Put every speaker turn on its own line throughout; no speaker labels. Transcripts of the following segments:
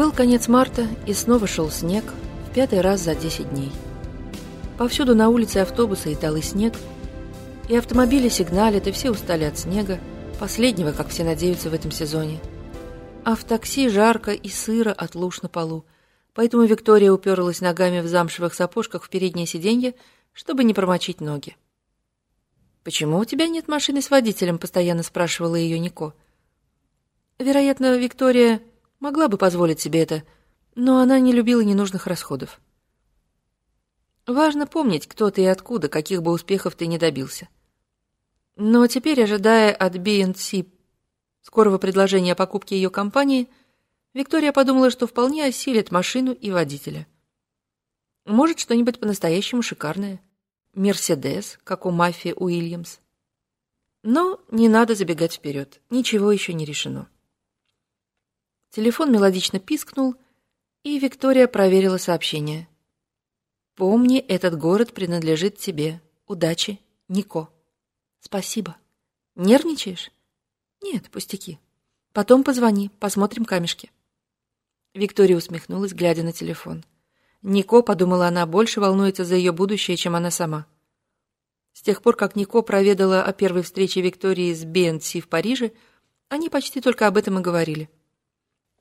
Был конец марта, и снова шел снег, в пятый раз за 10 дней. Повсюду на улице автобусы и талый снег, и автомобили сигналят, и все устали от снега, последнего, как все надеются в этом сезоне. А в такси жарко и сыро от луж на полу, поэтому Виктория уперлась ногами в замшевых сапожках в переднее сиденье, чтобы не промочить ноги. «Почему у тебя нет машины с водителем?» – постоянно спрашивала ее Нико. Вероятно, Виктория могла бы позволить себе это, но она не любила ненужных расходов. Важно помнить, кто ты и откуда, каких бы успехов ты не добился. Но теперь, ожидая от B&C скорого предложения о покупке ее компании, Виктория подумала, что вполне осилит машину и водителя. Может, что-нибудь по-настоящему шикарное. Мерседес, как у мафии Уильямс. Но не надо забегать вперед, ничего еще не решено. Телефон мелодично пискнул, и Виктория проверила сообщение. «Помни, этот город принадлежит тебе. Удачи, Нико». «Спасибо. Нервничаешь?» «Нет, пустяки. Потом позвони, посмотрим камешки». Виктория усмехнулась, глядя на телефон. Нико, подумала она, больше волнуется за ее будущее, чем она сама. С тех пор, как Нико проведала о первой встрече Виктории с Бенси в Париже, они почти только об этом и говорили.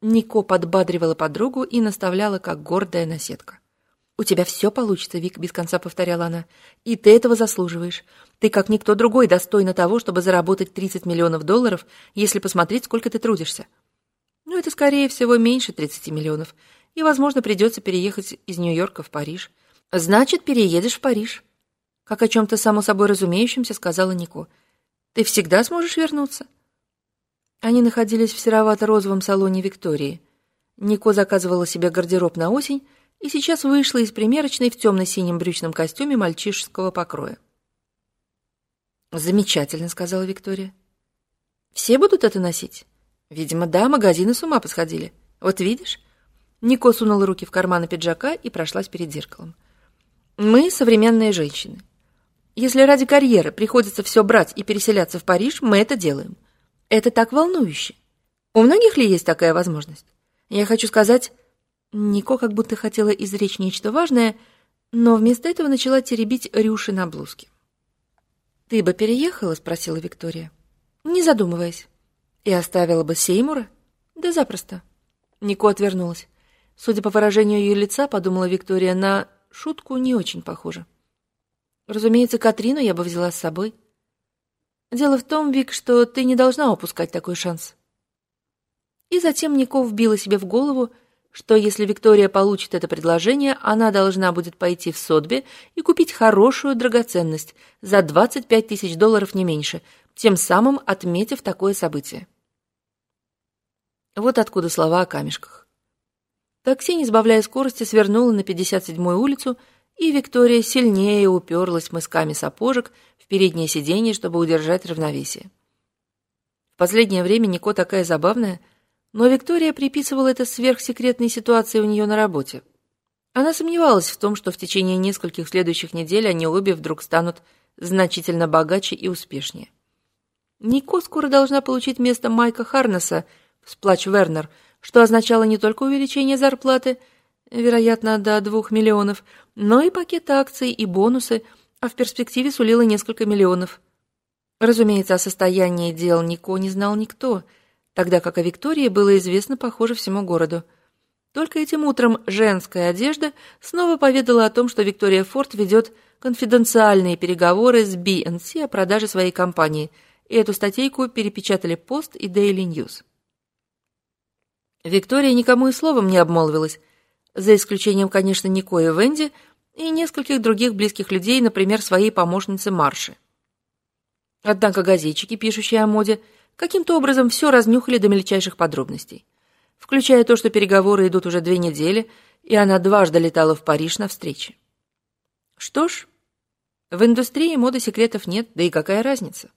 Нико подбадривала подругу и наставляла, как гордая наседка. «У тебя все получится, Вик», — без конца повторяла она. «И ты этого заслуживаешь. Ты, как никто другой, достойна того, чтобы заработать 30 миллионов долларов, если посмотреть, сколько ты трудишься. Ну, это, скорее всего, меньше 30 миллионов. И, возможно, придется переехать из Нью-Йорка в Париж. Значит, переедешь в Париж. Как о чем-то само собой разумеющемся сказала Нико. Ты всегда сможешь вернуться?» Они находились в серовато-розовом салоне Виктории. Нико заказывала себе гардероб на осень и сейчас вышла из примерочной в темно-синем брючном костюме мальчишеского покроя. «Замечательно», — сказала Виктория. «Все будут это носить?» «Видимо, да, магазины с ума посходили. Вот видишь?» Нико сунула руки в карманы пиджака и прошлась перед зеркалом. «Мы современные женщины. Если ради карьеры приходится все брать и переселяться в Париж, мы это делаем. Это так волнующе. У многих ли есть такая возможность? Я хочу сказать, Нико как будто хотела изречь нечто важное, но вместо этого начала теребить рюши на блузке. «Ты бы переехала?» — спросила Виктория. «Не задумываясь. И оставила бы Сеймура?» «Да запросто». Нико отвернулась. Судя по выражению ее лица, подумала Виктория, на шутку не очень похоже. «Разумеется, Катрину я бы взяла с собой». Дело в том, Вик, что ты не должна упускать такой шанс. И затем Нико вбила себе в голову, что если Виктория получит это предложение, она должна будет пойти в Сотбе и купить хорошую драгоценность за 25 тысяч долларов не меньше, тем самым отметив такое событие. Вот откуда слова о камешках. Такси, не сбавляя скорости, свернуло на 57-ю улицу, и Виктория сильнее уперлась мысками сапожек в переднее сиденье, чтобы удержать равновесие. В последнее время Нико такая забавная, но Виктория приписывала это сверхсекретной ситуации у нее на работе. Она сомневалась в том, что в течение нескольких следующих недель они обе вдруг станут значительно богаче и успешнее. Нико скоро должна получить место Майка Харнеса в Сплач Вернер, что означало не только увеличение зарплаты – вероятно, до двух миллионов, но и пакет акций, и бонусы, а в перспективе сулило несколько миллионов. Разумеется, о состоянии дел Нико не знал никто, тогда как о Виктории было известно, похоже, всему городу. Только этим утром женская одежда снова поведала о том, что Виктория Форд ведет конфиденциальные переговоры с B&C о продаже своей компании, и эту статейку перепечатали Пост и Daily News. Виктория никому и словом не обмолвилась, за исключением, конечно, Нико и Венди и нескольких других близких людей, например, своей помощницы Марши. Однако газетчики, пишущие о моде, каким-то образом все разнюхали до мельчайших подробностей, включая то, что переговоры идут уже две недели, и она дважды летала в Париж на встречи. Что ж, в индустрии моды секретов нет, да и какая разница?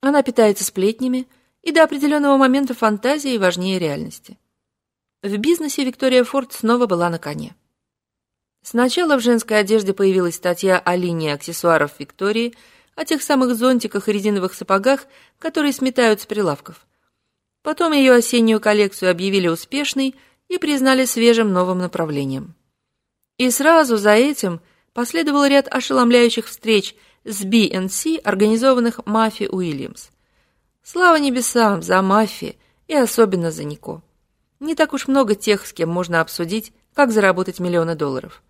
Она питается сплетнями, и до определенного момента фантазии важнее реальности. В бизнесе Виктория Форд снова была на коне. Сначала в женской одежде появилась статья о линии аксессуаров Виктории, о тех самых зонтиках и резиновых сапогах, которые сметают с прилавков. Потом ее осеннюю коллекцию объявили успешной, и признали свежим новым направлением. И сразу за этим последовал ряд ошеломляющих встреч с BNC, организованных Мафи Уильямс. Слава небесам за Мафи и особенно за Нико. Не так уж много тех, с кем можно обсудить, как заработать миллионы долларов.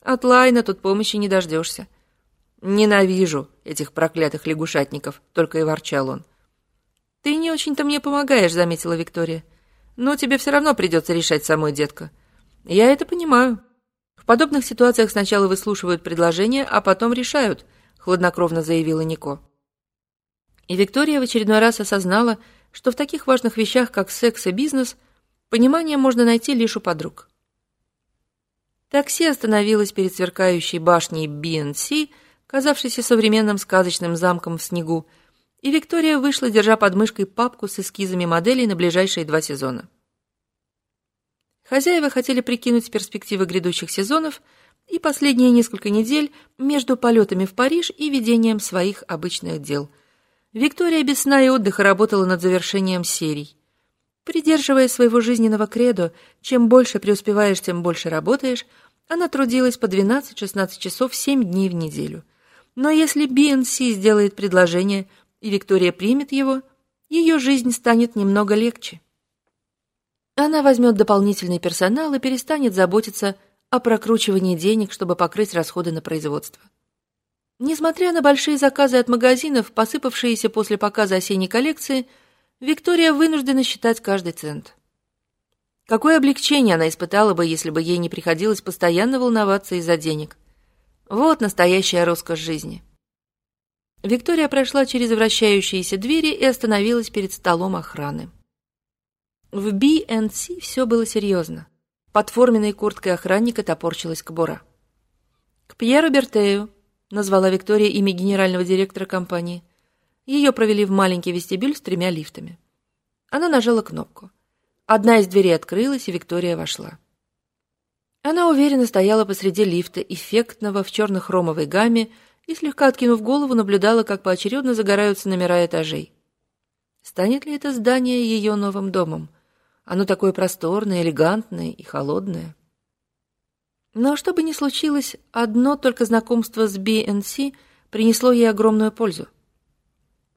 От Лайна тут помощи не дождешься. Ненавижу этих проклятых лягушатников, только и ворчал он. Ты не очень-то мне помогаешь, заметила Виктория. Но тебе все равно придется решать самой, детка. Я это понимаю. В подобных ситуациях сначала выслушивают предложения, а потом решают, хладнокровно заявила Нико. И Виктория в очередной раз осознала, что в таких важных вещах, как секс и бизнес, понимание можно найти лишь у подруг. Такси остановилось перед сверкающей башней BNC, казавшейся современным сказочным замком в снегу, и Виктория вышла, держа под мышкой папку с эскизами моделей на ближайшие два сезона. Хозяева хотели прикинуть перспективы грядущих сезонов и последние несколько недель между полетами в Париж и ведением своих обычных дел. Виктория без сна и отдыха работала над завершением серий. Придерживая своего жизненного кредо, чем больше преуспеваешь, тем больше работаешь, она трудилась по 12-16 часов 7 дней в неделю. Но если BNC сделает предложение, и Виктория примет его, ее жизнь станет немного легче. Она возьмет дополнительный персонал и перестанет заботиться о прокручивании денег, чтобы покрыть расходы на производство. Несмотря на большие заказы от магазинов, посыпавшиеся после показа осенней коллекции – Виктория вынуждена считать каждый цент. Какое облегчение она испытала бы, если бы ей не приходилось постоянно волноваться из-за денег. Вот настоящая роскошь жизни. Виктория прошла через вращающиеся двери и остановилась перед столом охраны. В BNC все было серьезно. Под форменной курткой охранника топорчилась кобура. «К Пьеру Бертею», — назвала Виктория имя генерального директора компании. Ее провели в маленький вестибюль с тремя лифтами. Она нажала кнопку. Одна из дверей открылась, и Виктория вошла. Она уверенно стояла посреди лифта, эффектного, в черно-хромовой гамме, и, слегка откинув голову, наблюдала, как поочередно загораются номера этажей. Станет ли это здание ее новым домом? Оно такое просторное, элегантное и холодное. Но что бы ни случилось, одно только знакомство с BNC принесло ей огромную пользу.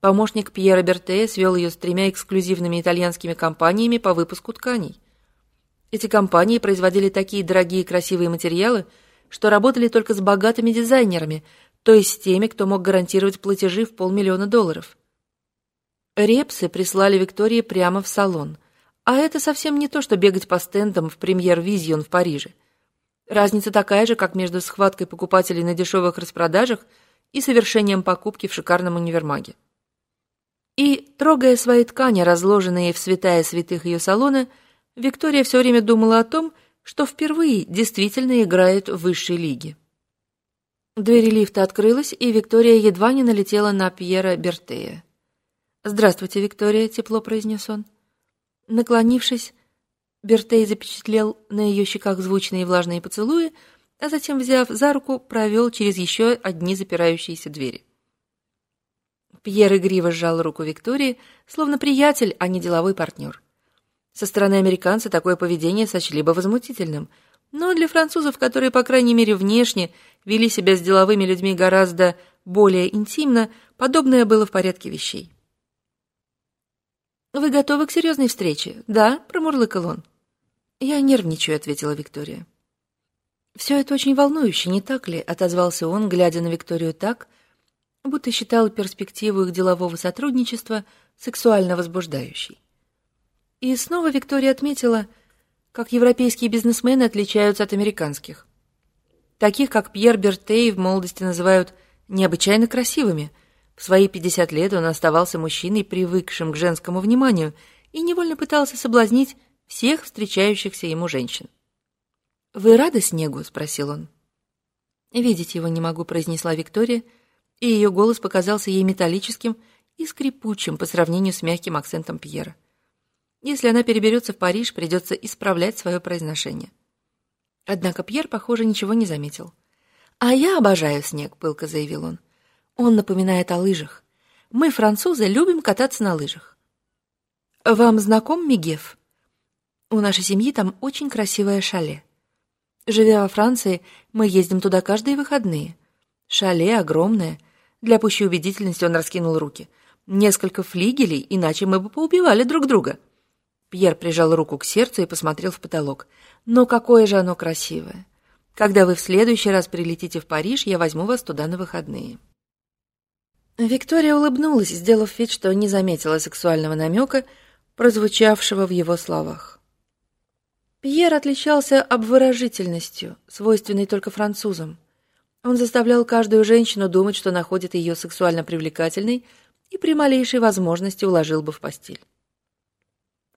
Помощник Пьера Бертея свел ее с тремя эксклюзивными итальянскими компаниями по выпуску тканей. Эти компании производили такие дорогие и красивые материалы, что работали только с богатыми дизайнерами, то есть с теми, кто мог гарантировать платежи в полмиллиона долларов. Репсы прислали Виктории прямо в салон. А это совсем не то, что бегать по стендам в премьер Визион в Париже. Разница такая же, как между схваткой покупателей на дешевых распродажах и совершением покупки в шикарном универмаге. И, трогая свои ткани, разложенные в святая святых ее салона, Виктория все время думала о том, что впервые действительно играет в высшей лиге. Дверь лифта открылась, и Виктория едва не налетела на Пьера Бертея. «Здравствуйте, Виктория», — тепло произнес он. Наклонившись, Бертей запечатлел на ее щеках звучные влажные поцелуи, а затем, взяв за руку, провел через еще одни запирающиеся двери. Пьер игриво сжал руку Виктории, словно приятель, а не деловой партнер. Со стороны американца такое поведение сочли бы возмутительным, но для французов, которые, по крайней мере, внешне вели себя с деловыми людьми гораздо более интимно, подобное было в порядке вещей. «Вы готовы к серьезной встрече?» «Да», — промурлыкал он. «Я нервничаю», — ответила Виктория. «Все это очень волнующе, не так ли?» — отозвался он, глядя на Викторию так, — будто считал перспективу их делового сотрудничества сексуально возбуждающей. И снова Виктория отметила, как европейские бизнесмены отличаются от американских. Таких, как Пьер Бертей, в молодости называют необычайно красивыми. В свои 50 лет он оставался мужчиной, привыкшим к женскому вниманию, и невольно пытался соблазнить всех встречающихся ему женщин. «Вы рады снегу?» — спросил он. «Видеть его не могу», — произнесла Виктория, — и ее голос показался ей металлическим и скрипучим по сравнению с мягким акцентом Пьера. Если она переберется в Париж, придется исправлять свое произношение. Однако Пьер, похоже, ничего не заметил. «А я обожаю снег», — пылко заявил он. «Он напоминает о лыжах. Мы, французы, любим кататься на лыжах». «Вам знаком Мигеф?» У нашей семьи там очень красивое шале. Живя во Франции, мы ездим туда каждые выходные. Шале огромное. Для пущей убедительности он раскинул руки. Несколько флигелей, иначе мы бы поубивали друг друга. Пьер прижал руку к сердцу и посмотрел в потолок. Но какое же оно красивое. Когда вы в следующий раз прилетите в Париж, я возьму вас туда на выходные. Виктория улыбнулась, сделав вид, что не заметила сексуального намека, прозвучавшего в его словах. Пьер отличался обворожительностью, свойственной только французам. Он заставлял каждую женщину думать, что находит ее сексуально привлекательной, и при малейшей возможности уложил бы в постель.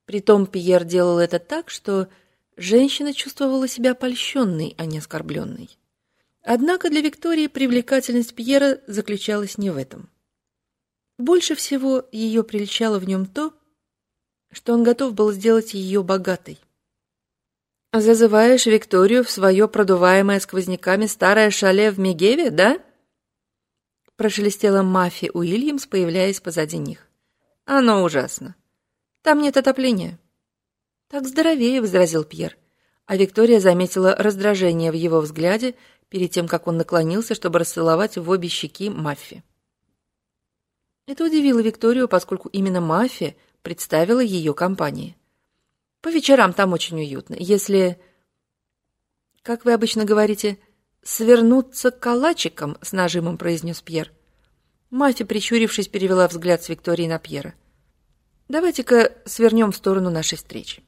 Притом Пьер делал это так, что женщина чувствовала себя польщенной, а не оскорбленной. Однако для Виктории привлекательность Пьера заключалась не в этом. Больше всего ее прельщало в нем то, что он готов был сделать ее богатой. «Зазываешь Викторию в свое продуваемое сквозняками старое шале в Мегеве, да?» Прошелестела Мафи Уильямс, появляясь позади них. «Оно ужасно. Там нет отопления». «Так здоровее», — возразил Пьер. А Виктория заметила раздражение в его взгляде перед тем, как он наклонился, чтобы расцеловать в обе щеки Маффи. Это удивило Викторию, поскольку именно Маффи представила ее компании. По вечерам там очень уютно. Если, как вы обычно говорите, свернуться калачиком, с нажимом произнес Пьер. Мафи, прищурившись, перевела взгляд с Виктории на Пьера. Давайте-ка свернем в сторону нашей встречи.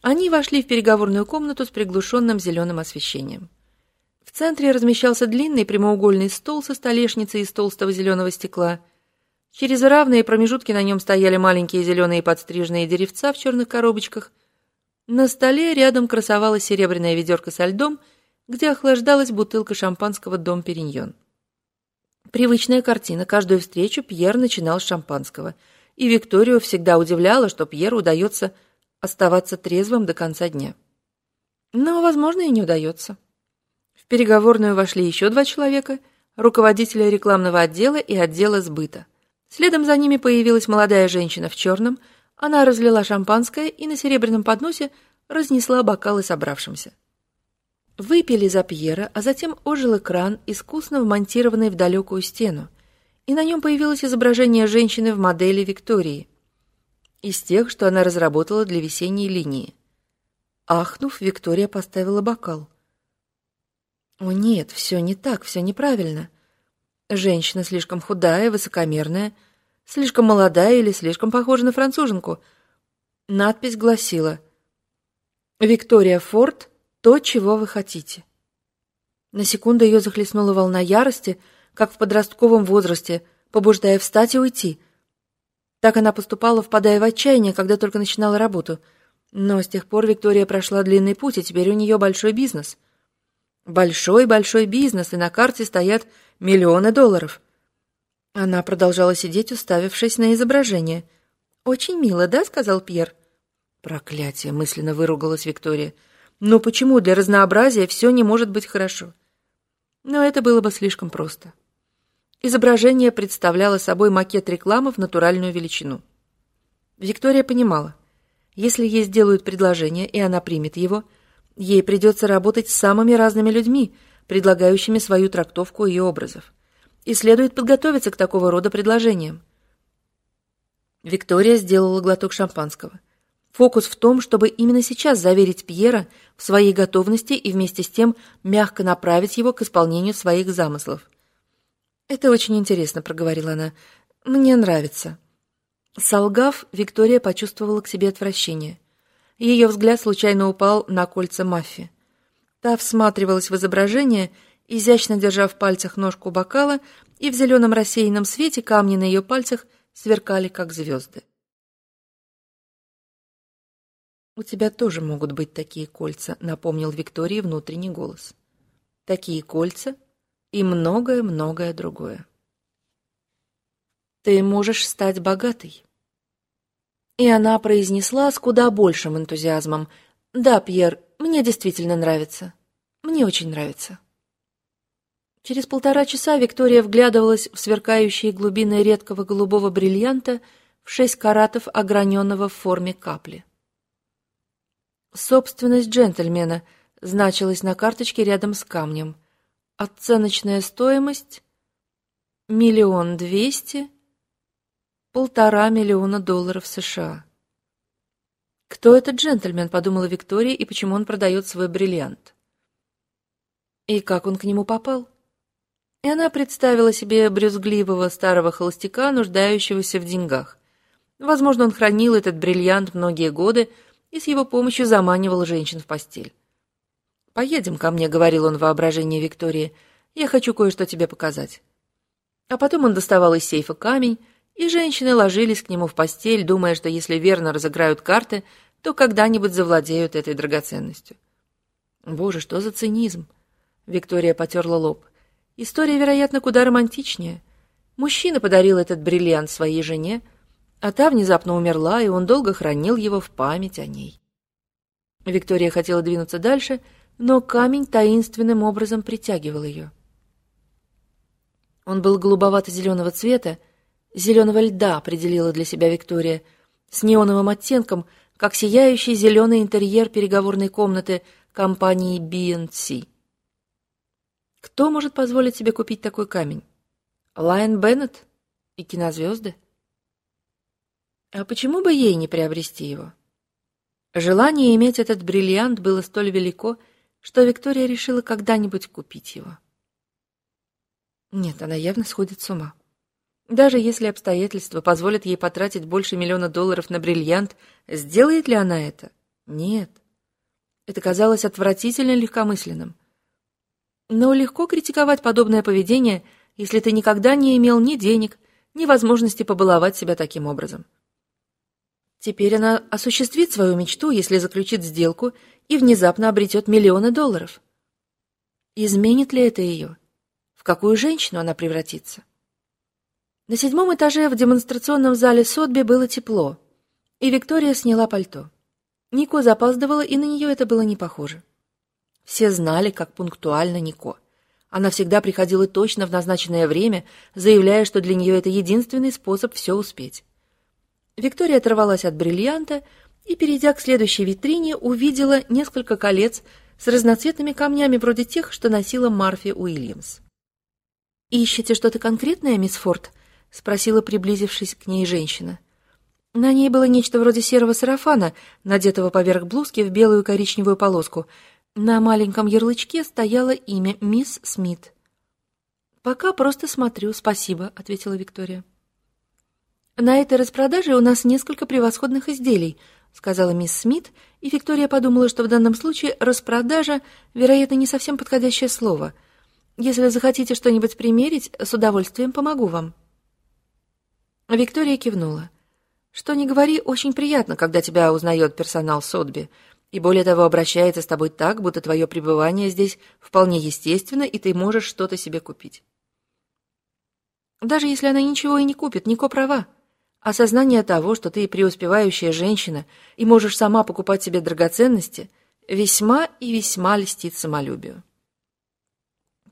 Они вошли в переговорную комнату с приглушенным зеленым освещением. В центре размещался длинный прямоугольный стол со столешницей из толстого зеленого стекла – Через равные промежутки на нем стояли маленькие зеленые подстриженные деревца в черных коробочках. На столе рядом красовалась серебряная ведерко со льдом, где охлаждалась бутылка шампанского «Дом Периньон». Привычная картина. Каждую встречу Пьер начинал с шампанского. И Викторию всегда удивляло, что Пьеру удается оставаться трезвым до конца дня. Но, возможно, и не удается. В переговорную вошли еще два человека, руководителя рекламного отдела и отдела сбыта. Следом за ними появилась молодая женщина в черном. Она разлила шампанское и на серебряном подносе разнесла бокалы собравшимся. Выпили за Пьера, а затем ожил экран, искусно вмонтированный в далекую стену, и на нем появилось изображение женщины в модели Виктории, из тех, что она разработала для весенней линии. Ахнув, Виктория поставила бокал. «О нет, все не так, все неправильно. Женщина слишком худая, высокомерная, слишком молодая или слишком похожа на француженку. Надпись гласила «Виктория Форд – то, чего вы хотите». На секунду ее захлестнула волна ярости, как в подростковом возрасте, побуждая встать и уйти. Так она поступала, впадая в отчаяние, когда только начинала работу. Но с тех пор Виктория прошла длинный путь, и теперь у нее большой бизнес. Большой-большой бизнес, и на карте стоят Миллионы долларов. Она продолжала сидеть, уставившись на изображение. «Очень мило, да?» — сказал Пьер. «Проклятие!» — мысленно выругалась Виктория. «Но почему для разнообразия все не может быть хорошо?» Но это было бы слишком просто. Изображение представляло собой макет рекламы в натуральную величину. Виктория понимала, если ей сделают предложение, и она примет его, ей придется работать с самыми разными людьми, предлагающими свою трактовку ее образов. И следует подготовиться к такого рода предложениям. Виктория сделала глоток шампанского. Фокус в том, чтобы именно сейчас заверить Пьера в своей готовности и вместе с тем мягко направить его к исполнению своих замыслов. «Это очень интересно», — проговорила она. «Мне нравится». Солгав, Виктория почувствовала к себе отвращение. Ее взгляд случайно упал на кольца мафии. Та всматривалась в изображение, изящно держа в пальцах ножку бокала, и в зеленом рассеянном свете камни на ее пальцах сверкали, как звезды. «У тебя тоже могут быть такие кольца», — напомнил Виктории внутренний голос. «Такие кольца и многое-многое другое. Ты можешь стать богатой». И она произнесла с куда большим энтузиазмом. «Да, Пьер, мне действительно нравится. Мне очень нравится. Через полтора часа Виктория вглядывалась в сверкающие глубины редкого голубого бриллианта в шесть каратов, ограненного в форме капли. Собственность джентльмена значилась на карточке рядом с камнем. Оценочная стоимость — миллион двести, полтора миллиона долларов США. «Кто этот джентльмен?» — подумала Виктория, и почему он продает свой бриллиант. И как он к нему попал? И она представила себе брюзгливого старого холостяка, нуждающегося в деньгах. Возможно, он хранил этот бриллиант многие годы и с его помощью заманивал женщин в постель. «Поедем ко мне», — говорил он в воображении Виктории. «Я хочу кое-что тебе показать». А потом он доставал из сейфа камень, и женщины ложились к нему в постель, думая, что если верно разыграют карты, то когда-нибудь завладеют этой драгоценностью. Боже, что за цинизм! Виктория потерла лоб. История, вероятно, куда романтичнее. Мужчина подарил этот бриллиант своей жене, а та внезапно умерла, и он долго хранил его в память о ней. Виктория хотела двинуться дальше, но камень таинственным образом притягивал ее. Он был голубовато-зеленого цвета, зеленого льда определила для себя Виктория, с неоновым оттенком, как сияющий зеленый интерьер переговорной комнаты компании B&C. Кто может позволить себе купить такой камень? Лайон Беннет и кинозвезды? А почему бы ей не приобрести его? Желание иметь этот бриллиант было столь велико, что Виктория решила когда-нибудь купить его. Нет, она явно сходит с ума. Даже если обстоятельства позволят ей потратить больше миллиона долларов на бриллиант, сделает ли она это? Нет. Это казалось отвратительно легкомысленным. Но легко критиковать подобное поведение, если ты никогда не имел ни денег, ни возможности побаловать себя таким образом. Теперь она осуществит свою мечту, если заключит сделку и внезапно обретет миллионы долларов. Изменит ли это ее? В какую женщину она превратится? На седьмом этаже в демонстрационном зале Сотби было тепло, и Виктория сняла пальто. Нико запаздывала, и на нее это было не похоже. Все знали, как пунктуально Нико. Она всегда приходила точно в назначенное время, заявляя, что для нее это единственный способ все успеть. Виктория оторвалась от бриллианта и, перейдя к следующей витрине, увидела несколько колец с разноцветными камнями вроде тех, что носила Марфи Уильямс. «Ищете что-то конкретное, мисс Форд?» — спросила, приблизившись к ней женщина. На ней было нечто вроде серого сарафана, надетого поверх блузки в белую коричневую полоску — на маленьком ярлычке стояло имя мисс Смит. «Пока просто смотрю, спасибо», — ответила Виктория. «На этой распродаже у нас несколько превосходных изделий», — сказала мисс Смит, и Виктория подумала, что в данном случае «распродажа», вероятно, не совсем подходящее слово. «Если захотите что-нибудь примерить, с удовольствием помогу вам». Виктория кивнула. «Что ни говори, очень приятно, когда тебя узнает персонал Сотби и более того обращается с тобой так, будто твое пребывание здесь вполне естественно, и ты можешь что-то себе купить. Даже если она ничего и не купит, Нико права. Осознание того, что ты преуспевающая женщина и можешь сама покупать себе драгоценности, весьма и весьма льстит самолюбию.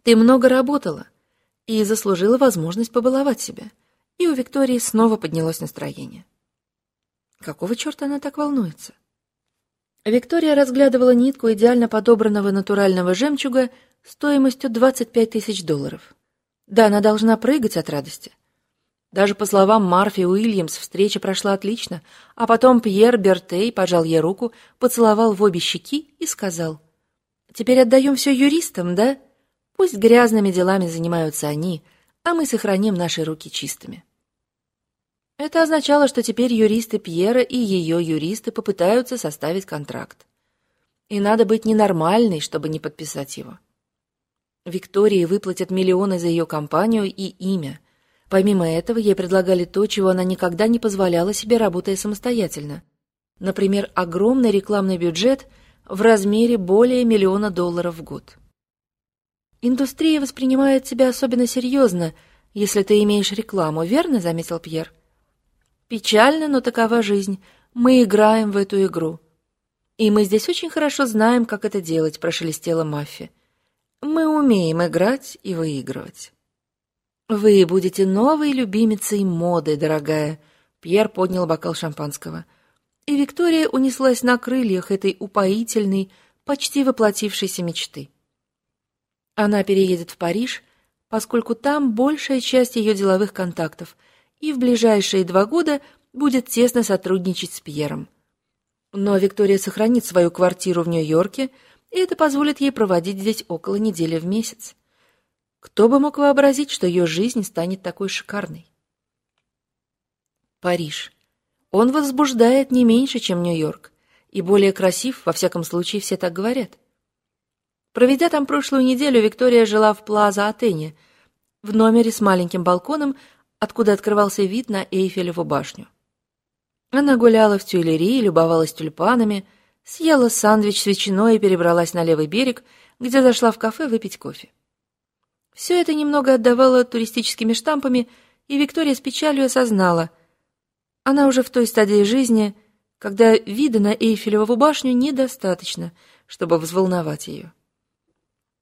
Ты много работала и заслужила возможность побаловать себя. И у Виктории снова поднялось настроение. Какого черта она так волнуется? Виктория разглядывала нитку идеально подобранного натурального жемчуга стоимостью 25 тысяч долларов. Да, она должна прыгать от радости. Даже по словам Марфи Уильямс, встреча прошла отлично, а потом Пьер Бертей пожал ей руку, поцеловал в обе щеки и сказал, «Теперь отдаем все юристам, да? Пусть грязными делами занимаются они, а мы сохраним наши руки чистыми». Это означало, что теперь юристы Пьера и ее юристы попытаются составить контракт. И надо быть ненормальной, чтобы не подписать его. Виктории выплатят миллионы за ее компанию и имя. Помимо этого, ей предлагали то, чего она никогда не позволяла себе, работая самостоятельно. Например, огромный рекламный бюджет в размере более миллиона долларов в год. «Индустрия воспринимает тебя особенно серьезно, если ты имеешь рекламу, верно?» — заметил Пьер. Печально, но такова жизнь. Мы играем в эту игру. И мы здесь очень хорошо знаем, как это делать, прошелестела Маффи. Мы умеем играть и выигрывать. Вы будете новой любимицей моды, дорогая. Пьер поднял бокал шампанского. и Виктория унеслась на крыльях этой упоительной, почти воплотившейся мечты. Она переедет в Париж, поскольку там большая часть ее деловых контактов, и в ближайшие два года будет тесно сотрудничать с Пьером. Но Виктория сохранит свою квартиру в Нью-Йорке, и это позволит ей проводить здесь около недели в месяц. Кто бы мог вообразить, что ее жизнь станет такой шикарной? Париж. Он возбуждает не меньше, чем Нью-Йорк, и более красив, во всяком случае, все так говорят. Проведя там прошлую неделю, Виктория жила в Плаза Атене, в номере с маленьким балконом, откуда открывался вид на Эйфелеву башню. Она гуляла в тюлерии, любовалась тюльпанами, съела сандвич с ветчиной и перебралась на левый берег, где зашла в кафе выпить кофе. Все это немного отдавало туристическими штампами, и Виктория с печалью осознала — она уже в той стадии жизни, когда вида на Эйфелеву башню недостаточно, чтобы взволновать ее.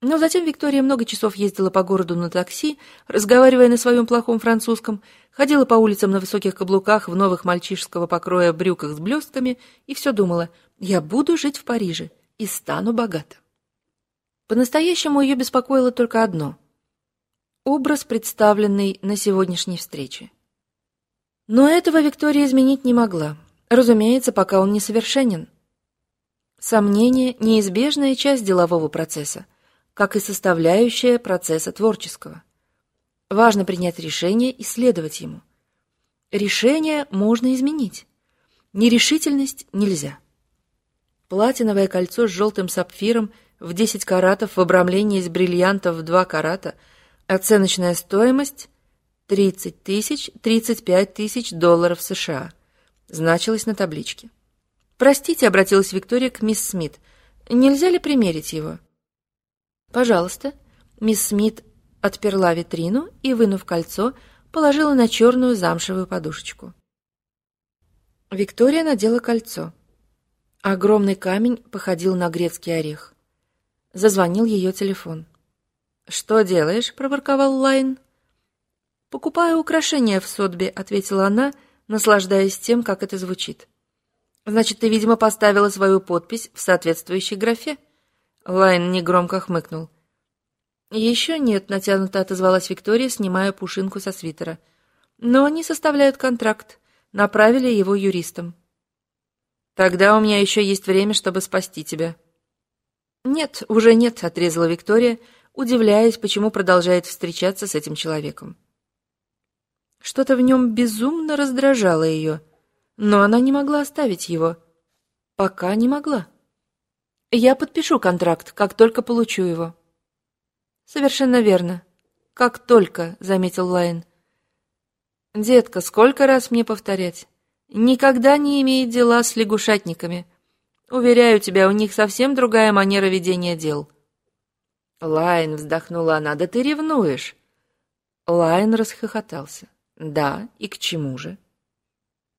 Но затем Виктория много часов ездила по городу на такси, разговаривая на своем плохом французском, ходила по улицам на высоких каблуках в новых мальчишеского покроя брюках с блестками и все думала, я буду жить в Париже и стану богата. По-настоящему ее беспокоило только одно — образ, представленный на сегодняшней встрече. Но этого Виктория изменить не могла, разумеется, пока он несовершенен. Сомнение – неизбежная часть делового процесса, как и составляющая процесса творческого. Важно принять решение и следовать ему. Решение можно изменить. Нерешительность нельзя. Платиновое кольцо с желтым сапфиром в 10 каратов в обрамлении из бриллиантов в 2 карата, оценочная стоимость 30 тысяч, 35 тысяч долларов США. Значилось на табличке. «Простите», — обратилась Виктория к мисс Смит, — «нельзя ли примерить его?» «Пожалуйста». Мисс Смит отперла витрину и, вынув кольцо, положила на черную замшевую подушечку. Виктория надела кольцо. Огромный камень походил на грецкий орех. Зазвонил ее телефон. «Что делаешь?» — проворковал Лайн. «Покупаю украшения в Сотби», — ответила она, наслаждаясь тем, как это звучит. «Значит, ты, видимо, поставила свою подпись в соответствующей графе?» Лайн негромко хмыкнул. «Еще нет», — натянуто отозвалась Виктория, снимая пушинку со свитера. «Но они составляют контракт. Направили его юристам». «Тогда у меня еще есть время, чтобы спасти тебя». «Нет, уже нет», — отрезала Виктория, удивляясь, почему продолжает встречаться с этим человеком. Что-то в нем безумно раздражало ее, но она не могла оставить его. Пока не могла. Я подпишу контракт, как только получу его. Совершенно верно. Как только, заметил Лайн. Детка, сколько раз мне повторять? Никогда не имей дела с лягушатниками. Уверяю тебя, у них совсем другая манера ведения дел. Лайн, вздохнула она, да ты ревнуешь. Лайн расхохотался. Да, и к чему же?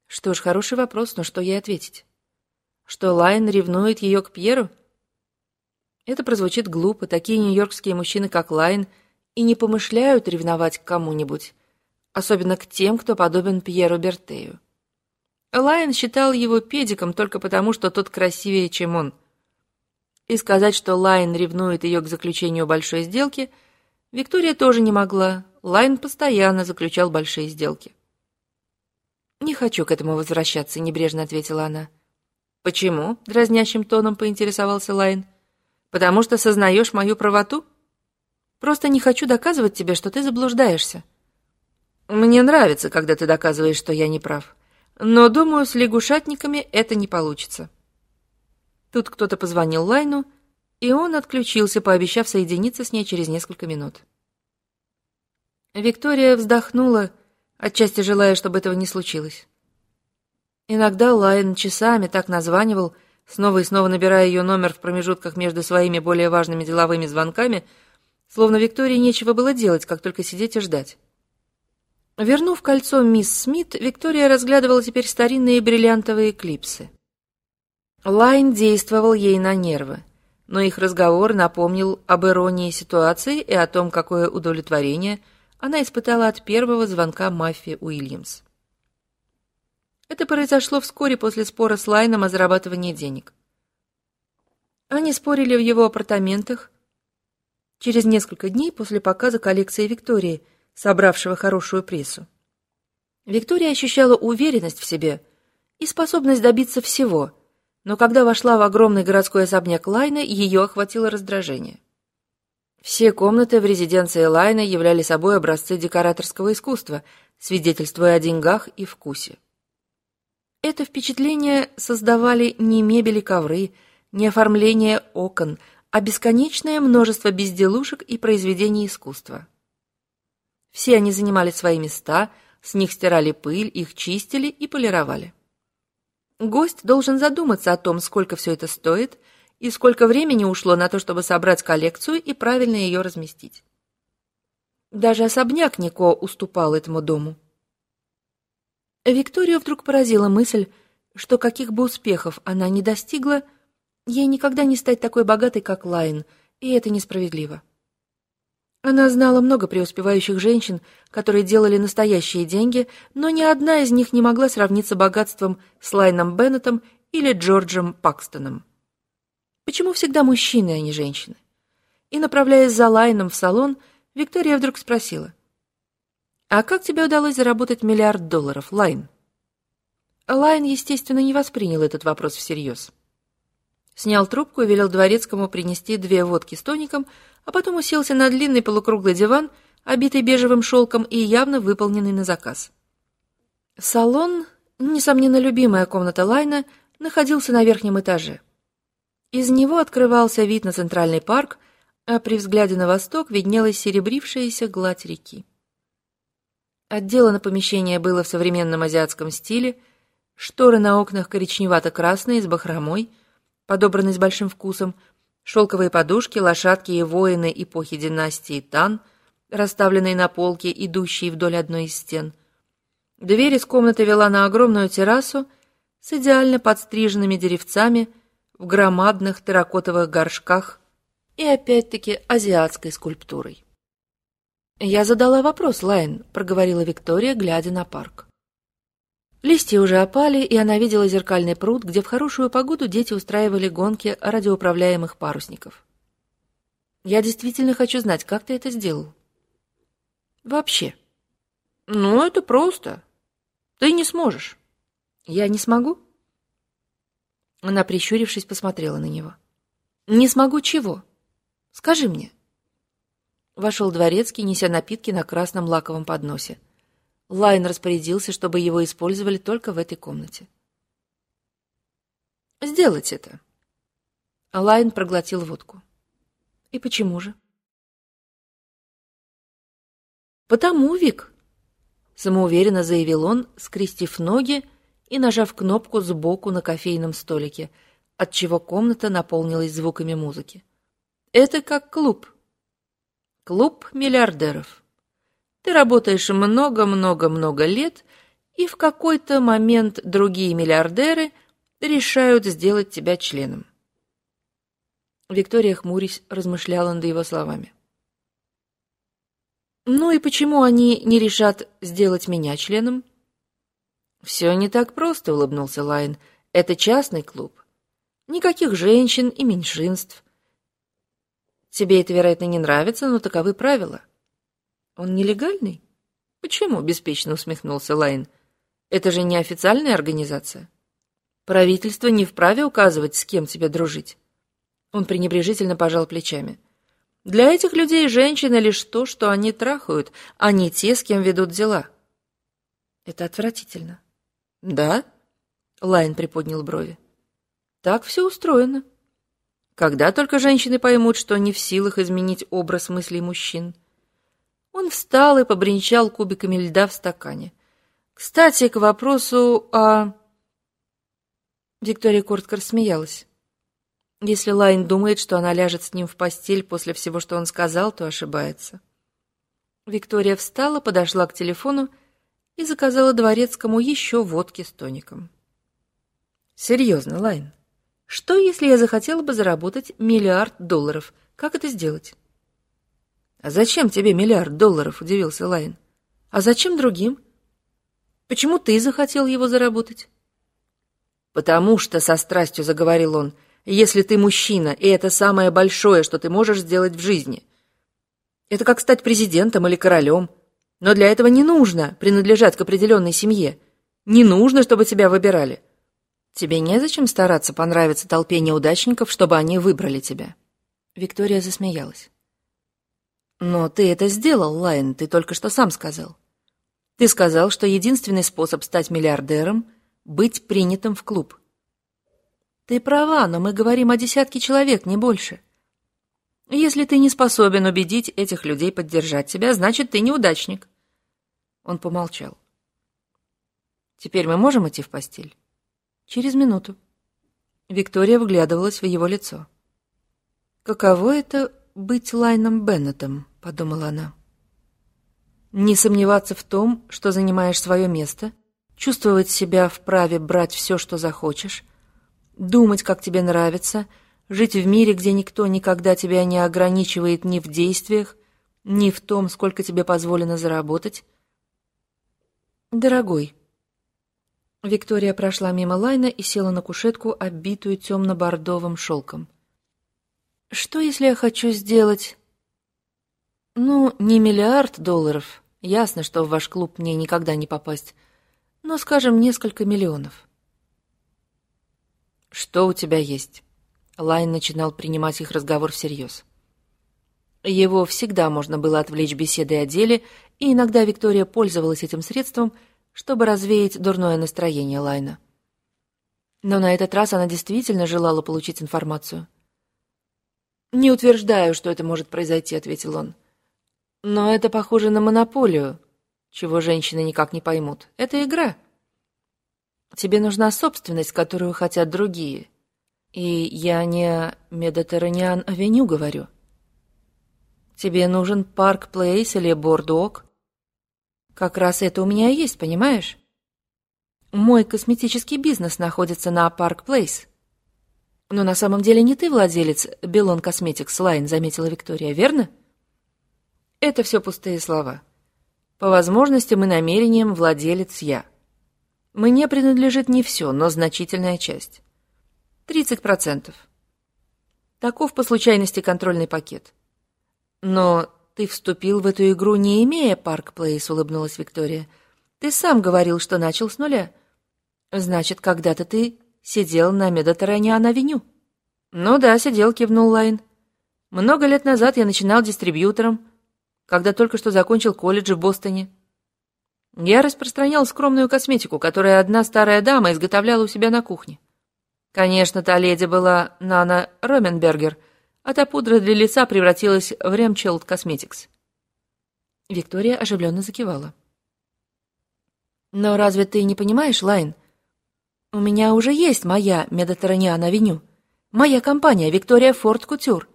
Что ж, хороший вопрос, но что ей ответить? Что Лайн ревнует ее к Пьеру? Это прозвучит глупо, такие нью-йоркские мужчины, как Лайн, и не помышляют ревновать к кому-нибудь, особенно к тем, кто подобен Пьеру Бертею. Лайн считал его педиком только потому, что тот красивее, чем он. И сказать, что Лайн ревнует ее к заключению большой сделки, Виктория тоже не могла, Лайн постоянно заключал большие сделки. «Не хочу к этому возвращаться», — небрежно ответила она. «Почему?» — дразнящим тоном поинтересовался Лайн. «Потому что сознаешь мою правоту? Просто не хочу доказывать тебе, что ты заблуждаешься». «Мне нравится, когда ты доказываешь, что я не прав. Но, думаю, с лягушатниками это не получится». Тут кто-то позвонил Лайну, и он отключился, пообещав соединиться с ней через несколько минут. Виктория вздохнула, отчасти желая, чтобы этого не случилось. Иногда Лайн часами так названивал, снова и снова набирая ее номер в промежутках между своими более важными деловыми звонками, словно Виктории нечего было делать, как только сидеть и ждать. Вернув кольцо мисс Смит, Виктория разглядывала теперь старинные бриллиантовые клипсы. Лайн действовал ей на нервы, но их разговор напомнил об иронии ситуации и о том, какое удовлетворение – она испытала от первого звонка Маффи Уильямс. Это произошло вскоре после спора с Лайном о зарабатывании денег. Они спорили в его апартаментах через несколько дней после показа коллекции Виктории, собравшего хорошую прессу. Виктория ощущала уверенность в себе и способность добиться всего, но когда вошла в огромный городской особняк Лайна, ее охватило раздражение. Все комнаты в резиденции Лайна являли собой образцы декораторского искусства, свидетельствуя о деньгах и вкусе. Это впечатление создавали не мебели ковры, не оформление окон, а бесконечное множество безделушек и произведений искусства. Все они занимали свои места, с них стирали пыль, их чистили и полировали. Гость должен задуматься о том, сколько все это стоит, и сколько времени ушло на то, чтобы собрать коллекцию и правильно ее разместить. Даже особняк Нико уступал этому дому. Викторию вдруг поразила мысль, что каких бы успехов она ни достигла, ей никогда не стать такой богатой, как Лайн, и это несправедливо. Она знала много преуспевающих женщин, которые делали настоящие деньги, но ни одна из них не могла сравниться богатством с Лайном Беннетом или Джорджем Пакстоном. Почему всегда мужчины, а не женщины? И, направляясь за Лайном в салон, Виктория вдруг спросила — «А как тебе удалось заработать миллиард долларов, Лайн?» Лайн, естественно, не воспринял этот вопрос всерьез. Снял трубку и велел дворецкому принести две водки с тоником, а потом уселся на длинный полукруглый диван, обитый бежевым шелком и явно выполненный на заказ. Салон, несомненно, любимая комната Лайна, находился на верхнем этаже. Из него открывался вид на центральный парк, а при взгляде на восток виднелась серебрившаяся гладь реки. Отделано помещение было в современном азиатском стиле, шторы на окнах коричневато-красные с бахромой, подобранные с большим вкусом, шелковые подушки, лошадки и воины эпохи династии Тан, расставленные на полке, идущие вдоль одной из стен. Дверь из комнаты вела на огромную террасу с идеально подстриженными деревцами в громадных терракотовых горшках и опять-таки азиатской скульптурой. «Я задала вопрос, Лайн», — проговорила Виктория, глядя на парк. Листья уже опали, и она видела зеркальный пруд, где в хорошую погоду дети устраивали гонки радиоуправляемых парусников. «Я действительно хочу знать, как ты это сделал?» «Вообще». «Ну, это просто. Ты не сможешь». «Я не смогу?» Она, прищурившись, посмотрела на него. «Не смогу чего? Скажи мне». Вошел дворецкий, неся напитки на красном лаковом подносе. Лайн распорядился, чтобы его использовали только в этой комнате. «Сделать это». Лайн проглотил водку. «И почему же?» «Потому, Вик», — самоуверенно заявил он, скрестив ноги и нажав кнопку сбоку на кофейном столике, отчего комната наполнилась звуками музыки. «Это как клуб, Клуб миллиардеров. Ты работаешь много-много-много лет, и в какой-то момент другие миллиардеры решают сделать тебя членом. Виктория, хмурясь, размышляла над его словами. «Ну и почему они не решат сделать меня членом?» «Все не так просто», — улыбнулся Лайн. «Это частный клуб. Никаких женщин и меньшинств. Тебе это, вероятно, не нравится, но таковы правила. Он нелегальный? Почему? Беспечно усмехнулся Лайн. Это же не официальная организация. Правительство не вправе указывать, с кем тебе дружить. Он пренебрежительно пожал плечами. Для этих людей женщина лишь то, что они трахают, а не те, с кем ведут дела. Это отвратительно. Да? Лайн приподнял брови. Так все устроено. Когда только женщины поймут, что не в силах изменить образ мыслей мужчин. Он встал и побренчал кубиками льда в стакане. Кстати, к вопросу о... Виктория коротко рассмеялась. Если Лайн думает, что она ляжет с ним в постель после всего, что он сказал, то ошибается. Виктория встала, подошла к телефону и заказала дворецкому еще водки с тоником. «Серьезно, Лайн, что, если я захотела бы заработать миллиард долларов? Как это сделать? «А зачем тебе миллиард долларов?» – удивился Лайн. «А зачем другим?» Почему ты захотел его заработать? Потому что, со страстью заговорил он, если ты мужчина, и это самое большое, что ты можешь сделать в жизни. Это как стать президентом или королем. Но для этого не нужно принадлежать к определенной семье. Не нужно, чтобы тебя выбирали. Тебе незачем стараться понравиться толпе неудачников, чтобы они выбрали тебя. Виктория засмеялась. Но ты это сделал, Лайн, ты только что сам сказал. Ты сказал, что единственный способ стать миллиардером — быть принятым в клуб. Ты права, но мы говорим о десятке человек, не больше. Если ты не способен убедить этих людей поддержать тебя, значит, ты неудачник. Он помолчал. Теперь мы можем идти в постель? Через минуту. Виктория вглядывалась в его лицо. «Каково это быть Лайном Беннетом?» — подумала она. «Не сомневаться в том, что занимаешь свое место, чувствовать себя вправе брать все, что захочешь, думать, как тебе нравится, жить в мире, где никто никогда тебя не ограничивает ни в действиях, ни в том, сколько тебе позволено заработать. Дорогой. Виктория прошла мимо Лайна и села на кушетку, оббитую темно-бордовым шелком. Что, если я хочу сделать... Ну, не миллиард долларов. Ясно, что в ваш клуб мне никогда не попасть. Но, скажем, несколько миллионов. «Что у тебя есть?» Лайн начинал принимать их разговор всерьез. Его всегда можно было отвлечь беседой о деле, и иногда Виктория пользовалась этим средством, чтобы развеять дурное настроение Лайна. Но на этот раз она действительно желала получить информацию. «Не утверждаю, что это может произойти», — ответил он. «Но это похоже на монополию, чего женщины никак не поймут. Это игра». Тебе нужна собственность, которую хотят другие. И я не о Медитерраниан-авеню говорю. Тебе нужен Парк Плейс или Бордуок. Как раз это у меня есть, понимаешь? Мой косметический бизнес находится на Парк Плейс. Но на самом деле не ты владелец Белон Косметикс Лайн, заметила Виктория, верно? Это все пустые слова. По возможностям и намерениям владелец я. Мне принадлежит не все, но значительная часть. 30%. Таков по случайности контрольный пакет. Но ты вступил в эту игру, не имея Парк Плейс, улыбнулась Виктория. Ты сам говорил, что начал с нуля. Значит, когда-то ты сидел на Медитерраниан-авеню. Ну да, сидел, кивнул Лайн. Много лет назад я начинал дистрибьютором, когда только что закончил колледж в Бостоне. Я распространял скромную косметику, которую одна старая дама изготовляла у себя на кухне. Конечно, та леди была Нана Роменбергер, а та пудра для лица превратилась в Ремчелд Косметикс. Виктория оживленно закивала. «Но разве ты не понимаешь, Лайн? У меня уже есть моя Медитерраниан-авеню. Моя компания Виктория Форд Кутюр.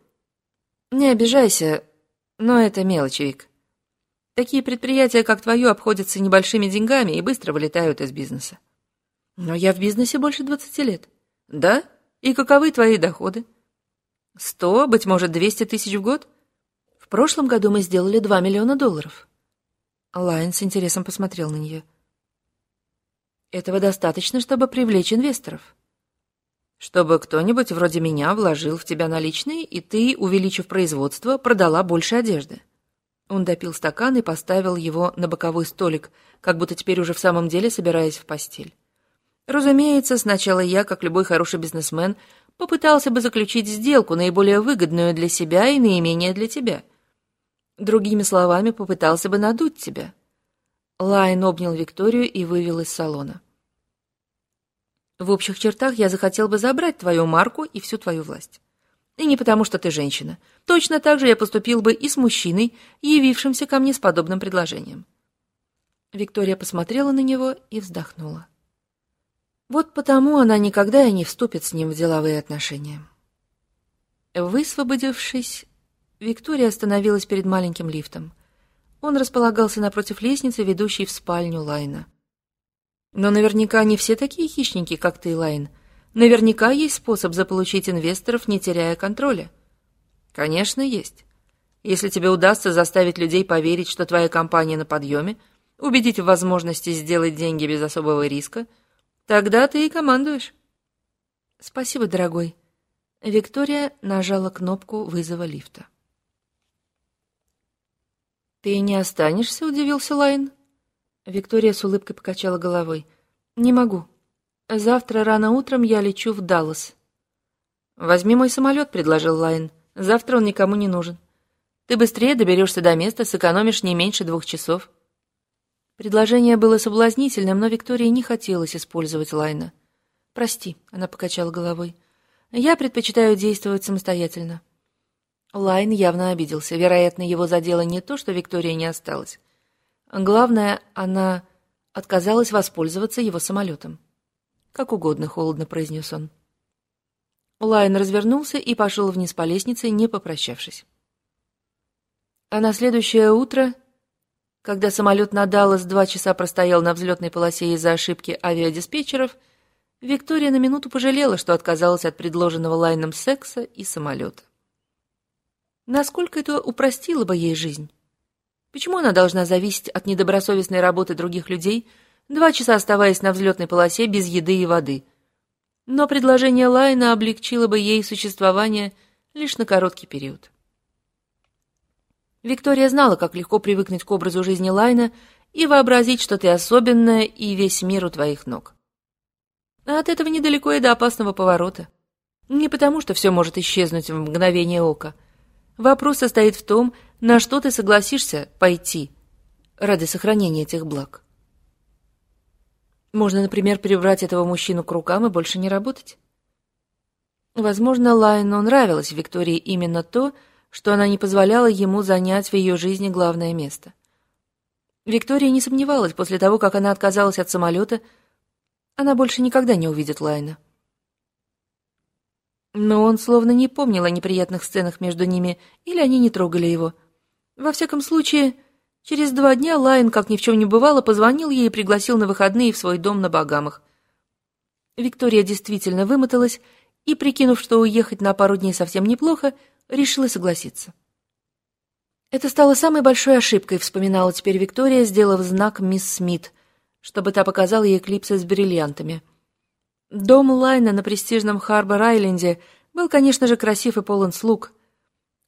Не обижайся, но это мелочь, Вик. Такие предприятия, как твое, обходятся небольшими деньгами и быстро вылетают из бизнеса. Но я в бизнесе больше двадцати лет. Да? И каковы твои доходы? Сто, быть может, двести тысяч в год? В прошлом году мы сделали два миллиона долларов. Лайн с интересом посмотрел на нее. Этого достаточно, чтобы привлечь инвесторов. Чтобы кто-нибудь вроде меня вложил в тебя наличные, и ты, увеличив производство, продала больше одежды. Он допил стакан и поставил его на боковой столик, как будто теперь уже в самом деле собираясь в постель. Разумеется, сначала я, как любой хороший бизнесмен, попытался бы заключить сделку, наиболее выгодную для себя и наименее для тебя. Другими словами, попытался бы надуть тебя. Лайн обнял Викторию и вывел из салона. В общих чертах я захотел бы забрать твою марку и всю твою власть. И не потому, что ты женщина. Точно так же я поступил бы и с мужчиной, явившимся ко мне с подобным предложением. Виктория посмотрела на него и вздохнула. Вот потому она никогда и не вступит с ним в деловые отношения. Высвободившись, Виктория остановилась перед маленьким лифтом. Он располагался напротив лестницы, ведущей в спальню Лайна. Но наверняка не все такие хищники, как ты, Лайн — Наверняка есть способ заполучить инвесторов, не теряя контроля. Конечно, есть. Если тебе удастся заставить людей поверить, что твоя компания на подъеме, убедить в возможности сделать деньги без особого риска, тогда ты и командуешь. Спасибо, дорогой. Виктория нажала кнопку вызова лифта. «Ты не останешься?» — удивился Лайн. Виктория с улыбкой покачала головой. «Не могу. Завтра рано утром я лечу в Даллас». «Возьми мой самолет», — предложил Лайн. «Завтра он никому не нужен. Ты быстрее доберешься до места, сэкономишь не меньше двух часов». Предложение было соблазнительным, но Виктории не хотелось использовать Лайна. «Прости», — она покачала головой. «Я предпочитаю действовать самостоятельно». Лайн явно обиделся. Вероятно, его задело не то, что Виктория не осталась. Главное, она отказалась воспользоваться его самолетом. «Как угодно», — холодно произнес он. Лайн развернулся и пошел вниз по лестнице, не попрощавшись. А на следующее утро, когда самолет на Даллас два часа простоял на взлетной полосе из-за ошибки авиадиспетчеров, Виктория на минуту пожалела, что отказалась от предложенного Лайном секса и самолета. Насколько это упростило бы ей жизнь? Почему она должна зависеть от недобросовестной работы других людей, два часа оставаясь на взлетной полосе без еды и воды? Но предложение Лайна облегчило бы ей существование лишь на короткий период. Виктория знала, как легко привыкнуть к образу жизни Лайна и вообразить, что ты особенная и весь мир у твоих ног. А от этого недалеко и до опасного поворота. Не потому, что все может исчезнуть в мгновение ока. Вопрос состоит в том, на что ты согласишься пойти ради сохранения этих благ. Можно, например, прибрать этого мужчину к рукам и больше не работать. Возможно, Лайну нравилось Виктории именно то, что она не позволяла ему занять в ее жизни главное место. Виктория не сомневалась после того, как она отказалась от самолета, она больше никогда не увидит Лайна. Но он словно не помнил о неприятных сценах между ними, или они не трогали его. Во всяком случае, через два дня Лайн, как ни в чем не бывало, позвонил ей и пригласил на выходные в свой дом на Багамах. Виктория действительно вымоталась и, прикинув, что уехать на пару дней совсем неплохо, решила согласиться. Это стало самой большой ошибкой, вспоминала теперь Виктория, сделав знак мисс Смит, чтобы та показала ей клипсы с бриллиантами. Дом Лайна на престижном Харбор-Айленде был, конечно же, красив и полон слуг.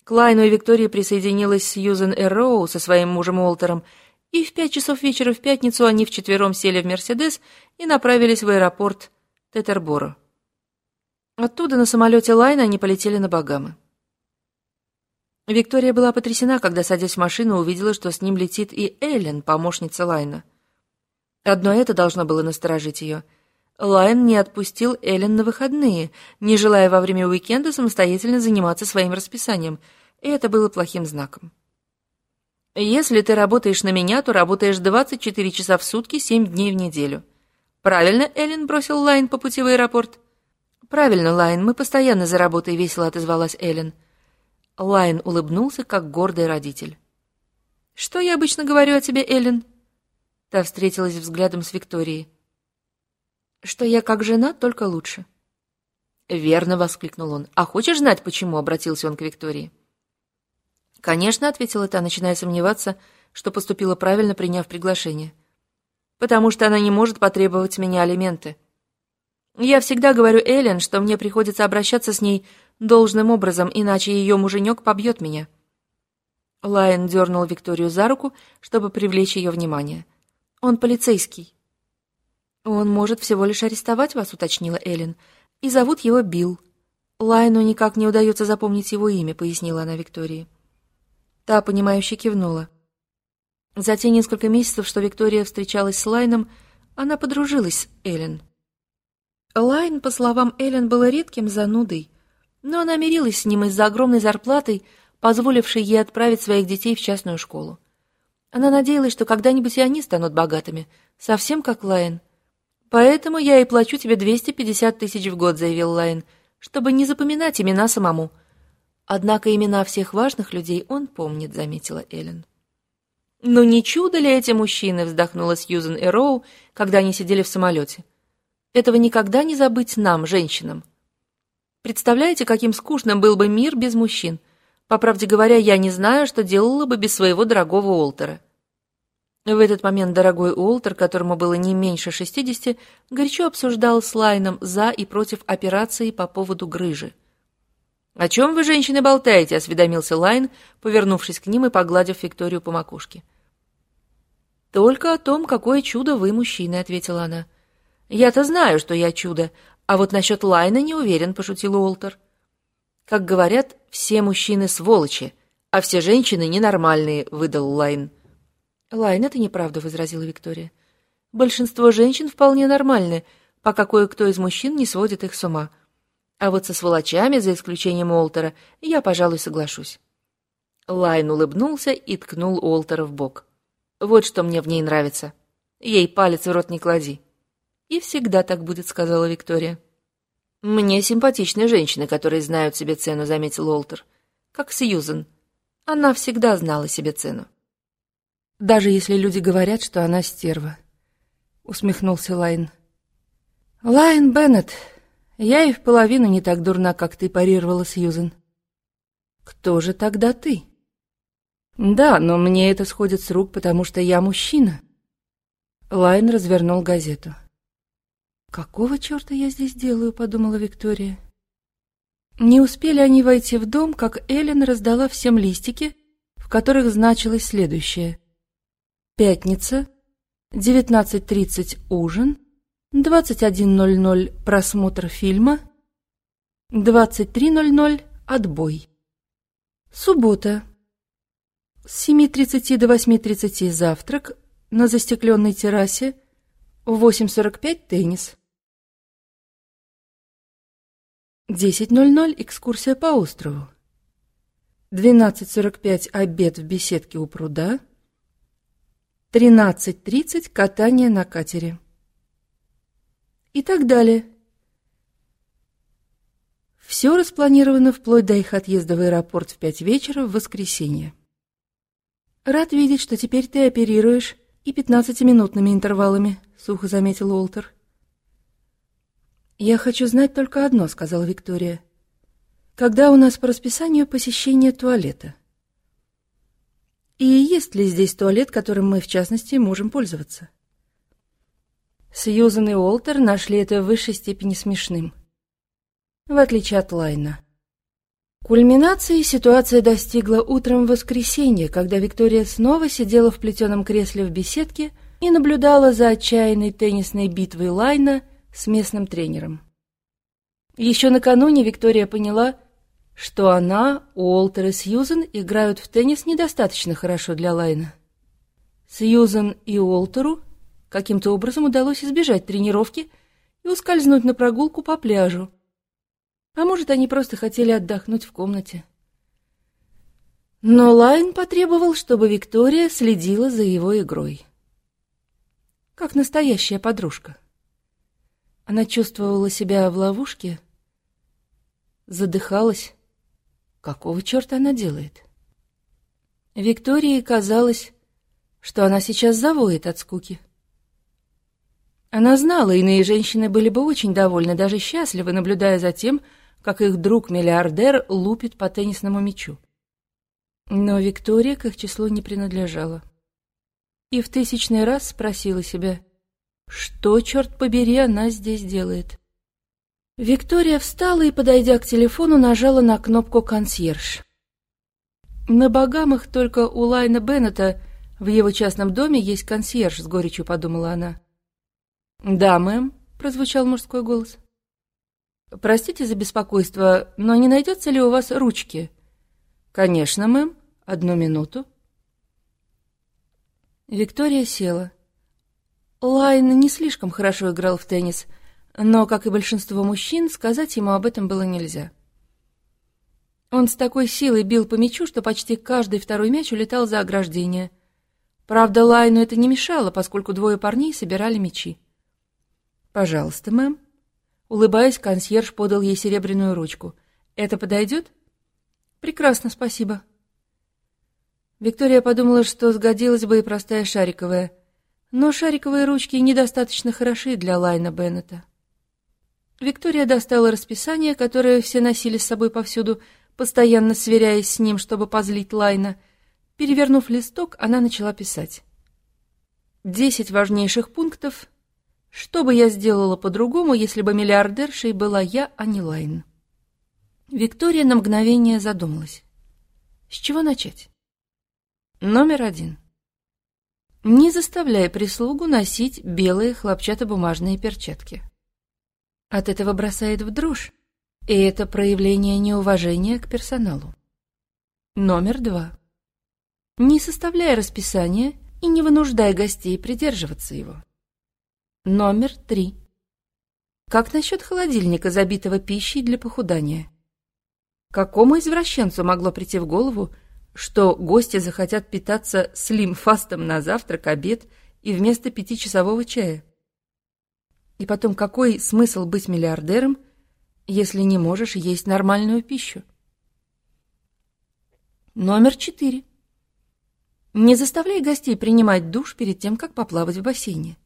К Лайну и Виктории присоединилась Сьюзен Эрроу со своим мужем Уолтером, и в пять часов вечера в пятницу они вчетвером сели в «Мерседес» и направились в аэропорт Тетерборо. Оттуда на самолете Лайна они полетели на Багамы. Виктория была потрясена, когда, садясь в машину, увидела, что с ним летит и Эллен, помощница Лайна. Одно это должно было насторожить ее. Лайн не отпустил Эллен на выходные, не желая во время уикенда самостоятельно заниматься своим расписанием, и это было плохим знаком. «Если ты работаешь на меня, то работаешь 24 часа в сутки, 7 дней в неделю». «Правильно, Эллен?» — бросил Лайн по пути в аэропорт. «Правильно, Лайн, мы постоянно за работой», — весело отозвалась Эллен. Лайн улыбнулся, как гордый родитель. «Что я обычно говорю о тебе, Эллен?» Та встретилась взглядом с Викторией. «Что я как жена, только лучше». «Верно», — воскликнул он. «А хочешь знать, почему?» — обратился он к Виктории. «Конечно», — ответила та, начиная сомневаться, что поступила правильно, приняв приглашение. «Потому что она не может потребовать с меня алименты. Я всегда говорю Эллен, что мне приходится обращаться с ней должным образом, иначе ее муженек побьет меня». Лайон дернул Викторию за руку, чтобы привлечь ее внимание. Он полицейский». «Он может всего лишь арестовать вас», — уточнила Эллен. «И зовут его Билл. Лайну никак не удается запомнить его имя», — пояснила она Виктории. Та, понимающе кивнула. За те несколько месяцев, что Виктория встречалась с Лайном, она подружилась с Эллен. Лайн, по словам Эллен, был редким занудой, но она мирилась с ним из-за огромной зарплаты, позволившей ей отправить своих детей в частную школу. Она надеялась, что когда-нибудь и они станут богатыми, совсем как Лайн. «Поэтому я и плачу тебе 250 тысяч в год», — заявил Лайн, «чтобы не запоминать имена самому». «Однако имена всех важных людей он помнит», — заметила Эллен. «Ну не чудо ли эти мужчины?» — вздохнула Сьюзен Эрроу, когда они сидели в самолете. «Этого никогда не забыть нам, женщинам. Представляете, каким скучным был бы мир без мужчин? По правде говоря, я не знаю, что делала бы без своего дорогого Уолтера. В этот момент дорогой Уолтер, которому было не меньше шестидесяти, горячо обсуждал с Лайном за и против операции по поводу грыжи. «О чем вы, женщины, болтаете?» — осведомился Лайн, повернувшись к ним и погладив Викторию по макушке. «Только о том, какое чудо вы, мужчины», — ответила она. «Я-то знаю, что я чудо, а вот насчет Лайна не уверен», — пошутил Уолтер. «Как говорят, все мужчины сволочи, а все женщины ненормальные», — выдал Лайн. «Лайн, это неправда», — возразила Виктория. «Большинство женщин вполне нормальны, пока кое-кто из мужчин не сводит их с ума. А вот со сволочами, за исключением Уолтера, я, пожалуй, соглашусь». Лайн улыбнулся и ткнул Уолтера в бок. «Вот что мне в ней нравится. Ей палец в рот не клади». «И всегда так будет», — сказала Виктория. «Мне симпатичны женщины, которые знают себе цену», — заметил Уолтер. «Как Сьюзен. Она всегда знала себе цену». Даже если люди говорят, что она стерва. Усмехнулся Лайн. Лайн Беннет, я и в половину не так дурна, как ты, парировала Сьюзен. Кто же тогда ты? Да, но мне это сходит с рук, потому что я мужчина. Лайн развернул газету. «Какого черта я здесь делаю?» — подумала Виктория. Не успели они войти в дом, как Эллен раздала всем листики, в которых значилось следующее. Пятница, 19.30 ужин, 21.00 просмотр фильма, 23.00 отбой. Суббота. С 7.30 до 8.30 завтрак на застекленной террасе, в 8.45 теннис. 10.00 экскурсия по острову. 12.45 обед в беседке у пруда. 13.30 катание на катере. И так далее. Все распланировано вплоть до их отъезда в аэропорт в пять вечера в воскресенье. «Рад видеть, что теперь ты оперируешь и пятнадцатиминутными интервалами», — сухо заметил Уолтер. «Я хочу знать только одно», — сказала Виктория. «Когда у нас по расписанию посещение туалета?» И есть ли здесь туалет, которым мы, в частности, можем пользоваться? Сьюзан и Уолтер нашли это в высшей степени смешным. В отличие от Лайна. Кульминации ситуация достигла утром в воскресенье, когда Виктория снова сидела в плетеном кресле в беседке и наблюдала за отчаянной теннисной битвой Лайна с местным тренером. Еще накануне Виктория поняла, что она, Уолтер и Сьюзен играют в теннис недостаточно хорошо для Лайна. Сьюзен и Уолтеру каким-то образом удалось избежать тренировки и ускользнуть на прогулку по пляжу. А может, они просто хотели отдохнуть в комнате. Но Лайн потребовал, чтобы Виктория следила за его игрой. Как настоящая подружка. Она чувствовала себя в ловушке, задыхалась, Какого черта она делает? Виктории казалось, что она сейчас завоет от скуки. Она знала, иные женщины были бы очень довольны, даже счастливы, наблюдая за тем, как их друг-миллиардер лупит по теннисному мячу. Но Виктория к их числу не принадлежала. И в тысячный раз спросила себя, что, черт побери, она здесь делает. Виктория встала и, подойдя к телефону, нажала на кнопку «Консьерж». На Багамах только у Лайна Беннета в его частном доме есть консьерж, с горечью подумала она. «Да, мэм», — прозвучал мужской голос. «Простите за беспокойство, но не найдется ли у вас ручки?» «Конечно, мэм. Одну минуту». Виктория села. Лайн не слишком хорошо играл в теннис — но, как и большинство мужчин, сказать ему об этом было нельзя. Он с такой силой бил по мячу, что почти каждый второй мяч улетал за ограждение. Правда, Лайну это не мешало, поскольку двое парней собирали мячи. «Пожалуйста, мэм». Улыбаясь, консьерж подал ей серебряную ручку. «Это подойдет?» «Прекрасно, спасибо». Виктория подумала, что сгодилась бы и простая шариковая. Но шариковые ручки недостаточно хороши для Лайна Беннета. Виктория достала расписание, которое все носили с собой повсюду, постоянно сверяясь с ним, чтобы позлить Лайна. Перевернув листок, она начала писать. Десять важнейших пунктов. Что бы я сделала по-другому, если бы миллиардершей была я, а не Лайн? Виктория на мгновение задумалась. С чего начать? Номер один. Не заставляй прислугу носить белые хлопчатобумажные перчатки. От этого бросает в дрожь, и это проявление неуважения к персоналу. Номер два. Не составляй расписание и не вынуждай гостей придерживаться его. Номер три. Как насчет холодильника, забитого пищей для похудания? Какому извращенцу могло прийти в голову, что гости захотят питаться слим-фастом на завтрак, обед и вместо пятичасового чая? И потом, какой смысл быть миллиардером, если не можешь есть нормальную пищу? Номер четыре. Не заставляй гостей принимать душ перед тем, как поплавать в бассейне.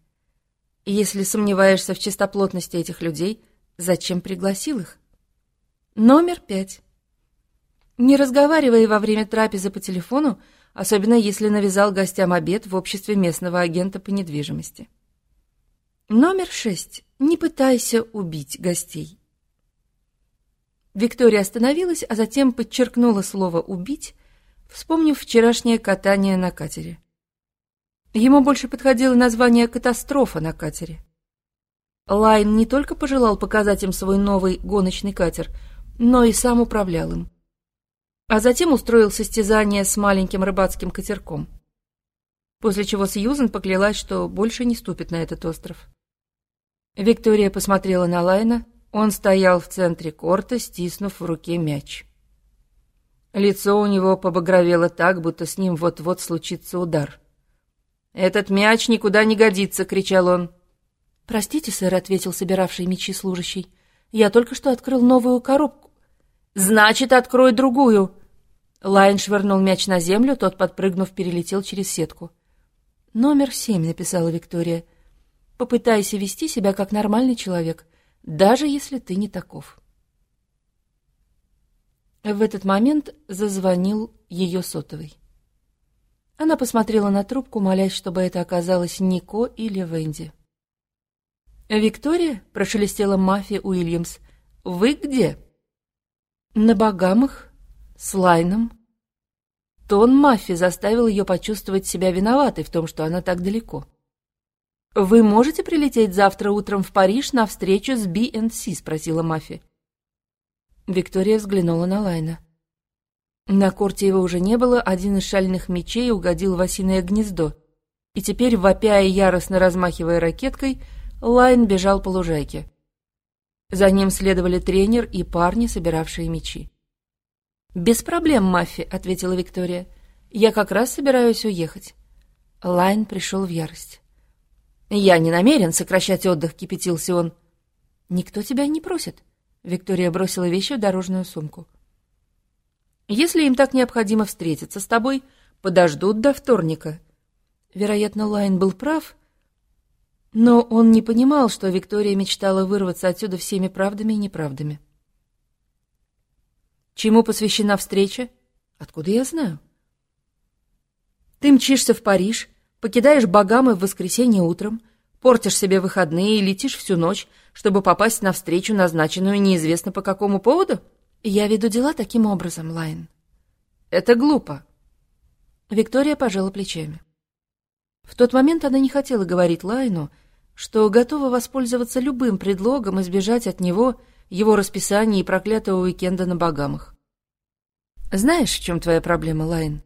Если сомневаешься в чистоплотности этих людей, зачем пригласил их? Номер пять. Не разговаривай во время трапезы по телефону, особенно если навязал гостям обед в обществе местного агента по недвижимости. Номер шесть. Не пытайся убить гостей. Виктория остановилась, а затем подчеркнула слово «убить», вспомнив вчерашнее катание на катере. Ему больше подходило название «катастрофа на катере». Лайн не только пожелал показать им свой новый гоночный катер, но и сам управлял им а затем устроил состязание с маленьким рыбацким катерком. После чего Сьюзен поклялась, что больше не ступит на этот остров. Виктория посмотрела на Лайна, он стоял в центре корта, стиснув в руке мяч. Лицо у него побагровело так, будто с ним вот-вот случится удар. «Этот мяч никуда не годится!» — кричал он. «Простите, сэр», — ответил собиравший мячи служащий. «Я только что открыл новую коробку». «Значит, открой другую!» Лайн швырнул мяч на землю, тот, подпрыгнув, перелетел через сетку. «Номер семь», — написала Виктория. «Попытайся вести себя как нормальный человек, даже если ты не таков». В этот момент зазвонил ее сотовый. Она посмотрела на трубку, молясь, чтобы это оказалось Нико или Венди. «Виктория?» — прошелестела Маффи Уильямс. «Вы где?» «На Багамах», с Лайном. Тон Маффи заставил ее почувствовать себя виноватой в том, что она так далеко. «Вы можете прилететь завтра утром в Париж на встречу с B&C?» — спросила Маффи. Виктория взглянула на Лайна. На корте его уже не было, один из шальных мячей угодил в осиное гнездо, и теперь, вопя и яростно размахивая ракеткой, Лайн бежал по лужайке. За ним следовали тренер и парни, собиравшие мячи. «Без проблем, Маффи», — ответила Виктория. «Я как раз собираюсь уехать». Лайн пришел в ярость. «Я не намерен сокращать отдых», — кипятился он. «Никто тебя не просит». Виктория бросила вещи в дорожную сумку. «Если им так необходимо встретиться с тобой, подождут до вторника». Вероятно, Лайн был прав, но он не понимал, что Виктория мечтала вырваться отсюда всеми правдами и неправдами. Чему посвящена встреча? Откуда я знаю? Ты мчишься в Париж, покидаешь Багамы в воскресенье утром, портишь себе выходные и летишь всю ночь, чтобы попасть на встречу, назначенную неизвестно по какому поводу? Я веду дела таким образом, Лайн. Это глупо. Виктория пожала плечами. В тот момент она не хотела говорить Лайну, что готова воспользоваться любым предлогом сбежать от него, его расписание и проклятого уикенда на Багамах. Знаешь, в чем твоя проблема, Лайн?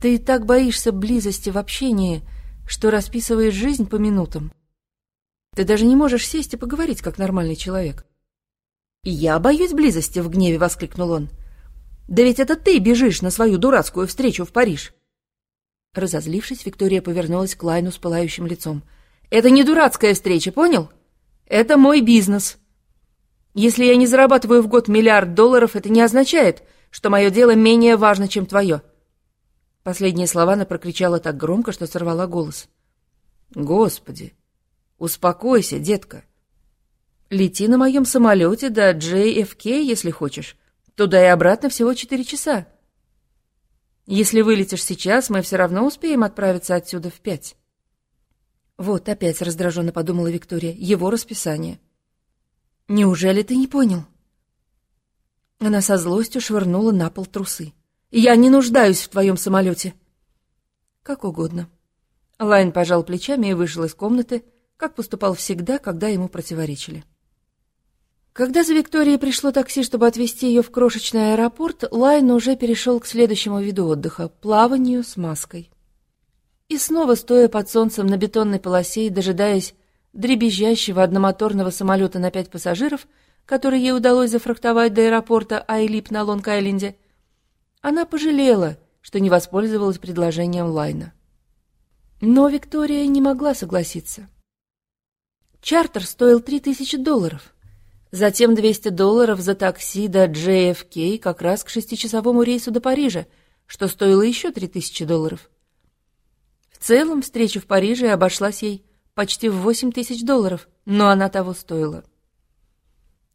Ты так боишься близости в общении, что расписываешь жизнь по минутам. Ты даже не можешь сесть и поговорить, как нормальный человек. «Я боюсь близости», — в гневе воскликнул он. «Да ведь это ты бежишь на свою дурацкую встречу в Париж!» Разозлившись, Виктория повернулась к Лайну с пылающим лицом. «Это не дурацкая встреча, понял? Это мой бизнес!» Если я не зарабатываю в год миллиард долларов, это не означает, что мое дело менее важно, чем твое. Последние слова она прокричала так громко, что сорвала голос. Господи, успокойся, детка. Лети на моем самолете до JFK, если хочешь. Туда и обратно всего четыре часа. Если вылетишь сейчас, мы все равно успеем отправиться отсюда в пять. Вот опять раздраженно подумала Виктория. Его расписание. Неужели ты не понял? Она со злостью швырнула на пол трусы. Я не нуждаюсь в твоем самолете. Как угодно. Лайн пожал плечами и вышел из комнаты, как поступал всегда, когда ему противоречили. Когда за Викторией пришло такси, чтобы отвезти ее в крошечный аэропорт, Лайн уже перешел к следующему виду отдыха — плаванию с маской. И снова, стоя под солнцем на бетонной полосе и дожидаясь дребезжащего одномоторного самолета на пять пассажиров, который ей удалось зафрахтовать до аэропорта Айлип на Лонг-Айленде, она пожалела, что не воспользовалась предложением Лайна. Но Виктория не могла согласиться. Чартер стоил три тысячи долларов — Затем 200 долларов за такси до JFK как раз к шестичасовому рейсу до Парижа, что стоило еще 3000 долларов. В целом встреча в Париже обошлась ей почти в 8 тысяч долларов, но она того стоила.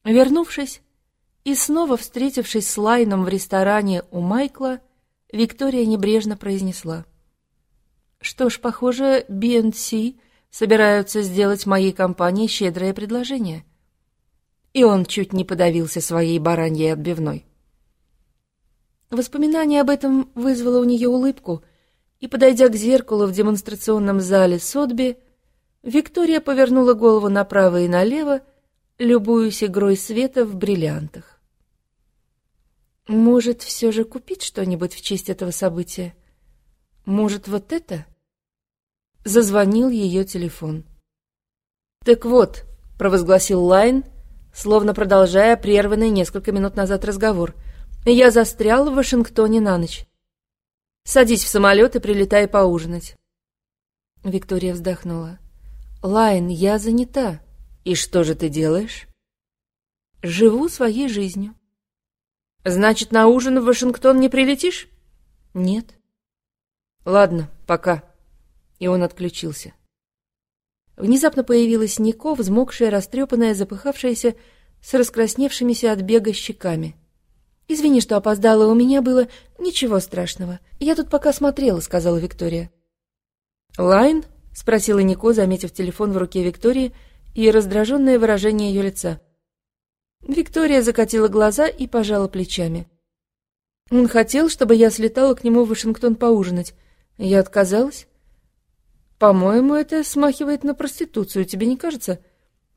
Вернувшись и снова встретившись с Лайном в ресторане у Майкла, Виктория небрежно произнесла. «Что ж, похоже, BNC собираются сделать моей компании щедрое предложение» и он чуть не подавился своей бараньей отбивной. Воспоминание об этом вызвало у нее улыбку, и, подойдя к зеркалу в демонстрационном зале Сотби, Виктория повернула голову направо и налево, любуясь игрой света в бриллиантах. Может, все же купить что-нибудь в честь этого события? Может, вот это? Зазвонил ее телефон. «Так вот», — провозгласил Лайн, словно продолжая прерванный несколько минут назад разговор. «Я застрял в Вашингтоне на ночь. Садись в самолет и прилетай поужинать». Виктория вздохнула. «Лайн, я занята. И что же ты делаешь?» «Живу своей жизнью». «Значит, на ужин в Вашингтон не прилетишь?» «Нет». «Ладно, пока». И он отключился. Внезапно появилась Нико, взмокшая, растрепанная, запыхавшаяся, с раскрасневшимися от бега щеками. «Извини, что опоздала, у меня было... Ничего страшного. Я тут пока смотрела», — сказала Виктория. «Лайн?» — спросила Нико, заметив телефон в руке Виктории и раздраженное выражение ее лица. Виктория закатила глаза и пожала плечами. «Он хотел, чтобы я слетала к нему в Вашингтон поужинать. Я отказалась. По-моему, это смахивает на проституцию, тебе не кажется?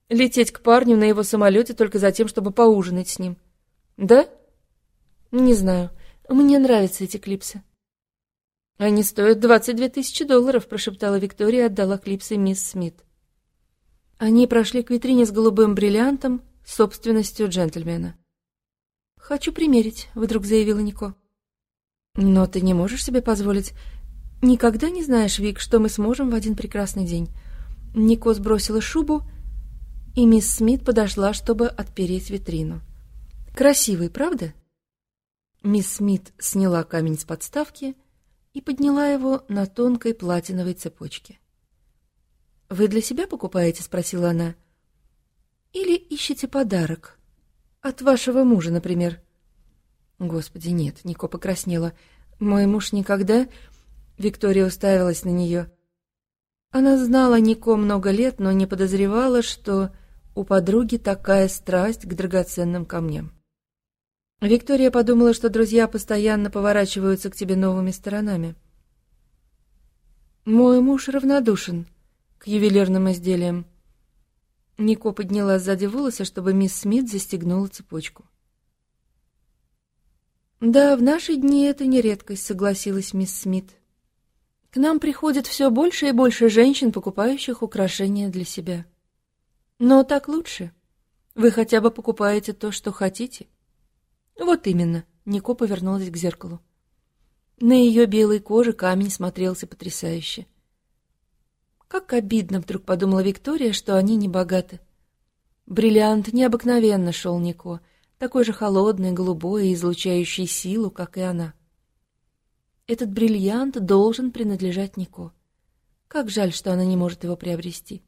Лететь к парню на его самолете только за тем, чтобы поужинать с ним. Да? Не знаю. Мне нравятся эти клипсы. Они стоят двадцать две тысячи долларов, прошептала Виктория и отдала клипсы мисс Смит. Они прошли к витрине с голубым бриллиантом, собственностью джентльмена. «Хочу примерить», — вдруг заявила Нико. «Но ты не можешь себе позволить Никогда не знаешь, Вик, что мы сможем в один прекрасный день. Нико сбросила шубу, и мисс Смит подошла, чтобы отпереть витрину. Красивый, правда? Мисс Смит сняла камень с подставки и подняла его на тонкой платиновой цепочке. «Вы для себя покупаете?» — спросила она. «Или ищете подарок? От вашего мужа, например?» «Господи, нет», — Нико покраснела. «Мой муж никогда...» Виктория уставилась на нее. Она знала Нико много лет, но не подозревала, что у подруги такая страсть к драгоценным камням. Виктория подумала, что друзья постоянно поворачиваются к тебе новыми сторонами. «Мой муж равнодушен к ювелирным изделиям». Нико подняла сзади волосы, чтобы мисс Смит застегнула цепочку. «Да, в наши дни это не редкость», — согласилась мисс Смит. К нам приходит все больше и больше женщин, покупающих украшения для себя. Но так лучше. Вы хотя бы покупаете то, что хотите. Вот именно. Нико повернулась к зеркалу. На ее белой коже камень смотрелся потрясающе. Как обидно, вдруг подумала Виктория, что они не богаты. Бриллиант необыкновенно шел Нико, такой же холодный, голубой и излучающий силу, как и она. Этот бриллиант должен принадлежать Нико. Как жаль, что она не может его приобрести.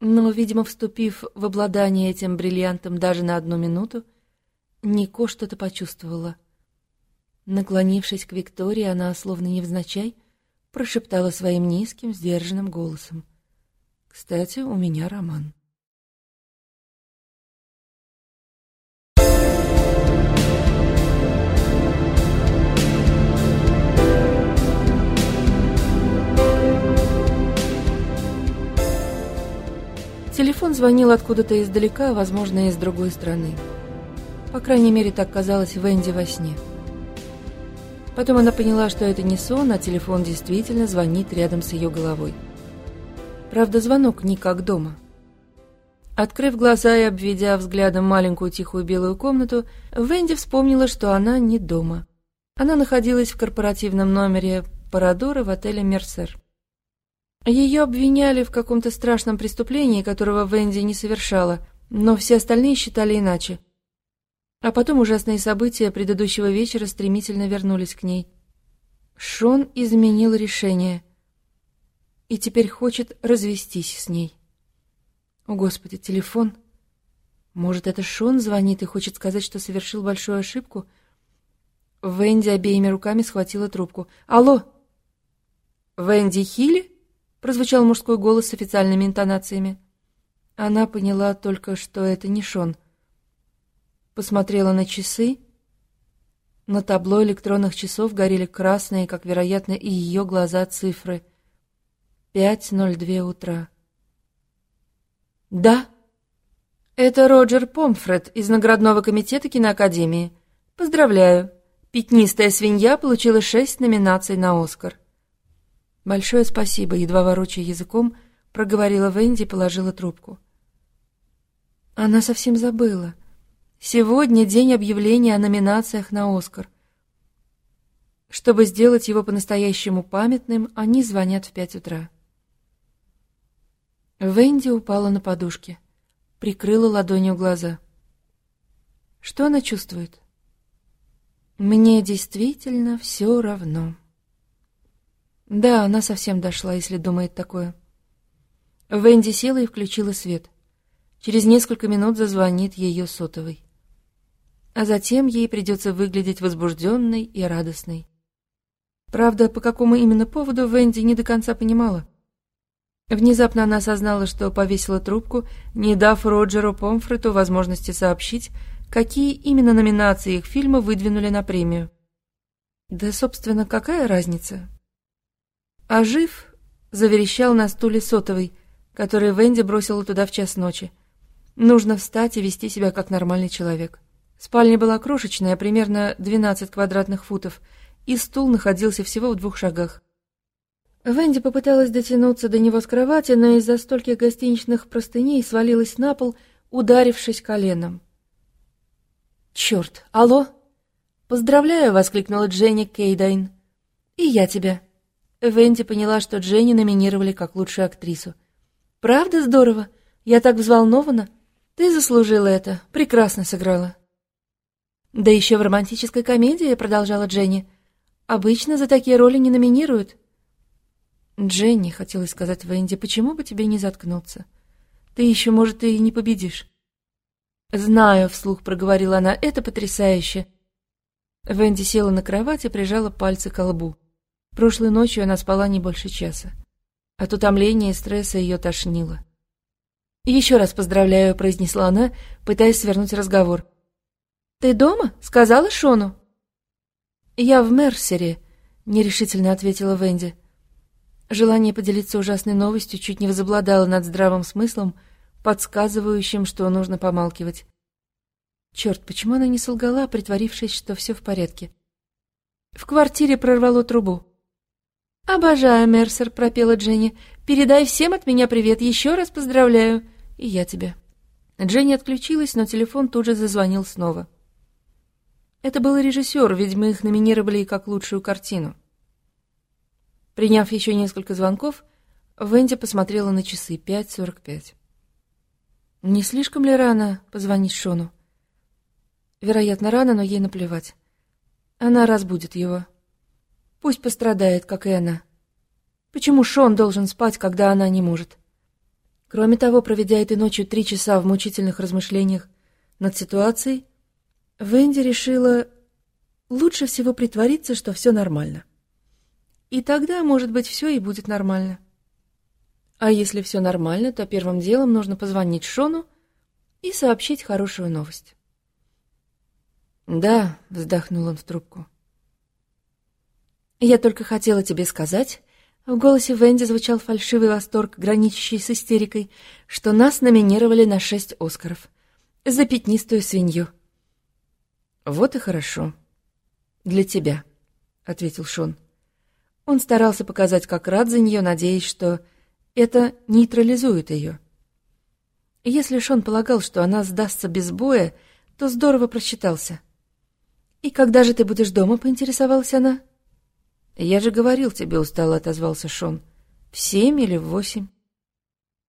Но, видимо, вступив в обладание этим бриллиантом даже на одну минуту, Нико что-то почувствовала. Наклонившись к Виктории, она, словно невзначай, прошептала своим низким, сдержанным голосом. «Кстати, у меня роман». Телефон звонил откуда-то издалека, возможно, из другой страны. По крайней мере, так казалось Венди во сне. Потом она поняла, что это не сон, а телефон действительно звонит рядом с ее головой. Правда, звонок не как дома. Открыв глаза и обведя взглядом маленькую тихую белую комнату, Венди вспомнила, что она не дома. Она находилась в корпоративном номере Парадора в отеле «Мерсер». Ее обвиняли в каком-то страшном преступлении, которого Венди не совершала, но все остальные считали иначе. А потом ужасные события предыдущего вечера стремительно вернулись к ней. Шон изменил решение и теперь хочет развестись с ней. О, Господи, телефон. Может, это Шон звонит и хочет сказать, что совершил большую ошибку? Венди обеими руками схватила трубку. «Алло!» «Венди Хилли?» прозвучал мужской голос с официальными интонациями. Она поняла только, что это не Шон. Посмотрела на часы. На табло электронных часов горели красные, как, вероятно, и ее глаза цифры. Пять ноль две утра. «Да, это Роджер Помфред из наградного комитета киноакадемии. Поздравляю, пятнистая свинья получила шесть номинаций на «Оскар». «Большое спасибо», — едва ворочая языком, проговорила Венди и положила трубку. Она совсем забыла. Сегодня день объявления о номинациях на «Оскар». Чтобы сделать его по-настоящему памятным, они звонят в пять утра. Венди упала на подушке, прикрыла ладонью глаза. Что она чувствует? Мне действительно все равно. Да, она совсем дошла, если думает такое. Венди села и включила свет. Через несколько минут зазвонит ее сотовый. А затем ей придется выглядеть возбужденной и радостной. Правда, по какому именно поводу Венди не до конца понимала. Внезапно она осознала, что повесила трубку, не дав Роджеру Помфрету возможности сообщить, какие именно номинации их фильма выдвинули на премию. Да, собственно, какая разница? А жив, заверещал на стуле сотовый, который Венди бросила туда в час ночи. Нужно встать и вести себя как нормальный человек. Спальня была крошечная, примерно 12 квадратных футов, и стул находился всего в двух шагах. Венди попыталась дотянуться до него с кровати, но из-за стольких гостиничных простыней свалилась на пол, ударившись коленом. «Черт! Алло!» «Поздравляю!» — воскликнула Дженни Кейдайн. «И я тебя!» Венди поняла, что Дженни номинировали как лучшую актрису. «Правда здорово? Я так взволнована. Ты заслужила это. Прекрасно сыграла». «Да еще в романтической комедии», — продолжала Дженни. «Обычно за такие роли не номинируют». «Дженни», — хотела сказать Венди, — «почему бы тебе не заткнуться? Ты еще, может, и не победишь». «Знаю», — вслух проговорила она, — «это потрясающе». Венди села на кровать и прижала пальцы к лбу. Прошлой ночью она спала не больше часа. От утомления и стресса ее тошнило. «Еще раз поздравляю», — произнесла она, пытаясь свернуть разговор. «Ты дома?» — сказала Шону. «Я в Мерсере», — нерешительно ответила Венди. Желание поделиться ужасной новостью чуть не возобладало над здравым смыслом, подсказывающим, что нужно помалкивать. Черт, почему она не солгала, притворившись, что все в порядке? В квартире прорвало трубу. «Обожаю, Мерсер», — пропела Дженни. «Передай всем от меня привет, еще раз поздравляю. И я тебя». Дженни отключилась, но телефон тут же зазвонил снова. Это был режиссер, ведь мы их номинировали как лучшую картину. Приняв еще несколько звонков, Венди посмотрела на часы пять сорок пять. Не слишком ли рано позвонить Шону? Вероятно, рано, но ей наплевать. Она разбудит его. Пусть пострадает, как и она. Почему Шон должен спать, когда она не может? Кроме того, проведя этой ночью три часа в мучительных размышлениях над ситуацией, Венди решила лучше всего притвориться, что все нормально. И тогда, может быть, все и будет нормально. А если все нормально, то первым делом нужно позвонить Шону и сообщить хорошую новость. «Да», — вздохнул он в трубку. «Я только хотела тебе сказать...» В голосе Венди звучал фальшивый восторг, граничащий с истерикой, что нас номинировали на шесть Оскаров. За пятнистую свинью. «Вот и хорошо. Для тебя», — ответил Шон. Он старался показать, как рад за нее, надеясь, что это нейтрализует ее. Если Шон полагал, что она сдастся без боя, то здорово просчитался. «И когда же ты будешь дома?» — поинтересовалась она. «Я же говорил тебе», — устало отозвался Шон. «В семь или в восемь?»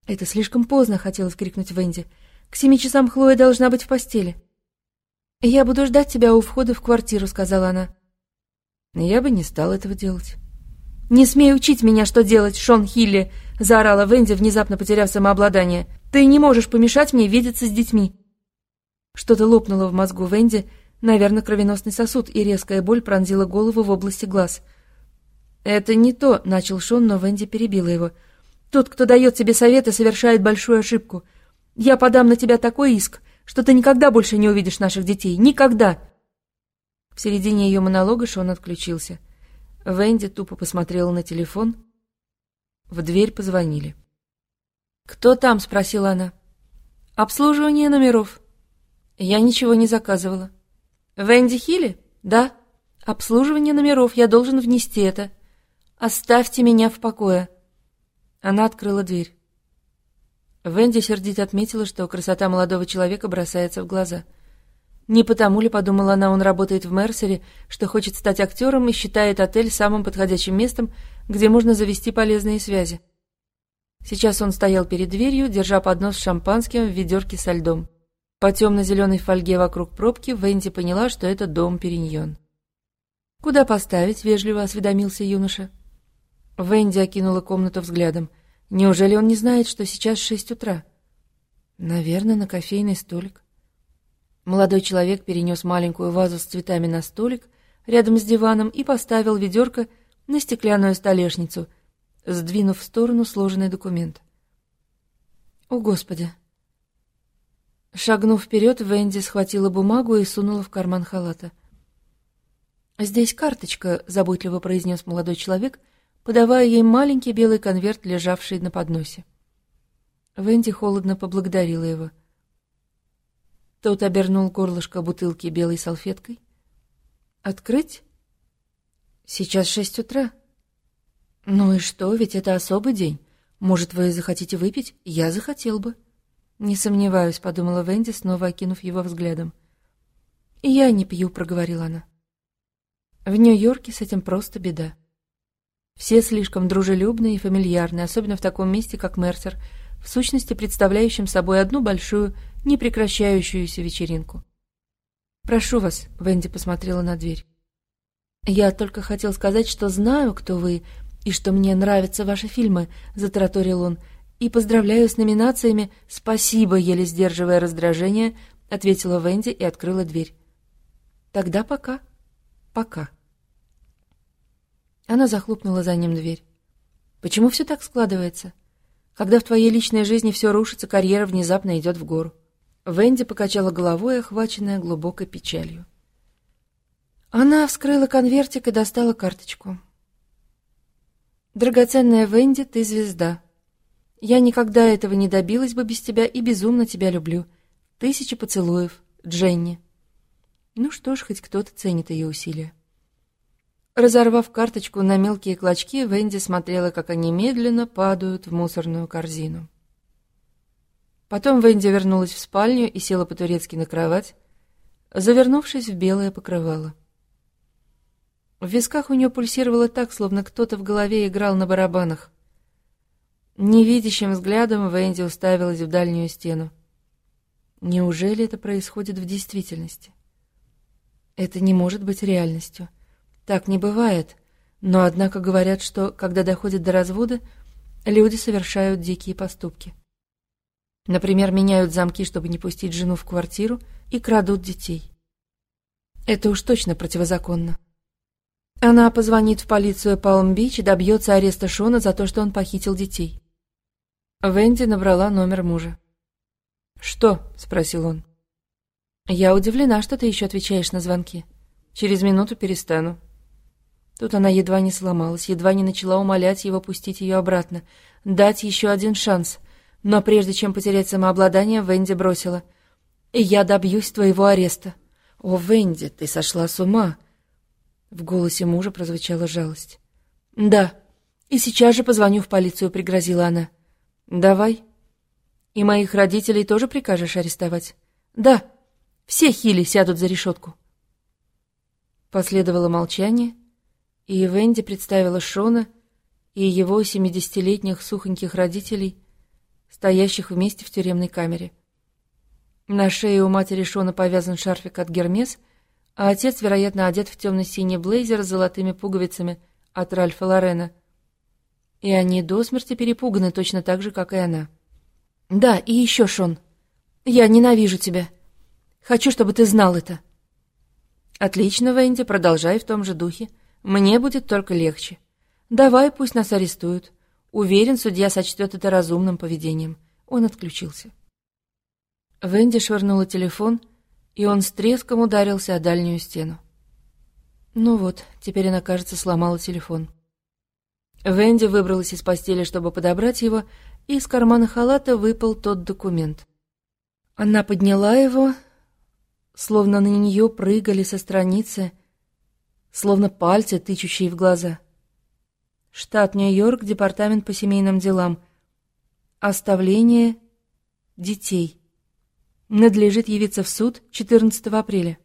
«Это слишком поздно», — хотелось крикнуть Венди. «К семи часам Хлоя должна быть в постели». «Я буду ждать тебя у входа в квартиру», — сказала она. «Я бы не стал этого делать». «Не смей учить меня, что делать, Шон Хилли!» — заорала Венди, внезапно потеряв самообладание. «Ты не можешь помешать мне видеться с детьми!» Что-то лопнуло в мозгу Венди, наверное, кровеносный сосуд, и резкая боль пронзила голову в области глаз. «Это не то», — начал Шон, но Венди перебила его. «Тот, кто дает тебе советы, совершает большую ошибку. Я подам на тебя такой иск, что ты никогда больше не увидишь наших детей. Никогда!» В середине ее монолога Шон отключился. Венди тупо посмотрела на телефон. В дверь позвонили. «Кто там?» — спросила она. «Обслуживание номеров». «Я ничего не заказывала». «Венди Хилли?» «Да». «Обслуживание номеров. Я должен внести это». «Оставьте меня в покое». Она открыла дверь. Венди сердито отметила, что красота молодого человека бросается в глаза. Не потому ли, подумала она, он работает в Мерсере, что хочет стать актером и считает отель самым подходящим местом, где можно завести полезные связи. Сейчас он стоял перед дверью, держа поднос с шампанским в ведерке со льдом. По темно-зеленой фольге вокруг пробки Венди поняла, что это дом Периньон. «Куда поставить?» — вежливо осведомился юноша. Венди окинула комнату взглядом. «Неужели он не знает, что сейчас шесть утра?» «Наверное, на кофейный столик». Молодой человек перенес маленькую вазу с цветами на столик рядом с диваном и поставил ведерко на стеклянную столешницу, сдвинув в сторону сложенный документ. «О, Господи!» Шагнув вперед, Венди схватила бумагу и сунула в карман халата. «Здесь карточка», — заботливо произнес молодой человек, подавая ей маленький белый конверт, лежавший на подносе. Венди холодно поблагодарила его — тот обернул горлышко бутылки белой салфеткой. «Открыть?» «Сейчас шесть утра». «Ну и что, ведь это особый день. Может, вы захотите выпить? Я захотел бы». «Не сомневаюсь», — подумала Венди, снова окинув его взглядом. «Я не пью», — проговорила она. «В Нью-Йорке с этим просто беда. Все слишком дружелюбные и фамильярные, особенно в таком месте, как Мерсер, в сущности представляющем собой одну большую непрекращающуюся вечеринку. «Прошу вас», — Венди посмотрела на дверь. «Я только хотел сказать, что знаю, кто вы, и что мне нравятся ваши фильмы», — затараторил он, «и поздравляю с номинациями. Спасибо», — еле сдерживая раздражение, — ответила Венди и открыла дверь. «Тогда пока. Пока». Она захлопнула за ним дверь. «Почему все так складывается? Когда в твоей личной жизни все рушится, карьера внезапно идет в гору. Венди покачала головой, охваченная глубокой печалью. Она вскрыла конвертик и достала карточку. «Драгоценная Венди, ты звезда. Я никогда этого не добилась бы без тебя и безумно тебя люблю. Тысячи поцелуев. Дженни». Ну что ж, хоть кто-то ценит ее усилия. Разорвав карточку на мелкие клочки, Венди смотрела, как они медленно падают в мусорную корзину. Потом Венди вернулась в спальню и села по-турецки на кровать, завернувшись в белое покрывало. В висках у нее пульсировало так, словно кто-то в голове играл на барабанах. Невидящим взглядом Венди уставилась в дальнюю стену. Неужели это происходит в действительности? Это не может быть реальностью. Так не бывает. Но однако говорят, что, когда доходит до развода, люди совершают дикие поступки. Например, меняют замки, чтобы не пустить жену в квартиру, и крадут детей. Это уж точно противозаконно. Она позвонит в полицию Палм-Бич и добьется ареста Шона за то, что он похитил детей. Венди набрала номер мужа. «Что?» — спросил он. «Я удивлена, что ты еще отвечаешь на звонки. Через минуту перестану». Тут она едва не сломалась, едва не начала умолять его пустить ее обратно, дать еще один шанс. Но прежде чем потерять самообладание, Венди бросила. «Я добьюсь твоего ареста». «О, Венди, ты сошла с ума!» В голосе мужа прозвучала жалость. «Да, и сейчас же позвоню в полицию», — пригрозила она. «Давай». «И моих родителей тоже прикажешь арестовать?» «Да, все хили сядут за решетку». Последовало молчание, и Венди представила Шона и его семидесятилетних сухоньких родителей, стоящих вместе в тюремной камере. На шее у матери Шона повязан шарфик от Гермес, а отец, вероятно, одет в темно-синий блейзер с золотыми пуговицами от Ральфа Лорена. И они до смерти перепуганы точно так же, как и она. «Да, и еще, Шон, я ненавижу тебя. Хочу, чтобы ты знал это». «Отлично, Венди, продолжай в том же духе. Мне будет только легче. Давай, пусть нас арестуют. Уверен, судья сочтет это разумным поведением». Он отключился. Венди швырнула телефон — и он с треском ударился о дальнюю стену. Ну вот, теперь она, кажется, сломала телефон. Венди выбралась из постели, чтобы подобрать его, и из кармана халата выпал тот документ. Она подняла его, словно на нее прыгали со страницы, словно пальцы, тычущие в глаза. Штат Нью-Йорк, Департамент по семейным делам. Оставление детей надлежит явиться в суд 14 апреля.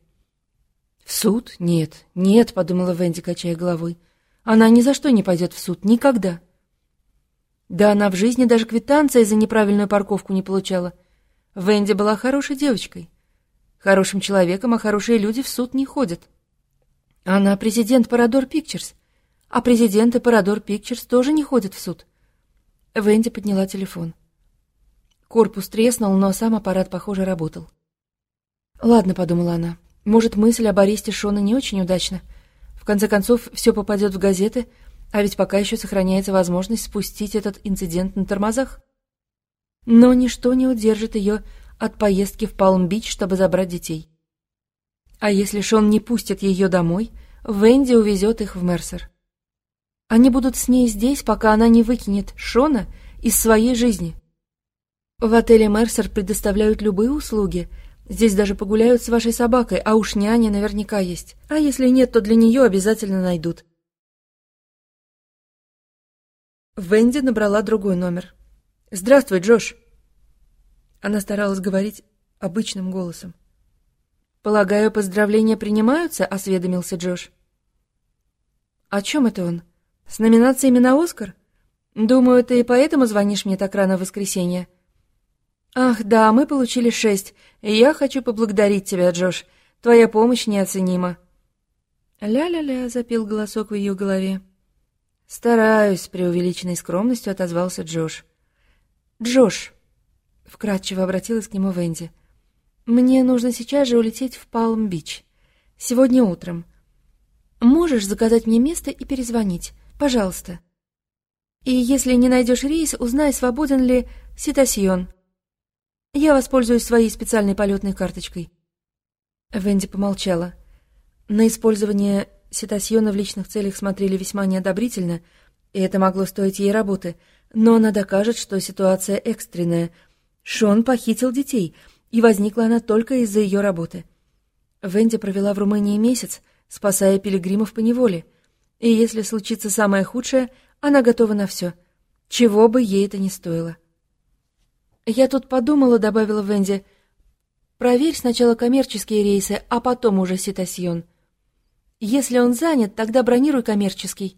«В суд? Нет, нет», — подумала Венди, качая головой. «Она ни за что не пойдет в суд, никогда». Да она в жизни даже квитанции за неправильную парковку не получала. Венди была хорошей девочкой. Хорошим человеком, а хорошие люди в суд не ходят. Она президент Парадор Пикчерс, а президенты Парадор Пикчерс тоже не ходят в суд. Венди подняла телефон. Корпус треснул, но сам аппарат, похоже, работал. «Ладно», — подумала она, — «может, мысль об аресте Шона не очень удачна. В конце концов, все попадет в газеты, а ведь пока еще сохраняется возможность спустить этот инцидент на тормозах. Но ничто не удержит ее от поездки в Палм-Бич, чтобы забрать детей. А если Шон не пустит ее домой, Венди увезет их в Мерсер. Они будут с ней здесь, пока она не выкинет Шона из своей жизни. В отеле Мерсер предоставляют любые услуги. Здесь даже погуляют с вашей собакой, а уж няня наверняка есть. А если нет, то для нее обязательно найдут. Венди набрала другой номер. «Здравствуй, Джош!» Она старалась говорить обычным голосом. «Полагаю, поздравления принимаются?» — осведомился Джош. «О чем это он? С номинациями на Оскар? Думаю, ты и поэтому звонишь мне так рано в воскресенье?» «Ах, да, мы получили шесть, и я хочу поблагодарить тебя, Джош. Твоя помощь неоценима». «Ля-ля-ля», — запел голосок в ее голове. «Стараюсь», — преувеличенной скромностью отозвался Джош. «Джош», — вкратчиво обратилась к нему Венди, — «мне нужно сейчас же улететь в Палм-Бич. Сегодня утром. Можешь заказать мне место и перезвонить? Пожалуйста. И если не найдешь рейс, узнай, свободен ли Ситасьон». Я воспользуюсь своей специальной полетной карточкой. Венди помолчала. На использование ситасьона в личных целях смотрели весьма неодобрительно, и это могло стоить ей работы, но она докажет, что ситуация экстренная. Шон похитил детей, и возникла она только из-за ее работы. Венди провела в Румынии месяц, спасая пилигримов по неволе, и если случится самое худшее, она готова на все, чего бы ей это ни стоило. «Я тут подумала», — добавила Венди. «Проверь сначала коммерческие рейсы, а потом уже Ситасьон. Если он занят, тогда бронируй коммерческий».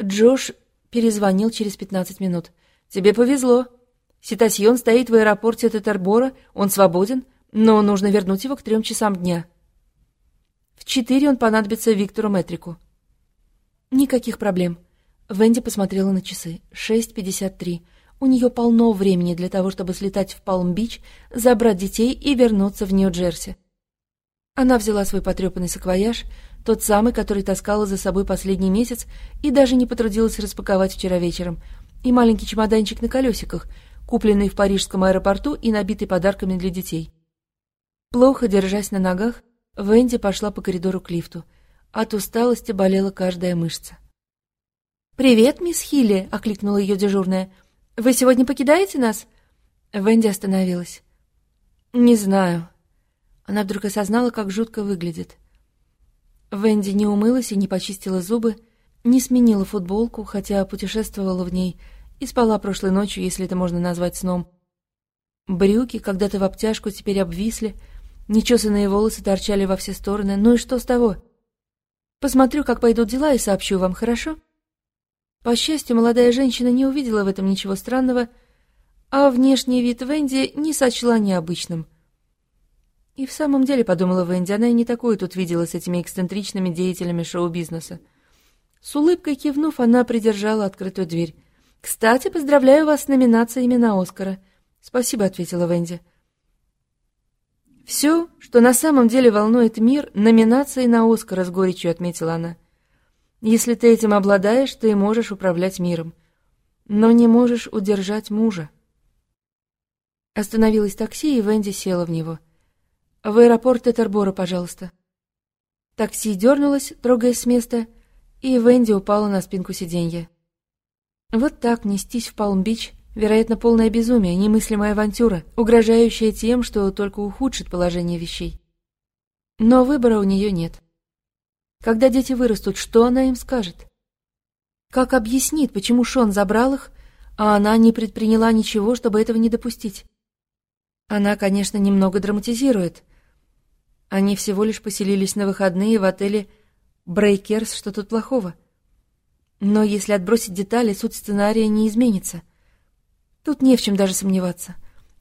Джош перезвонил через пятнадцать минут. «Тебе повезло. Ситасьон стоит в аэропорте Тетербора, он свободен, но нужно вернуть его к трем часам дня. В четыре он понадобится Виктору Метрику». «Никаких проблем». Венди посмотрела на часы. «Шесть пятьдесят три». У нее полно времени для того, чтобы слетать в Палм-Бич, забрать детей и вернуться в Нью-Джерси. Она взяла свой потрепанный саквояж, тот самый, который таскала за собой последний месяц и даже не потрудилась распаковать вчера вечером, и маленький чемоданчик на колесиках, купленный в парижском аэропорту и набитый подарками для детей. Плохо держась на ногах, Венди пошла по коридору к лифту. От усталости болела каждая мышца. «Привет, мисс Хилли!» — окликнула ее дежурная. «Вы сегодня покидаете нас?» Венди остановилась. «Не знаю». Она вдруг осознала, как жутко выглядит. Венди не умылась и не почистила зубы, не сменила футболку, хотя путешествовала в ней, и спала прошлой ночью, если это можно назвать сном. Брюки, когда-то в обтяжку, теперь обвисли, нечесанные волосы торчали во все стороны. Ну и что с того? Посмотрю, как пойдут дела, и сообщу вам, хорошо? По счастью, молодая женщина не увидела в этом ничего странного, а внешний вид Венди не сочла необычным. И в самом деле, подумала Венди, она и не такое тут видела с этими эксцентричными деятелями шоу-бизнеса. С улыбкой кивнув, она придержала открытую дверь. «Кстати, поздравляю вас с номинациями на Оскара». «Спасибо», — ответила Венди. «Все, что на самом деле волнует мир, номинации на Оскара», — с горечью отметила она. Если ты этим обладаешь, ты можешь управлять миром, но не можешь удержать мужа. Остановилось такси, и Венди села в него. В аэропорт Тетербора, пожалуйста. Такси дернулось, трогаясь с места, и Венди упала на спинку сиденья. Вот так нестись в Палм-Бич, вероятно, полное безумие, немыслимая авантюра, угрожающая тем, что только ухудшит положение вещей. Но выбора у нее нет. Когда дети вырастут, что она им скажет? Как объяснит, почему Шон забрал их, а она не предприняла ничего, чтобы этого не допустить? Она, конечно, немного драматизирует. Они всего лишь поселились на выходные в отеле «Брейкерс», что тут плохого? Но если отбросить детали, суть сценария не изменится. Тут не в чем даже сомневаться.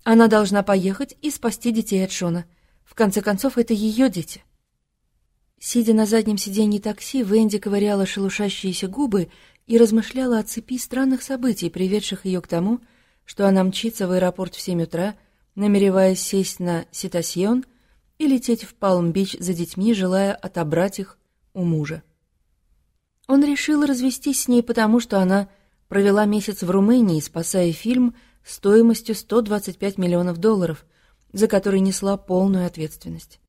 Она должна поехать и спасти детей от Шона. В конце концов, это ее дети. Сидя на заднем сиденье такси, Венди ковыряла шелушащиеся губы и размышляла о цепи странных событий, приведших ее к тому, что она мчится в аэропорт в семь утра, намереваясь сесть на Ситасьон и лететь в Палм-Бич за детьми, желая отобрать их у мужа. Он решил развестись с ней, потому что она провела месяц в Румынии, спасая фильм стоимостью 125 миллионов долларов, за который несла полную ответственность.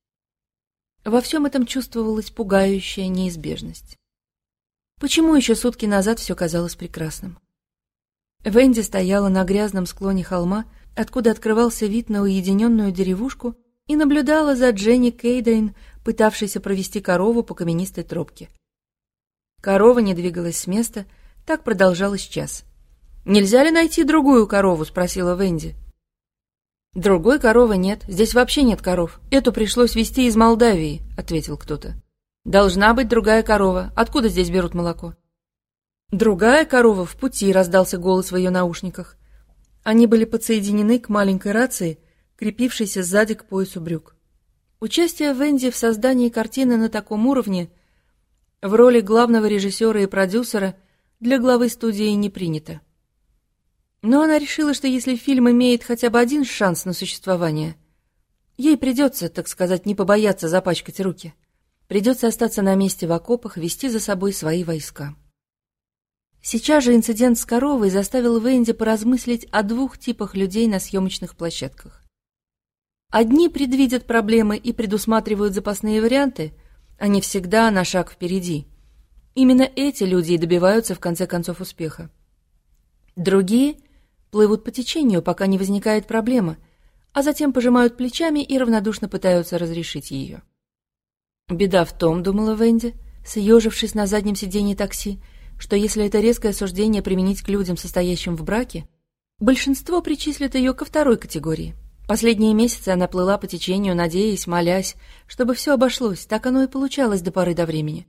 Во всем этом чувствовалась пугающая неизбежность. Почему еще сутки назад все казалось прекрасным? Венди стояла на грязном склоне холма, откуда открывался вид на уединенную деревушку, и наблюдала за Дженни Кейдейн, пытавшейся провести корову по каменистой тропке. Корова не двигалась с места, так продолжалось час. «Нельзя ли найти другую корову?» — спросила Венди. «Другой коровы нет, здесь вообще нет коров. Эту пришлось везти из Молдавии», — ответил кто-то. «Должна быть другая корова. Откуда здесь берут молоко?» «Другая корова в пути», — раздался голос в ее наушниках. Они были подсоединены к маленькой рации, крепившейся сзади к поясу брюк. Участие Венди в создании картины на таком уровне в роли главного режиссера и продюсера для главы студии не принято. Но она решила, что если фильм имеет хотя бы один шанс на существование, ей придется, так сказать, не побояться запачкать руки. Придется остаться на месте в окопах, вести за собой свои войска. Сейчас же инцидент с коровой заставил Венди поразмыслить о двух типах людей на съемочных площадках. Одни предвидят проблемы и предусматривают запасные варианты, они всегда на шаг впереди. Именно эти люди и добиваются в конце концов успеха. Другие — плывут по течению, пока не возникает проблема, а затем пожимают плечами и равнодушно пытаются разрешить ее. Беда в том, думала Венди, съежившись на заднем сиденье такси, что если это резкое суждение применить к людям, состоящим в браке, большинство причислит ее ко второй категории. Последние месяцы она плыла по течению, надеясь, молясь, чтобы все обошлось, так оно и получалось до поры до времени.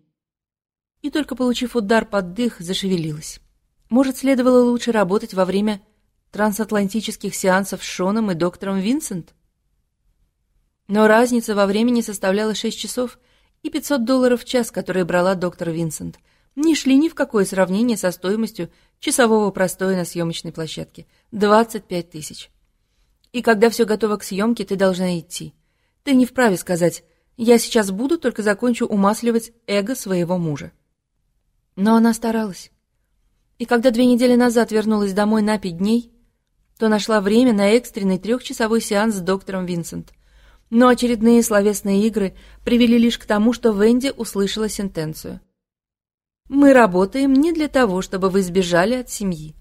И только получив удар под дых, зашевелилась. Может, следовало лучше работать во время трансатлантических сеансов с Шоном и доктором Винсент? Но разница во времени составляла 6 часов, и 500 долларов в час, которые брала доктор Винсент, не шли ни в какое сравнение со стоимостью часового простоя на съемочной площадке – 25 тысяч. И когда все готово к съемке, ты должна идти. Ты не вправе сказать Я сейчас буду, только закончу умасливать эго своего мужа. Но она старалась. И когда две недели назад вернулась домой на пять дней, то нашла время на экстренный трехчасовой сеанс с доктором Винсент. Но очередные словесные игры привели лишь к тому, что Венди услышала сентенцию. «Мы работаем не для того, чтобы вы сбежали от семьи».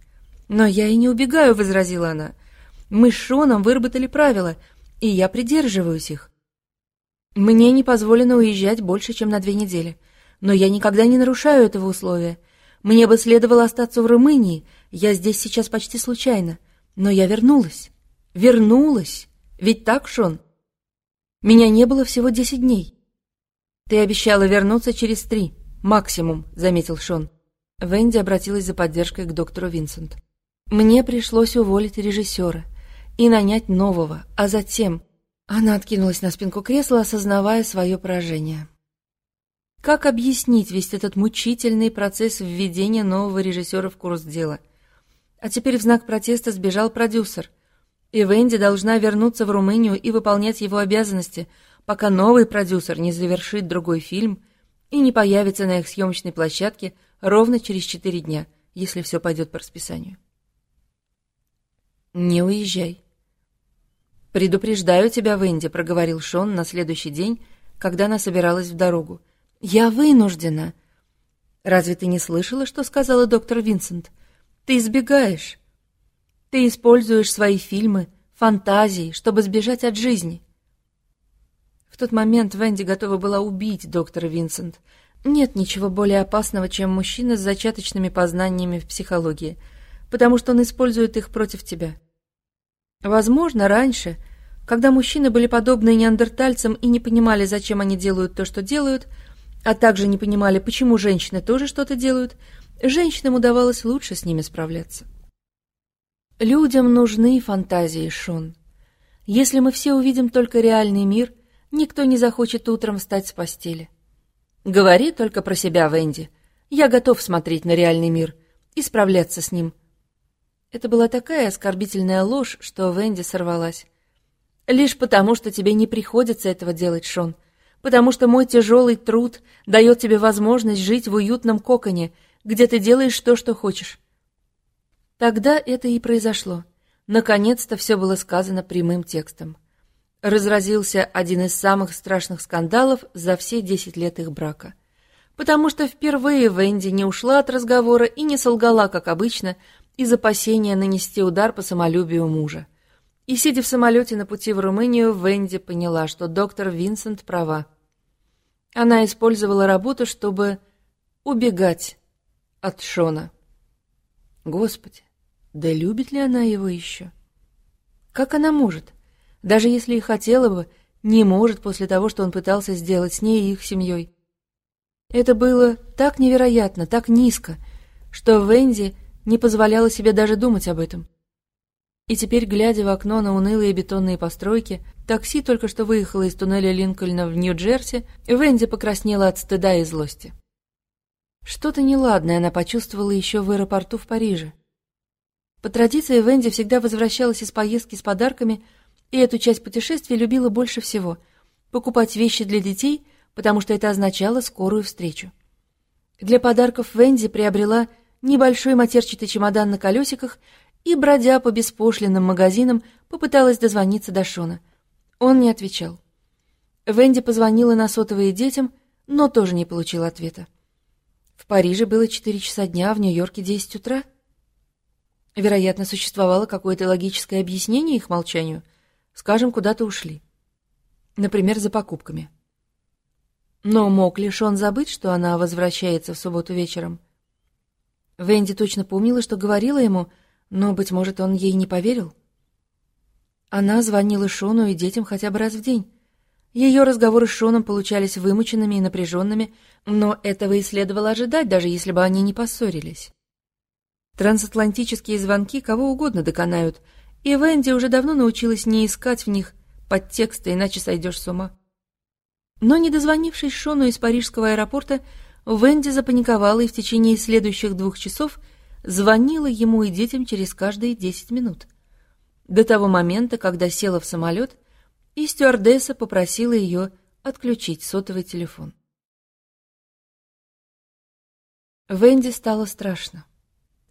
«Но я и не убегаю», — возразила она. «Мы с Шоном выработали правила, и я придерживаюсь их. Мне не позволено уезжать больше, чем на две недели, но я никогда не нарушаю этого условия. Мне бы следовало остаться в Румынии, я здесь сейчас почти случайно, но я вернулась. Вернулась! Ведь так, Шон?» Меня не было всего десять дней. Ты обещала вернуться через три, максимум, заметил Шон. Венди обратилась за поддержкой к доктору Винсент. Мне пришлось уволить режиссера и нанять нового, а затем... Она откинулась на спинку кресла, осознавая свое поражение. Как объяснить весь этот мучительный процесс введения нового режиссера в курс дела? А теперь в знак протеста сбежал продюсер. И Венди должна вернуться в Румынию и выполнять его обязанности, пока новый продюсер не завершит другой фильм и не появится на их съемочной площадке ровно через четыре дня, если все пойдет по расписанию. «Не уезжай». «Предупреждаю тебя, Венди», — проговорил Шон на следующий день, когда она собиралась в дорогу. «Я вынуждена». «Разве ты не слышала, что сказала доктор Винсент? Ты избегаешь. Ты используешь свои фильмы, фантазии, чтобы сбежать от жизни. В тот момент Венди готова была убить доктора Винсент. Нет ничего более опасного, чем мужчина с зачаточными познаниями в психологии, потому что он использует их против тебя. Возможно, раньше, когда мужчины были подобны неандертальцам и не понимали, зачем они делают то, что делают, а также не понимали, почему женщины тоже что-то делают, женщинам удавалось лучше с ними справляться. Людям нужны фантазии, Шон. Если мы все увидим только реальный мир, никто не захочет утром встать с постели. Говори только про себя, Венди. Я готов смотреть на реальный мир и справляться с ним. Это была такая оскорбительная ложь, что Венди сорвалась. Лишь потому, что тебе не приходится этого делать, Шон. Потому что мой тяжелый труд дает тебе возможность жить в уютном коконе, где ты делаешь то, что хочешь. Тогда это и произошло. Наконец-то все было сказано прямым текстом. Разразился один из самых страшных скандалов за все десять лет их брака. Потому что впервые Венди не ушла от разговора и не солгала, как обычно, из опасения нанести удар по самолюбию мужа. И, сидя в самолете на пути в Румынию, Венди поняла, что доктор Винсент права. Она использовала работу, чтобы убегать от Шона. Господи, да любит ли она его еще? Как она может? Даже если и хотела бы, не может после того, что он пытался сделать с ней и их семьей. Это было так невероятно, так низко, что Венди не позволяла себе даже думать об этом. И теперь, глядя в окно на унылые бетонные постройки, такси только что выехало из туннеля Линкольна в Нью-Джерси, Венди покраснела от стыда и злости. Что-то неладное она почувствовала еще в аэропорту в Париже. По традиции Венди всегда возвращалась из поездки с подарками, и эту часть путешествия любила больше всего — покупать вещи для детей, потому что это означало скорую встречу. Для подарков Венди приобрела небольшой матерчатый чемодан на колесиках и, бродя по беспошлинным магазинам, попыталась дозвониться до Шона. Он не отвечал. Венди позвонила на сотовые детям, но тоже не получила ответа. В Париже было четыре часа дня, а в Нью-Йорке десять утра — Вероятно, существовало какое-то логическое объяснение их молчанию. Скажем, куда-то ушли. Например, за покупками. Но мог ли Шон забыть, что она возвращается в субботу вечером? Венди точно помнила, что говорила ему, но, быть может, он ей не поверил. Она звонила Шону и детям хотя бы раз в день. Ее разговоры с Шоном получались вымученными и напряженными, но этого и следовало ожидать, даже если бы они не поссорились. Трансатлантические звонки кого угодно доконают, и Венди уже давно научилась не искать в них подтекста, иначе сойдешь с ума. Но не дозвонившись Шону из парижского аэропорта, Венди запаниковала и в течение следующих двух часов звонила ему и детям через каждые десять минут. До того момента, когда села в самолет, и стюардесса попросила ее отключить сотовый телефон. Венди стало страшно.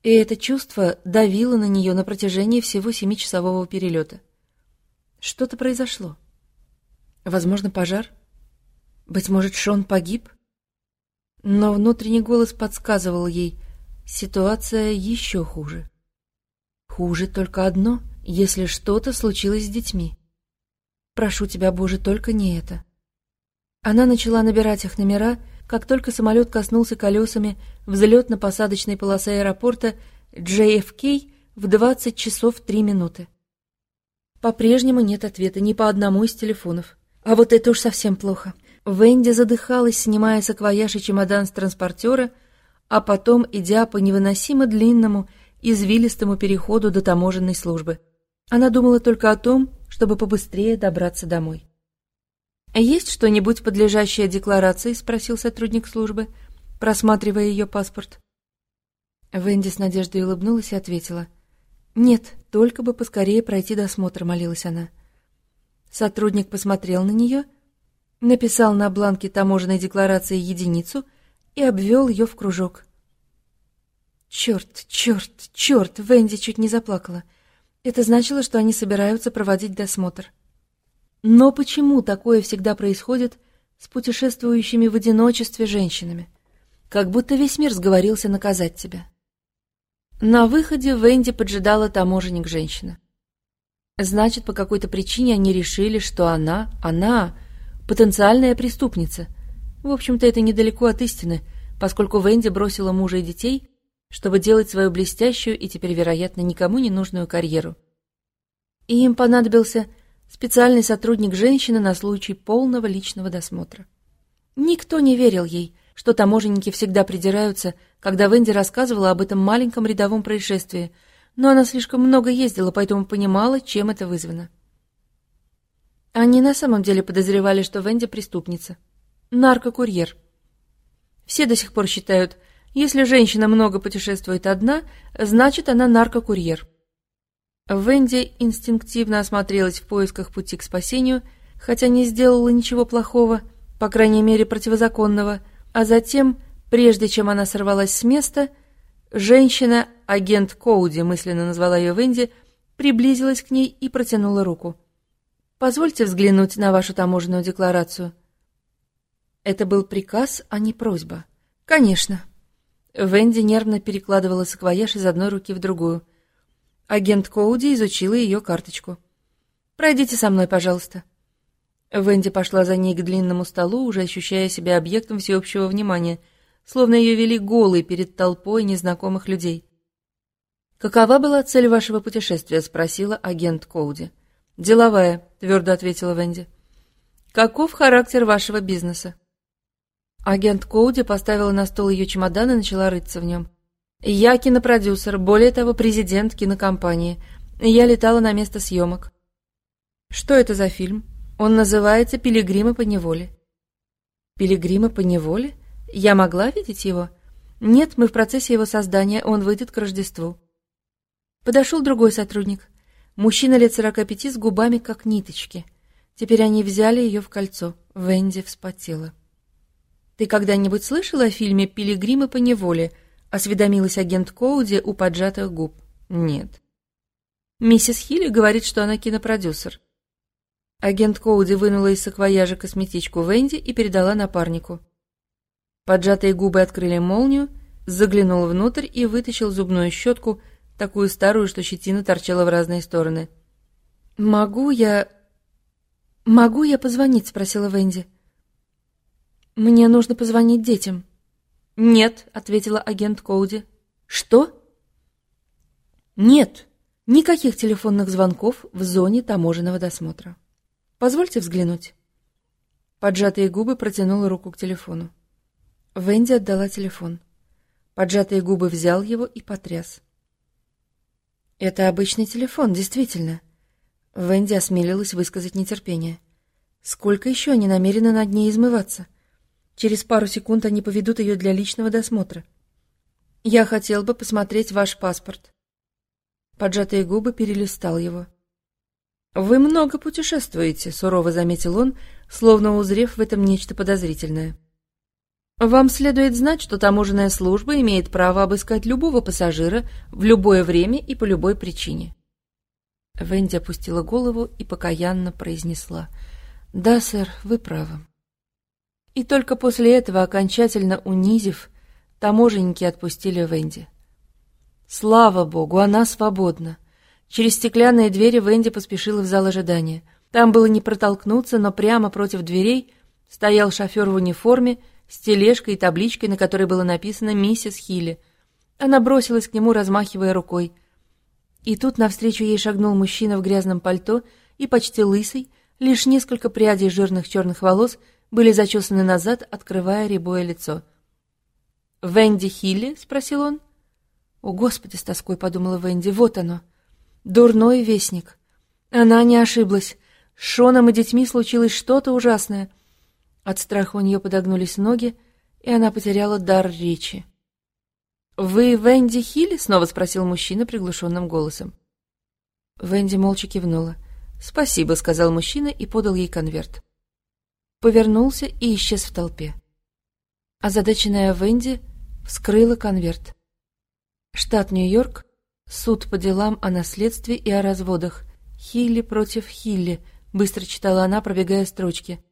И это чувство давило на нее на протяжении всего семичасового перелета. Что-то произошло. Возможно, пожар? Быть может, Шон погиб? Но внутренний голос подсказывал ей, ситуация еще хуже. Хуже только одно, если что-то случилось с детьми. Прошу тебя, Боже, только не это. Она начала набирать их номера, как только самолет коснулся колесами взлетно-посадочной полосы аэропорта JFK в 20 часов 3 минуты. По-прежнему нет ответа ни по одному из телефонов. А вот это уж совсем плохо. Венди задыхалась, снимая саквояж и чемодан с транспортера, а потом идя по невыносимо длинному, извилистому переходу до таможенной службы. Она думала только о том, чтобы побыстрее добраться домой. «Есть что-нибудь, подлежащее декларации?» — спросил сотрудник службы, просматривая ее паспорт. Венди с надеждой улыбнулась и ответила. «Нет, только бы поскорее пройти досмотр», — молилась она. Сотрудник посмотрел на нее, написал на бланке таможенной декларации единицу и обвел ее в кружок. «Черт, черт, черт!» — Венди чуть не заплакала. Это значило, что они собираются проводить досмотр. Но почему такое всегда происходит с путешествующими в одиночестве женщинами? Как будто весь мир сговорился наказать тебя. На выходе Венди поджидала таможенник-женщина. Значит, по какой-то причине они решили, что она, она, потенциальная преступница. В общем-то, это недалеко от истины, поскольку Венди бросила мужа и детей, чтобы делать свою блестящую и теперь, вероятно, никому не нужную карьеру. И им понадобился специальный сотрудник женщины на случай полного личного досмотра. Никто не верил ей, что таможенники всегда придираются, когда Венди рассказывала об этом маленьком рядовом происшествии, но она слишком много ездила, поэтому понимала, чем это вызвано. Они на самом деле подозревали, что Венди преступница. Наркокурьер. Все до сих пор считают, если женщина много путешествует одна, значит она наркокурьер. Венди инстинктивно осмотрелась в поисках пути к спасению, хотя не сделала ничего плохого, по крайней мере противозаконного, а затем, прежде чем она сорвалась с места, женщина, агент Коуди, мысленно назвала ее Венди, приблизилась к ней и протянула руку. «Позвольте взглянуть на вашу таможенную декларацию». Это был приказ, а не просьба. «Конечно». Венди нервно перекладывала саквояж из одной руки в другую. Агент Коуди изучила ее карточку. «Пройдите со мной, пожалуйста». Венди пошла за ней к длинному столу, уже ощущая себя объектом всеобщего внимания, словно ее вели голой перед толпой незнакомых людей. «Какова была цель вашего путешествия?» — спросила агент Коуди. «Деловая», — твердо ответила Венди. «Каков характер вашего бизнеса?» Агент Коуди поставила на стол ее чемодан и начала рыться в нем. Я кинопродюсер, более того, президент кинокомпании. Я летала на место съемок. Что это за фильм? Он называется «Пилигримы по неволе». «Пилигримы по неволе»? Я могла видеть его? Нет, мы в процессе его создания, он выйдет к Рождеству. Подошел другой сотрудник. Мужчина лет сорока пяти с губами, как ниточки. Теперь они взяли ее в кольцо. Венди вспотела. «Ты когда-нибудь слышала о фильме «Пилигримы по неволе»?» — осведомилась агент Коуди у поджатых губ. «Нет». «Миссис Хилли говорит, что она кинопродюсер». Агент Коуди вынула из саквояжа косметичку Венди и передала напарнику. Поджатые губы открыли молнию, заглянул внутрь и вытащил зубную щетку, такую старую, что щетина торчала в разные стороны. «Могу я... могу я позвонить?» — спросила Венди. «Мне нужно позвонить детям». «Нет», — ответила агент Коуди. «Что?» «Нет, никаких телефонных звонков в зоне таможенного досмотра. Позвольте взглянуть». Поджатые губы протянула руку к телефону. Венди отдала телефон. Поджатые губы взял его и потряс. «Это обычный телефон, действительно». Венди осмелилась высказать нетерпение. «Сколько еще они намерены над ней измываться?» Через пару секунд они поведут ее для личного досмотра. Я хотел бы посмотреть ваш паспорт. Поджатые губы перелистал его. «Вы много путешествуете», — сурово заметил он, словно узрев в этом нечто подозрительное. «Вам следует знать, что таможенная служба имеет право обыскать любого пассажира в любое время и по любой причине». Венди опустила голову и покаянно произнесла. «Да, сэр, вы правы». И только после этого, окончательно унизив, таможенники отпустили Венди. Слава богу, она свободна. Через стеклянные двери Венди поспешила в зал ожидания. Там было не протолкнуться, но прямо против дверей стоял шофер в униформе с тележкой и табличкой, на которой было написано «Миссис Хилли». Она бросилась к нему, размахивая рукой. И тут навстречу ей шагнул мужчина в грязном пальто и почти лысый, лишь несколько прядей жирных черных волос были зачесаны назад, открывая рябое лицо. «Венди Хилли?» — спросил он. «О, Господи!» — с тоской подумала Венди. «Вот оно! Дурной вестник!» Она не ошиблась. С Шоном и детьми случилось что-то ужасное. От страха у нее подогнулись ноги, и она потеряла дар речи. «Вы Венди Хилли?» — снова спросил мужчина приглушенным голосом. Венди молча кивнула. «Спасибо», — сказал мужчина и подал ей конверт. Повернулся и исчез в толпе. Озадаченная Венди вскрыла конверт. Штат Нью-Йорк, суд по делам о наследстве и о разводах. Хилли против Хилли, быстро читала она, пробегая строчки.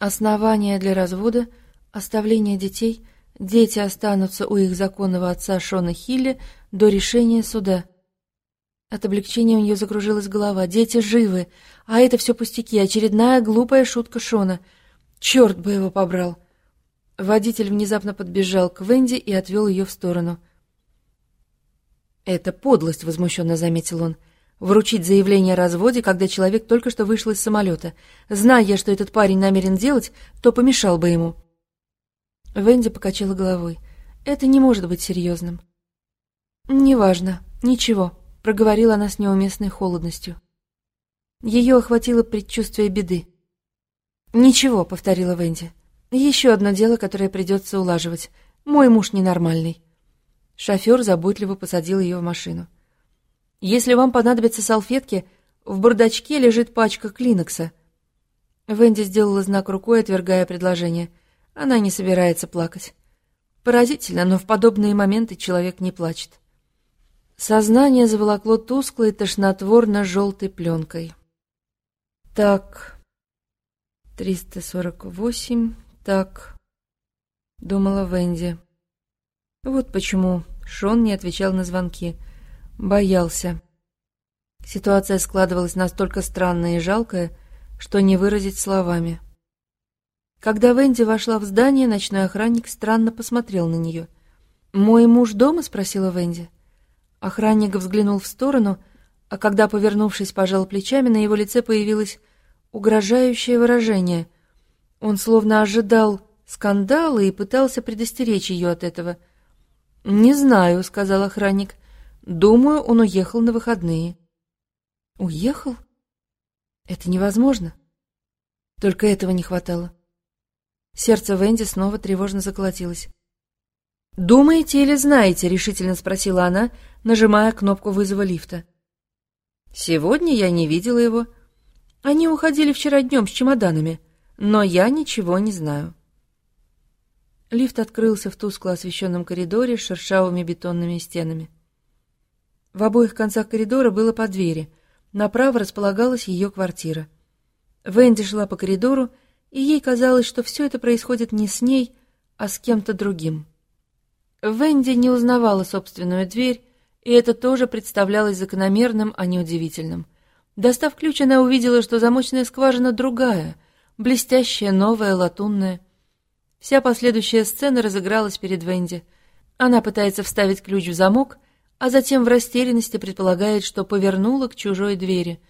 Основания для развода, оставление детей, дети останутся у их законного отца Шона Хилли до решения суда. От облегчения у нее закружилась голова. Дети живы, а это все пустяки, очередная глупая шутка Шона. Черт бы его побрал! Водитель внезапно подбежал к Венди и отвел ее в сторону. «Это подлость», — возмущенно заметил он. «Вручить заявление о разводе, когда человек только что вышел из самолета. Зная, что этот парень намерен делать, то помешал бы ему». Венди покачала головой. «Это не может быть серьезным». «Неважно. Ничего», — проговорила она с неуместной холодностью. Ее охватило предчувствие беды. «Ничего», — повторила Венди. «Еще одно дело, которое придется улаживать. Мой муж ненормальный». Шофер заботливо посадил ее в машину. «Если вам понадобятся салфетки, в бардачке лежит пачка клинокса». Венди сделала знак рукой, отвергая предложение. Она не собирается плакать. Поразительно, но в подобные моменты человек не плачет. Сознание заволокло тусклой, тошнотворно-желтой пленкой. Так, 348, так, думала Венди. Вот почему Шон не отвечал на звонки. Боялся. Ситуация складывалась настолько странная и жалкая, что не выразить словами. Когда Венди вошла в здание, ночной охранник странно посмотрел на нее. «Мой муж дома?» — спросила Венди. Охранник взглянул в сторону, а когда, повернувшись, пожал плечами, на его лице появилось угрожающее выражение. Он словно ожидал скандала и пытался предостеречь ее от этого. «Не знаю», — сказал охранник. «Думаю, он уехал на выходные». «Уехал? Это невозможно». Только этого не хватало. Сердце Венди снова тревожно заколотилось. «Думаете или знаете?» — решительно спросила она, нажимая кнопку вызова лифта. «Сегодня я не видела его. Они уходили вчера днем с чемоданами, но я ничего не знаю». Лифт открылся в тускло освещенном коридоре с шершавыми бетонными стенами. В обоих концах коридора было по двери. Направо располагалась ее квартира. Венди шла по коридору, и ей казалось, что все это происходит не с ней, а с кем-то другим. Венди не узнавала собственную дверь, и это тоже представлялось закономерным, а не удивительным. Достав ключ, она увидела, что замочная скважина другая, блестящая, новая, латунная. Вся последующая сцена разыгралась перед Венди. Она пытается вставить ключ в замок, а затем в растерянности предполагает, что повернула к чужой двери.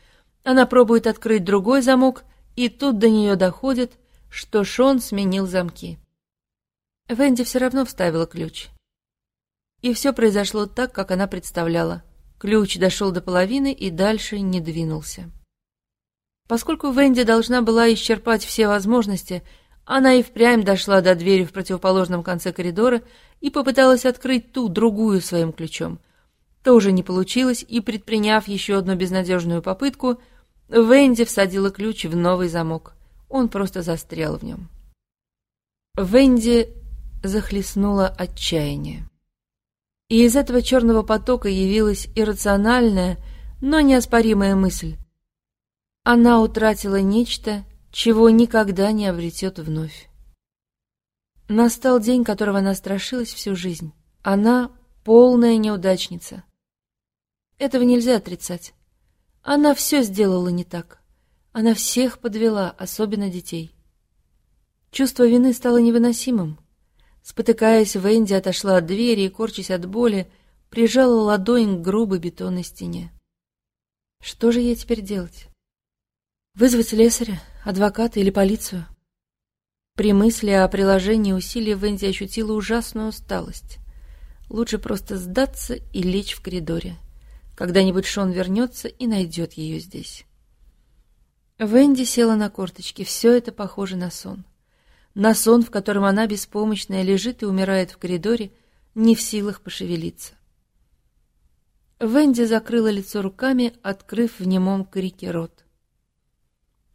Она пробует открыть другой замок, и тут до нее доходит, что Шон сменил замки. Венди все равно вставила ключ. И все произошло так, как она представляла. Ключ дошел до половины и дальше не двинулся. Поскольку Венди должна была исчерпать все возможности, она и впрямь дошла до двери в противоположном конце коридора и попыталась открыть ту, другую своим ключом. Тоже не получилось, и, предприняв еще одну безнадежную попытку, Венди всадила ключ в новый замок. Он просто застрял в нем. Венди захлестнуло отчаяние. И из этого черного потока явилась иррациональная, но неоспоримая мысль. Она утратила нечто, чего никогда не обретет вновь. Настал день, которого она страшилась всю жизнь. Она полная неудачница. Этого нельзя отрицать. Она все сделала не так. Она всех подвела, особенно детей. Чувство вины стало невыносимым. Спотыкаясь, Венди отошла от двери и, корчась от боли, прижала ладонь к грубой бетонной стене. Что же ей теперь делать? Вызвать слесаря, адвоката или полицию? При мысли о приложении усилий Венди ощутила ужасную усталость. Лучше просто сдаться и лечь в коридоре. Когда-нибудь Шон вернется и найдет ее здесь. Венди села на корточки. Все это похоже на сон. На сон, в котором она беспомощная лежит и умирает в коридоре, не в силах пошевелиться. Венди закрыла лицо руками, открыв в немом крике рот.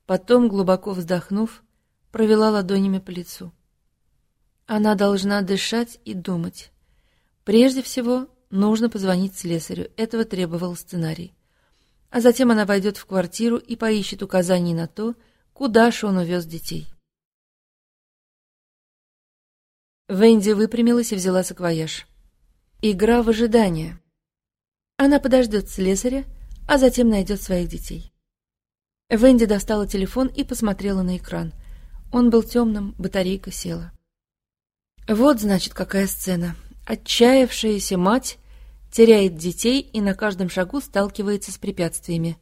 Потом, глубоко вздохнув, провела ладонями по лицу. Она должна дышать и думать. Прежде всего, нужно позвонить слесарю. Этого требовал сценарий. А затем она войдет в квартиру и поищет указаний на то, куда Шон увез детей. Венди выпрямилась и взяла саквояж. Игра в ожидание. Она подождет слесаря, а затем найдет своих детей. Венди достала телефон и посмотрела на экран — он был темным, батарейка села. Вот, значит, какая сцена. Отчаявшаяся мать теряет детей и на каждом шагу сталкивается с препятствиями.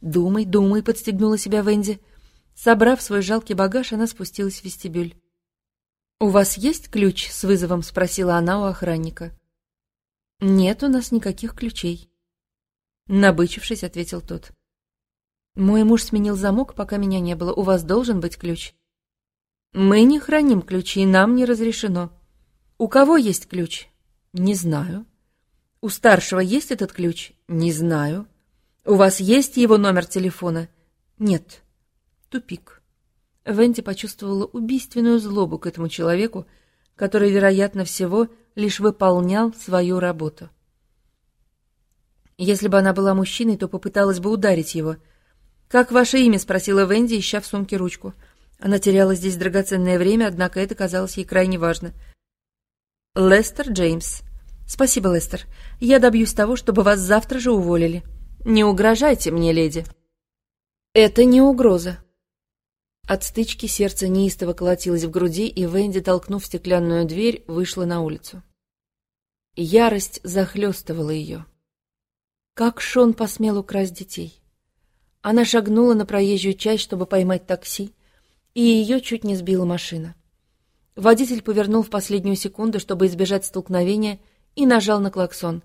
«Думай, думай», — подстегнула себя Венди. Собрав свой жалкий багаж, она спустилась в вестибюль. «У вас есть ключ?» — с вызовом спросила она у охранника. «Нет у нас никаких ключей», — набычившись, ответил тот. «Мой муж сменил замок, пока меня не было. У вас должен быть ключ». Мы не храним ключи, нам не разрешено. У кого есть ключ? Не знаю. У старшего есть этот ключ? Не знаю. У вас есть его номер телефона? Нет. Тупик. Венди почувствовала убийственную злобу к этому человеку, который, вероятно всего, лишь выполнял свою работу. Если бы она была мужчиной, то попыталась бы ударить его. «Как ваше имя?» — спросила Венди, ища в сумке ручку. Она теряла здесь драгоценное время, однако это казалось ей крайне важно. «Лестер Джеймс». «Спасибо, Лестер. Я добьюсь того, чтобы вас завтра же уволили. Не угрожайте мне, леди». «Это не угроза». От стычки сердце неистово колотилось в груди, и Венди, толкнув стеклянную дверь, вышла на улицу. Ярость захлестывала ее. Как Шон посмел украсть детей? Она шагнула на проезжую часть, чтобы поймать такси, и ее чуть не сбила машина. Водитель повернул в последнюю секунду, чтобы избежать столкновения, и нажал на клаксон.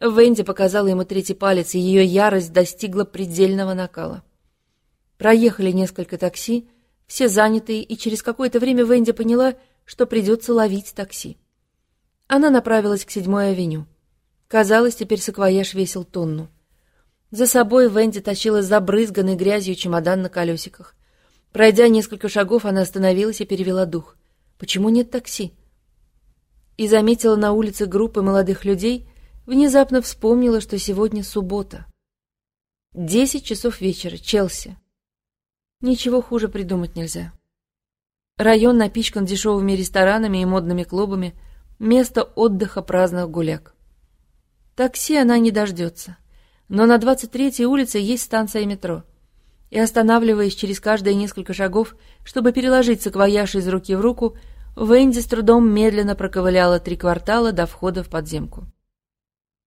Венди показала ему третий палец, и ее ярость достигла предельного накала. Проехали несколько такси, все занятые, и через какое-то время Венди поняла, что придется ловить такси. Она направилась к седьмой авеню. Казалось, теперь саквояж весил тонну. За собой Венди тащила забрызганный грязью чемодан на колесиках. Пройдя несколько шагов, она остановилась и перевела дух. Почему нет такси? И заметила на улице группы молодых людей, внезапно вспомнила, что сегодня суббота. Десять часов вечера, Челси. Ничего хуже придумать нельзя. Район напичкан дешевыми ресторанами и модными клубами, место отдыха праздных гуляк. Такси она не дождется. Но на 23-й улице есть станция метро — и, останавливаясь через каждые несколько шагов, чтобы переложить саквояж из руки в руку, Венди с трудом медленно проковыляла три квартала до входа в подземку.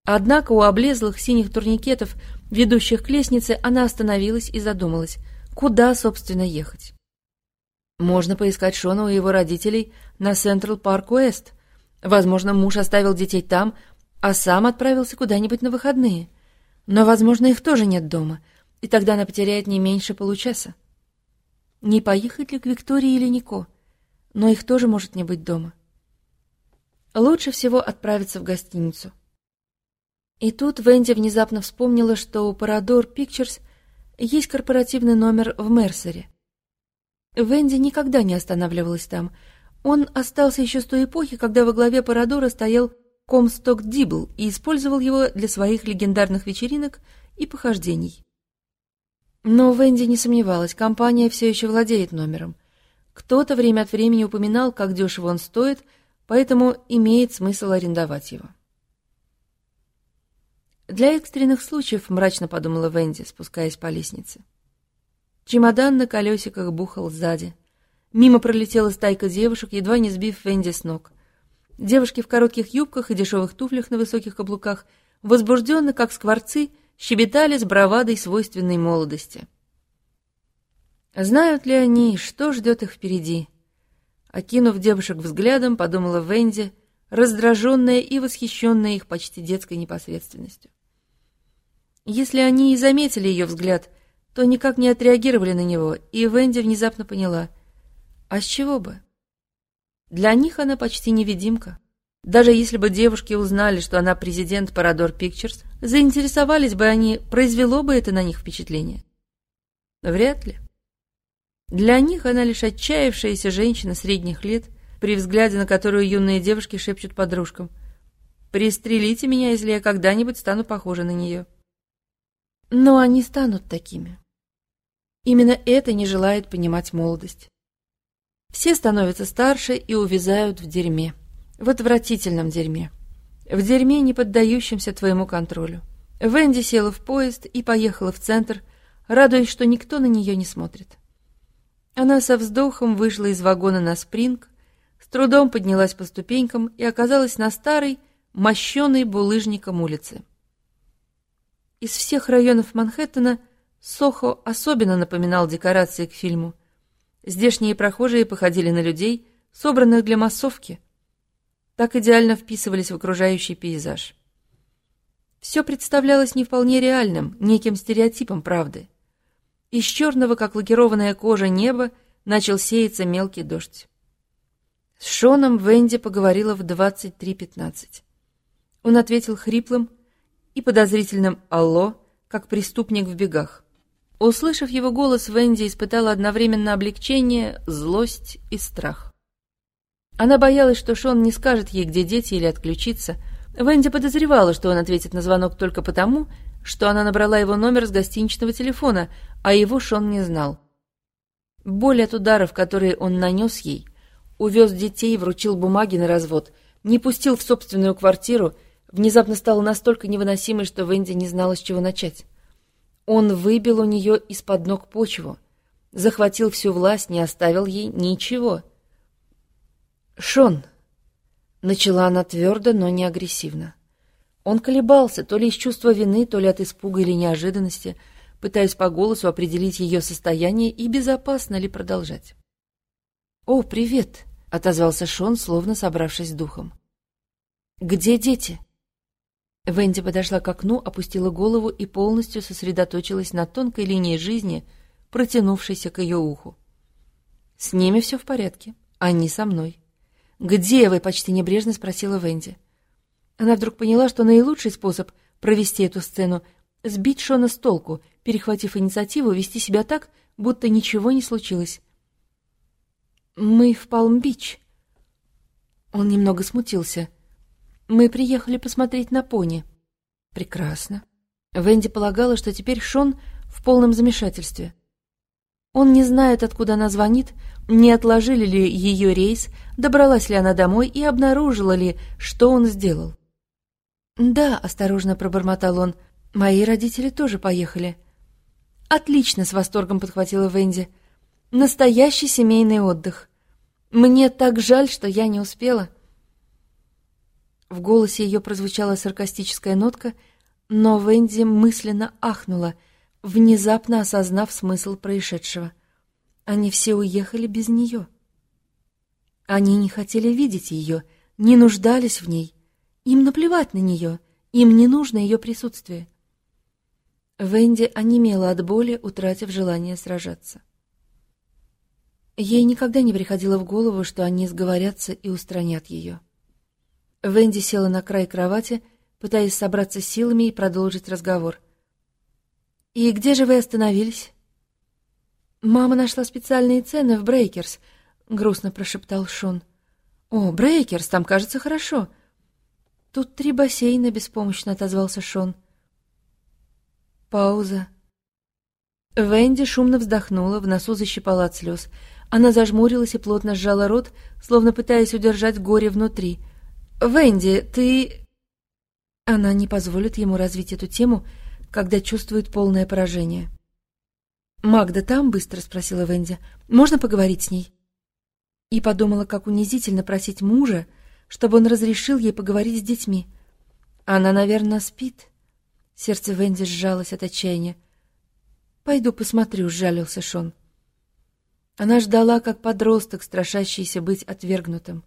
Однако у облезлых синих турникетов, ведущих к лестнице, она остановилась и задумалась, куда, собственно, ехать. Можно поискать Шона у его родителей на Централ Парк Уэст. Возможно, муж оставил детей там, а сам отправился куда-нибудь на выходные. Но, возможно, их тоже нет дома — и тогда она потеряет не меньше получаса. Не поехать ли к Виктории или Нико? Но их тоже может не быть дома. Лучше всего отправиться в гостиницу. И тут Венди внезапно вспомнила, что у Parador Pictures есть корпоративный номер в Мерсере. Венди никогда не останавливалась там. Он остался еще с той эпохи, когда во главе Парадора стоял Комсток Дибл и использовал его для своих легендарных вечеринок и похождений. Но Венди не сомневалась, компания все еще владеет номером. Кто-то время от времени упоминал, как дешево он стоит, поэтому имеет смысл арендовать его. Для экстренных случаев, мрачно подумала Венди, спускаясь по лестнице. Чемодан на колесиках бухал сзади. Мимо пролетела стайка девушек, едва не сбив Венди с ног. Девушки в коротких юбках и дешевых туфлях на высоких каблуках, возбужденно, как скворцы, щебетали с бравадой свойственной молодости. Знают ли они, что ждет их впереди? Окинув девушек взглядом, подумала Венди, раздраженная и восхищенная их почти детской непосредственностью. Если они и заметили ее взгляд, то никак не отреагировали на него, и Венди внезапно поняла. А с чего бы? Для них она почти невидимка. Даже если бы девушки узнали, что она президент Parador Pictures, заинтересовались бы они, произвело бы это на них впечатление? Вряд ли. Для них она лишь отчаявшаяся женщина средних лет, при взгляде на которую юные девушки шепчут подружкам. «Пристрелите меня, если я когда-нибудь стану похожа на нее». Но они станут такими. Именно это не желает понимать молодость. Все становятся старше и увязают в дерьме. В отвратительном дерьме. В дерьме, не поддающемся твоему контролю. Венди села в поезд и поехала в центр, радуясь, что никто на нее не смотрит. Она со вздохом вышла из вагона на спринг, с трудом поднялась по ступенькам и оказалась на старой, мощенной булыжником улице. Из всех районов Манхэттена Сохо особенно напоминал декорации к фильму. Здешние прохожие походили на людей, собранных для массовки. Так идеально вписывались в окружающий пейзаж. Все представлялось не вполне реальным, неким стереотипом правды. Из черного, как лакированная кожа неба, начал сеяться мелкий дождь. С Шоном Венди поговорила в 23.15. Он ответил хриплым, и подозрительным «Алло», как преступник в бегах. Услышав его голос, Венди испытала одновременно облегчение, злость и страх. Она боялась, что Шон не скажет ей, где дети, или отключится. Венди подозревала, что он ответит на звонок только потому, что она набрала его номер с гостиничного телефона, а его Шон не знал. Боль от ударов, которые он нанес ей, увез детей, вручил бумаги на развод, не пустил в собственную квартиру — внезапно стало настолько невыносимой, что Венди не знала, с чего начать. Он выбил у нее из-под ног почву, захватил всю власть, не оставил ей ничего. «Шон!» — начала она твердо, но не агрессивно. Он колебался, то ли из чувства вины, то ли от испуга или неожиданности, пытаясь по голосу определить ее состояние и безопасно ли продолжать. «О, привет!» — отозвался Шон, словно собравшись духом. «Где дети?» Венди подошла к окну, опустила голову и полностью сосредоточилась на тонкой линии жизни, протянувшейся к ее уху. «С ними все в порядке. Они со мной». «Где вы?» — почти небрежно спросила Венди. Она вдруг поняла, что наилучший способ провести эту сцену — сбить Шона с толку, перехватив инициативу, вести себя так, будто ничего не случилось. «Мы в Палм-Бич». Он немного смутился — мы приехали посмотреть на пони. Прекрасно. Венди полагала, что теперь Шон в полном замешательстве. Он не знает, откуда она звонит, не отложили ли ее рейс, добралась ли она домой и обнаружила ли, что он сделал. «Да», — осторожно пробормотал он, — «мои родители тоже поехали». «Отлично», — с восторгом подхватила Венди. «Настоящий семейный отдых. Мне так жаль, что я не успела». В голосе ее прозвучала саркастическая нотка, но Венди мысленно ахнула, внезапно осознав смысл происшедшего. Они все уехали без нее. Они не хотели видеть ее, не нуждались в ней. Им наплевать на нее, им не нужно ее присутствие. Венди онемела от боли, утратив желание сражаться. Ей никогда не приходило в голову, что они сговорятся и устранят ее. Венди села на край кровати, пытаясь собраться силами и продолжить разговор. «И где же вы остановились?» «Мама нашла специальные цены в Брейкерс», — грустно прошептал Шон. «О, Брейкерс, там, кажется, хорошо». «Тут три бассейна», — беспомощно отозвался Шон. Пауза. Венди шумно вздохнула, в носу защипала от слез. Она зажмурилась и плотно сжала рот, словно пытаясь удержать горе внутри. «Венди, ты...» Она не позволит ему развить эту тему, когда чувствует полное поражение. «Магда там?» — быстро спросила Венди. «Можно поговорить с ней?» И подумала, как унизительно просить мужа, чтобы он разрешил ей поговорить с детьми. Она, наверное, спит. Сердце Венди сжалось от отчаяния. «Пойду посмотрю», — сжалился Шон. Она ждала, как подросток, страшащийся быть отвергнутым.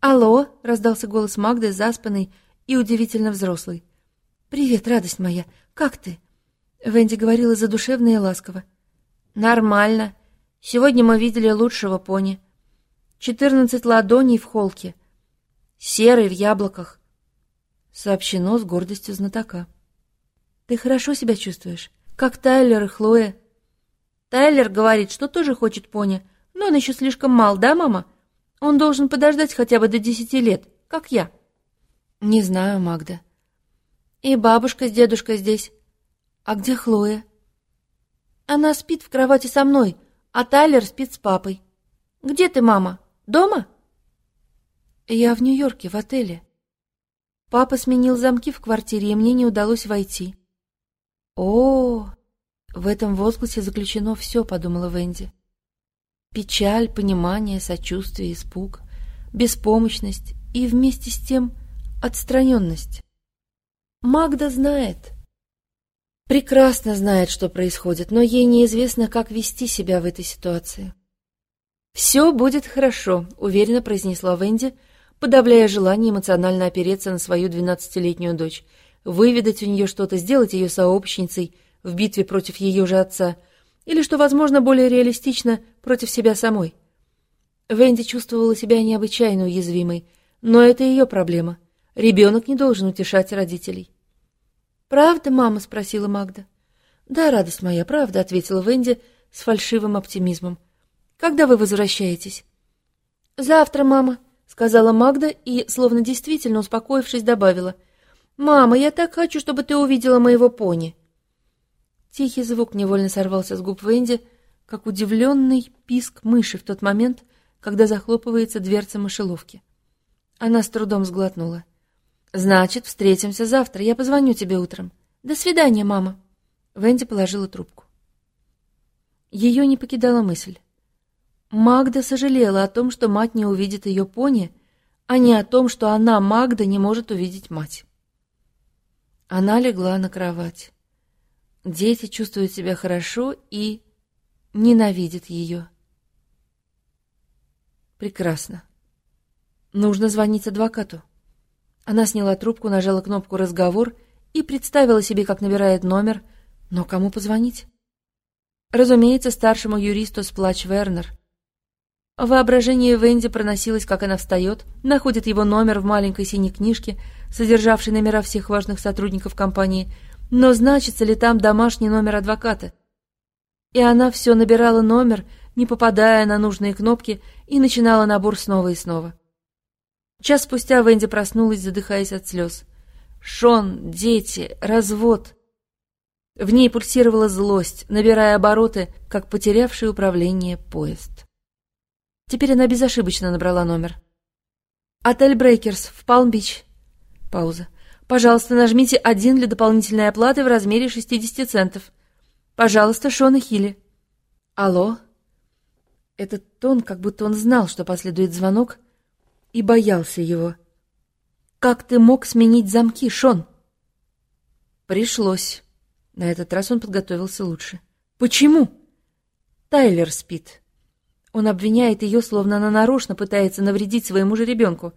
«Алло!» — раздался голос Магды, заспанный и удивительно взрослый. «Привет, радость моя! Как ты?» Венди говорила задушевно и ласково. «Нормально. Сегодня мы видели лучшего пони. Четырнадцать ладоней в холке. Серый в яблоках. Сообщено с гордостью знатока. Ты хорошо себя чувствуешь? Как Тайлер и Хлоя? Тайлер говорит, что тоже хочет пони, но он еще слишком мал, да, мама? Он должен подождать хотя бы до десяти лет, как я. Не знаю, Магда. И бабушка с дедушкой здесь. А где Хлоя? Она спит в кровати со мной, а Тайлер спит с папой. Где ты, мама? Дома? Я в Нью-Йорке, в отеле. Папа сменил замки в квартире, и мне не удалось войти. О, в этом возгласе заключено все, подумала Венди. Печаль, понимание, сочувствие, испуг, беспомощность и вместе с тем отстраненность. Магда знает, прекрасно знает, что происходит, но ей неизвестно, как вести себя в этой ситуации. «Все будет хорошо», — уверенно произнесла Венди, подавляя желание эмоционально опереться на свою двенадцатилетнюю дочь, выведать у нее что-то, сделать ее сообщницей в битве против ее же отца, или, что, возможно, более реалистично, против себя самой. Венди чувствовала себя необычайно уязвимой, но это ее проблема. Ребенок не должен утешать родителей. «Правда, мама?» — спросила Магда. «Да, радость моя, правда», — ответила Венди с фальшивым оптимизмом. «Когда вы возвращаетесь?» «Завтра, мама», — сказала Магда и, словно действительно успокоившись, добавила. «Мама, я так хочу, чтобы ты увидела моего пони». Тихий звук невольно сорвался с губ Венди, как удивленный писк мыши в тот момент, когда захлопывается дверца мышеловки. Она с трудом сглотнула. «Значит, встретимся завтра. Я позвоню тебе утром. До свидания, мама». Венди положила трубку. Ее не покидала мысль. Магда сожалела о том, что мать не увидит ее пони, а не о том, что она, Магда, не может увидеть мать. Она легла на кровать. Дети чувствуют себя хорошо и ненавидят ее. Прекрасно. Нужно звонить адвокату. Она сняла трубку, нажала кнопку «Разговор» и представила себе, как набирает номер, но кому позвонить? Разумеется, старшему юристу Сплач Вернер. В воображении Венди проносилось, как она встает, находит его номер в маленькой синей книжке, содержавшей номера всех важных сотрудников компании, но значится ли там домашний номер адвоката? И она все набирала номер, не попадая на нужные кнопки, и начинала набор снова и снова. Час спустя Венди проснулась, задыхаясь от слез. Шон, дети, развод. В ней пульсировала злость, набирая обороты, как потерявший управление поезд. Теперь она безошибочно набрала номер. «Отель Брейкерс в Палм-Бич». Пауза. «Пожалуйста, нажмите один для дополнительной оплаты в размере 60 центов. Пожалуйста, Шона Хили». «Алло?» Этот тон, как будто он знал, что последует звонок, и боялся его. «Как ты мог сменить замки, Шон?» «Пришлось». На этот раз он подготовился лучше. «Почему?» «Тайлер спит». Он обвиняет ее, словно она нарочно пытается навредить своему же ребенку.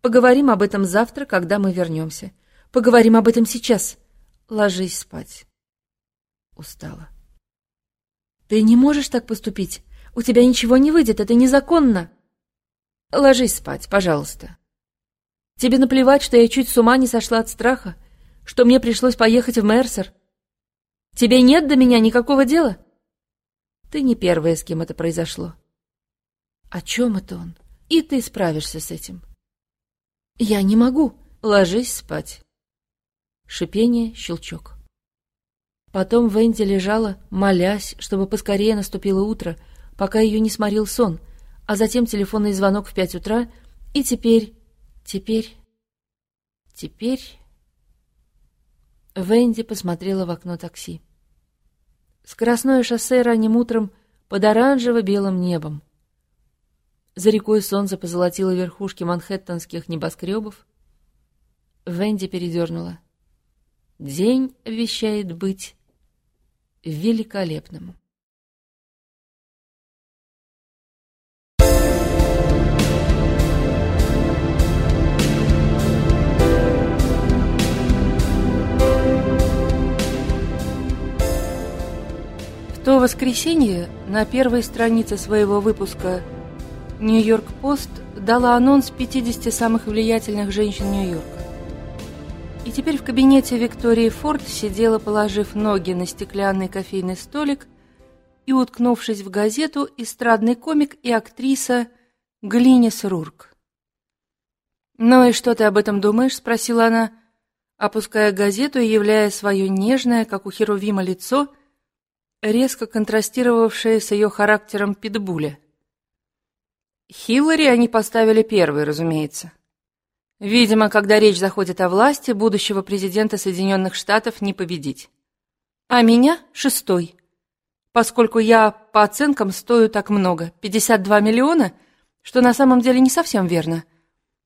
«Поговорим об этом завтра, когда мы вернемся. Поговорим об этом сейчас. Ложись спать». Устала. «Ты не можешь так поступить. У тебя ничего не выйдет, это незаконно». Ложись спать, пожалуйста. Тебе наплевать, что я чуть с ума не сошла от страха, что мне пришлось поехать в Мерсер. Тебе нет до меня никакого дела? Ты не первая, с кем это произошло. О чем это он? И ты справишься с этим. Я не могу. Ложись спать. Шипение, щелчок. Потом Венди лежала, молясь, чтобы поскорее наступило утро, пока ее не сморил сон, а затем телефонный звонок в пять утра, и теперь... теперь... теперь... Венди посмотрела в окно такси. Скоростное шоссе ранним утром под оранжево-белым небом. За рекой солнце позолотило верхушки манхэттенских небоскребов. Венди передернула. День обещает быть великолепным. То воскресенье на первой странице своего выпуска «Нью-Йорк Пост» дала анонс 50 самых влиятельных женщин Нью-Йорка. И теперь в кабинете Виктории Форд сидела, положив ноги на стеклянный кофейный столик и, уткнувшись в газету, эстрадный комик и актриса Глинис Рурк. «Ну и что ты об этом думаешь?» — спросила она, опуская газету и являя свое нежное, как у Херувима, лицо, резко контрастировавшее с ее характером питбуля. Хиллари они поставили первой, разумеется. Видимо, когда речь заходит о власти, будущего президента Соединенных Штатов не победить. А меня — шестой. Поскольку я, по оценкам, стою так много, 52 миллиона, что на самом деле не совсем верно.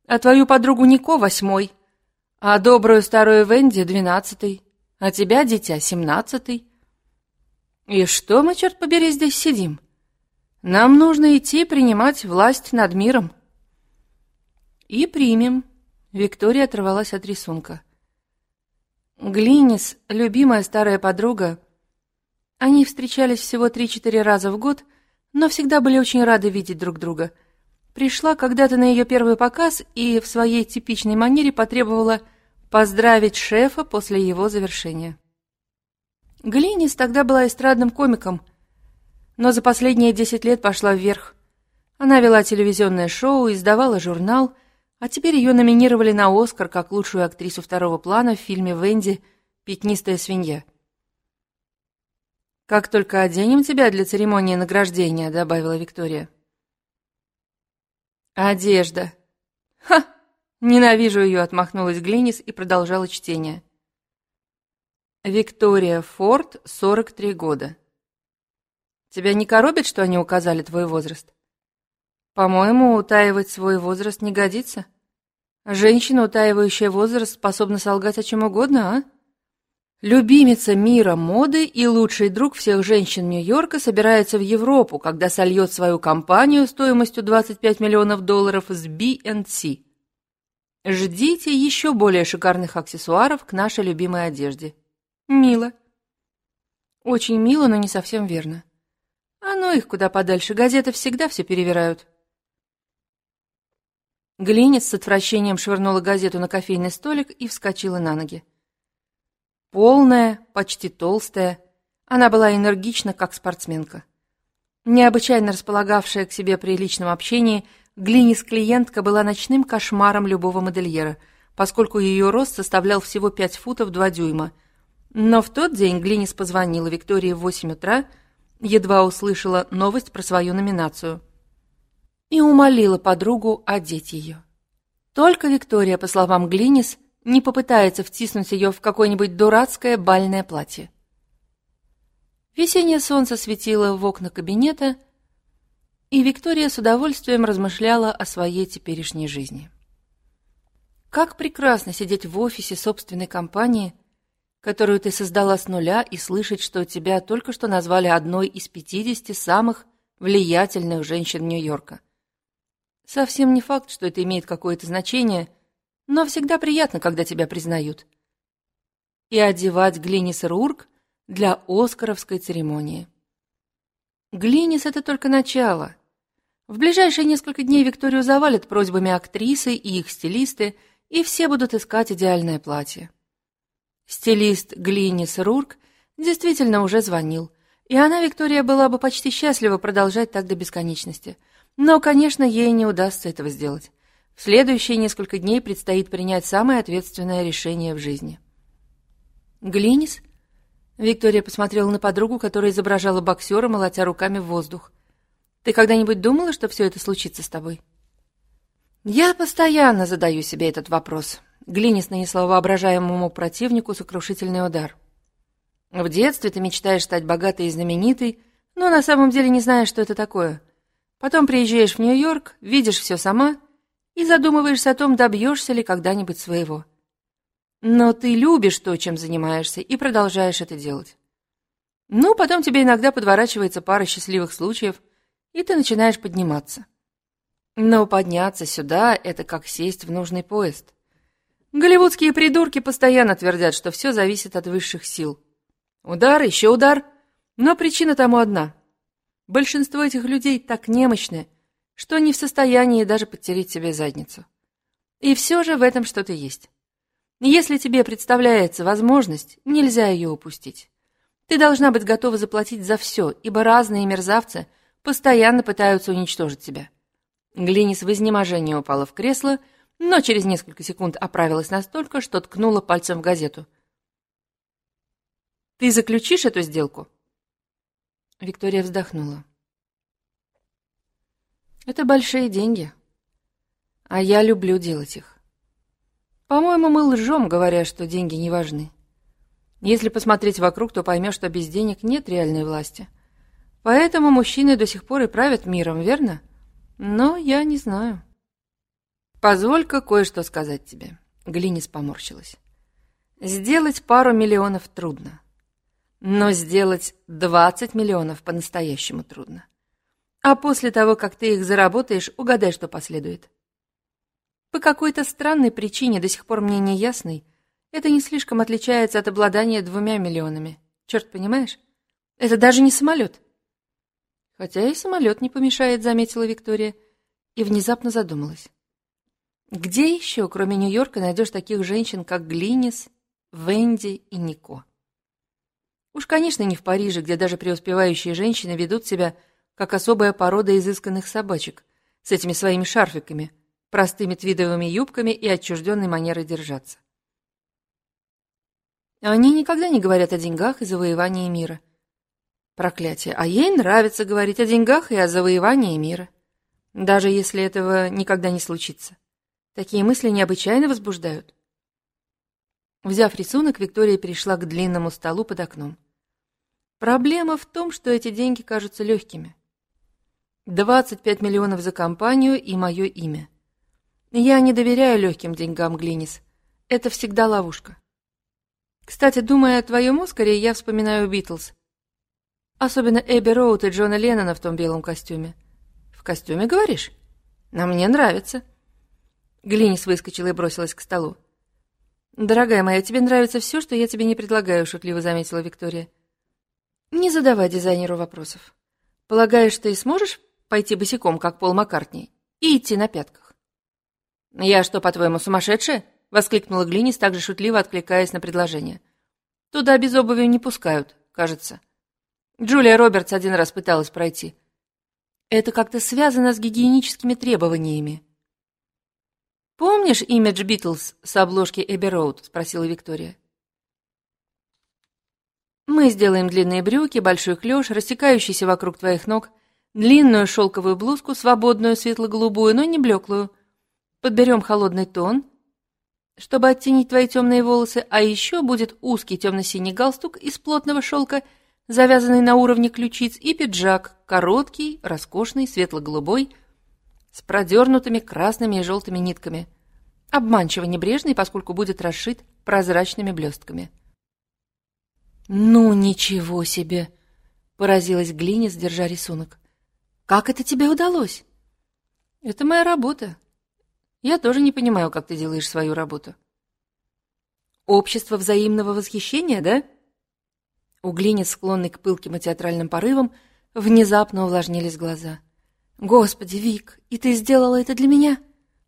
А твою подругу Нико — восьмой, а добрую старую Венди — двенадцатый, а тебя, дитя, семнадцатый. И что мы, черт побери, здесь сидим? Нам нужно идти принимать власть над миром. И примем. Виктория оторвалась от рисунка. Глинис, любимая старая подруга, они встречались всего три-четыре раза в год, но всегда были очень рады видеть друг друга. Пришла когда-то на ее первый показ и в своей типичной манере потребовала поздравить шефа после его завершения. Глинис тогда была эстрадным комиком, но за последние десять лет пошла вверх. Она вела телевизионное шоу, издавала журнал, а теперь ее номинировали на «Оскар» как лучшую актрису второго плана в фильме «Венди. Пятнистая свинья». «Как только оденем тебя для церемонии награждения», — добавила Виктория. «Одежда. Ха! Ненавижу ее», — отмахнулась Глинис и продолжала чтение. Виктория Форд, 43 года. Тебя не коробит, что они указали твой возраст? По-моему, утаивать свой возраст не годится. Женщина, утаивающая возраст, способна солгать о чем угодно, а? Любимица мира моды и лучший друг всех женщин Нью-Йорка собирается в Европу, когда сольет свою компанию стоимостью 25 миллионов долларов с B&C. Ждите еще более шикарных аксессуаров к нашей любимой одежде. Мило. Очень мило, но не совсем верно. А ну их куда подальше, газеты всегда все перевирают. Глинец с отвращением швырнула газету на кофейный столик и вскочила на ноги. Полная, почти толстая, она была энергична, как спортсменка. Необычайно располагавшая к себе при личном общении, Глинис-клиентка была ночным кошмаром любого модельера, поскольку ее рост составлял всего 5 футов 2 дюйма. Но в тот день Глинис позвонила Виктории в 8 утра, едва услышала новость про свою номинацию – и умолила подругу одеть ее. Только Виктория, по словам Глинис, не попытается втиснуть ее в какое-нибудь дурацкое бальное платье. Весеннее солнце светило в окна кабинета, и Виктория с удовольствием размышляла о своей теперешней жизни. Как прекрасно сидеть в офисе собственной компании, которую ты создала с нуля, и слышать, что тебя только что назвали одной из пятидесяти самых влиятельных женщин Нью-Йорка – Совсем не факт, что это имеет какое-то значение, но всегда приятно, когда тебя признают. И одевать Глинис Рурк для Оскаровской церемонии. Глинис — это только начало. В ближайшие несколько дней Викторию завалят просьбами актрисы и их стилисты, и все будут искать идеальное платье. Стилист Глинис Рурк действительно уже звонил. И она, Виктория, была бы почти счастлива продолжать так до бесконечности. Но, конечно, ей не удастся этого сделать. В следующие несколько дней предстоит принять самое ответственное решение в жизни. «Глинис?» Виктория посмотрела на подругу, которая изображала боксера, молотя руками в воздух. «Ты когда-нибудь думала, что все это случится с тобой?» «Я постоянно задаю себе этот вопрос», Глинис нанесла воображаемому противнику сокрушительный удар. В детстве ты мечтаешь стать богатой и знаменитой, но на самом деле не знаешь, что это такое. Потом приезжаешь в Нью-Йорк, видишь все сама и задумываешься о том, добьешься ли когда-нибудь своего. Но ты любишь то, чем занимаешься, и продолжаешь это делать. Ну, потом тебе иногда подворачивается пара счастливых случаев, и ты начинаешь подниматься. Но подняться сюда — это как сесть в нужный поезд. Голливудские придурки постоянно твердят, что все зависит от высших сил. Удар, еще удар. Но причина тому одна. Большинство этих людей так немощны, что не в состоянии даже подтереть себе задницу. И все же в этом что-то есть. Если тебе представляется возможность, нельзя ее упустить. Ты должна быть готова заплатить за все, ибо разные мерзавцы постоянно пытаются уничтожить тебя. Глинис в изнеможении упала в кресло но через несколько секунд оправилась настолько, что ткнула пальцем в газету. «Ты заключишь эту сделку?» Виктория вздохнула. «Это большие деньги, а я люблю делать их. По-моему, мы лжем, говоря, что деньги не важны. Если посмотреть вокруг, то поймешь, что без денег нет реальной власти. Поэтому мужчины до сих пор и правят миром, верно? Но я не знаю». «Позволь-ка кое-что сказать тебе», — Глинис поморщилась. «Сделать пару миллионов трудно, но сделать двадцать миллионов по-настоящему трудно. А после того, как ты их заработаешь, угадай, что последует. По какой-то странной причине, до сих пор мне не ясной, это не слишком отличается от обладания двумя миллионами. Черт, понимаешь? Это даже не самолет». «Хотя и самолет не помешает», — заметила Виктория, и внезапно задумалась. Где еще, кроме Нью-Йорка, найдешь таких женщин, как Глинис, Венди и Нико? Уж, конечно, не в Париже, где даже преуспевающие женщины ведут себя как особая порода изысканных собачек с этими своими шарфиками, простыми твидовыми юбками и отчужденной манерой держаться. Они никогда не говорят о деньгах и завоевании мира. Проклятие, а ей нравится говорить о деньгах и о завоевании мира, даже если этого никогда не случится. Такие мысли необычайно возбуждают. Взяв рисунок, Виктория перешла к длинному столу под окном. Проблема в том, что эти деньги кажутся легкими. 25 миллионов за компанию и мое имя. Я не доверяю легким деньгам, Глинис. Это всегда ловушка. Кстати, думая о твоем Оскаре, я вспоминаю Битлз. Особенно Эбби Роуд и Джона Леннона в том белом костюме. В костюме, говоришь? А мне нравится. Глинис выскочила и бросилась к столу. «Дорогая моя, тебе нравится все, что я тебе не предлагаю», — шутливо заметила Виктория. «Не задавай дизайнеру вопросов. Полагаешь, ты сможешь пойти босиком, как Пол Маккартни, и идти на пятках?» «Я что, по-твоему, сумасшедшая?» — воскликнула Глинис, также шутливо откликаясь на предложение. «Туда без обуви не пускают, кажется. Джулия Робертс один раз пыталась пройти. Это как-то связано с гигиеническими требованиями», «Помнишь имидж Битлз с обложки Эбби Роуд?» — спросила Виктория. «Мы сделаем длинные брюки, большой клеш, растекающийся вокруг твоих ног, длинную шелковую блузку, свободную, светло-голубую, но не блеклую. Подберем холодный тон, чтобы оттенить твои темные волосы, а еще будет узкий темно-синий галстук из плотного шелка, завязанный на уровне ключиц, и пиджак, короткий, роскошный, светло-голубой, с продернутыми красными и желтыми нитками. Обманчиво небрежный, поскольку будет расшит прозрачными блестками. «Ну, ничего себе!» — поразилась Глинис, держа рисунок. «Как это тебе удалось?» «Это моя работа. Я тоже не понимаю, как ты делаешь свою работу». «Общество взаимного восхищения, да?» У Глинис, склонной к пылким и театральным порывам, внезапно увлажнились глаза — Господи, Вик, и ты сделала это для меня?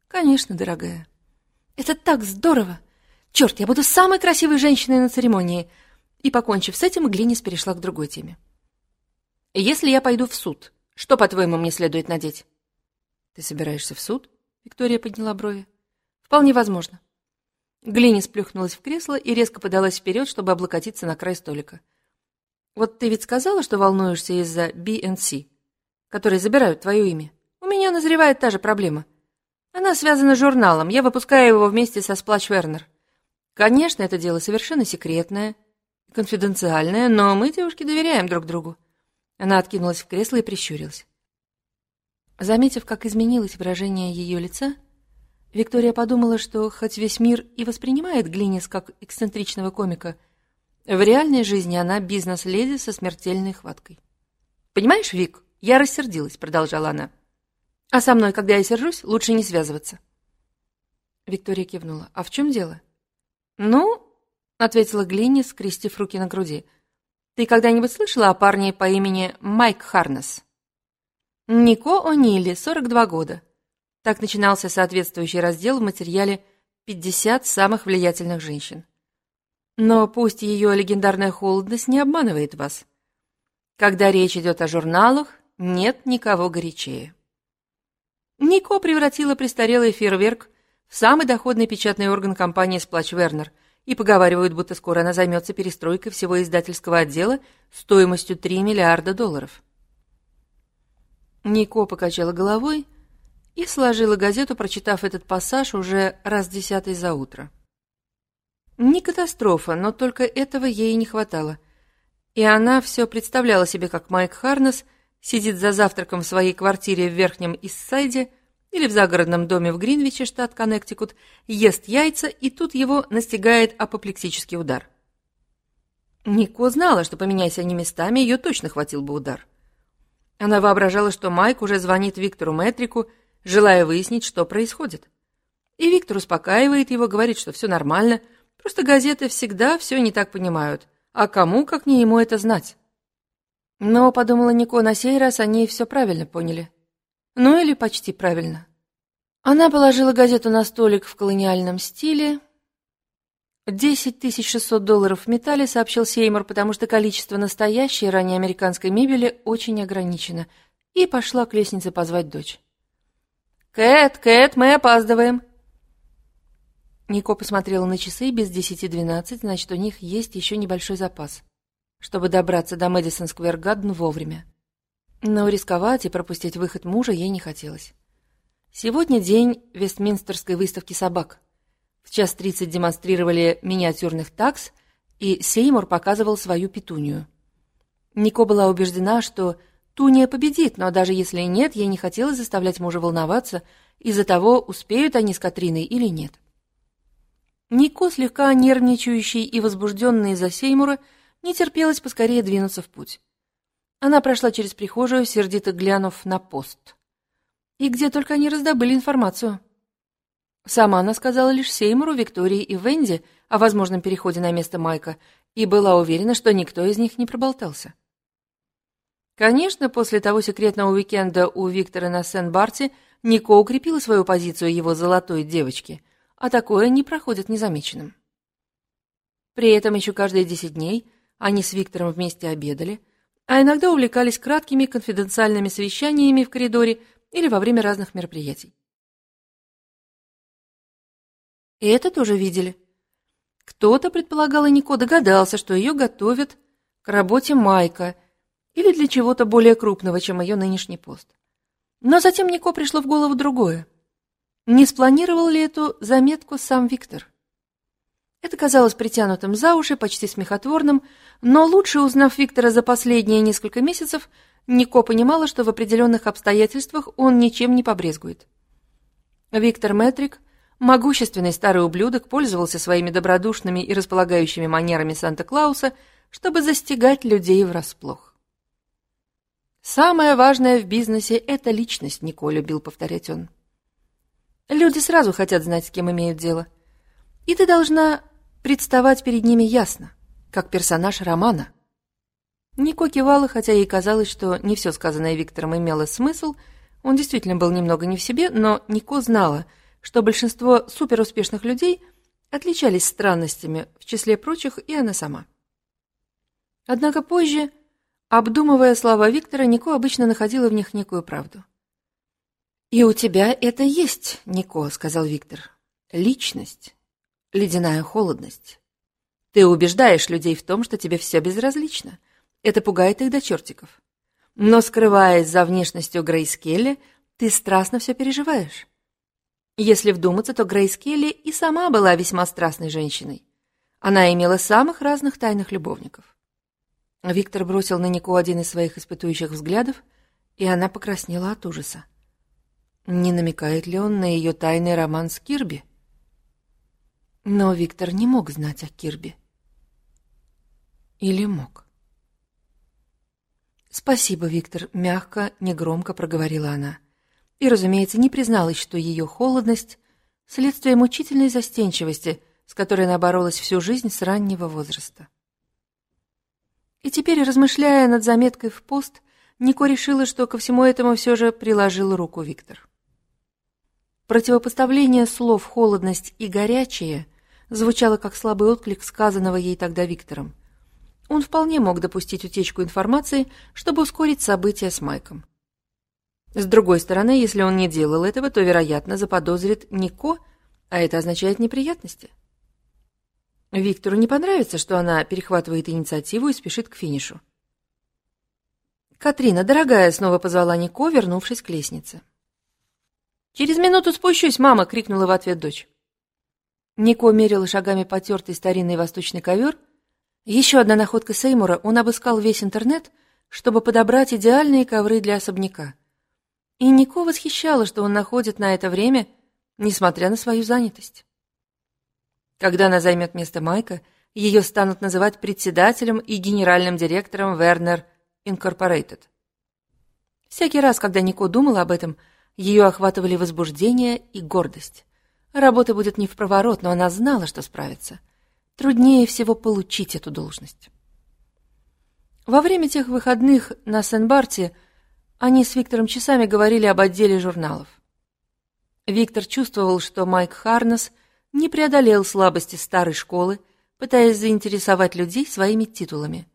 Конечно, дорогая. Это так здорово! Черт, я буду самой красивой женщиной на церемонии. И, покончив с этим, Глинис перешла к другой теме. «Если я пойду в суд, что, по-твоему, мне следует надеть?» «Ты собираешься в суд?» Виктория подняла брови. «Вполне возможно». Глинис плюхнулась в кресло и резко подалась вперед, чтобы облокотиться на край столика. «Вот ты ведь сказала, что волнуешься из-за BNC, которые забирают твое имя. У меня назревает та же проблема. Она связана с журналом, я выпускаю его вместе со Сплач Вернер. Конечно, это дело совершенно секретное, конфиденциальное, но мы, девушки, доверяем друг другу». Она откинулась в кресло и прищурилась. Заметив, как изменилось выражение ее лица, Виктория подумала, что хоть весь мир и воспринимает Глинис как эксцентричного комика, в реальной жизни она бизнес-леди со смертельной хваткой. «Понимаешь, Вик, я рассердилась», — продолжала она. «А со мной, когда я сержусь, лучше не связываться». Виктория кивнула. «А в чем дело?» «Ну», — ответила Глинис, скрестив руки на груди, — «ты когда-нибудь слышала о парне по имени Майк Харнес?» Нико О'Нилли, 42 года. Так начинался соответствующий раздел в материале «50 самых влиятельных женщин». Но пусть ее легендарная холодность не обманывает вас. Когда речь идет о журналах, нет никого горячее. Нико превратила престарелый фейерверк в самый доходный печатный орган компании «Сплач Вернер», и поговаривают, будто скоро она займется перестройкой всего издательского отдела стоимостью 3 миллиарда долларов. Нико покачала головой и сложила газету, прочитав этот пассаж уже раз десятый за утро. Не катастрофа, но только этого ей не хватало. И она все представляла себе, как Майк Харнес сидит за завтраком в своей квартире в Верхнем Иссайде или в загородном доме в Гринвиче, штат Коннектикут, ест яйца, и тут его настигает апоплексический удар. Нико знала, что, поменяйся они местами, ее точно хватил бы удар. Она воображала, что Майк уже звонит Виктору Метрику, желая выяснить, что происходит. И Виктор успокаивает его, говорит, что все нормально, просто газеты всегда все не так понимают, а кому, как не ему, это знать. Но, подумала Нико, на сей раз они все правильно поняли. Ну или почти правильно. Она положила газету на столик в колониальном стиле, «Десять тысяч шестьсот долларов в металле», — сообщил Сеймур, потому что количество настоящей ранней американской мебели очень ограничено, и пошла к лестнице позвать дочь. «Кэт, Кэт, мы опаздываем!» Нико посмотрела на часы без десяти двенадцать, значит, у них есть еще небольшой запас, чтобы добраться до Мэдисон Сквер Гарден вовремя. Но рисковать и пропустить выход мужа ей не хотелось. Сегодня день Вестминстерской выставки собак. В час тридцать демонстрировали миниатюрных такс, и Сеймур показывал свою петунию. Нико была убеждена, что Туния победит, но даже если нет, ей не хотелось заставлять мужа волноваться из-за того, успеют они с Катриной или нет. Нико, слегка нервничающий и возбужденный из-за Сеймура, не терпелось поскорее двинуться в путь. Она прошла через прихожую, сердито глянув на пост. И где только они раздобыли информацию. Сама она сказала лишь Сеймуру, Виктории и Венди о возможном переходе на место Майка и была уверена, что никто из них не проболтался. Конечно, после того секретного уикенда у Виктора на Сен-Барте Нико укрепила свою позицию его золотой девочки, а такое не проходит незамеченным. При этом еще каждые десять дней они с Виктором вместе обедали, а иногда увлекались краткими конфиденциальными совещаниями в коридоре или во время разных мероприятий. И это тоже видели. Кто-то, предполагала Нико, догадался, что ее готовят к работе Майка или для чего-то более крупного, чем ее нынешний пост. Но затем Нико пришло в голову другое. Не спланировал ли эту заметку сам Виктор? Это казалось притянутым за уши, почти смехотворным, но лучше узнав Виктора за последние несколько месяцев, Нико понимала, что в определенных обстоятельствах он ничем не побрезгует. Виктор Метрик Могущественный старый ублюдок пользовался своими добродушными и располагающими манерами Санта-Клауса, чтобы застигать людей врасплох. «Самое важное в бизнесе — это личность», — Нико любил повторять он. «Люди сразу хотят знать, с кем имеют дело. И ты должна представать перед ними ясно, как персонаж романа». Нико кивала, хотя ей казалось, что не все сказанное Виктором имело смысл, он действительно был немного не в себе, но Нико знала — что большинство суперуспешных людей отличались странностями, в числе прочих и она сама. Однако позже, обдумывая слова Виктора, Нико обычно находила в них некую правду. «И у тебя это есть, Нико», — сказал Виктор. «Личность, ледяная холодность. Ты убеждаешь людей в том, что тебе все безразлично. Это пугает их до чертиков. Но, скрываясь за внешностью Грейс Келли, ты страстно все переживаешь. Если вдуматься, то Грейс Келли и сама была весьма страстной женщиной. Она имела самых разных тайных любовников. Виктор бросил на Нику один из своих испытующих взглядов, и она покраснела от ужаса. Не намекает ли он на ее тайный роман с Кирби? Но Виктор не мог знать о Кирби. Или мог? «Спасибо, Виктор», — мягко, негромко проговорила она и, разумеется, не призналась, что ее холодность — следствие мучительной застенчивости, с которой она боролась всю жизнь с раннего возраста. И теперь, размышляя над заметкой в пост, Нико решила, что ко всему этому все же приложил руку Виктор. Противопоставление слов «холодность» и «горячее» звучало как слабый отклик сказанного ей тогда Виктором. Он вполне мог допустить утечку информации, чтобы ускорить события с Майком. С другой стороны, если он не делал этого, то, вероятно, заподозрит Нико, а это означает неприятности. Виктору не понравится, что она перехватывает инициативу и спешит к финишу. «Катрина, дорогая!» — снова позвала Нико, вернувшись к лестнице. «Через минуту спущусь, мама!» — крикнула в ответ дочь. Нико мерила шагами потертый старинный восточный ковер. Еще одна находка Сеймура, он обыскал весь интернет, чтобы подобрать идеальные ковры для особняка — и Нико восхищало, что он находит на это время, несмотря на свою занятость. Когда она займет место Майка, ее станут называть председателем и генеральным директором Werner Incorporated. Всякий раз, когда Нико думала об этом, ее охватывали возбуждение и гордость. Работа будет не в проворот, но она знала, что справится. Труднее всего получить эту должность. Во время тех выходных на Сен-Барте они с Виктором часами говорили об отделе журналов. Виктор чувствовал, что Майк Харнес не преодолел слабости старой школы, пытаясь заинтересовать людей своими титулами.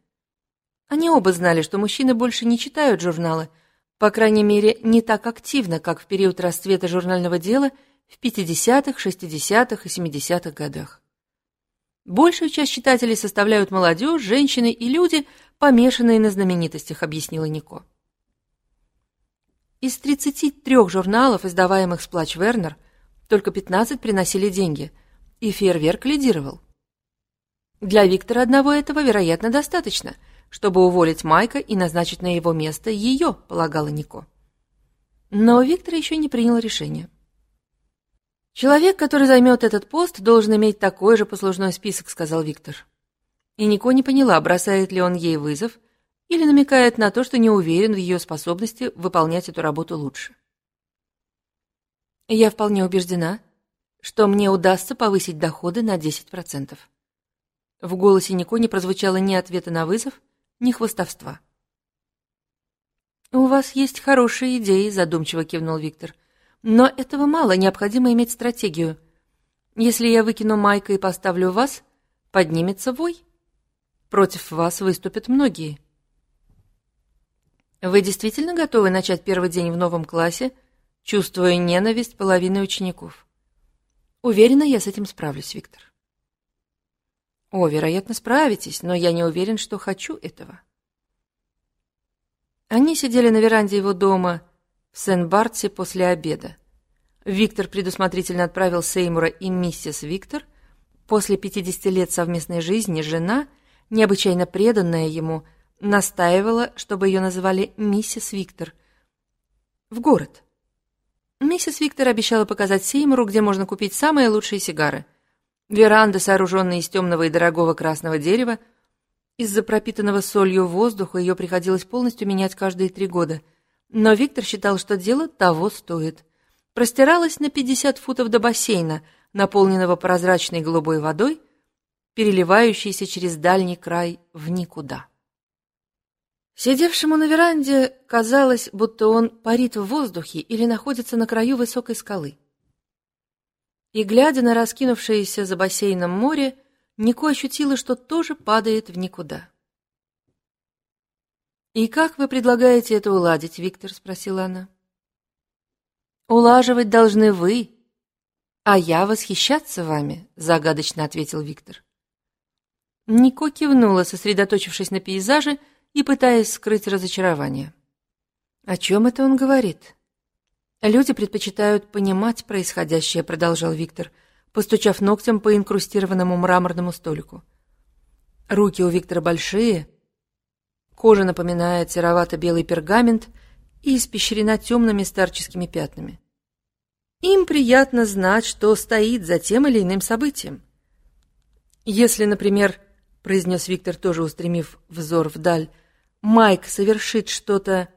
Они оба знали, что мужчины больше не читают журналы, по крайней мере, не так активно, как в период расцвета журнального дела в 50-х, 60-х и 70-х годах. Большую часть читателей составляют молодежь, женщины и люди, помешанные на знаменитостях, объяснила Нико. Из 33 журналов, издаваемых с Плач Вернер, только 15 приносили деньги, и фейерверк лидировал. Для Виктора одного этого, вероятно, достаточно, чтобы уволить Майка и назначить на его место ее, полагала Нико. Но Виктор еще не принял решение. «Человек, который займет этот пост, должен иметь такой же послужной список», — сказал Виктор. И Нико не поняла, бросает ли он ей вызов или намекает на то, что не уверен в ее способности выполнять эту работу лучше. Я вполне убеждена, что мне удастся повысить доходы на 10%. В голосе Нико не прозвучало ни ответа на вызов, ни хвостовства. «У вас есть хорошие идеи», — задумчиво кивнул Виктор. «Но этого мало, необходимо иметь стратегию. Если я выкину Майка и поставлю вас, поднимется вой. Против вас выступят многие». Вы действительно готовы начать первый день в новом классе, чувствуя ненависть половины учеников? Уверена, я с этим справлюсь, Виктор. О, вероятно, справитесь, но я не уверен, что хочу этого. Они сидели на веранде его дома в Сен-Бартсе после обеда. Виктор предусмотрительно отправил Сеймура и миссис Виктор. После 50 лет совместной жизни жена, необычайно преданная ему, настаивала, чтобы ее называли миссис Виктор. В город. Миссис Виктор обещала показать Сеймуру, где можно купить самые лучшие сигары. Веранда, сооруженная из темного и дорогого красного дерева, из-за пропитанного солью воздуха ее приходилось полностью менять каждые три года. Но Виктор считал, что дело того стоит. Простиралась на 50 футов до бассейна, наполненного прозрачной голубой водой, переливающейся через дальний край в никуда. Сидевшему на веранде казалось, будто он парит в воздухе или находится на краю высокой скалы. И, глядя на раскинувшееся за бассейном море, Нико ощутила, что тоже падает в никуда. «И как вы предлагаете это уладить, Виктор?» — спросила она. «Улаживать должны вы, а я восхищаться вами», — загадочно ответил Виктор. Нико кивнула, сосредоточившись на пейзаже и пытаясь скрыть разочарование. «О чем это он говорит?» «Люди предпочитают понимать происходящее», — продолжал Виктор, постучав ногтем по инкрустированному мраморному столику. Руки у Виктора большие, кожа напоминает серовато-белый пергамент и испещрена темными старческими пятнами. Им приятно знать, что стоит за тем или иным событием. Если, например, произнес Виктор, тоже устремив взор вдаль, Майк совершит что-то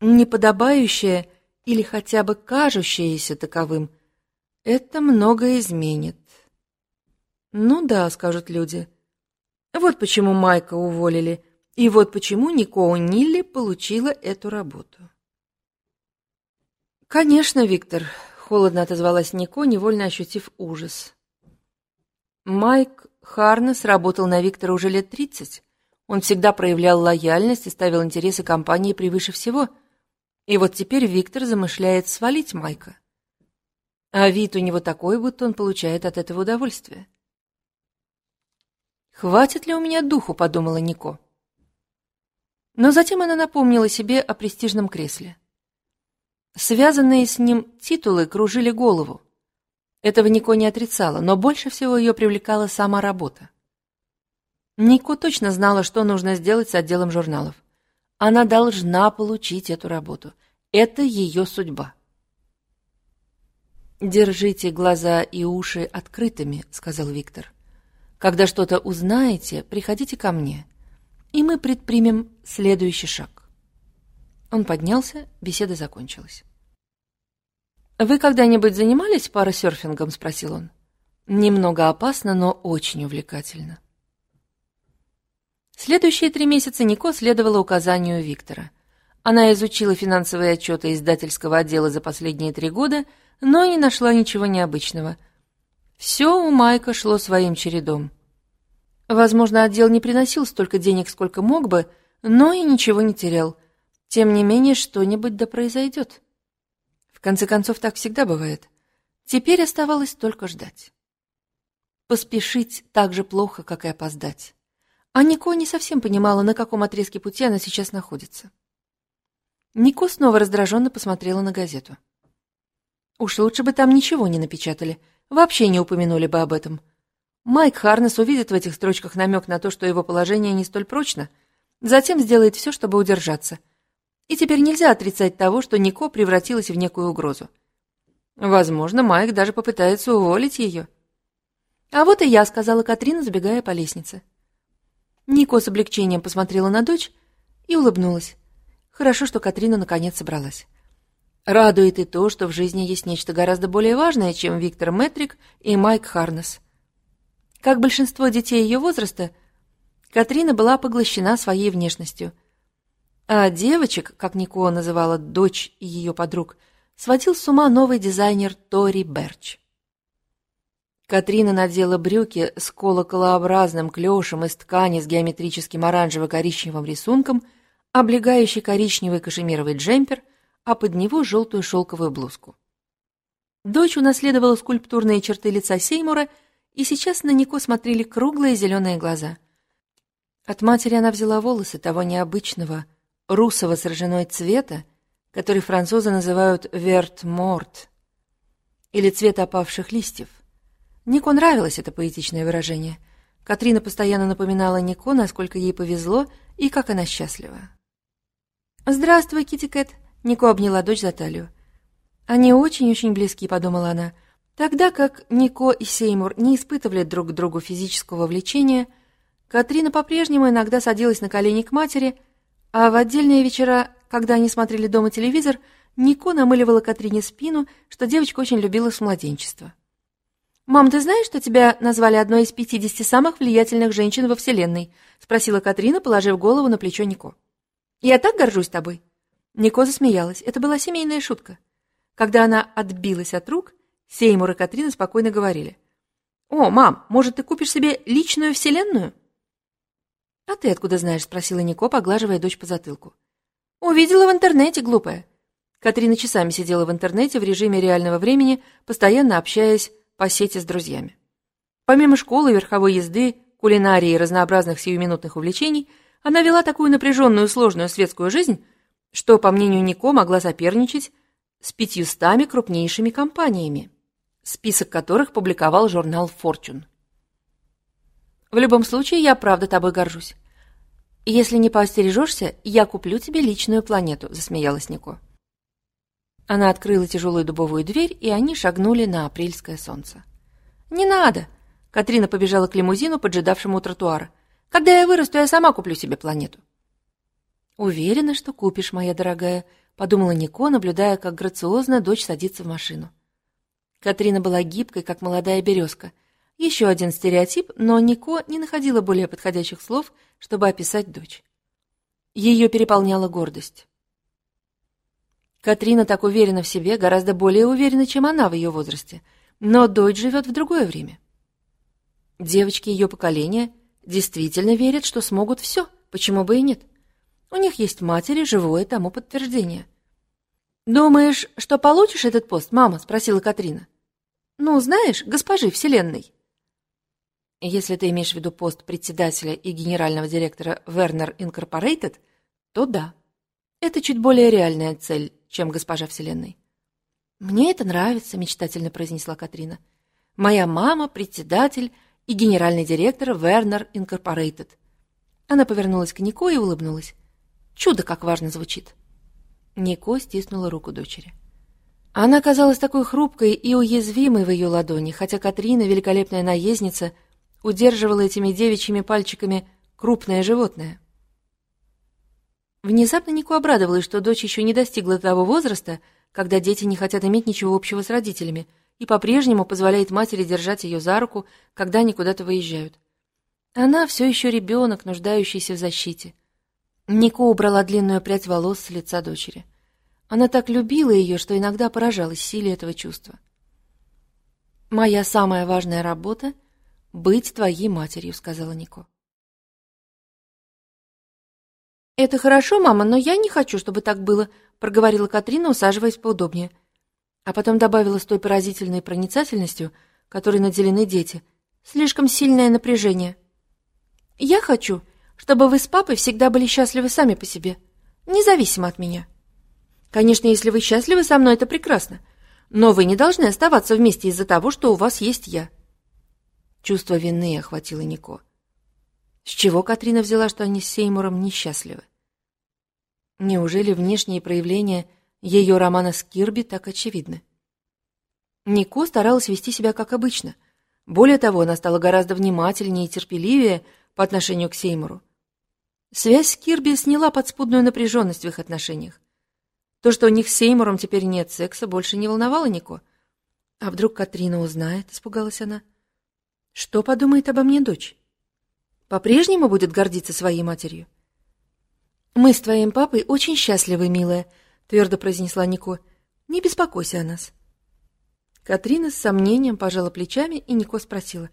неподобающее или хотя бы кажущееся таковым, это многое изменит. Ну да, скажут люди. Вот почему Майка уволили, и вот почему Нико Нилли получила эту работу. Конечно, Виктор, холодно отозвалась Нико, невольно ощутив ужас. Майк Харнес работал на Виктора уже лет тридцать. Он всегда проявлял лояльность и ставил интересы компании превыше всего. И вот теперь Виктор замышляет свалить Майка. А вид у него такой, будто он получает от этого удовольствие. «Хватит ли у меня духу?» — подумала Нико. Но затем она напомнила себе о престижном кресле. Связанные с ним титулы кружили голову. Этого Нико не отрицала, но больше всего ее привлекала сама работа. Нико точно знала, что нужно сделать с отделом журналов. Она должна получить эту работу. Это ее судьба. «Держите глаза и уши открытыми», — сказал Виктор. «Когда что-то узнаете, приходите ко мне, и мы предпримем следующий шаг». Он поднялся, беседа закончилась. «Вы когда-нибудь занимались парасерфингом?» — спросил он. «Немного опасно, но очень увлекательно». Следующие три месяца Нико следовала указанию Виктора. Она изучила финансовые отчеты издательского отдела за последние три года, но не нашла ничего необычного. Все у Майка шло своим чередом. Возможно, отдел не приносил столько денег, сколько мог бы, но и ничего не терял. Тем не менее, что-нибудь да произойдет. В конце концов, так всегда бывает. Теперь оставалось только ждать. Поспешить так же плохо, как и опоздать. А Нико не совсем понимала, на каком отрезке пути она сейчас находится. Нико снова раздраженно посмотрела на газету. Уж лучше бы там ничего не напечатали, вообще не упомянули бы об этом. Майк Харнес увидит в этих строчках намек на то, что его положение не столь прочно, затем сделает все, чтобы удержаться — и теперь нельзя отрицать того, что Нико превратилась в некую угрозу. Возможно, Майк даже попытается уволить ее. «А вот и я», — сказала Катрина, забегая по лестнице. Нико с облегчением посмотрела на дочь и улыбнулась. Хорошо, что Катрина наконец собралась. Радует и то, что в жизни есть нечто гораздо более важное, чем Виктор Метрик и Майк Харнес. Как большинство детей ее возраста, Катрина была поглощена своей внешностью — а девочек, как Нико называла дочь и ее подруг, сводил с ума новый дизайнер Тори Берч. Катрина надела брюки с колоколообразным клешем из ткани с геометрическим оранжево-коричневым рисунком, облегающий коричневый кашемировый джемпер, а под него желтую шелковую блузку. Дочь унаследовала скульптурные черты лица Сеймура, и сейчас на Нико смотрели круглые зеленые глаза. От матери она взяла волосы того необычного, русого с ржаной цвета, который французы называют «верт-морт» или «цвет опавших листьев». Нико нравилось это поэтичное выражение. Катрина постоянно напоминала Нико, насколько ей повезло и как она счастлива. «Здравствуй, Китти Кэт!» — Нико обняла дочь за талию. «Они очень-очень близки», — подумала она. Тогда как Нико и Сеймур не испытывали друг к другу физического влечения, Катрина по-прежнему иногда садилась на колени к матери — а в отдельные вечера, когда они смотрели дома телевизор, Нико намыливала Катрине спину, что девочка очень любила с младенчества. «Мам, ты знаешь, что тебя назвали одной из пятидесяти самых влиятельных женщин во Вселенной?» — спросила Катрина, положив голову на плечо Нико. «Я так горжусь тобой». Нико засмеялась. Это была семейная шутка. Когда она отбилась от рук, Сеймур и Катрина спокойно говорили. «О, мам, может, ты купишь себе личную Вселенную?» «А ты откуда знаешь?» — спросила Нико, поглаживая дочь по затылку. «Увидела в интернете, глупая». Катрина часами сидела в интернете в режиме реального времени, постоянно общаясь по сети с друзьями. Помимо школы, верховой езды, кулинарии и разнообразных сиюминутных увлечений, она вела такую напряженную сложную светскую жизнь, что, по мнению Нико, могла соперничать с пятьюстами крупнейшими компаниями, список которых публиковал журнал Fortune. В любом случае, я правда тобой горжусь. Если не поостережешься, я куплю тебе личную планету, засмеялась Нико. Она открыла тяжелую дубовую дверь, и они шагнули на апрельское солнце. «Не надо!» — Катрина побежала к лимузину, поджидавшему у тротуара. «Когда я вырасту, я сама куплю себе планету». «Уверена, что купишь, моя дорогая», — подумала Нико, наблюдая, как грациозно дочь садится в машину. Катрина была гибкой, как молодая березка. Еще один стереотип, но Нико не находила более подходящих слов, чтобы описать дочь. Ее переполняла гордость. Катрина так уверена в себе, гораздо более уверена, чем она в ее возрасте. Но дочь живет в другое время. Девочки ее поколения действительно верят, что смогут все, почему бы и нет. У них есть матери, живое тому подтверждение. «Думаешь, что получишь этот пост, мама?» — спросила Катрина. «Ну, знаешь, госпожи Вселенной». Если ты имеешь в виду пост председателя и генерального директора Werner Incorporated, то да. Это чуть более реальная цель, чем госпожа Вселенной. «Мне это нравится», — мечтательно произнесла Катрина. «Моя мама — председатель и генеральный директор Werner Incorporated». Она повернулась к Нико и улыбнулась. «Чудо, как важно звучит». Нико стиснула руку дочери. Она казалась такой хрупкой и уязвимой в ее ладони, хотя Катрина, великолепная наездница, удерживала этими девичьими пальчиками крупное животное. Внезапно Нику обрадовалась, что дочь еще не достигла того возраста, когда дети не хотят иметь ничего общего с родителями, и по-прежнему позволяет матери держать ее за руку, когда они куда-то выезжают. Она все еще ребенок, нуждающийся в защите. Нико убрала длинную прядь волос с лица дочери. Она так любила ее, что иногда поражалась силе этого чувства. «Моя самая важная работа — быть твоей матерью», — сказала Нико. «Это хорошо, мама, но я не хочу, чтобы так было», — проговорила Катрина, усаживаясь поудобнее. А потом добавила с той поразительной проницательностью, которой наделены дети. «Слишком сильное напряжение. Я хочу, чтобы вы с папой всегда были счастливы сами по себе, независимо от меня. Конечно, если вы счастливы со мной, это прекрасно, но вы не должны оставаться вместе из-за того, что у вас есть я». Чувство вины охватило Нико. С чего Катрина взяла, что они с Сеймуром несчастливы? Неужели внешние проявления ее романа с Кирби так очевидны? Нико старалась вести себя как обычно. Более того, она стала гораздо внимательнее и терпеливее по отношению к Сеймуру. Связь с Кирби сняла подспудную напряженность в их отношениях. То, что у них с Сеймуром теперь нет секса, больше не волновало Нико. А вдруг Катрина узнает, испугалась она. Что подумает обо мне дочь? По-прежнему будет гордиться своей матерью? «Мы с твоим папой очень счастливы, милая», — твердо произнесла Нико. «Не беспокойся о нас». Катрина с сомнением пожала плечами, и Нико спросила.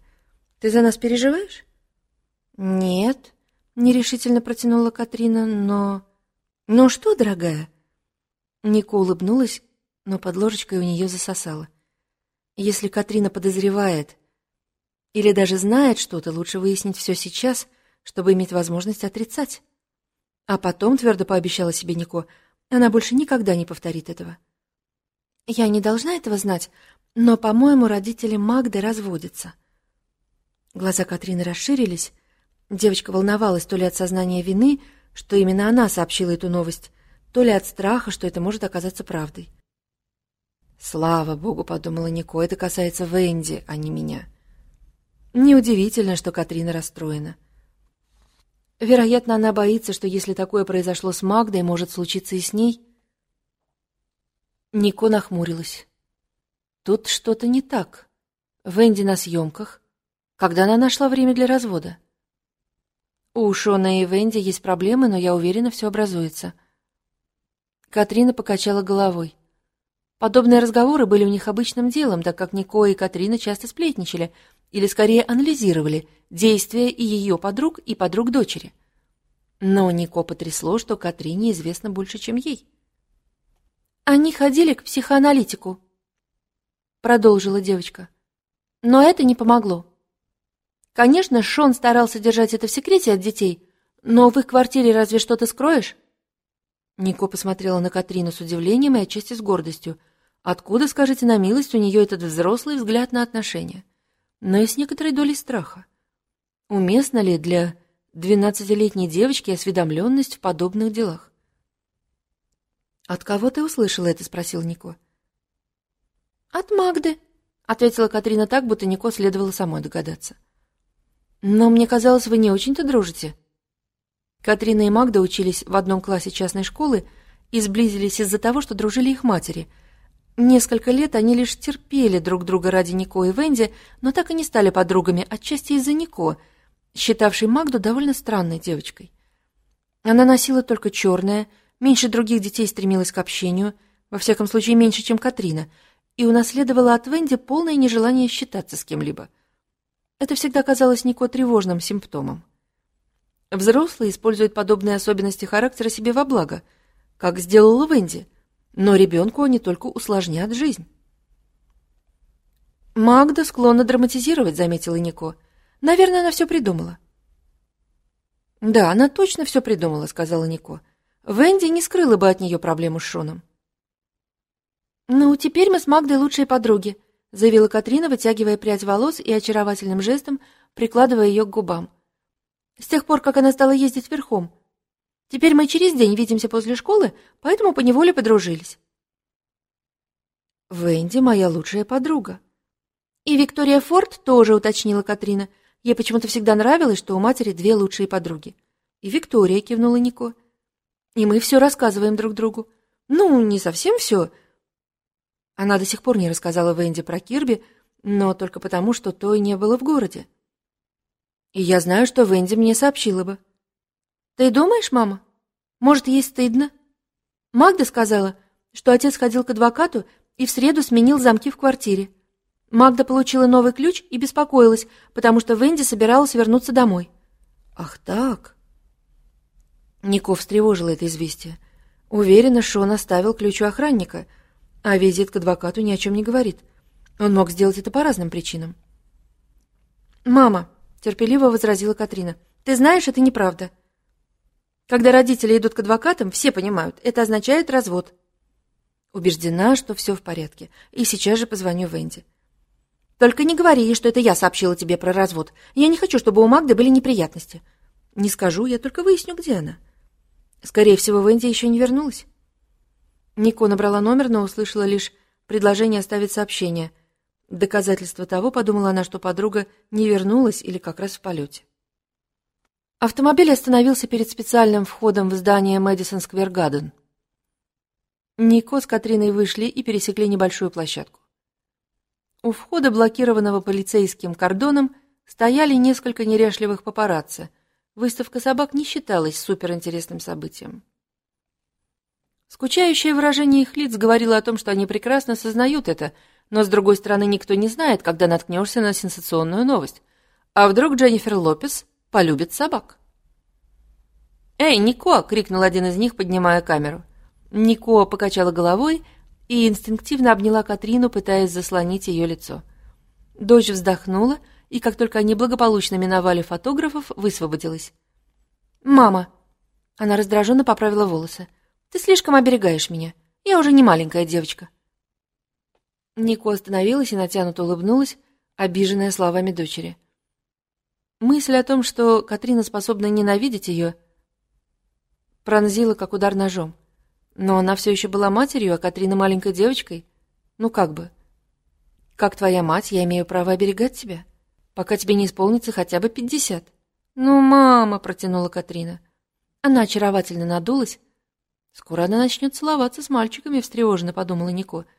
«Ты за нас переживаешь?» «Нет», — нерешительно протянула Катрина, но... «Ну что, дорогая?» Нико улыбнулась, но под ложечкой у нее засосала. «Если Катрина подозревает или даже знает что-то, лучше выяснить все сейчас, чтобы иметь возможность отрицать». А потом, твердо пообещала себе Нико, она больше никогда не повторит этого. Я не должна этого знать, но, по-моему, родители Магды разводятся. Глаза Катрины расширились. Девочка волновалась то ли от сознания вины, что именно она сообщила эту новость, то ли от страха, что это может оказаться правдой. «Слава богу», — подумала Нико, — «это касается Венди, а не меня». Неудивительно, что Катрина расстроена. Вероятно, она боится, что если такое произошло с Магдой, может случиться и с ней. Нико нахмурилась. Тут что-то не так. Венди на съемках. Когда она нашла время для развода? У Шона и Венди есть проблемы, но я уверена, все образуется. Катрина покачала головой. Подобные разговоры были у них обычным делом, так как Нико и Катрина часто сплетничали, или скорее анализировали действия и ее подруг, и подруг дочери. Но Нико потрясло, что Катрине известно больше, чем ей. «Они ходили к психоаналитику», — продолжила девочка. «Но это не помогло. Конечно, Шон старался держать это в секрете от детей, но в их квартире разве что-то скроешь?» Нико посмотрела на Катрину с удивлением и отчасти с гордостью. Откуда, скажите на милость, у нее этот взрослый взгляд на отношения? Но и с некоторой долей страха. Уместно ли для двенадцатилетней девочки осведомленность в подобных делах? «От кого ты услышала это?» — спросил Нико. «От Магды», — ответила Катрина так, будто Нико следовало самой догадаться. «Но мне казалось, вы не очень-то дружите». Катрина и Магда учились в одном классе частной школы и сблизились из-за того, что дружили их матери. Несколько лет они лишь терпели друг друга ради Нико и Венди, но так и не стали подругами, отчасти из-за Нико, считавшей Магду довольно странной девочкой. Она носила только черное, меньше других детей стремилась к общению, во всяком случае меньше, чем Катрина, и унаследовала от Венди полное нежелание считаться с кем-либо. Это всегда казалось Нико тревожным симптомом. Взрослые используют подобные особенности характера себе во благо, как сделала Венди, но ребенку они только усложнят жизнь. «Магда склонна драматизировать», — заметила Нико. «Наверное, она все придумала». «Да, она точно все придумала», — сказала Нико. «Венди не скрыла бы от нее проблему с Шоном». «Ну, теперь мы с Магдой лучшие подруги», — заявила Катрина, вытягивая прядь волос и очаровательным жестом прикладывая ее к губам с тех пор, как она стала ездить верхом. Теперь мы через день видимся после школы, поэтому поневоле подружились. Венди моя лучшая подруга. И Виктория Форд тоже уточнила Катрина. Ей почему-то всегда нравилось, что у матери две лучшие подруги. И Виктория кивнула Нико. И мы все рассказываем друг другу. Ну, не совсем все. Она до сих пор не рассказала Венди про Кирби, но только потому, что той не было в городе. И я знаю, что Венди мне сообщила бы. Ты думаешь, мама? Может, ей стыдно? Магда сказала, что отец ходил к адвокату и в среду сменил замки в квартире. Магда получила новый ключ и беспокоилась, потому что Венди собиралась вернуться домой. Ах так. Нико встревожила это известие. Уверена, что он оставил ключ у охранника, а визит к адвокату ни о чем не говорит. Он мог сделать это по разным причинам. «Мама», — терпеливо возразила Катрина. «Ты знаешь, это неправда. Когда родители идут к адвокатам, все понимают, это означает развод». Убеждена, что все в порядке, и сейчас же позвоню Венди. «Только не говори ей, что это я сообщила тебе про развод. Я не хочу, чтобы у Магды были неприятности». «Не скажу, я только выясню, где она». Скорее всего, Венди еще не вернулась. Нико набрала номер, но услышала лишь предложение оставить сообщение — Доказательство того, подумала она, что подруга не вернулась или как раз в полете. Автомобиль остановился перед специальным входом в здание Мэдисон Сквер Гаден. Нико с Катриной вышли и пересекли небольшую площадку. У входа, блокированного полицейским кордоном, стояли несколько неряшливых папарацци. Выставка собак не считалась суперинтересным событием. Скучающее выражение их лиц говорило о том, что они прекрасно сознают это — но, с другой стороны, никто не знает, когда наткнешься на сенсационную новость. А вдруг Дженнифер Лопес полюбит собак? «Эй, Нико!» — крикнул один из них, поднимая камеру. Нико покачала головой и инстинктивно обняла Катрину, пытаясь заслонить ее лицо. Дочь вздохнула, и как только они благополучно миновали фотографов, высвободилась. «Мама!» Она раздраженно поправила волосы. «Ты слишком оберегаешь меня. Я уже не маленькая девочка». Нико остановилась и натянуто улыбнулась, обиженная словами дочери. Мысль о том, что Катрина способна ненавидеть ее, пронзила, как удар ножом. Но она все еще была матерью, а Катрина маленькой девочкой. Ну как бы. Как твоя мать, я имею право оберегать тебя, пока тебе не исполнится хотя бы пятьдесят. Ну, мама, протянула Катрина. Она очаровательно надулась. Скоро она начнет целоваться с мальчиками, встревоженно подумала Нико. —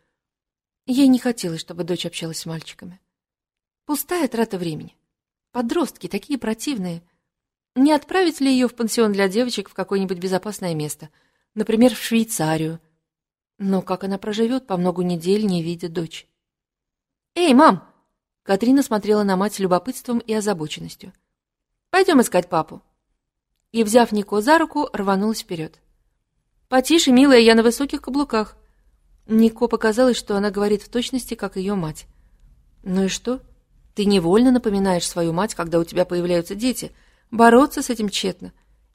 Ей не хотелось, чтобы дочь общалась с мальчиками. Пустая трата времени. Подростки такие противные. Не отправить ли ее в пансион для девочек в какое-нибудь безопасное место? Например, в Швейцарию. Но как она проживет по многу недель, не видя дочь? «Эй, мам!» Катрина смотрела на мать с любопытством и озабоченностью. «Пойдем искать папу». и, взяв Нико за руку, рванулась вперед. «Потише, милая, я на высоких каблуках». Нико показалось, что она говорит в точности, как ее мать. «Ну и что? Ты невольно напоминаешь свою мать, когда у тебя появляются дети. Бороться с этим тщетно.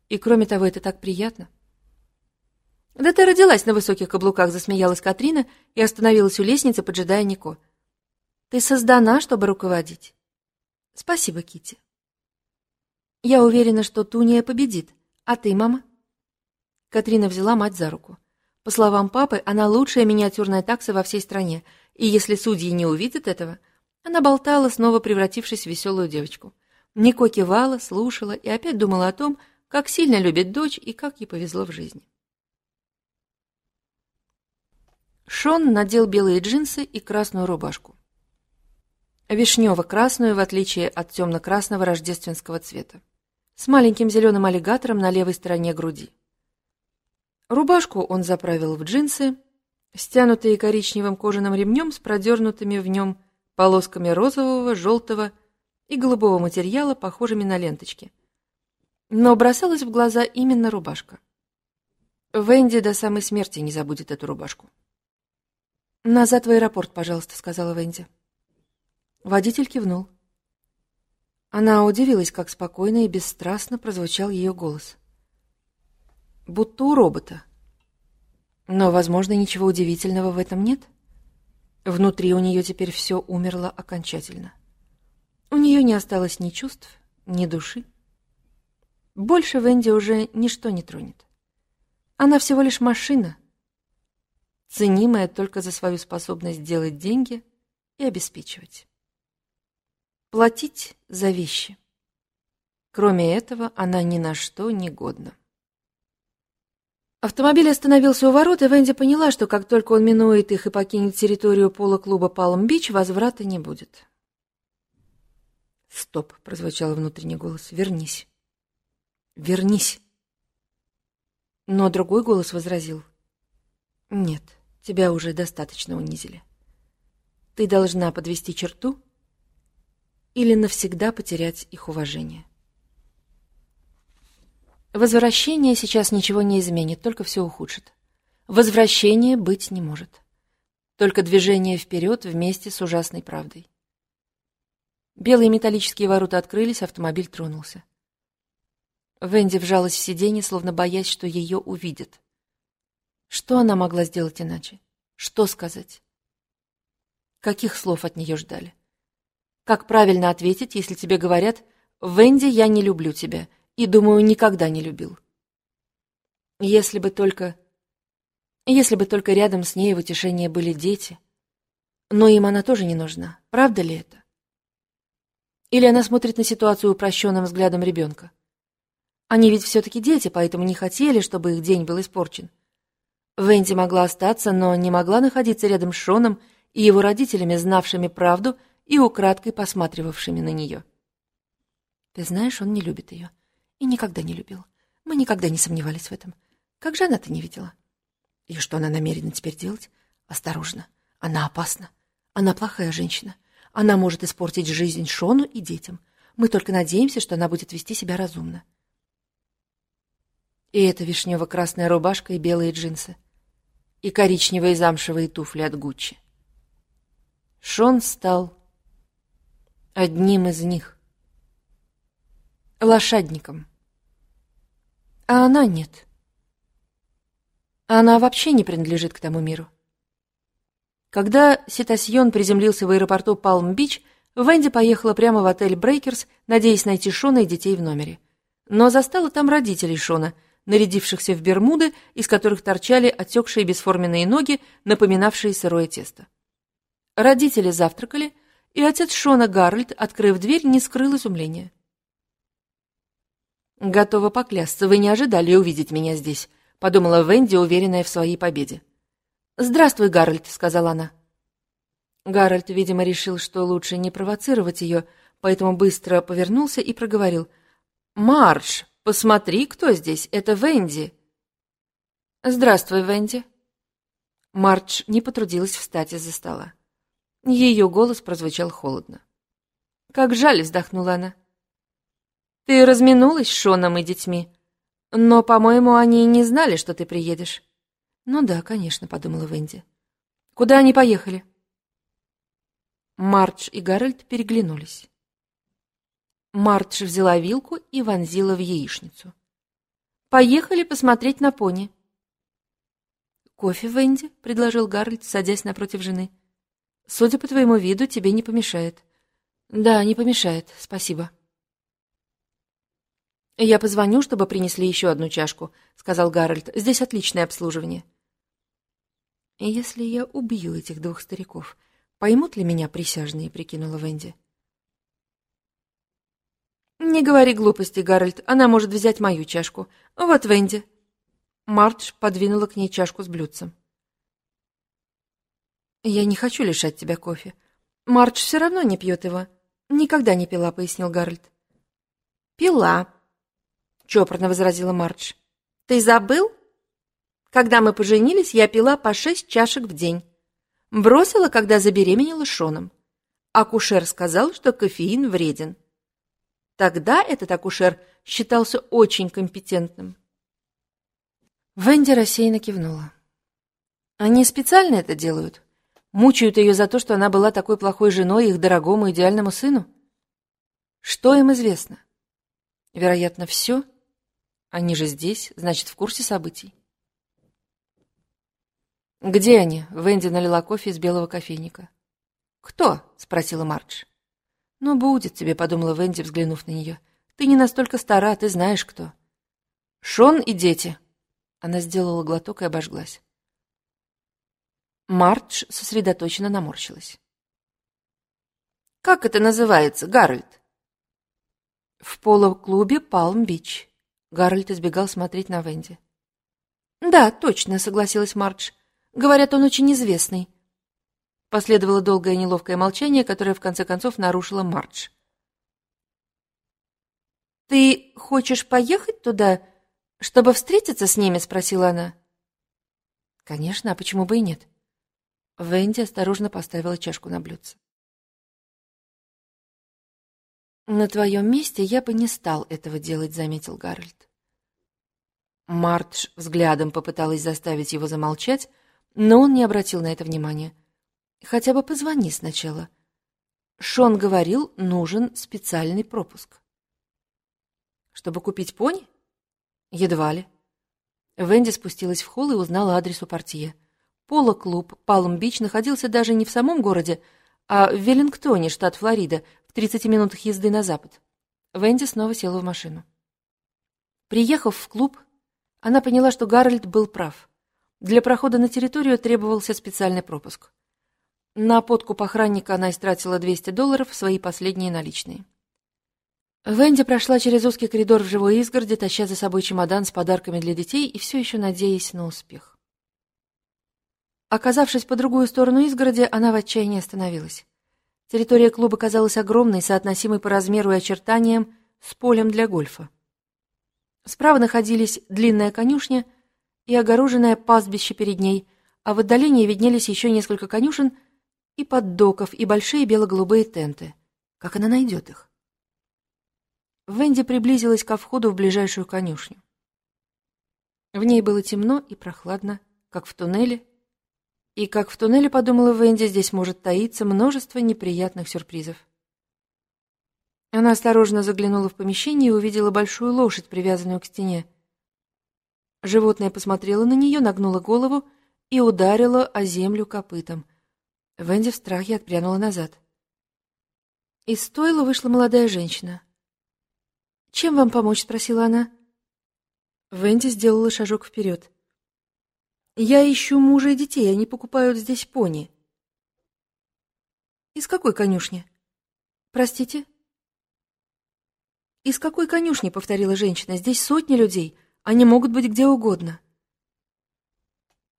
И кроме того, это так приятно». «Да ты родилась на высоких каблуках», — засмеялась Катрина и остановилась у лестницы, поджидая Нико. «Ты создана, чтобы руководить». «Спасибо, Кити. «Я уверена, что Туния победит. А ты, мама?» Катрина взяла мать за руку. По словам папы, она лучшая миниатюрная такса во всей стране, и если судьи не увидят этого, она болтала, снова превратившись в веселую девочку. Нико кивала, слушала и опять думала о том, как сильно любит дочь и как ей повезло в жизни. Шон надел белые джинсы и красную рубашку. Вишнево-красную, в отличие от темно-красного рождественского цвета. С маленьким зеленым аллигатором на левой стороне груди. Рубашку он заправил в джинсы, стянутые коричневым кожаным ремнем с продернутыми в нем полосками розового, желтого и голубого материала, похожими на ленточки. Но бросалась в глаза именно рубашка. Венди до самой смерти не забудет эту рубашку. «Назад в аэропорт, пожалуйста», — сказала Венди. Водитель кивнул. Она удивилась, как спокойно и бесстрастно прозвучал ее голос будто у робота. Но, возможно, ничего удивительного в этом нет. Внутри у нее теперь все умерло окончательно. У нее не осталось ни чувств, ни души. Больше Венди уже ничто не тронет. Она всего лишь машина, ценимая только за свою способность делать деньги и обеспечивать. Платить за вещи. Кроме этого, она ни на что не годна. Автомобиль остановился у ворот, и Венди поняла, что как только он минует их и покинет территорию пола-клуба Палм-Бич, возврата не будет. «Стоп!» — прозвучал внутренний голос. «Вернись! Вернись!» Но другой голос возразил. «Нет, тебя уже достаточно унизили. Ты должна подвести черту или навсегда потерять их уважение». Возвращение сейчас ничего не изменит, только все ухудшит. Возвращение быть не может. Только движение вперед вместе с ужасной правдой. Белые металлические ворота открылись, автомобиль тронулся. Венди вжалась в сиденье, словно боясь, что ее увидят. Что она могла сделать иначе? Что сказать? Каких слов от нее ждали? Как правильно ответить, если тебе говорят «Венди, я не люблю тебя», и, думаю, никогда не любил. Если бы только... Если бы только рядом с ней в утешении были дети. Но им она тоже не нужна. Правда ли это? Или она смотрит на ситуацию упрощенным взглядом ребенка? Они ведь все-таки дети, поэтому не хотели, чтобы их день был испорчен. Венди могла остаться, но не могла находиться рядом с Шоном и его родителями, знавшими правду и украдкой посматривавшими на нее. Ты знаешь, он не любит ее. И никогда не любил. Мы никогда не сомневались в этом. Как же она-то не видела? И что она намерена теперь делать? Осторожно. Она опасна. Она плохая женщина. Она может испортить жизнь Шону и детям. Мы только надеемся, что она будет вести себя разумно. И эта вишнево-красная рубашка и белые джинсы. И коричневые замшевые туфли от Гуччи. Шон стал одним из них лошадником. А она нет. Она вообще не принадлежит к тому миру. Когда Ситасьон приземлился в аэропорту Палм-Бич, Венди поехала прямо в отель «Брейкерс», надеясь найти Шона и детей в номере. Но застала там родителей Шона, нарядившихся в бермуды, из которых торчали отекшие бесформенные ноги, напоминавшие сырое тесто. Родители завтракали, и отец Шона Гарольд, открыв дверь, не скрыл изумления. «Готова поклясться, вы не ожидали увидеть меня здесь», — подумала Венди, уверенная в своей победе. «Здравствуй, Гарольд», — сказала она. Гарольд, видимо, решил, что лучше не провоцировать ее, поэтому быстро повернулся и проговорил. «Марш, посмотри, кто здесь, это Венди». «Здравствуй, Венди». Мардж не потрудилась встать из-за стола. Ее голос прозвучал холодно. «Как жаль», — вздохнула она. «Ты разминулась с Шоном и детьми?» Но, по-моему, они не знали, что ты приедешь. Ну да, конечно, подумала Венди. Куда они поехали? Мардж и Гарольд переглянулись. Мардж взяла вилку и вонзила в яичницу. «Поехали посмотреть на пони». «Кофе, Венди?» — предложил Гарольд, садясь напротив жены. «Судя по твоему виду, тебе не помешает». «Да, не помешает, спасибо». «Я позвоню, чтобы принесли еще одну чашку», — сказал Гарольд. «Здесь отличное обслуживание». «Если я убью этих двух стариков, поймут ли меня присяжные?» — прикинула Венди. «Не говори глупости, Гарольд. Она может взять мою чашку. Вот Венди». Мардж подвинула к ней чашку с блюдцем. «Я не хочу лишать тебя кофе. Мардж все равно не пьет его. Никогда не пила», — пояснил Гарольд. «Пила», — чопорно возразила Мардж. «Ты забыл? Когда мы поженились, я пила по шесть чашек в день. Бросила, когда забеременела Шоном. Акушер сказал, что кофеин вреден. Тогда этот акушер считался очень компетентным. Венди рассеянно кивнула. Они специально это делают? Мучают ее за то, что она была такой плохой женой их дорогому идеальному сыну? Что им известно? Вероятно, все. Они же здесь, значит, в курсе событий. «Где они?» — Венди налила кофе из белого кофейника. «Кто?» — спросила Мардж. «Ну, будет тебе», — подумала Венди, взглянув на нее. «Ты не настолько стара, ты знаешь, кто». «Шон и дети», она сделала глоток и обожглась. Мардж сосредоточенно наморщилась. «Как это называется, Гарольд?» «В поло-клубе Палм-Бич». Гарольд избегал смотреть на Венди. «Да, точно», — согласилась Мардж. «Говорят, он очень известный». Последовало долгое неловкое молчание, которое в конце концов нарушила Мардж. «Ты хочешь поехать туда?» «Чтобы встретиться с ними?» — спросила она. «Конечно, а почему бы и нет?» Венди осторожно поставила чашку на блюдце. «На твоем месте я бы не стал этого делать», — заметил Гарольд. Мартш взглядом попыталась заставить его замолчать, но он не обратил на это внимания. «Хотя бы позвони сначала». Шон говорил, нужен специальный пропуск. «Чтобы купить пони?» Едва ли. Венди спустилась в холл и узнала адрес у портье. Поло-клуб Палм-Бич находился даже не в самом городе, а в Веллингтоне, штат Флорида, в 30 минутах езды на запад. Венди снова села в машину. Приехав в клуб, она поняла, что Гарольд был прав. Для прохода на территорию требовался специальный пропуск. На подкуп охранника она истратила 200 долларов, свои последние наличные. Венди прошла через узкий коридор в живой изгороди, таща за собой чемодан с подарками для детей и все еще надеясь на успех. Оказавшись по другую сторону изгороди, она в отчаянии остановилась. Территория клуба казалась огромной, соотносимой по размеру и очертаниям с полем для гольфа. Справа находились длинная конюшня и огороженное пастбище перед ней, а в отдалении виднелись еще несколько конюшен и поддоков, и большие бело-голубые тенты. Как она найдет их? Венди приблизилась ко входу в ближайшую конюшню. В ней было темно и прохладно, как в туннеле, и, как в туннеле, подумала Венди, здесь может таиться множество неприятных сюрпризов. Она осторожно заглянула в помещение и увидела большую лошадь, привязанную к стене. Животное посмотрело на нее, нагнуло голову и ударило о землю копытом. Венди в страхе отпрянула назад. Из стойла вышла молодая женщина. «Чем вам помочь?» — спросила она. Венди сделала шажок вперед. «Я ищу мужа и детей, они покупают здесь пони». «Из какой конюшни?» «Простите?» «Из какой конюшни?» — повторила женщина. «Здесь сотни людей. Они могут быть где угодно».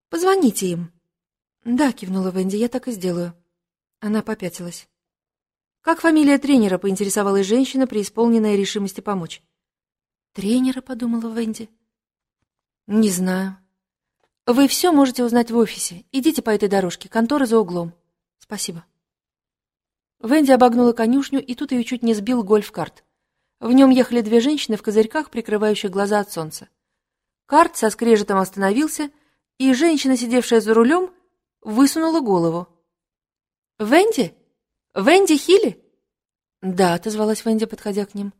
«Позвоните им». «Да», — кивнула Венди, — «я так и сделаю». Она попятилась. «Как фамилия тренера?» — поинтересовалась женщина, преисполненная решимости помочь. «Тренера?» — подумала Венди. «Не знаю». «Вы все можете узнать в офисе. Идите по этой дорожке. Контора за углом». «Спасибо». Венди обогнула конюшню, и тут ее чуть не сбил гольф-карт. В нем ехали две женщины в козырьках, прикрывающих глаза от солнца. Карт со скрежетом остановился, и женщина, сидевшая за рулем, высунула голову. «Венди? Венди Хилли?» «Да», — отозвалась Венди, подходя к ним.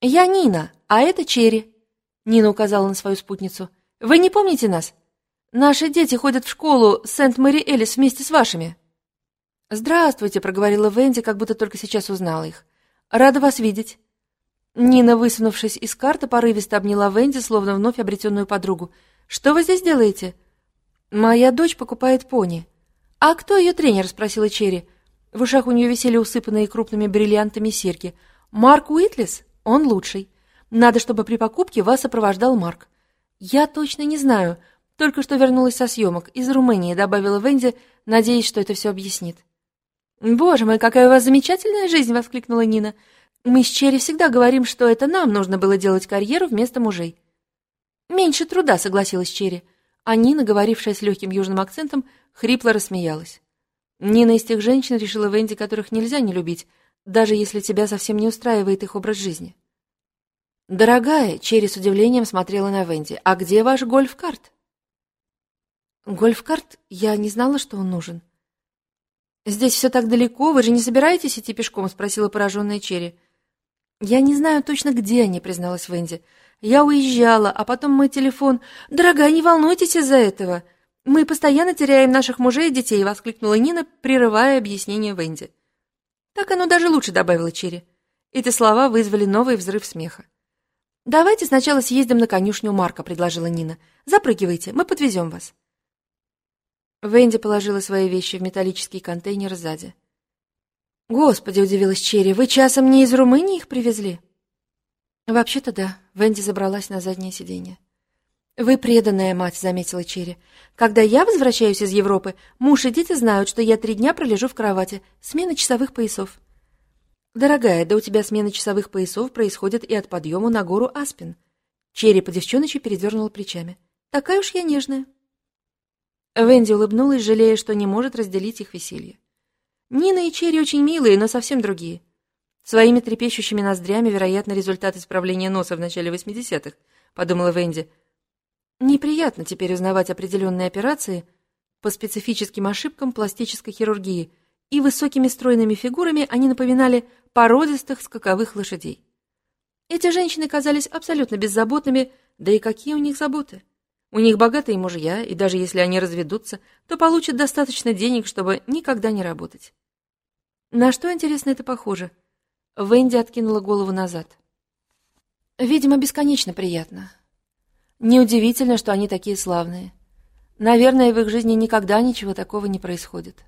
«Я Нина, а это Черри», — Нина указала на свою спутницу. «Вы не помните нас? Наши дети ходят в школу Сент-Мэри-Элис вместе с вашими». «Здравствуйте», — проговорила Венди, как будто только сейчас узнала их. «Рада вас видеть». Нина, высунувшись из карты, порывисто обняла Венди, словно вновь обретенную подругу. «Что вы здесь делаете?» «Моя дочь покупает пони». «А кто ее тренер?» — спросила Черри. В ушах у нее висели усыпанные крупными бриллиантами серьги. «Марк Уитлис? Он лучший. Надо, чтобы при покупке вас сопровождал Марк». «Я точно не знаю. Только что вернулась со съемок. Из Румынии», — добавила Венди, надеясь, что это все объяснит. «Боже мой, какая у вас замечательная жизнь!» — воскликнула Нина. «Мы с Черри всегда говорим, что это нам нужно было делать карьеру вместо мужей». «Меньше труда», — согласилась Черри. А Нина, говорившая с легким южным акцентом, хрипло рассмеялась. Нина из тех женщин, решила Венди, которых нельзя не любить, даже если тебя совсем не устраивает их образ жизни. «Дорогая», — Черри с удивлением смотрела на Венди, — «а где ваш гольф-карт?» «Гольф-карт? Я не знала, что он нужен». «Здесь все так далеко, вы же не собираетесь идти пешком?» — спросила пораженная Черри. «Я не знаю точно, где они», — призналась Венди. «Я уезжала, а потом мой телефон...» «Дорогая, не волнуйтесь из-за этого. Мы постоянно теряем наших мужей и детей», — воскликнула Нина, прерывая объяснение Венди. «Так оно даже лучше», — добавила Черри. Эти слова вызвали новый взрыв смеха. «Давайте сначала съездим на конюшню Марка», — предложила Нина. «Запрыгивайте, мы подвезем вас». Венди положила свои вещи в металлический контейнер сзади. «Господи!» — удивилась Черри. «Вы часом не из Румынии их привезли?» «Вообще-то да». Венди забралась на заднее сиденье. «Вы преданная мать», — заметила Черри. «Когда я возвращаюсь из Европы, муж и дети знают, что я три дня пролежу в кровати. Смена часовых поясов». «Дорогая, да у тебя смена часовых поясов происходит и от подъема на гору Аспин». Черри по девчоночи передернула плечами. «Такая уж я нежная». Венди улыбнулась, жалея, что не может разделить их веселье. Нина и Черри очень милые, но совсем другие. Своими трепещущими ноздрями, вероятно, результат исправления носа в начале 80-х, подумала Венди. Неприятно теперь узнавать определенные операции по специфическим ошибкам пластической хирургии, и высокими стройными фигурами они напоминали породистых скаковых лошадей. Эти женщины казались абсолютно беззаботными, да и какие у них заботы? У них богатые мужья, и даже если они разведутся, то получат достаточно денег, чтобы никогда не работать. На что, интересно, это похоже? Венди откинула голову назад. Видимо, бесконечно приятно. Неудивительно, что они такие славные. Наверное, в их жизни никогда ничего такого не происходит.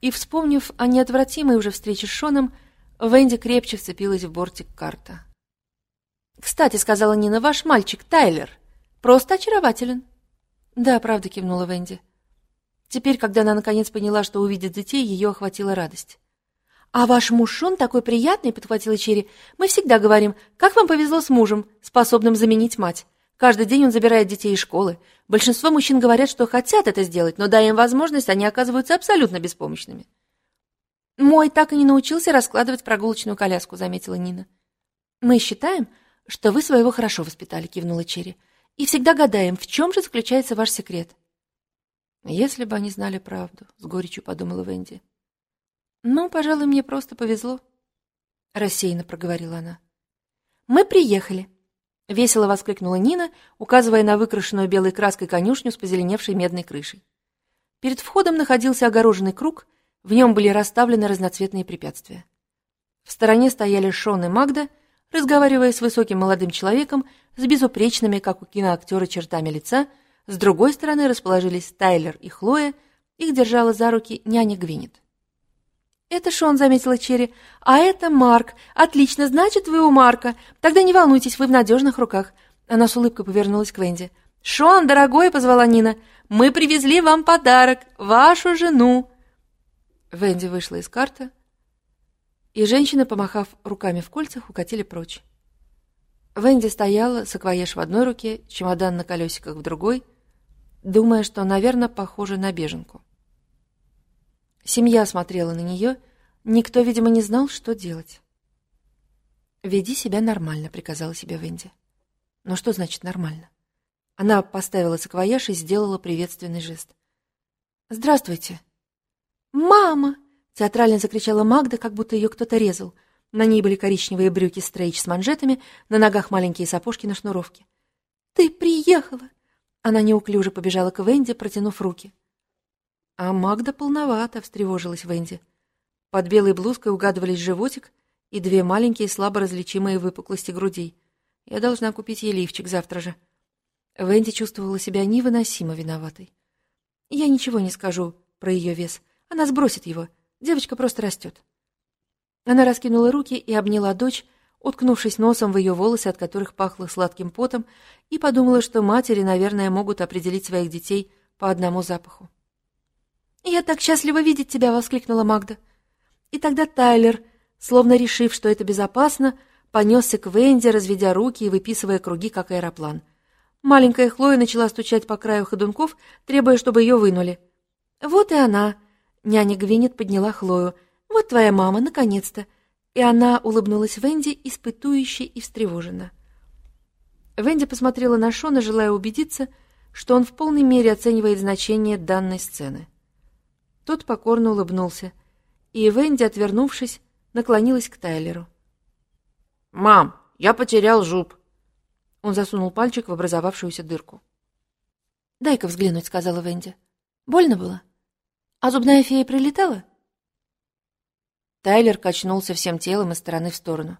И, вспомнив о неотвратимой уже встрече с Шоном, Венди крепче вцепилась в бортик карта. «Кстати», — сказала Нина, — «ваш мальчик Тайлер Просто очарователен. Да, правда, кивнула Венди. Теперь, когда она наконец поняла, что увидит детей, ее охватила радость. «А ваш муж Шон такой приятный», — подхватила Черри. «Мы всегда говорим, как вам повезло с мужем, способным заменить мать. Каждый день он забирает детей из школы. Большинство мужчин говорят, что хотят это сделать, но дай им возможность, они оказываются абсолютно беспомощными». «Мой так и не научился раскладывать прогулочную коляску», — заметила Нина. «Мы считаем, что вы своего хорошо воспитали», — кивнула Черри и всегда гадаем, в чем же заключается ваш секрет. Если бы они знали правду, с горечью подумала Венди. Ну, пожалуй, мне просто повезло, рассеянно проговорила она. Мы приехали, весело воскликнула Нина, указывая на выкрашенную белой краской конюшню с позеленевшей медной крышей. Перед входом находился огороженный круг, в нем были расставлены разноцветные препятствия. В стороне стояли Шон и Магда, разговаривая с высоким молодым человеком с безупречными, как у киноактера, чертами лица, с другой стороны расположились Тайлер и Хлоя, их держала за руки няня Гвинет. «Это Шон», — заметила Черри. «А это Марк. Отлично, значит, вы у Марка. Тогда не волнуйтесь, вы в надежных руках». Она с улыбкой повернулась к Венди. «Шон, дорогой», — позвала Нина, — «мы привезли вам подарок, вашу жену». Венди вышла из карты, и женщины, помахав руками в кольцах, укатили прочь. Венди стояла, саквояж в одной руке, чемодан на колесиках в другой, думая, что, наверное, похоже на беженку. Семья смотрела на нее, никто, видимо, не знал, что делать. «Веди себя нормально», — приказала себе Венди. Но что значит нормально? Она поставила саквояж и сделала приветственный жест. «Здравствуйте!» «Мама!» — театрально закричала Магда, как будто ее кто-то резал. На ней были коричневые брюки стрейч с манжетами, на ногах маленькие сапожки на шнуровке. «Ты приехала!» Она неуклюже побежала к Венди, протянув руки. А Магда полновато, встревожилась Венди. Под белой блузкой угадывались животик и две маленькие слабо различимые выпуклости грудей. Я должна купить ей лифчик завтра же. Венди чувствовала себя невыносимо виноватой. Я ничего не скажу про ее вес. Она сбросит его. Девочка просто растет. Она раскинула руки и обняла дочь, уткнувшись носом в ее волосы, от которых пахло сладким потом, и подумала, что матери, наверное, могут определить своих детей по одному запаху. «Я так счастлива видеть тебя!» — воскликнула Магда. И тогда Тайлер, словно решив, что это безопасно, понесся к Венди, разведя руки и выписывая круги, как аэроплан. Маленькая Хлоя начала стучать по краю ходунков, требуя, чтобы ее вынули. «Вот и она!» Няня Гвинет подняла Хлою. «Вот твоя мама, наконец-то!» И она улыбнулась Венди, испытующе и встревоженно. Венди посмотрела на Шона, желая убедиться, что он в полной мере оценивает значение данной сцены. Тот покорно улыбнулся, и Венди, отвернувшись, наклонилась к Тайлеру. «Мам, я потерял зуб!» Он засунул пальчик в образовавшуюся дырку. «Дай-ка взглянуть», — сказала Венди. «Больно было? А зубная фея прилетала?» Тайлер качнулся всем телом из стороны в сторону.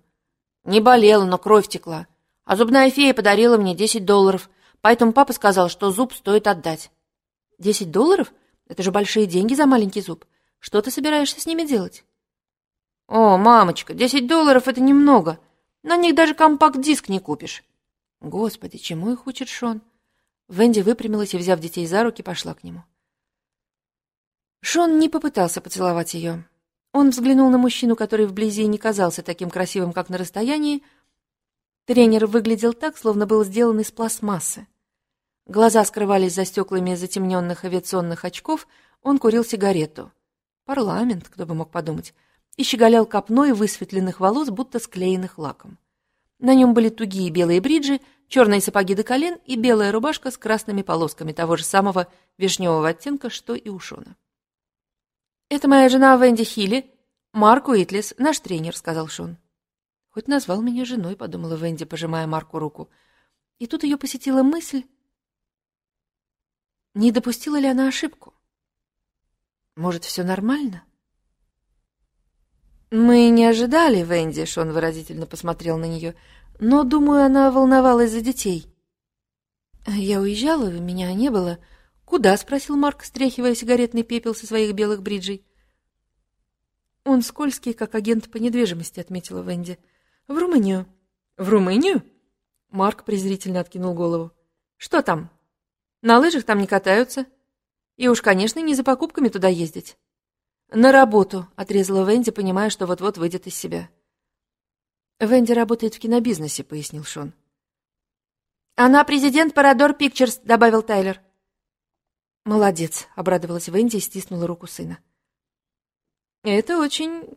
«Не болела, но кровь текла. А зубная фея подарила мне десять долларов, поэтому папа сказал, что зуб стоит отдать». «Десять долларов? Это же большие деньги за маленький зуб. Что ты собираешься с ними делать?» «О, мамочка, десять долларов — это немного. На них даже компакт-диск не купишь». «Господи, чему их учит Шон?» Венди выпрямилась и, взяв детей за руки, пошла к нему. Шон не попытался поцеловать ее. Он взглянул на мужчину, который вблизи не казался таким красивым, как на расстоянии. Тренер выглядел так, словно был сделан из пластмассы. Глаза скрывались за стеклами затемненных авиационных очков, он курил сигарету. Парламент, кто бы мог подумать, и щеголял копной высветленных волос, будто склеенных лаком. На нем были тугие белые бриджи, черные сапоги до колен и белая рубашка с красными полосками того же самого вишневого оттенка, что и у Шона. «Это моя жена Венди Хилли, Марк Уитлис, наш тренер», — сказал Шон. «Хоть назвал меня женой», — подумала Венди, пожимая Марку руку. И тут ее посетила мысль, не допустила ли она ошибку. Может, все нормально? «Мы не ожидали, Венди», — Шон выразительно посмотрел на нее, «но, думаю, она волновалась за детей». «Я уезжала, меня не было», «Куда?» — спросил Марк, стряхивая сигаретный пепел со своих белых бриджей. «Он скользкий, как агент по недвижимости», — отметила Венди. «В Румынию». «В Румынию?» Марк презрительно откинул голову. «Что там? На лыжах там не катаются. И уж, конечно, не за покупками туда ездить». «На работу», — отрезала Венди, понимая, что вот-вот выйдет из себя. «Венди работает в кинобизнесе», — пояснил Шон. «Она президент Парадор Пикчерс», — добавил Тайлер. «Молодец», — обрадовалась Венди и стиснула руку сына. «Это очень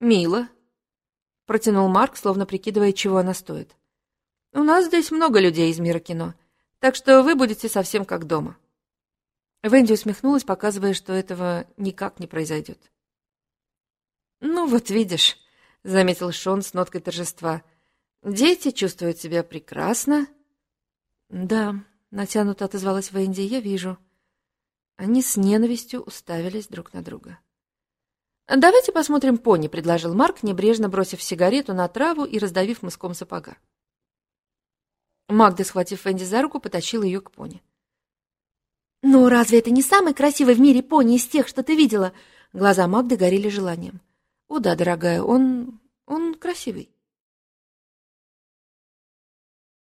мило», — протянул Марк, словно прикидывая, чего она стоит. «У нас здесь много людей из мира кино, так что вы будете совсем как дома». Венди усмехнулась, показывая, что этого никак не произойдет. «Ну вот видишь», — заметил Шон с ноткой торжества, — «дети чувствуют себя прекрасно». «Да», натянуто отозвалась Венди, я вижу. Они с ненавистью уставились друг на друга. «Давайте посмотрим пони», — предложил Марк, небрежно бросив сигарету на траву и раздавив мыском сапога. Магда, схватив Венди за руку, потащила ее к пони. «Ну, разве это не самый красивый в мире пони из тех, что ты видела?» Глаза Магды горели желанием. «О да, дорогая, он... он красивый».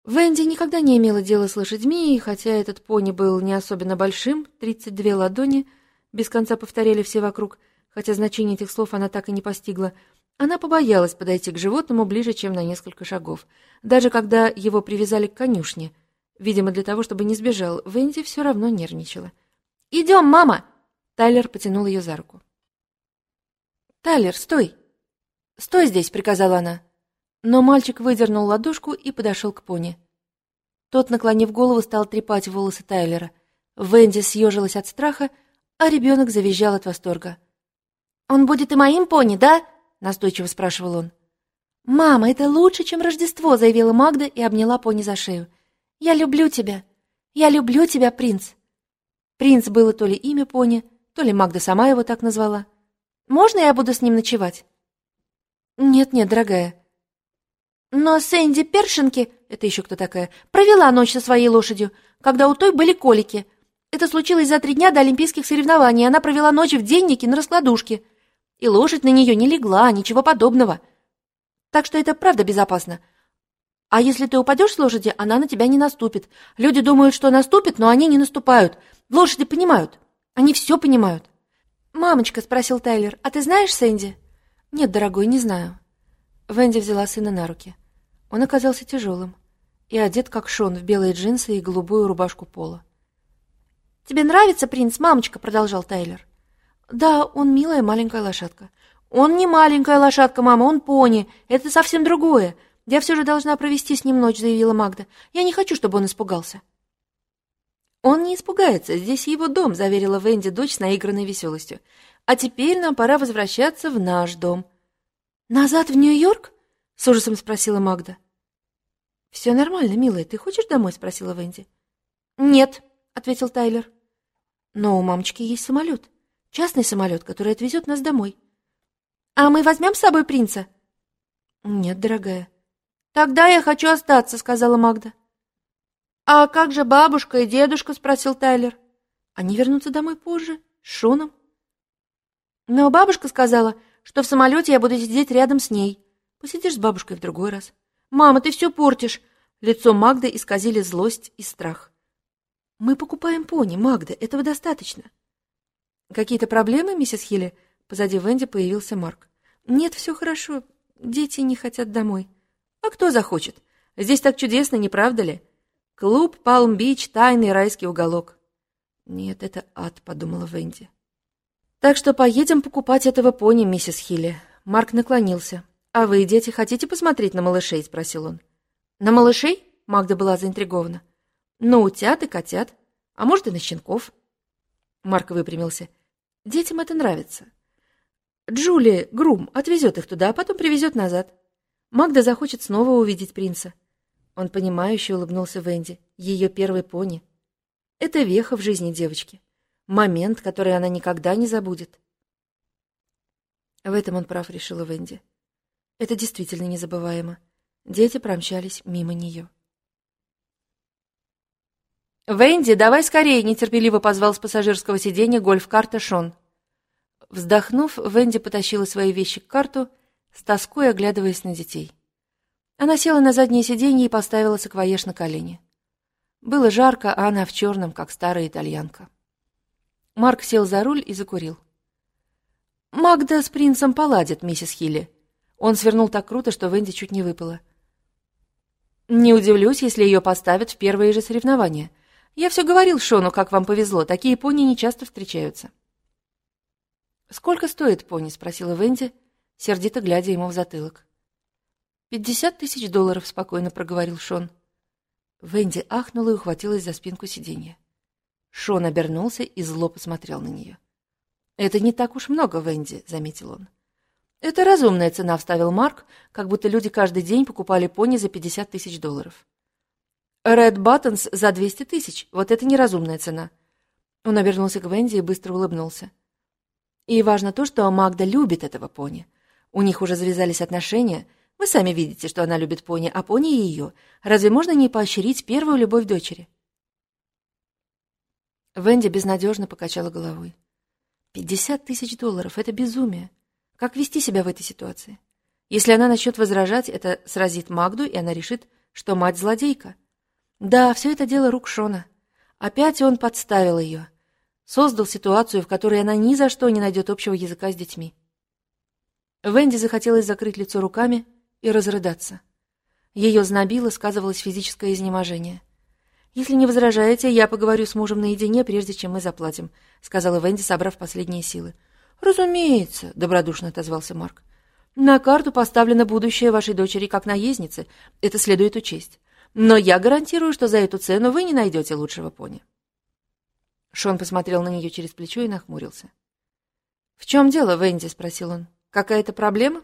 Венди никогда не имела дела с лошадьми, и хотя этот пони был не особенно большим, 32 ладони, без конца повторяли все вокруг, хотя значение этих слов она так и не постигла, она побоялась подойти к животному ближе, чем на несколько шагов. Даже когда его привязали к конюшне, видимо, для того, чтобы не сбежал, Венди все равно нервничала. «Идем, мама!» Тайлер потянул ее за руку. «Тайлер, стой!» «Стой здесь!» — приказала она. Но мальчик выдернул ладошку и подошел к пони. Тот, наклонив голову, стал трепать волосы Тайлера. Венди съежилась от страха, а ребенок завизжал от восторга. «Он будет и моим пони, да?» — настойчиво спрашивал он. «Мама, это лучше, чем Рождество», — заявила Магда и обняла пони за шею. «Я люблю тебя. Я люблю тебя, принц». Принц было то ли имя пони, то ли Магда сама его так назвала. «Можно я буду с ним ночевать?» «Нет-нет, дорогая». «Но Сэнди Першинки, это еще кто такая, провела ночь со своей лошадью, когда у той были колики. Это случилось за три дня до олимпийских соревнований, она провела ночь в деннике на раскладушке. И лошадь на нее не легла, ничего подобного». Так что это правда безопасно. А если ты упадешь с лошади, она на тебя не наступит. Люди думают, что наступит, но они не наступают. Лошади понимают. Они все понимают. «Мамочка», — спросил Тайлер, — «а ты знаешь Сэнди?» «Нет, дорогой, не знаю». Венди взяла сына на руки. Он оказался тяжелым и одет, как Шон, в белые джинсы и голубую рубашку пола. «Тебе нравится принц, мамочка?» — продолжал Тайлер. «Да, он милая маленькая лошадка. «Он не маленькая лошадка, мама, он пони. Это совсем другое. Я все же должна провести с ним ночь», — заявила Магда. «Я не хочу, чтобы он испугался». «Он не испугается. Здесь его дом», — заверила Венди дочь с наигранной веселостью. «А теперь нам пора возвращаться в наш дом». «Назад в Нью-Йорк?» — с ужасом спросила Магда. «Все нормально, милая. Ты хочешь домой?» — спросила Венди. «Нет», — ответил Тайлер. «Но у мамочки есть самолет. Частный самолет, который отвезет нас домой». «А мы возьмем с собой принца?» «Нет, дорогая». «Тогда я хочу остаться», — сказала Магда. «А как же бабушка и дедушка?» — спросил Тайлер. «Они вернутся домой позже, с Шоном». «Но бабушка сказала, что в самолете я буду сидеть рядом с ней. Посидишь с бабушкой в другой раз». «Мама, ты все портишь!» Лицо Магды исказили злость и страх. «Мы покупаем пони, Магда, этого достаточно». «Какие-то проблемы, миссис Хилли?» Позади Венди появился Марк. «Нет, все хорошо. Дети не хотят домой». «А кто захочет? Здесь так чудесно, не правда ли? Клуб Палм-Бич, тайный райский уголок». «Нет, это ад», — подумала Венди. «Так что поедем покупать этого пони, миссис Хилли». Марк наклонился. «А вы, дети, хотите посмотреть на малышей?» — спросил он. «На малышей?» — Магда была заинтригована. «Ну, утят и котят. А может, и на щенков». Марк выпрямился. «Детям это нравится. Джули, Грум, отвезет их туда, а потом привезет назад. Магда захочет снова увидеть принца. Он понимающе улыбнулся Венди, ее первой пони. Это веха в жизни девочки. Момент, который она никогда не забудет. В этом он прав, решила Венди. Это действительно незабываемо. Дети промчались мимо нее. «Венди, давай скорее!» — нетерпеливо позвал с пассажирского сиденья гольф-карта Шон. Вздохнув, Венди потащила свои вещи к карту, с тоской оглядываясь на детей. Она села на заднее сиденье и поставила саквоеж на колени. Было жарко, а она в черном, как старая итальянка. Марк сел за руль и закурил. «Магда с принцем поладит, миссис Хилли». Он свернул так круто, что Венди чуть не выпала. «Не удивлюсь, если ее поставят в первые же соревнования. Я все говорил Шону, как вам повезло, такие пони не часто встречаются». «Сколько стоит пони?» — спросила Венди, сердито глядя ему в затылок. «Пятьдесят тысяч долларов», — спокойно проговорил Шон. Венди ахнула и ухватилась за спинку сиденья. Шон обернулся и зло посмотрел на нее. «Это не так уж много, Венди», — заметил он. «Это разумная цена», — вставил Марк, как будто люди каждый день покупали пони за пятьдесят тысяч долларов. «Ред Баттонс за двести тысяч. Вот это неразумная цена». Он обернулся к Венди и быстро улыбнулся. И важно то, что Магда любит этого пони. У них уже завязались отношения. Вы сами видите, что она любит пони, а пони ее. Разве можно не поощрить первую любовь дочери? Венди безнадежно покачала головой. «Пятьдесят тысяч долларов — это безумие. Как вести себя в этой ситуации? Если она начнет возражать, это сразит Магду, и она решит, что мать злодейка. Да, все это дело рук Шона. Опять он подставил ее создал ситуацию, в которой она ни за что не найдет общего языка с детьми. Венди захотелось закрыть лицо руками и разрыдаться. Ее знобило, сказывалось физическое изнеможение. «Если не возражаете, я поговорю с мужем наедине, прежде чем мы заплатим», — сказала Венди, собрав последние силы. «Разумеется», — добродушно отозвался Марк. На карту поставлено будущее вашей дочери как наездницы, это следует учесть. Но я гарантирую, что за эту цену вы не найдете лучшего пони. Шон посмотрел на нее через плечо и нахмурился. «В чем дело, Венди?» — спросил он. «Какая-то проблема?»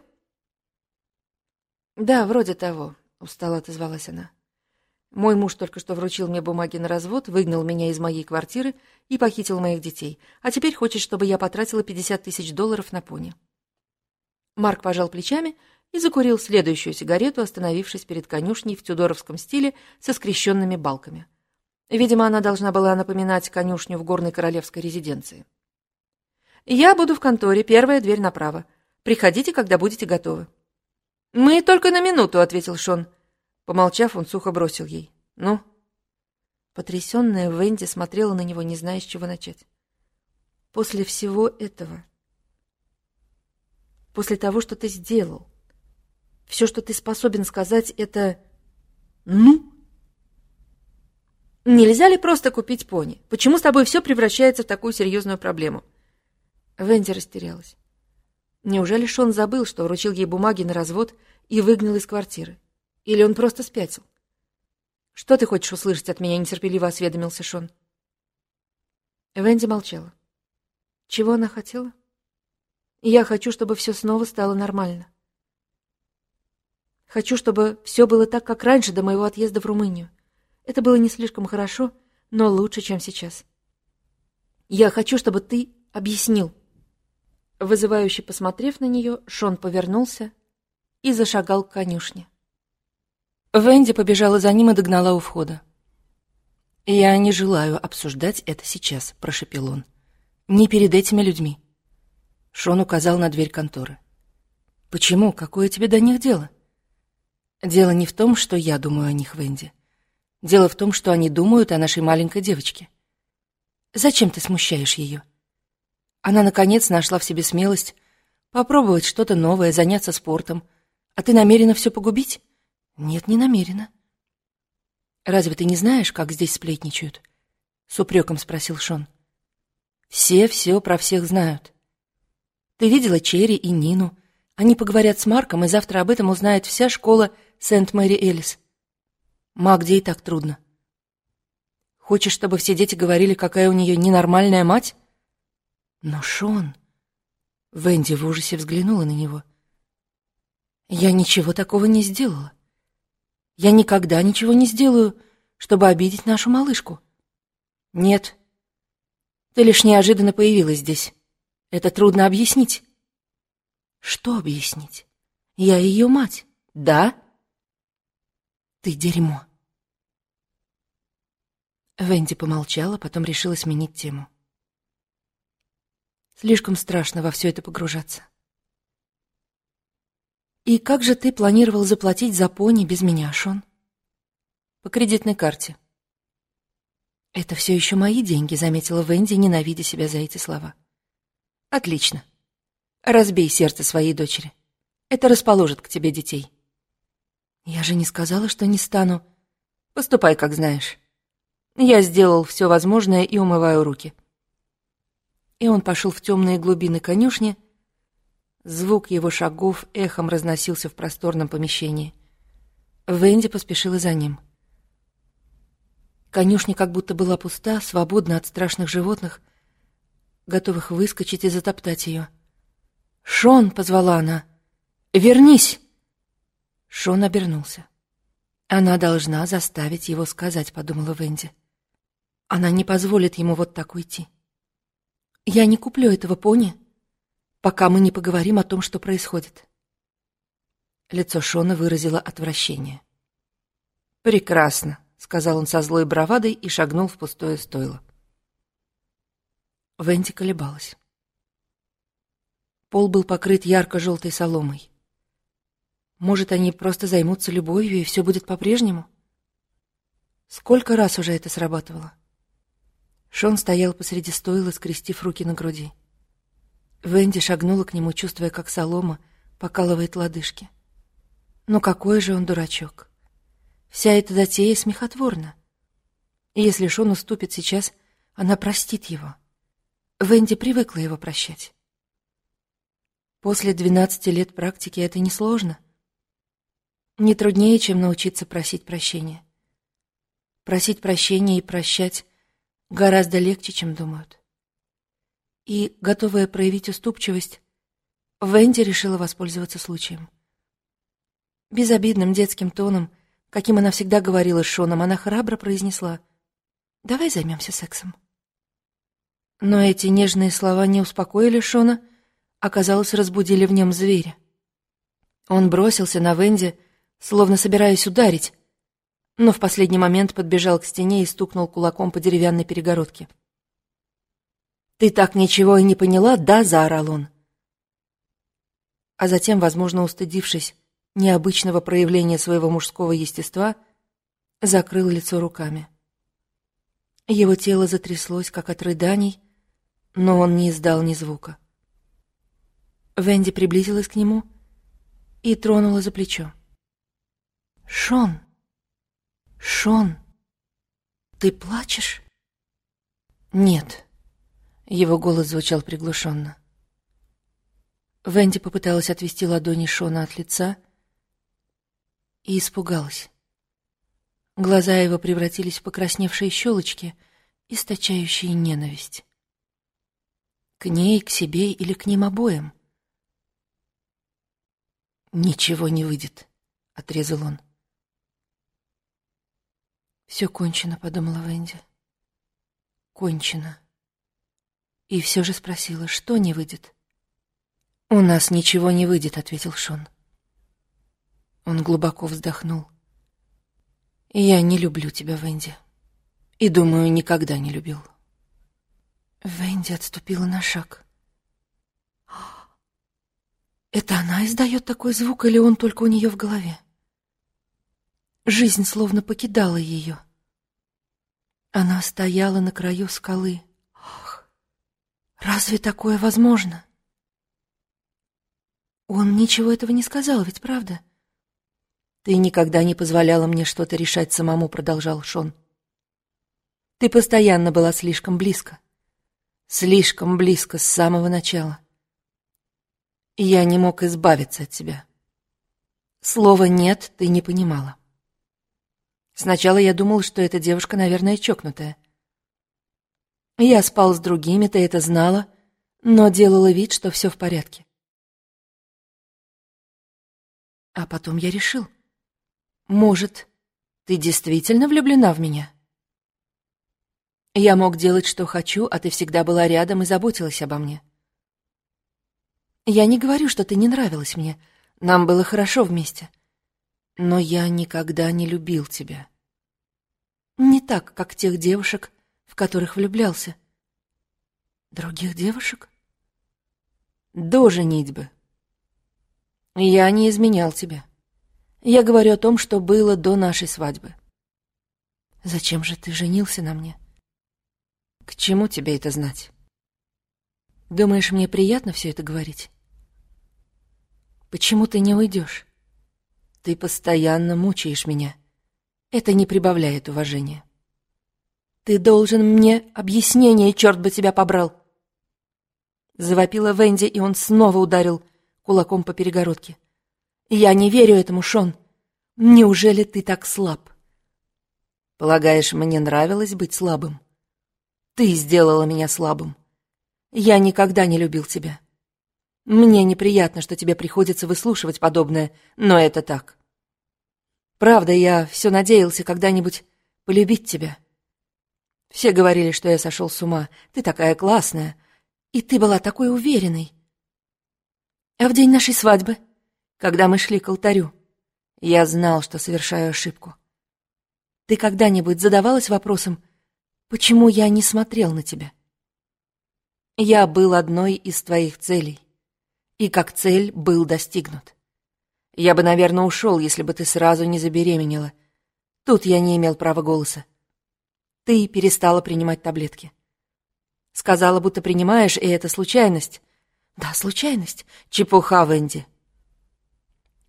«Да, вроде того», — устало отозвалась она. «Мой муж только что вручил мне бумаги на развод, выгнал меня из моей квартиры и похитил моих детей, а теперь хочет, чтобы я потратила 50 тысяч долларов на пони». Марк пожал плечами и закурил следующую сигарету, остановившись перед конюшней в тюдоровском стиле со скрещенными балками. Видимо, она должна была напоминать конюшню в горной королевской резиденции. «Я буду в конторе, первая дверь направо. Приходите, когда будете готовы». «Мы только на минуту», — ответил Шон. Помолчав, он сухо бросил ей. «Ну?» Потрясенная Венди смотрела на него, не зная, с чего начать. «После всего этого...» «После того, что ты сделал...» Все, что ты способен сказать, это «ну». Нельзя ли просто купить пони? Почему с тобой все превращается в такую серьезную проблему? Венди растерялась. Неужели Шон забыл, что вручил ей бумаги на развод и выгнал из квартиры? Или он просто спятил? «Что ты хочешь услышать от меня?» — нетерпеливо осведомился Шон. Венди молчала. Чего она хотела? Я хочу, чтобы все снова стало нормально. Хочу, чтобы все было так, как раньше, до моего отъезда в Румынию. Это было не слишком хорошо, но лучше, чем сейчас. Я хочу, чтобы ты объяснил. Вызывающе посмотрев на нее, Шон повернулся и зашагал к конюшне. Венди побежала за ним и догнала у входа. «Я не желаю обсуждать это сейчас», — прошепел он. «Не перед этими людьми». Шон указал на дверь конторы. «Почему? Какое тебе до них дело?» Дело не в том, что я думаю о них, Венди. Дело в том, что они думают о нашей маленькой девочке. Зачем ты смущаешь ее? Она, наконец, нашла в себе смелость попробовать что-то новое, заняться спортом. А ты намерена все погубить? Нет, не намерена. Разве ты не знаешь, как здесь сплетничают? С упреком спросил Шон. Все все про всех знают. Ты видела Черри и Нину. Они поговорят с Марком, и завтра об этом узнает вся школа Сент-Мэри-Элис. Магде и так трудно. Хочешь, чтобы все дети говорили, какая у нее ненормальная мать? Но Шон... Венди в ужасе взглянула на него. Я ничего такого не сделала. Я никогда ничего не сделаю, чтобы обидеть нашу малышку. Нет. Ты лишь неожиданно появилась здесь. Это трудно объяснить. Что объяснить? Я ее мать, да? Ты дерьмо. Венди помолчала, потом решила сменить тему. Слишком страшно во все это погружаться. И как же ты планировал заплатить за пони без меня, Шон? По кредитной карте. Это все еще мои деньги, заметила Венди, ненавидя себя за эти слова. Отлично. Разбей сердце своей дочери. Это расположит к тебе детей. Я же не сказала, что не стану. Поступай, как знаешь. Я сделал все возможное и умываю руки. И он пошел в темные глубины конюшни. Звук его шагов эхом разносился в просторном помещении. Венди поспешила за ним. Конюшня как будто была пуста, свободна от страшных животных, готовых выскочить и затоптать ее. «Шон!» — позвала она. «Вернись!» Шон обернулся. «Она должна заставить его сказать», — подумала Венди. «Она не позволит ему вот так уйти. Я не куплю этого пони, пока мы не поговорим о том, что происходит». Лицо Шона выразило отвращение. «Прекрасно», — сказал он со злой бравадой и шагнул в пустое стойло. Венди колебалась. Пол был покрыт ярко-желтой соломой. Может, они просто займутся любовью, и все будет по-прежнему? Сколько раз уже это срабатывало? Шон стоял посреди стойла, скрестив руки на груди. Венди шагнула к нему, чувствуя, как солома покалывает лодыжки. Но какой же он дурачок! Вся эта затея смехотворна. И если Шон уступит сейчас, она простит его. Венди привыкла его прощать. После 12 лет практики это несложно. Не труднее, чем научиться просить прощения. Просить прощения и прощать гораздо легче, чем думают. И, готовая проявить уступчивость, Венди решила воспользоваться случаем. Безобидным детским тоном, каким она всегда говорила с Шоном, она храбро произнесла «Давай займемся сексом». Но эти нежные слова не успокоили Шона, оказалось, разбудили в нем зверя. Он бросился на Венди, словно собираясь ударить, но в последний момент подбежал к стене и стукнул кулаком по деревянной перегородке. «Ты так ничего и не поняла, да?» — заорал он. А затем, возможно, устыдившись необычного проявления своего мужского естества, закрыл лицо руками. Его тело затряслось, как от рыданий, но он не издал ни звука. Венди приблизилась к нему и тронула за плечо. «Шон! Шон! Ты плачешь?» «Нет», — его голос звучал приглушенно. Венди попыталась отвести ладони Шона от лица и испугалась. Глаза его превратились в покрасневшие щелочки, источающие ненависть. К ней, к себе или к ним обоим? «Ничего не выйдет», — отрезал он. «Все кончено», — подумала Венди. «Кончено». И все же спросила, что не выйдет. «У нас ничего не выйдет», — ответил Шон. Он глубоко вздохнул. «Я не люблю тебя, Венди. И, думаю, никогда не любил». Венди отступила на шаг. Это она издает такой звук, или он только у нее в голове? Жизнь словно покидала ее. Она стояла на краю скалы. Ах, разве такое возможно? Он ничего этого не сказал, ведь правда? Ты никогда не позволяла мне что-то решать самому, продолжал Шон. Ты постоянно была слишком близко. Слишком близко с самого начала. Я не мог избавиться от тебя. Слова «нет» ты не понимала. Сначала я думал, что эта девушка, наверное, чокнутая. Я спал с другими, ты это знала, но делала вид, что все в порядке. А потом я решил. Может, ты действительно влюблена в меня? Я мог делать, что хочу, а ты всегда была рядом и заботилась обо мне. Я не говорю, что ты не нравилась мне. Нам было хорошо вместе. Но я никогда не любил тебя. Не так, как тех девушек, в которых влюблялся. Других девушек? До женитьбы. Я не изменял тебя. Я говорю о том, что было до нашей свадьбы. Зачем же ты женился на мне? К чему тебе это знать? Думаешь, мне приятно все это говорить? Почему ты не уйдешь? Ты постоянно мучаешь меня. Это не прибавляет уважения. Ты должен мне объяснение, черт бы тебя побрал. Завопила Венди, и он снова ударил кулаком по перегородке. Я не верю этому, Шон. Неужели ты так слаб? Полагаешь, мне нравилось быть слабым? Ты сделала меня слабым. Я никогда не любил тебя. Мне неприятно, что тебе приходится выслушивать подобное, но это так. Правда, я все надеялся когда-нибудь полюбить тебя. Все говорили, что я сошел с ума. Ты такая классная. И ты была такой уверенной. А в день нашей свадьбы, когда мы шли к алтарю, я знал, что совершаю ошибку. Ты когда-нибудь задавалась вопросом, Почему я не смотрел на тебя? Я был одной из твоих целей, и как цель был достигнут. Я бы, наверное, ушел, если бы ты сразу не забеременела. Тут я не имел права голоса. Ты перестала принимать таблетки. Сказала, будто принимаешь, и это случайность. Да, случайность. Чепуха, Венди.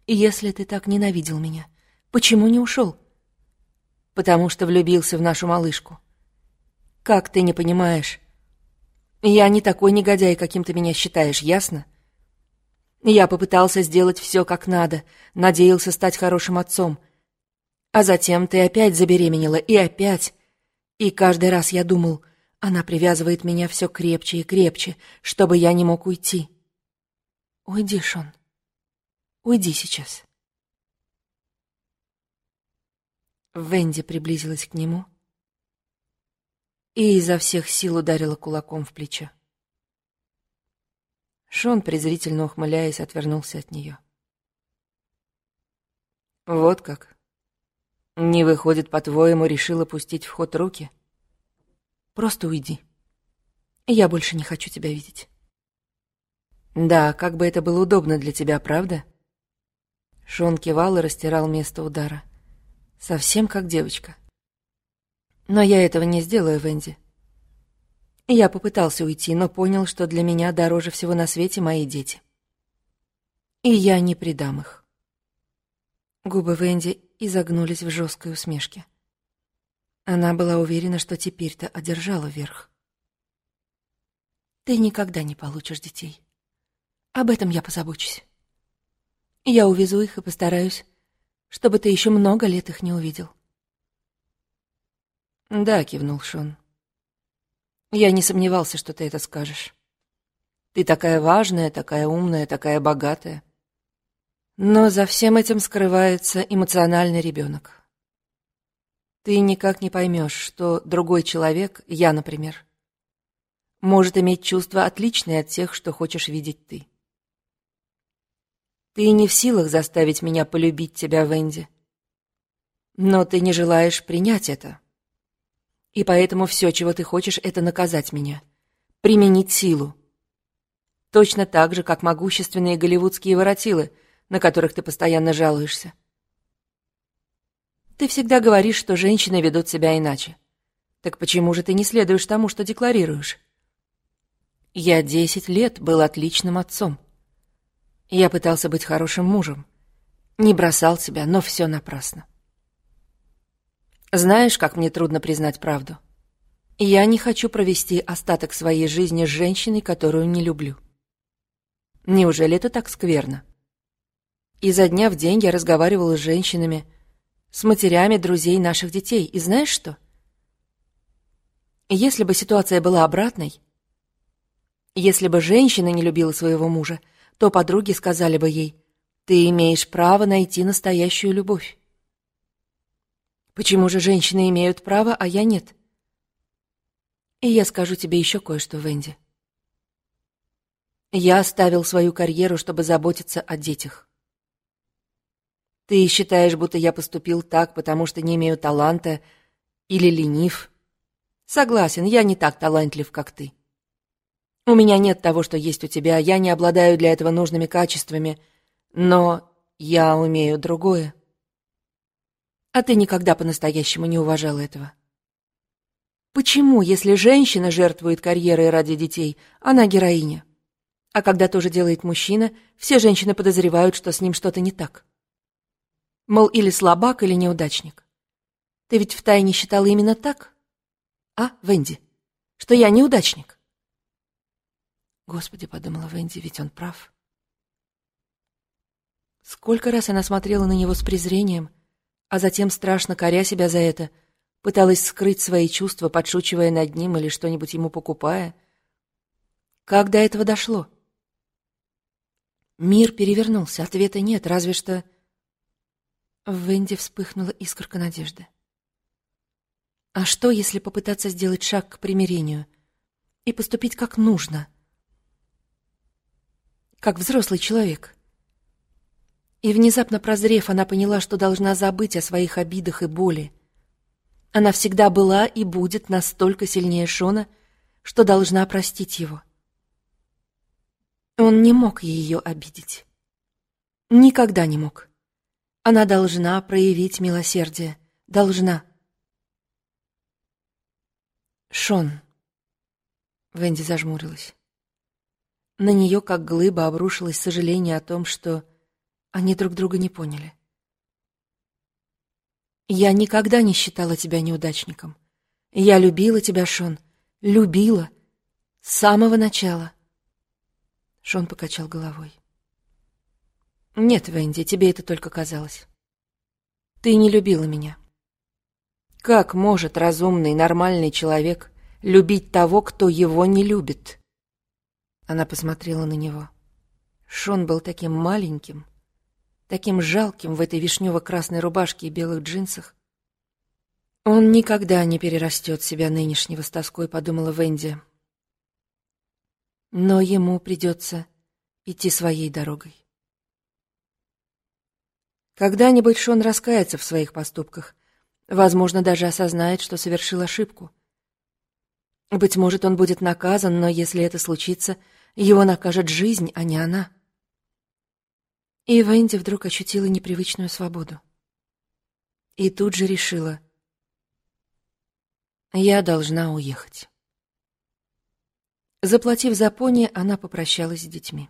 И если ты так ненавидел меня, почему не ушел? Потому что влюбился в нашу малышку. Как ты не понимаешь? Я не такой негодяй, каким ты меня считаешь, ясно? Я попытался сделать все как надо, надеялся стать хорошим отцом. А затем ты опять забеременела, и опять. И каждый раз я думал, она привязывает меня все крепче и крепче, чтобы я не мог уйти. Уйди, Шон. Уйди сейчас. Венди приблизилась к нему и изо всех сил ударила кулаком в плечо. Шон, презрительно ухмыляясь, отвернулся от нее. «Вот как? Не выходит, по-твоему, решила пустить в ход руки? Просто уйди. Я больше не хочу тебя видеть». «Да, как бы это было удобно для тебя, правда?» Шон кивал и растирал место удара. Совсем как девочка. Но я этого не сделаю, Венди. Я попытался уйти, но понял, что для меня дороже всего на свете мои дети. И я не предам их. Губы Венди изогнулись в жесткой усмешке. Она была уверена, что теперь-то одержала верх. Ты никогда не получишь детей. Об этом я позабочусь. Я увезу их и постараюсь, чтобы ты еще много лет их не увидел. Да, кивнул Шон. Я не сомневался, что ты это скажешь. Ты такая важная, такая умная, такая богатая. Но за всем этим скрывается эмоциональный ребенок. Ты никак не поймешь, что другой человек, я, например, может иметь чувства отличные от тех, что хочешь видеть ты. Ты не в силах заставить меня полюбить тебя, Венди. Но ты не желаешь принять это. И поэтому все, чего ты хочешь, это наказать меня. Применить силу. Точно так же, как могущественные голливудские воротилы, на которых ты постоянно жалуешься. Ты всегда говоришь, что женщины ведут себя иначе. Так почему же ты не следуешь тому, что декларируешь? Я десять лет был отличным отцом. Я пытался быть хорошим мужем. Не бросал тебя, но все напрасно. Знаешь, как мне трудно признать правду? Я не хочу провести остаток своей жизни с женщиной, которую не люблю. Неужели это так скверно? Изо дня в день я разговаривала с женщинами, с матерями друзей наших детей, и знаешь что? Если бы ситуация была обратной, если бы женщина не любила своего мужа, то подруги сказали бы ей, «Ты имеешь право найти настоящую любовь». Почему же женщины имеют право, а я нет? И я скажу тебе еще кое-что, Венди. Я оставил свою карьеру, чтобы заботиться о детях. Ты считаешь, будто я поступил так, потому что не имею таланта или ленив? Согласен, я не так талантлив, как ты. У меня нет того, что есть у тебя, я не обладаю для этого нужными качествами, но я умею другое. А ты никогда по-настоящему не уважал этого. Почему, если женщина жертвует карьерой ради детей, она героиня? А когда тоже делает мужчина, все женщины подозревают, что с ним что-то не так. Мол, или слабак, или неудачник. Ты ведь втайне считала именно так? А, Венди? Что я неудачник? Господи, подумала Венди, ведь он прав. Сколько раз она смотрела на него с презрением, а затем, страшно коря себя за это, пыталась скрыть свои чувства, подшучивая над ним или что-нибудь ему покупая. Как до этого дошло? Мир перевернулся, ответа нет, разве что... В Венди вспыхнула искорка надежды. А что, если попытаться сделать шаг к примирению и поступить как нужно — как взрослый человек. И внезапно прозрев, она поняла, что должна забыть о своих обидах и боли. Она всегда была и будет настолько сильнее Шона, что должна простить его. Он не мог ее обидеть. Никогда не мог. Она должна проявить милосердие. Должна. Шон. Венди зажмурилась. На нее, как глыба, обрушилось сожаление о том, что они друг друга не поняли. «Я никогда не считала тебя неудачником. Я любила тебя, Шон, любила. С самого начала». Шон покачал головой. Нет, Венди, тебе это только казалось. Ты не любила меня. Как может разумный, нормальный человек любить того, кто его не любит? Она посмотрела на него. Шон был таким маленьким, таким жалким в этой вишнево-красной рубашке и белых джинсах. Он никогда не перерастет себя нынешнего с тоской, подумала Венди. Но ему придется идти своей дорогой. Когда-нибудь Шон раскается в своих поступках, возможно, даже осознает, что совершил ошибку. Быть может, он будет наказан, но если это случится, его накажет жизнь, а не она. И Венди вдруг ощутила непривычную свободу. И тут же решила. Я должна уехать. Заплатив за пони, она попрощалась с детьми.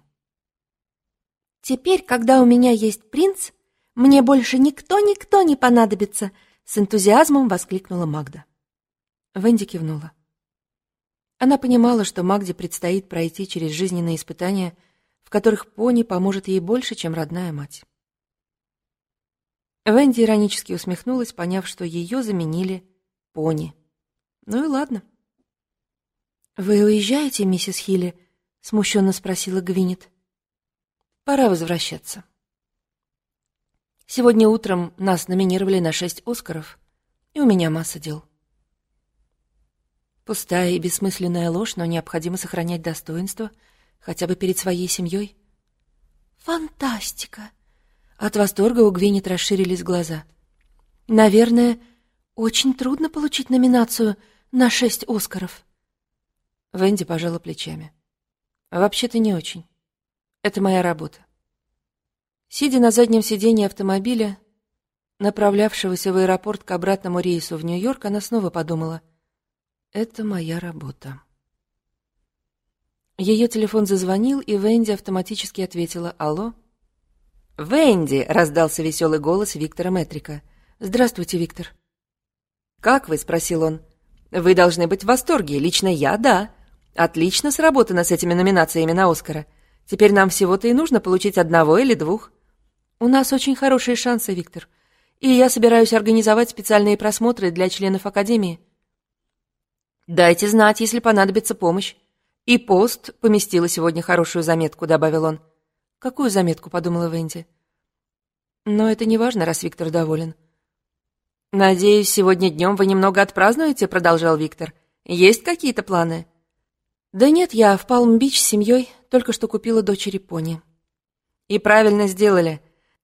«Теперь, когда у меня есть принц, мне больше никто-никто не понадобится!» С энтузиазмом воскликнула Магда.
Венди кивнула. Она понимала, что Магде предстоит пройти через жизненные испытания — которых пони поможет ей больше, чем родная мать. Венди иронически усмехнулась, поняв, что ее заменили пони. Ну и ладно. «Вы уезжаете, миссис Хилли?» — смущенно спросила Гвинет. «Пора возвращаться. Сегодня утром нас номинировали на шесть «Оскаров», и у меня масса дел». Пустая и бессмысленная ложь, но необходимо сохранять достоинство — Хотя бы перед своей семьей?
Фантастика!
От восторга у Гвинет расширились глаза. Наверное, очень трудно получить номинацию на шесть Оскаров. Венди пожала плечами. Вообще-то не очень. Это моя работа. Сидя на заднем сиденье автомобиля, направлявшегося в аэропорт к обратному рейсу в Нью-Йорк, она снова подумала. Это моя работа. Ее телефон зазвонил, и Венди автоматически ответила «Алло». «Венди!» — раздался веселый голос Виктора Метрика. «Здравствуйте, Виктор». «Как вы?» — спросил он. «Вы должны быть в восторге. Лично я — да. Отлично сработано с этими номинациями на Оскара. Теперь нам всего-то и нужно получить одного или двух». «У нас очень хорошие шансы, Виктор. И я собираюсь организовать специальные просмотры для членов Академии». «Дайте знать, если понадобится помощь. «И пост поместила сегодня хорошую заметку», — добавил он. «Какую заметку?» — подумала Венди. «Но это не важно, раз Виктор доволен». «Надеюсь, сегодня днем вы немного отпразднуете?» — продолжал Виктор. «Есть какие-то планы?» «Да нет, я в Палм-Бич с семьей только что купила дочери пони». «И правильно сделали.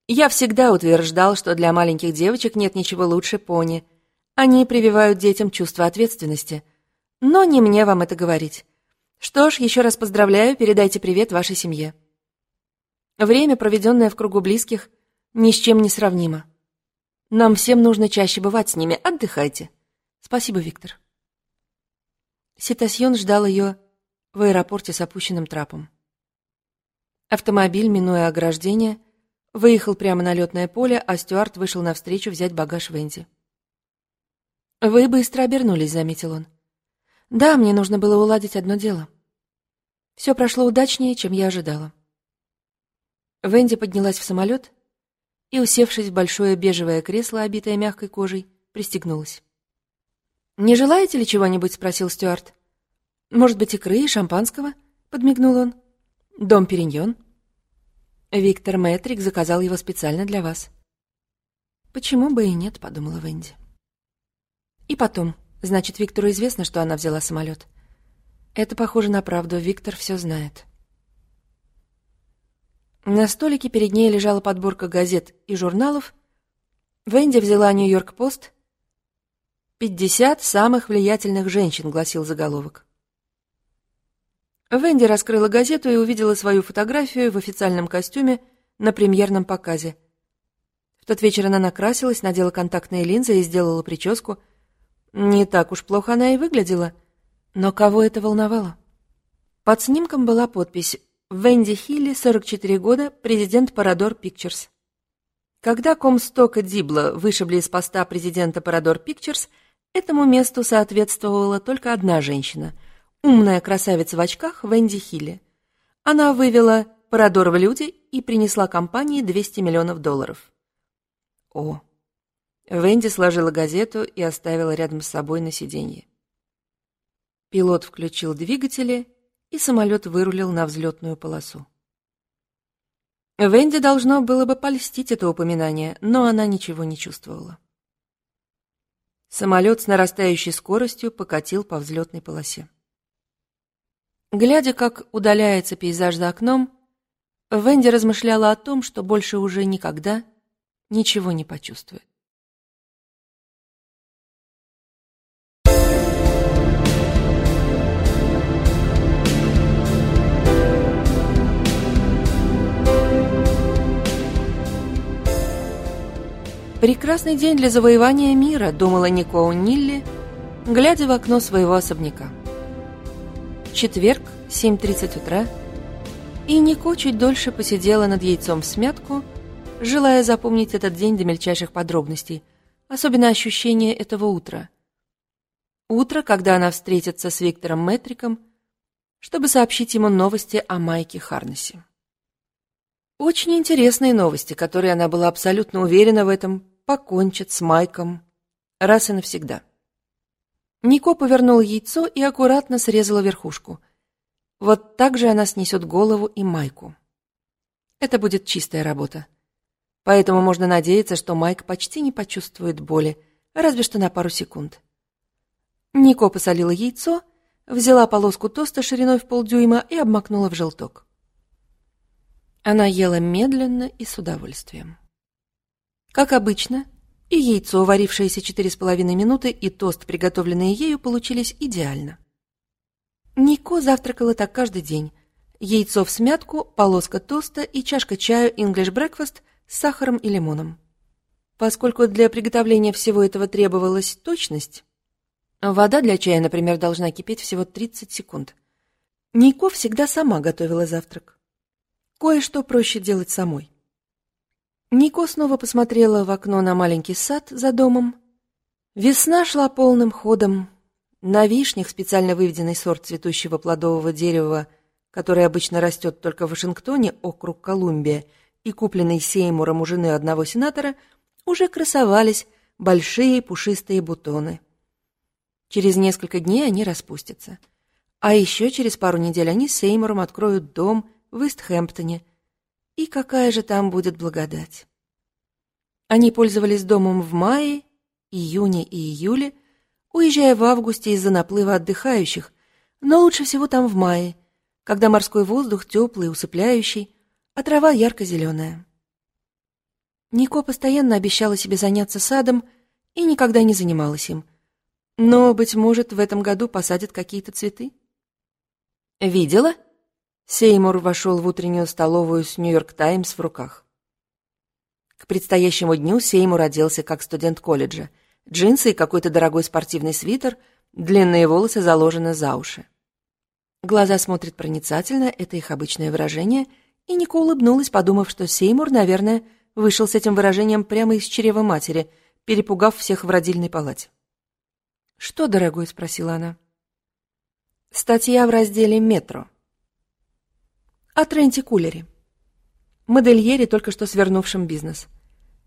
Я всегда утверждал, что для маленьких девочек нет ничего лучше пони. Они прививают детям чувство ответственности. Но не мне вам это говорить. Что ж, еще раз поздравляю, передайте привет вашей семье. Время, проведенное в кругу близких, ни с чем не сравнимо. Нам всем нужно чаще бывать с ними. Отдыхайте. Спасибо, Виктор. Ситасьон ждал ее в аэропорте с опущенным трапом. Автомобиль, минуя ограждение, выехал прямо на летное поле, а Стюарт вышел навстречу взять багаж Венди. «Вы быстро обернулись», — заметил он. Да, мне нужно было уладить одно дело. Все прошло удачнее, чем я ожидала. Венди поднялась в самолет и, усевшись в большое бежевое кресло, обитое мягкой кожей, пристегнулась. «Не желаете ли чего-нибудь?» — спросил Стюарт. «Может быть, икры и шампанского?» — подмигнул он. «Дом Периньон?» «Виктор Мэтрик заказал его специально для вас». «Почему бы и нет?» — подумала Венди. «И потом», Значит, Виктору известно, что она взяла самолет. Это похоже на правду, Виктор все знает. На столике перед ней лежала подборка газет и журналов. Венди взяла «Нью-Йорк-Пост». «Пятьдесят самых влиятельных женщин», — гласил заголовок. Венди раскрыла газету и увидела свою фотографию в официальном костюме на премьерном показе. В тот вечер она накрасилась, надела контактные линзы и сделала прическу — не так уж плохо она и выглядела. Но кого это волновало? Под снимком была подпись «Венди Хилли, 44 года, президент Парадор Пикчерс». Когда Комстока Дибла вышибли из поста президента Парадор Пикчерс, этому месту соответствовала только одна женщина — умная красавица в очках Венди Хилли. Она вывела
«Парадор в люди» и принесла компании 200 миллионов долларов.
О. Венди сложила газету и оставила рядом с собой на сиденье. Пилот включил двигатели, и самолет вырулил на взлетную полосу. Венди должно было бы польстить это упоминание, но она ничего не чувствовала. Самолет с нарастающей скоростью покатил по взлетной полосе. Глядя, как удаляется пейзаж за окном, Венди размышляла о том, что больше уже никогда ничего не почувствует. Прекрасный день для завоевания мира, думала Нико Нилли, глядя в окно своего особняка. Четверг, 7.30 утра, и Нико чуть дольше посидела над яйцом в смятку, желая запомнить этот день до мельчайших подробностей, особенно ощущение этого утра. Утро, когда она встретится с Виктором Метриком, чтобы сообщить ему новости о Майке Харнесе. Очень интересные новости, которые она была абсолютно уверена в этом, покончат с Майком раз и навсегда. Нико повернула яйцо и аккуратно срезала верхушку. Вот так же она снесет голову и Майку. Это будет чистая работа. Поэтому можно надеяться, что Майк почти не почувствует боли, разве что на пару секунд. Нико посолила яйцо, взяла полоску тоста шириной в полдюйма и обмакнула в желток. Она ела медленно и с удовольствием. Как обычно, и яйцо, варившееся четыре с половиной минуты, и тост, приготовленные ею, получились идеально. Нико завтракала так каждый день. Яйцо в смятку, полоска тоста и чашка чаю English Breakfast с сахаром и лимоном. Поскольку для приготовления всего этого требовалась точность, вода для чая, например, должна кипеть всего 30 секунд. Нико всегда сама готовила завтрак. Кое-что проще делать самой. Нико снова посмотрела в окно на маленький сад за домом. Весна шла полным ходом. На вишнях, специально выведенный сорт цветущего плодового дерева, который обычно растет только в Вашингтоне, округ Колумбия, и купленный Сеймуром у жены одного сенатора, уже красовались большие пушистые бутоны. Через несколько дней они распустятся. А еще через пару недель они с Сеймуром откроют дом в Истхэмптоне. И какая же там будет благодать? Они пользовались домом в мае, июне и июле, уезжая в августе из-за наплыва отдыхающих, но лучше всего там в мае, когда морской воздух теплый, усыпляющий, а трава ярко-зеленая. Нико постоянно обещала себе заняться садом и никогда не занималась им. Но, быть может, в этом году посадят какие-то цветы? «Видела?» Сеймур вошел в утреннюю столовую с «Нью-Йорк Таймс» в руках. К предстоящему дню Сеймур оделся как студент колледжа. Джинсы и какой-то дорогой спортивный свитер, длинные волосы заложены за уши. Глаза смотрят проницательно, это их обычное выражение, и Ника улыбнулась, подумав, что Сеймур, наверное, вышел с этим выражением прямо из чрева матери, перепугав всех в родильной палате. «Что, дорогой?» — спросила она. «Статья в разделе «Метро» о Тренте Кулере, модельере, только что свернувшем бизнес.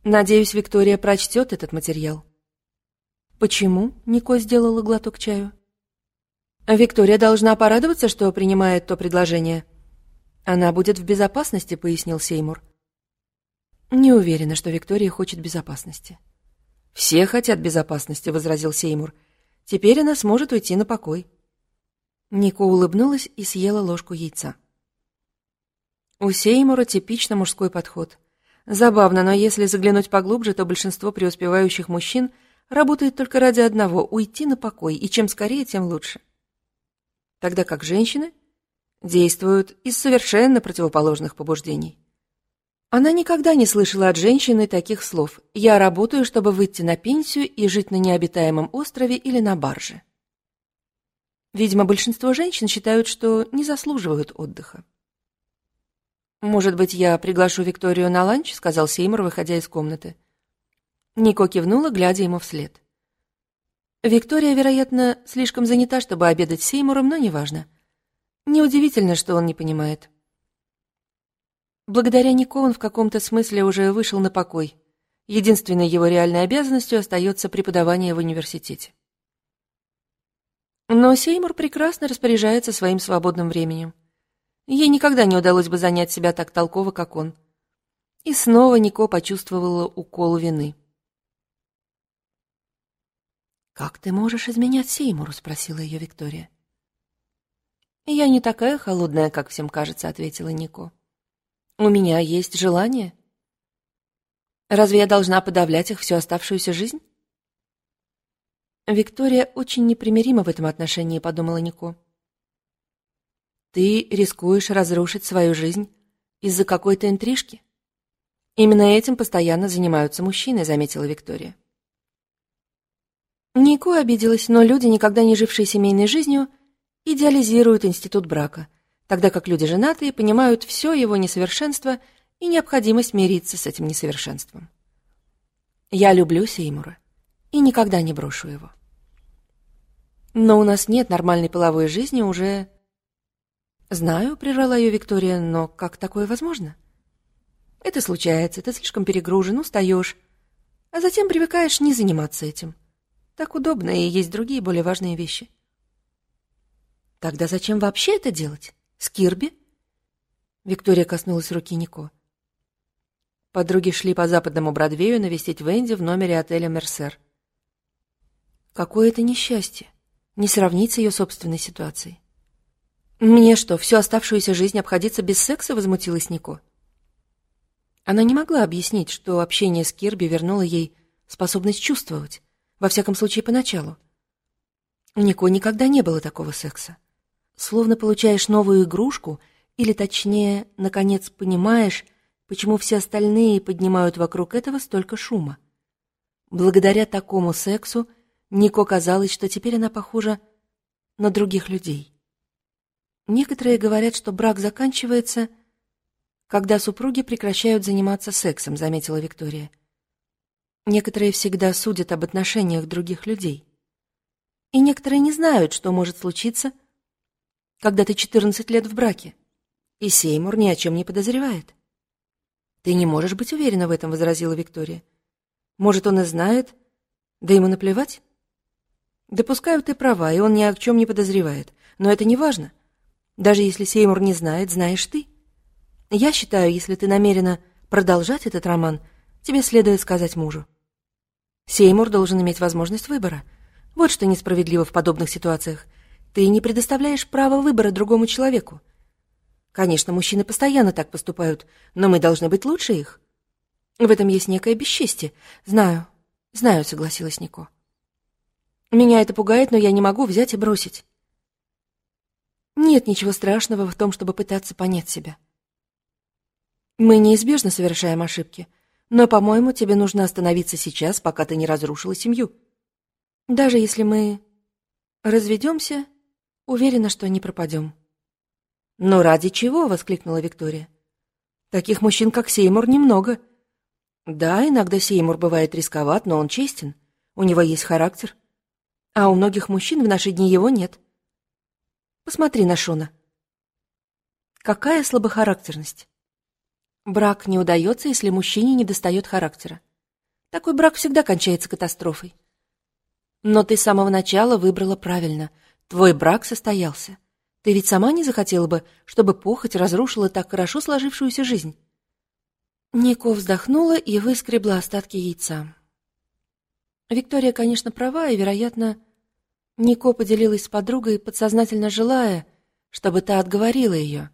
Надеюсь, Виктория прочтет этот материал. Почему Нико сделала глоток чаю? Виктория должна порадоваться, что принимает то предложение. Она будет в безопасности, пояснил Сеймур. Не уверена, что Виктория хочет безопасности. Все хотят безопасности, возразил Сеймур. Теперь она сможет уйти на покой. Нико улыбнулась и съела ложку яйца. У Сеймура типично мужской подход. Забавно, но если заглянуть поглубже, то большинство преуспевающих мужчин работает только ради одного — уйти на покой, и чем скорее, тем лучше. Тогда как женщины действуют из совершенно противоположных побуждений. Она никогда не слышала от женщины таких слов «я работаю, чтобы выйти на пенсию и жить на необитаемом острове или на барже». Видимо, большинство женщин считают, что не заслуживают отдыха. «Может быть, я приглашу Викторию на ланч?» — сказал Сеймур, выходя из комнаты. Нико кивнула, глядя ему вслед. Виктория, вероятно, слишком занята, чтобы обедать с Сеймуром, но неважно. Неудивительно, что он не понимает.
Благодаря Нико он в каком-то смысле уже вышел на покой. Единственной его реальной обязанностью остается преподавание в университете. Но Сеймур прекрасно распоряжается своим свободным временем. Ей никогда не удалось бы занять себя так толково, как он. И снова Нико почувствовала укол вины. «Как ты можешь изменять Сеймуру?» — спросила ее Виктория. «Я не такая холодная, как всем кажется», — ответила Нико. «У меня есть желание. Разве я должна подавлять их всю оставшуюся жизнь?» Виктория очень непримирима в этом отношении, подумала Нико. Ты рискуешь разрушить свою жизнь из-за какой-то интрижки. Именно этим постоянно занимаются мужчины, заметила Виктория. Нико обиделась, но люди, никогда не жившие семейной жизнью, идеализируют институт брака, тогда как люди женатые понимают все его несовершенство и необходимость мириться с этим несовершенством. Я люблю Сеймура и никогда не брошу его. Но у нас нет нормальной половой жизни уже... Знаю, прервала ее Виктория, но как такое возможно? Это случается, ты слишком перегружен, устаешь, а затем привыкаешь не заниматься этим. Так удобно, и есть другие более важные вещи. Тогда зачем вообще это делать? С Кирби? Виктория коснулась руки Нико. Подруги шли по западному Бродвею навестить Венди в номере отеля «Мерсер». Какое это несчастье! Не сравнить с ее собственной ситуацией. «Мне что, всю оставшуюся жизнь обходиться без секса?» — возмутилась Нико. Она не могла объяснить, что общение с Кирби вернуло ей способность чувствовать, во всяком случае поначалу. У Нико никогда не было такого секса. Словно получаешь новую игрушку, или точнее, наконец понимаешь, почему все остальные поднимают вокруг этого столько шума. Благодаря такому сексу Нико казалось, что теперь она похожа на других людей. Некоторые говорят, что брак заканчивается, когда супруги прекращают заниматься сексом, заметила Виктория. Некоторые всегда судят об отношениях других людей. И некоторые не знают, что может случиться, когда ты 14 лет в браке, и Сеймур ни о чем не подозревает. Ты не можешь быть уверена в этом, возразила Виктория. Может, он и знает, да ему наплевать? Допускаю, ты права, и он ни о чем не подозревает. Но это не важно. Даже если Сеймур не знает, знаешь ты. Я считаю, если ты намерена продолжать этот роман, тебе следует сказать мужу. Сеймур должен иметь возможность выбора. Вот что несправедливо в подобных ситуациях. Ты не предоставляешь право выбора другому человеку. Конечно, мужчины постоянно так поступают, но мы должны быть лучше их. В этом есть некое бесчестие. Знаю, знаю, согласилась Нико. Меня это пугает, но я не могу взять и бросить. Нет ничего страшного в том, чтобы пытаться понять себя. Мы неизбежно совершаем ошибки, но, по-моему, тебе нужно остановиться сейчас, пока ты не разрушила семью. Даже если мы разведемся, уверена, что не пропадем. «Но ради чего?» — воскликнула Виктория. «Таких мужчин, как Сеймур, немного. Да, иногда Сеймур бывает рисковат, но он честен. У него есть характер. А у многих мужчин в наши дни его нет. Посмотри на Шона. Какая слабохарактерность. Брак не удается, если мужчине не достает характера. Такой брак всегда кончается катастрофой. Но ты с самого начала выбрала правильно. Твой брак состоялся. Ты ведь сама не захотела бы, чтобы похоть разрушила так хорошо сложившуюся жизнь. Нико вздохнула и выскребла остатки яйца. Виктория, конечно, права, и, вероятно, Нико поделилась с подругой, подсознательно желая, чтобы та отговорила ее.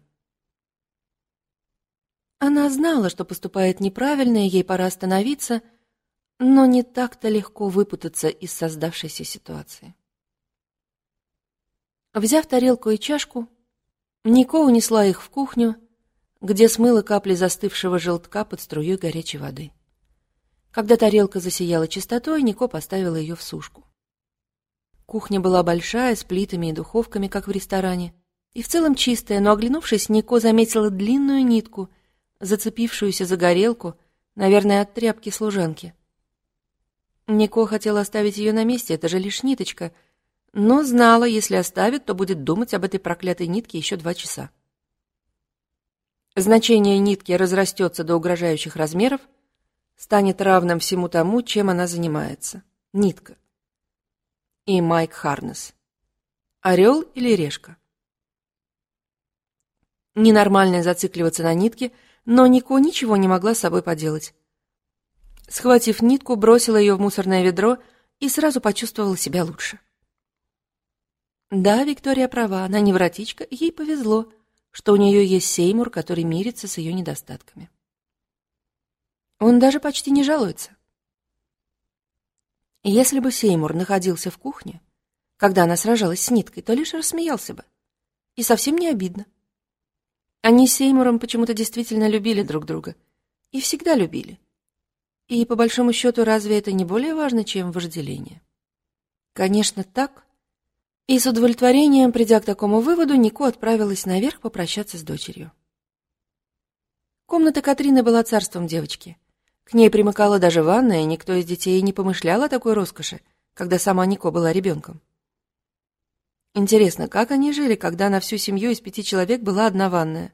Она знала, что поступает неправильно, и ей пора остановиться, но не так-то легко выпутаться из создавшейся ситуации. Взяв тарелку и чашку, Нико унесла их в кухню, где смыла капли застывшего желтка под струей горячей воды. Когда тарелка засияла чистотой, Нико поставила ее в сушку. Кухня была большая, с плитами и духовками, как в ресторане, и в целом чистая, но, оглянувшись, Нико заметила длинную нитку, зацепившуюся за горелку, наверное, от тряпки служанки. Нико хотела оставить ее на месте, это же лишь ниточка, но знала, если оставит, то будет думать об этой проклятой нитке еще два часа. значение нитки разрастется до угрожающих размеров, станет равным всему тому, чем она занимается. Нитка. И Майк Харнес. Орел или решка? Ненормально зацикливаться на нитке, но Нико ничего не могла с собой поделать. Схватив нитку, бросила ее в мусорное ведро и сразу почувствовала себя лучше. Да, Виктория права, она невротичка, ей повезло, что у нее есть Сеймур, который мирится с ее недостатками. Он даже почти не жалуется. Если бы Сеймур находился в кухне, когда она сражалась с ниткой, то лишь рассмеялся бы. И совсем не обидно. Они с Сеймуром почему-то действительно любили друг друга. И всегда любили. И, по большому счету, разве это не более важно, чем вожделение? Конечно, так. И с удовлетворением, придя к такому выводу, Нико отправилась наверх попрощаться с дочерью. Комната Катрины была царством девочки. К ней примыкала даже ванная, и никто из детей не помышлял о такой роскоши, когда сама Нико была ребенком. Интересно, как они жили, когда на всю семью из пяти человек была одна ванная?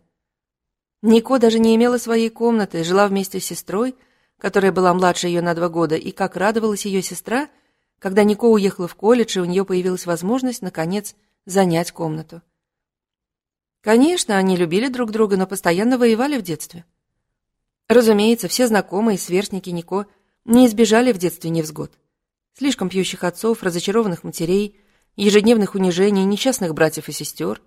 Нико даже не имела своей комнаты, жила вместе с сестрой, которая была младше ее на два года, и как радовалась ее сестра, когда Нико уехала в колледж, и у нее появилась возможность, наконец, занять комнату. Конечно, они любили друг друга, но постоянно воевали в детстве. Разумеется, все знакомые сверстники Нико не избежали в детстве невзгод. Слишком пьющих отцов, разочарованных матерей, ежедневных унижений, несчастных братьев и сестер.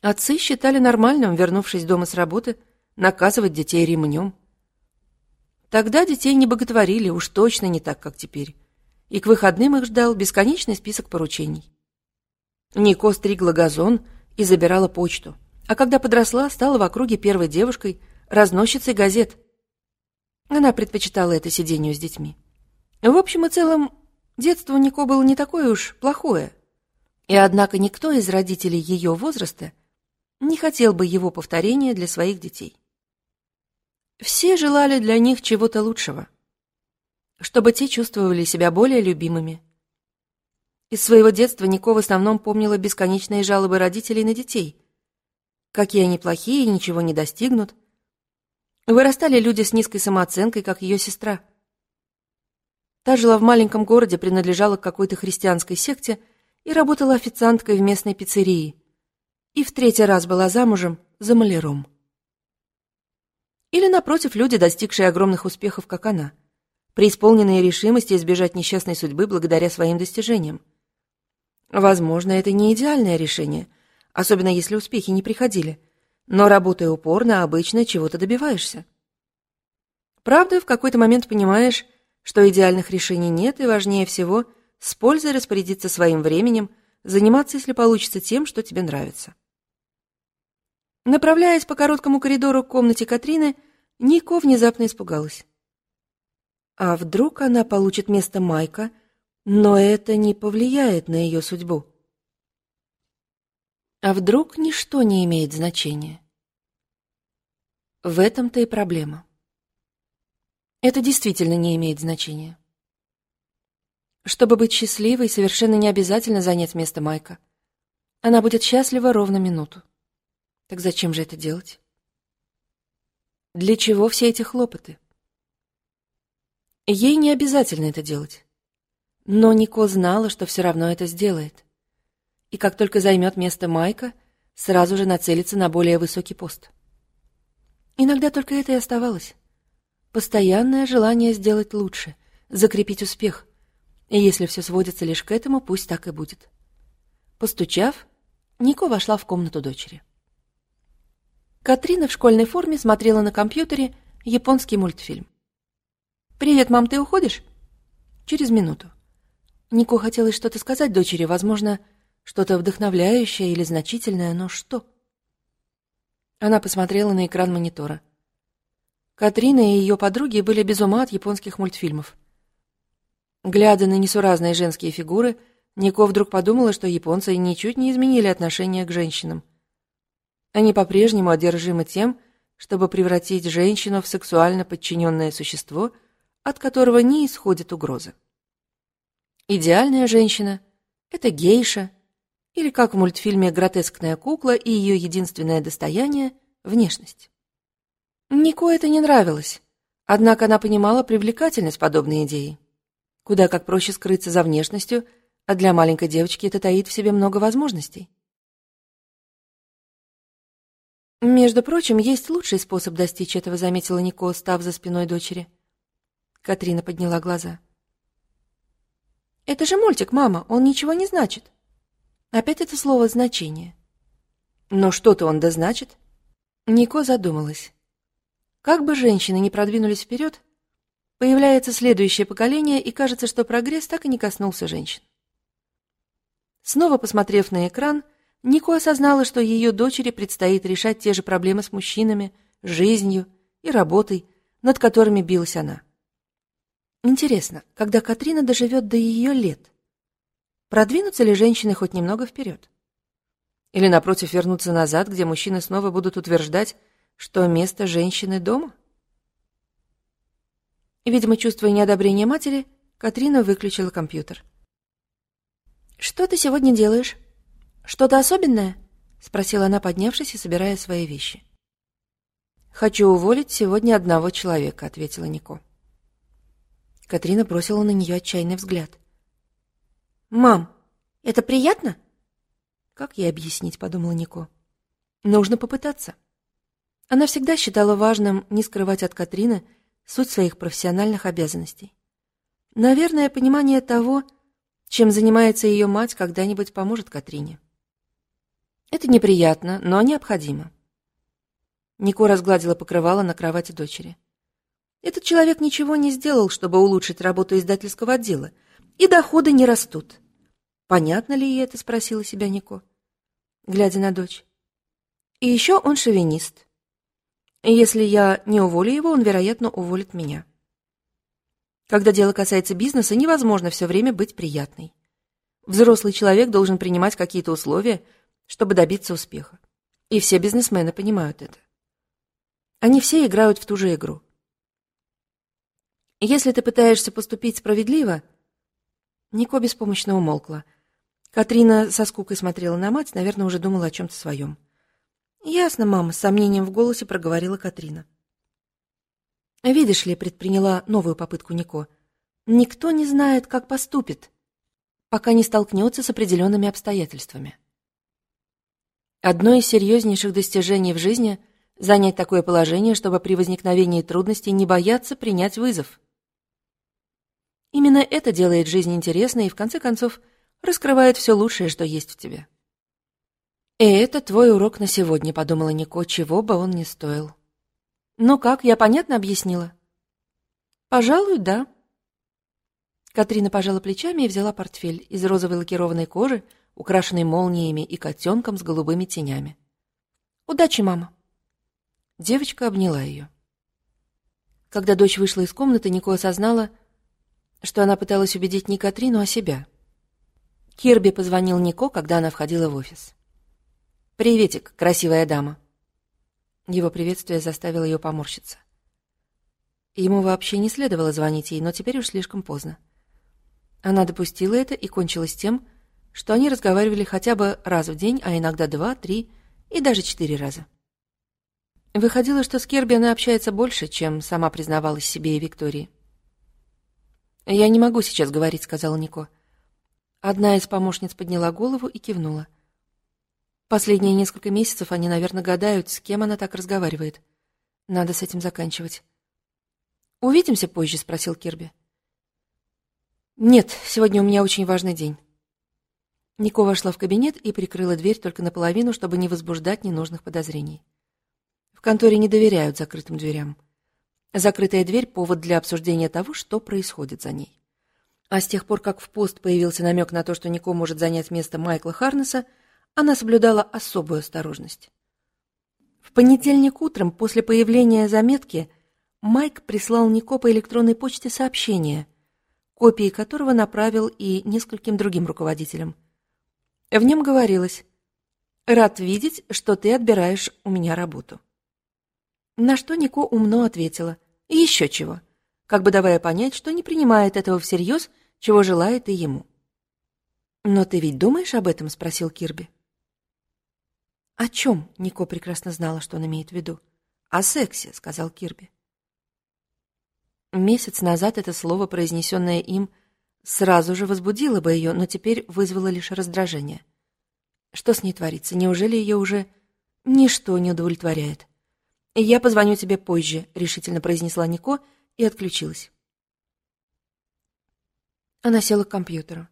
Отцы считали нормальным, вернувшись дома с работы, наказывать детей ремнем. Тогда детей не боготворили, уж точно не так, как теперь. И к выходным их ждал бесконечный список поручений. Нико стригла газон и забирала почту, а когда подросла, стала в округе первой девушкой, разносчицей газет. Она предпочитала это сидению с детьми. В общем и целом, Детство у Нико было не такое уж плохое. И однако никто из родителей ее возраста не хотел бы его повторения для своих детей. Все желали для них чего-то лучшего, чтобы те чувствовали себя более любимыми. Из своего детства Нико в основном помнила бесконечные жалобы родителей на детей. Какие они плохие, ничего не достигнут. Вырастали люди с низкой самооценкой, как ее сестра – Та жила в маленьком городе, принадлежала к какой-то христианской секте и работала официанткой в местной пиццерии. И в третий раз была замужем за маляром. Или, напротив, люди, достигшие огромных успехов, как она, преисполненные решимости избежать несчастной судьбы благодаря своим достижениям. Возможно, это не идеальное решение, особенно если успехи не приходили, но работая упорно, обычно чего-то добиваешься. Правда, в какой-то момент понимаешь, что идеальных решений нет, и важнее всего с пользой распорядиться своим временем, заниматься, если получится, тем, что тебе нравится. Направляясь по короткому коридору к комнате Катрины, Нико внезапно испугалась. А вдруг она получит место Майка, но это не повлияет на ее судьбу? А вдруг ничто не имеет значения? В этом-то и проблема. Это действительно не имеет значения. Чтобы быть счастливой, совершенно не обязательно занять место Майка. Она будет счастлива ровно минуту. Так зачем же это делать? Для чего все эти хлопоты? Ей не обязательно это делать. Но Нико знала, что все равно это сделает. И как только займет место Майка, сразу же нацелится на более высокий пост. Иногда только это и оставалось. Постоянное желание сделать лучше, закрепить успех. И если все сводится лишь к этому, пусть так и будет. Постучав, Нико вошла в комнату дочери. Катрина в школьной форме смотрела на компьютере японский мультфильм. «Привет, мам, ты уходишь?» «Через минуту». Нико хотелось что-то сказать дочери, возможно, что-то вдохновляющее или значительное, но что? Она посмотрела на экран монитора. Катрина и ее подруги были без ума от японских мультфильмов. Глядя на несуразные женские фигуры, Нико вдруг подумала, что японцы ничуть не изменили отношение к женщинам. Они по-прежнему одержимы тем, чтобы превратить женщину в сексуально подчиненное существо, от которого не исходит угроза. Идеальная женщина — это гейша, или, как в мультфильме «Гротескная кукла» и ее единственное достояние — внешность. Нико это не нравилось, однако она понимала привлекательность подобной идеи. Куда как проще скрыться за внешностью, а для маленькой девочки это таит в себе много возможностей. Между прочим, есть лучший способ достичь этого, заметила Нико, став за спиной дочери. Катрина подняла глаза. Это же мультик, мама, он ничего не значит. Опять это слово «значение». Но что-то он да значит. Нико задумалась. Как бы женщины не продвинулись вперед, появляется следующее поколение, и кажется, что прогресс так и не коснулся женщин. Снова посмотрев на экран, Нико осознала, что ее дочери предстоит решать те же проблемы с мужчинами, жизнью и работой, над которыми билась она. Интересно, когда Катрина доживет до ее лет, продвинутся ли женщины хоть немного вперед? Или, напротив, вернуться назад, где мужчины снова будут утверждать, что место женщины дома? Видимо, чувствуя неодобрение матери, Катрина выключила компьютер. «Что ты сегодня делаешь? Что-то особенное?» — спросила она, поднявшись и собирая свои вещи. «Хочу уволить сегодня одного человека», — ответила Нико. Катрина бросила на нее отчаянный взгляд. «Мам, это приятно?» «Как ей объяснить?» — подумала Нико. «Нужно попытаться». Она всегда считала важным не скрывать от Катрины суть своих профессиональных обязанностей. Наверное, понимание того, чем занимается ее мать, когда-нибудь поможет Катрине. Это неприятно, но необходимо. Нико разгладила покрывало на кровати дочери. Этот человек ничего не сделал, чтобы улучшить работу издательского отдела, и доходы не растут. Понятно ли ей это, спросила себя Нико, глядя на дочь. И еще он шовинист. Если я не уволю его, он, вероятно, уволит меня. Когда дело касается бизнеса, невозможно все время быть приятной. Взрослый человек должен принимать какие-то условия, чтобы добиться успеха. И все бизнесмены понимают это. Они все играют в ту же игру. Если ты пытаешься поступить справедливо... Нико беспомощно умолкла. Катрина со скукой смотрела на мать, наверное, уже думала о чем-то своем. «Ясно, мама», — с сомнением в голосе проговорила Катрина. «Видишь ли», — предприняла новую попытку Нико, — «никто не знает, как поступит, пока не столкнется с определенными обстоятельствами». Одно из серьезнейших достижений в жизни — занять такое положение, чтобы при возникновении трудностей не бояться принять вызов. Именно это делает жизнь интересной и, в конце концов, раскрывает все лучшее, что есть в тебе. «И это твой урок на сегодня», — подумала Нико, чего бы он ни стоил. «Ну как, я понятно объяснила?» «Пожалуй, да». Катрина пожала плечами и взяла портфель из розовой лакированной кожи, украшенной молниями и котенком с голубыми тенями. «Удачи, мама!» Девочка обняла ее. Когда дочь вышла из комнаты, Нико осознала, что она пыталась убедить не Катрину, а себя. Кирби позвонил Нико, когда она входила в офис. «Приветик, красивая дама». Его приветствие заставило ее поморщиться. Ему вообще не следовало звонить ей, но теперь уж слишком поздно. Она допустила это и кончилось тем, что они разговаривали хотя бы раз в день, а иногда два, три и даже четыре раза. Выходило, что с Керби она общается больше, чем сама признавалась себе и Виктории. «Я не могу сейчас говорить», — сказала Нико. Одна из помощниц подняла голову и кивнула. Последние несколько месяцев они, наверное, гадают, с кем она так разговаривает. Надо с этим заканчивать. «Увидимся позже?» — спросил Кирби. «Нет, сегодня у меня очень важный день». Нико вошла в кабинет и прикрыла дверь только наполовину, чтобы не возбуждать ненужных подозрений. В конторе не доверяют закрытым дверям. Закрытая дверь — повод для обсуждения того, что происходит за ней. А с тех пор, как в пост появился намек на то, что Нико может занять место Майкла Харнеса, она соблюдала особую осторожность. В понедельник утром, после появления заметки, Майк прислал Нико по электронной почте сообщение, копии которого направил и нескольким другим руководителям. В нем говорилось «Рад видеть, что ты отбираешь у меня работу». На что Нико умно ответила «Еще чего», как бы давая понять, что не принимает этого всерьез, чего желает и ему. «Но ты ведь думаешь об этом?» — спросил Кирби. «О чем?» — Нико прекрасно знала, что он имеет в виду. «О сексе», — сказал Кирби. Месяц назад это слово, произнесенное им, сразу же возбудило бы ее, но теперь вызвало лишь раздражение. Что с ней творится? Неужели ее уже ничто не удовлетворяет? «Я позвоню тебе позже», — решительно произнесла Нико и отключилась. Она села к компьютеру.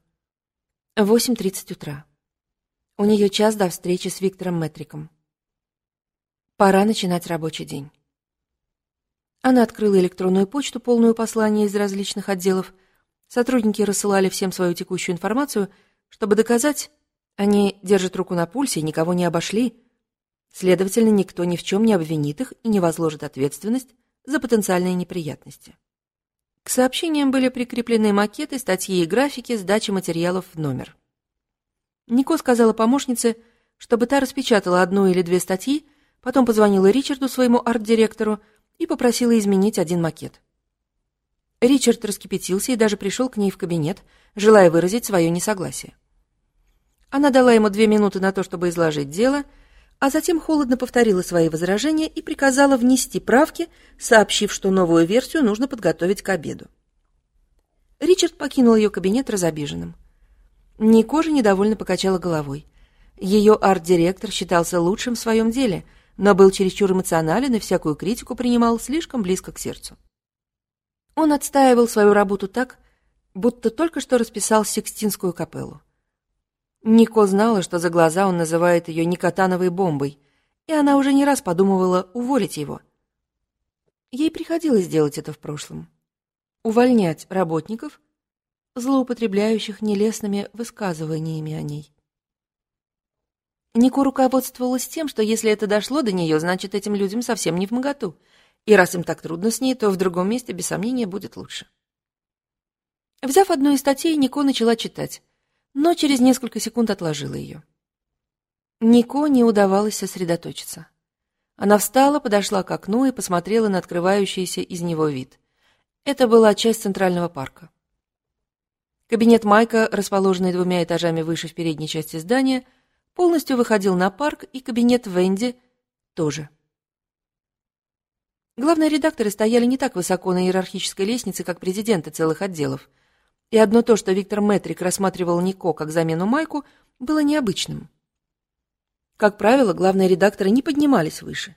8.30 утра. У нее час до встречи с Виктором Метриком. Пора начинать рабочий день. Она открыла электронную почту, полную посланий из различных отделов. Сотрудники рассылали всем свою текущую информацию, чтобы доказать, они держат руку на пульсе и никого не обошли, Следовательно, никто ни в чем не обвинит их и не возложит ответственность за потенциальные неприятности. К сообщениям были прикреплены макеты, статьи и графики сдачи материалов в номер. Нико сказала помощнице, чтобы та распечатала одну или две статьи, потом позвонила Ричарду, своему арт-директору, и попросила изменить один макет. Ричард раскипятился и даже пришел к ней в кабинет, желая выразить свое несогласие. Она дала ему две минуты на то, чтобы изложить дело — а затем холодно повторила свои возражения и приказала внести правки, сообщив, что новую версию нужно подготовить к обеду. Ричард покинул ее кабинет разобиженным. Нико же недовольно покачала головой. Ее арт-директор считался лучшим в своем деле, но был чересчур эмоционален и всякую критику принимал слишком близко к сердцу. Он отстаивал свою работу так, будто только что расписал Сикстинскую капеллу. Нико знала, что за глаза он называет ее никотановой бомбой, и она уже не раз подумывала уволить его. Ей приходилось делать это в прошлом. Увольнять работников, злоупотребляющих нелестными высказываниями о ней. Нико руководствовалась тем, что если это дошло до нее, значит, этим людям совсем не в моготу. И раз им так трудно с ней, то в другом месте, без сомнения, будет лучше. Взяв одну из статей, Нико начала читать но через несколько секунд отложила ее. Нико не удавалось сосредоточиться. Она встала, подошла к окну и посмотрела на открывающийся из него вид. Это была часть Центрального парка. Кабинет Майка, расположенный двумя этажами выше в передней части здания, полностью выходил на парк, и кабинет Венди тоже. Главные редакторы стояли не так высоко на иерархической лестнице, как президенты целых отделов — и одно то, что Виктор Метрик рассматривал Нико как замену Майку, было необычным. Как правило, главные редакторы не поднимались выше.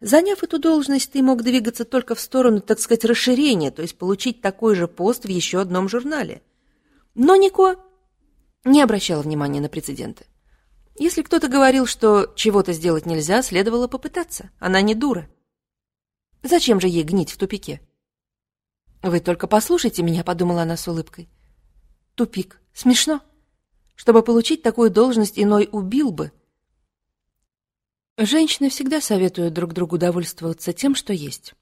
Заняв эту должность, ты мог двигаться только в сторону, так сказать, расширения, то есть получить такой же пост в еще одном журнале. Но Нико не обращала внимания на прецеденты. Если кто-то говорил, что чего-то сделать нельзя, следовало попытаться. Она не дура. Зачем же ей гнить в тупике? «Вы только послушайте меня», — подумала она с улыбкой. «Тупик. Смешно. Чтобы получить такую должность, иной убил бы». Женщины всегда советуют друг другу довольствоваться тем, что есть.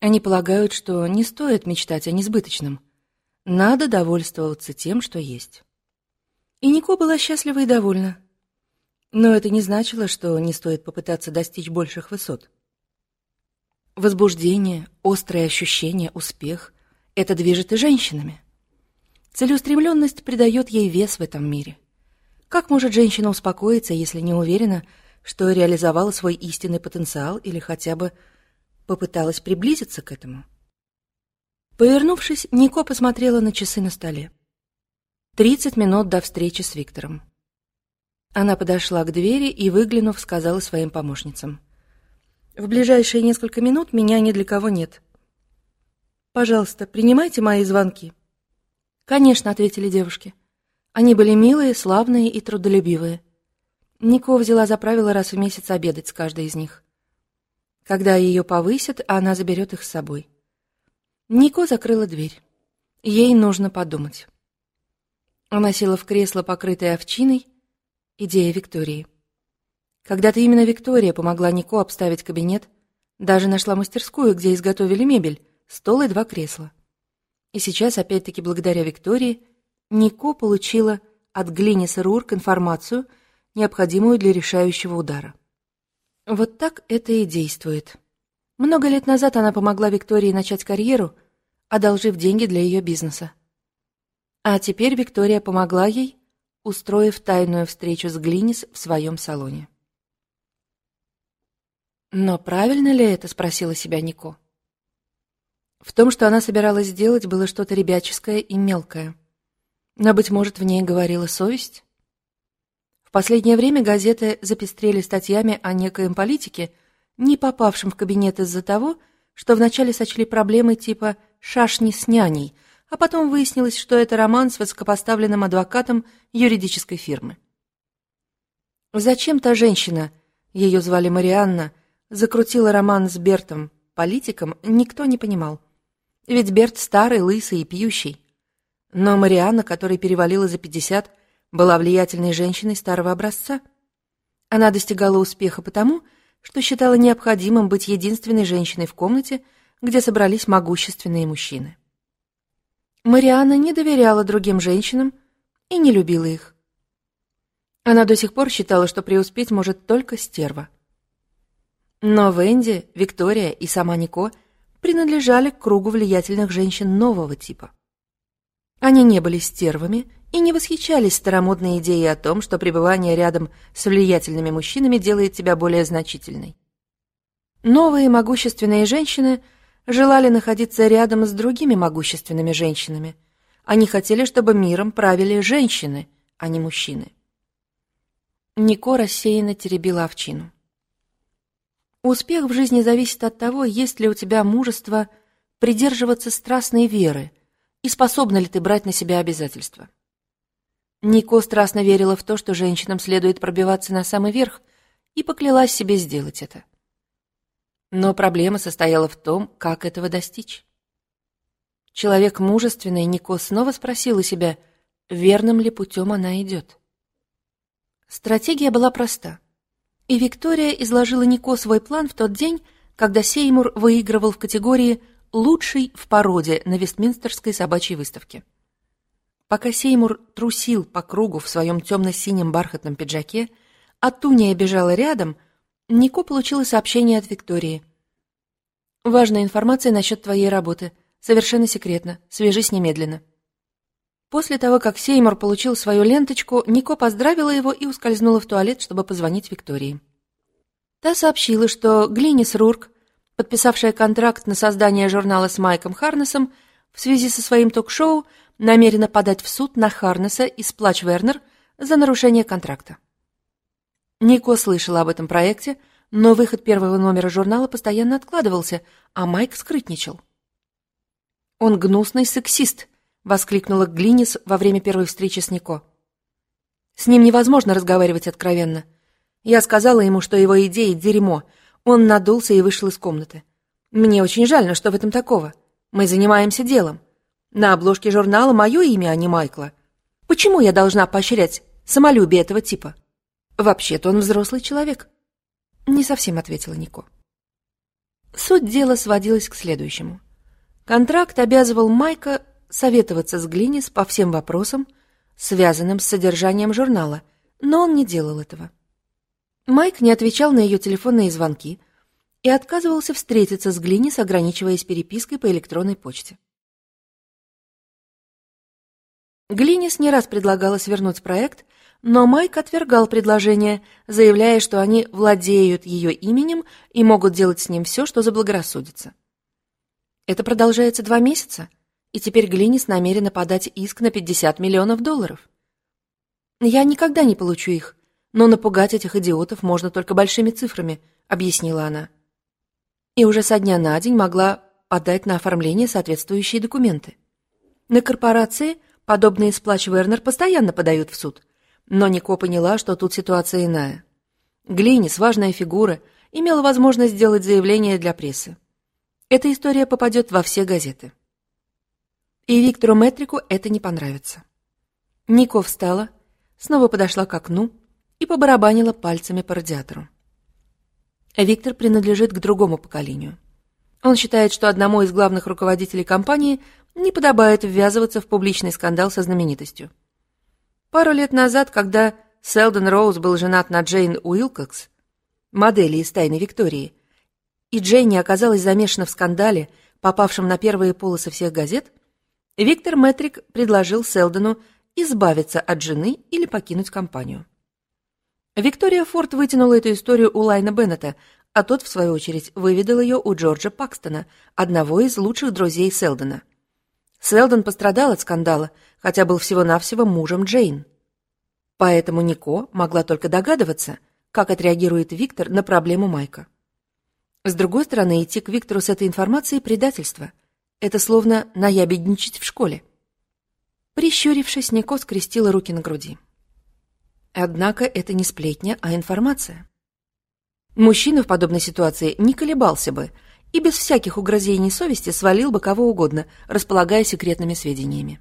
Они полагают, что не стоит мечтать о несбыточном. Надо довольствоваться тем, что есть. И Нико была счастлива и довольна. Но это не значило, что не стоит попытаться достичь больших высот. Возбуждение, острое ощущение, успех — это движет и женщинами. Целеустремленность придает ей вес в этом мире. Как может женщина успокоиться, если не уверена, что реализовала свой истинный потенциал или хотя бы попыталась приблизиться к этому? Повернувшись, Нико посмотрела на часы на столе. Тридцать минут до встречи с Виктором. Она подошла к двери и, выглянув, сказала своим помощницам. В ближайшие несколько минут меня ни для кого нет. Пожалуйста, принимайте мои звонки. Конечно, ответили девушки. Они были милые, славные и трудолюбивые. Нико взяла за правило раз в месяц обедать с каждой из них. Когда ее повысят, она заберет их с собой. Нико закрыла дверь. Ей нужно подумать. Она села в кресло, покрытое овчиной. Идея Виктории. Когда-то именно Виктория помогла Нико обставить кабинет, даже нашла мастерскую, где изготовили мебель, стол и два кресла. И сейчас, опять-таки благодаря Виктории, Нико получила от Глиниса Рурк информацию, необходимую для решающего удара. Вот так это и действует. Много лет назад она помогла Виктории начать карьеру, одолжив деньги для ее бизнеса. А теперь Виктория помогла ей, устроив тайную встречу с Глинис в своем салоне.
Но правильно ли это, спросила себя Нико. В том, что она собиралась сделать, было что-то ребяческое и мелкое. Но, быть может, в ней говорила совесть? В последнее время газеты запестрели статьями о некоем политике, не попавшем в кабинет из-за того, что вначале сочли проблемы типа «шашни с няней», а потом выяснилось, что это роман с высокопоставленным адвокатом юридической фирмы. Зачем та женщина, ее звали Марианна, закрутила роман с Бертом, политиком, никто не понимал. Ведь Берт старый, лысый и пьющий. Но Марианна, которой перевалила за пятьдесят, была влиятельной женщиной старого образца. Она достигала успеха потому, что считала необходимым быть единственной женщиной в комнате, где собрались могущественные мужчины. Марианна не доверяла другим женщинам и не любила их. Она до сих пор считала, что преуспеть может только стерва. Но Венди, Виктория и сама Нико принадлежали к кругу влиятельных женщин нового типа. Они не были стервами и не восхищались старомодной идеей о том, что пребывание рядом с влиятельными мужчинами делает тебя более значительной. Новые могущественные женщины желали находиться рядом с другими могущественными женщинами. Они хотели, чтобы миром правили женщины, а не мужчины. Нико рассеянно теребила овчину. Успех в жизни зависит от того, есть ли у тебя мужество придерживаться страстной веры и способна ли ты брать на себя обязательства. Нико страстно верила в то, что женщинам следует пробиваться на самый верх, и поклялась себе сделать это. Но проблема состояла в том, как этого достичь. Человек мужественный, Нико снова спросила себя, верным ли путем она идет. Стратегия была проста — и Виктория изложила Нико свой план в тот день, когда Сеймур выигрывал в категории «Лучший в породе» на Вестминстерской собачьей выставке. Пока Сеймур трусил по кругу в своем темно-синем бархатном пиджаке, а Туния бежала рядом, Нико получила сообщение от Виктории. «Важная информация насчет твоей работы. Совершенно секретно. Свяжись немедленно». После того, как Сеймур получил свою ленточку, Нико поздравила его и ускользнула в туалет, чтобы позвонить Виктории. Та сообщила, что Глинис Рурк, подписавшая контракт на создание журнала с Майком Харнесом, в связи со своим ток-шоу намерена подать в суд на Харнеса и Сплач Вернер за нарушение контракта. Нико слышала об этом проекте, но выход первого номера журнала постоянно откладывался, а Майк скрытничал. «Он гнусный сексист», воскликнула Глинис во время первой встречи с Нико. С ним невозможно разговаривать откровенно. Я сказала ему, что его идеи — дерьмо. Он надулся и вышел из комнаты. Мне очень жаль, но что в этом такого? Мы занимаемся делом. На обложке журнала мое имя, а не Майкла. Почему я должна поощрять самолюбие этого типа? Вообще-то он взрослый человек. Не совсем ответила Нико. Суть дела сводилась к следующему. Контракт обязывал Майка советоваться с Глинис по всем вопросам, связанным с содержанием журнала, но он не делал этого. Майк не отвечал на ее телефонные звонки и отказывался встретиться с Глинис, ограничиваясь перепиской по электронной почте. Глинис не раз предлагала свернуть проект, но Майк отвергал предложение, заявляя, что они владеют ее именем и могут делать с ним все, что заблагорассудится. Это продолжается два месяца, и теперь Глинис намерена подать иск на 50 миллионов долларов. «Я никогда не получу их, но напугать этих идиотов можно только большими цифрами», — объяснила она. И уже со дня на день могла подать на оформление соответствующие документы. На корпорации подобные сплач Вернер постоянно подают в суд, но Нико поняла, что тут ситуация иная. Глинис, важная фигура, имела возможность сделать заявление для прессы. Эта история попадет во все газеты. И Виктору Метрику это не понравится. Нико встала, снова подошла к окну и побарабанила пальцами по радиатору. Виктор принадлежит к другому поколению. Он считает, что одному из главных руководителей компании не подобает ввязываться в публичный скандал со знаменитостью. Пару лет назад, когда Селдон Роуз был женат на Джейн Уилкокс, модели из «Тайны Виктории», и Джейни оказалась замешана в скандале, попавшем на первые полосы всех газет, Виктор Мэтрик предложил Селдону избавиться от жены или покинуть компанию. Виктория Форд вытянула эту историю у Лайна Беннета,
а тот, в свою очередь, выведал ее у Джорджа Пакстона, одного из лучших друзей Селдона. Селдон пострадал от скандала, хотя был всего-навсего мужем Джейн. Поэтому Нико могла только догадываться, как отреагирует Виктор на проблему Майка. С другой стороны, идти к Виктору с этой информацией – предательство. Это словно наябедничать в школе. Прищурившись, Нико скрестила руки на груди. Однако это не сплетня, а информация. Мужчина в подобной ситуации не колебался бы и без всяких угрозений совести свалил бы кого угодно, располагая секретными сведениями.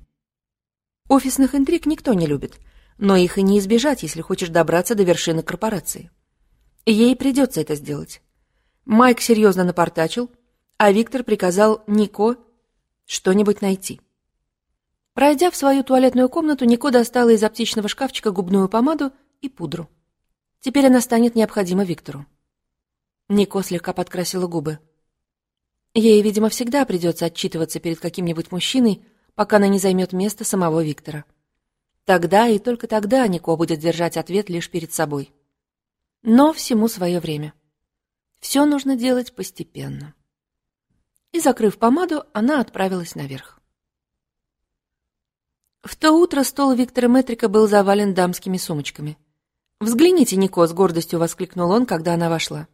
Офисных интриг никто не любит, но их и не избежать, если хочешь добраться до вершины корпорации. Ей придется это сделать. Майк серьезно напортачил, а Виктор приказал Нико что-нибудь найти. Пройдя в свою туалетную комнату, Нико достала из аптечного шкафчика губную помаду и пудру. Теперь она станет необходима Виктору. Нико слегка подкрасила губы. Ей, видимо, всегда придется отчитываться перед каким-нибудь мужчиной, пока она не займет место самого Виктора. Тогда и только тогда Нико будет держать ответ лишь перед собой. Но всему свое время. Все нужно делать постепенно. И, закрыв помаду, она отправилась наверх. В то утро стол Виктора Метрика был завален дамскими сумочками. «Взгляните, Нико!» — с гордостью воскликнул он, когда она вошла.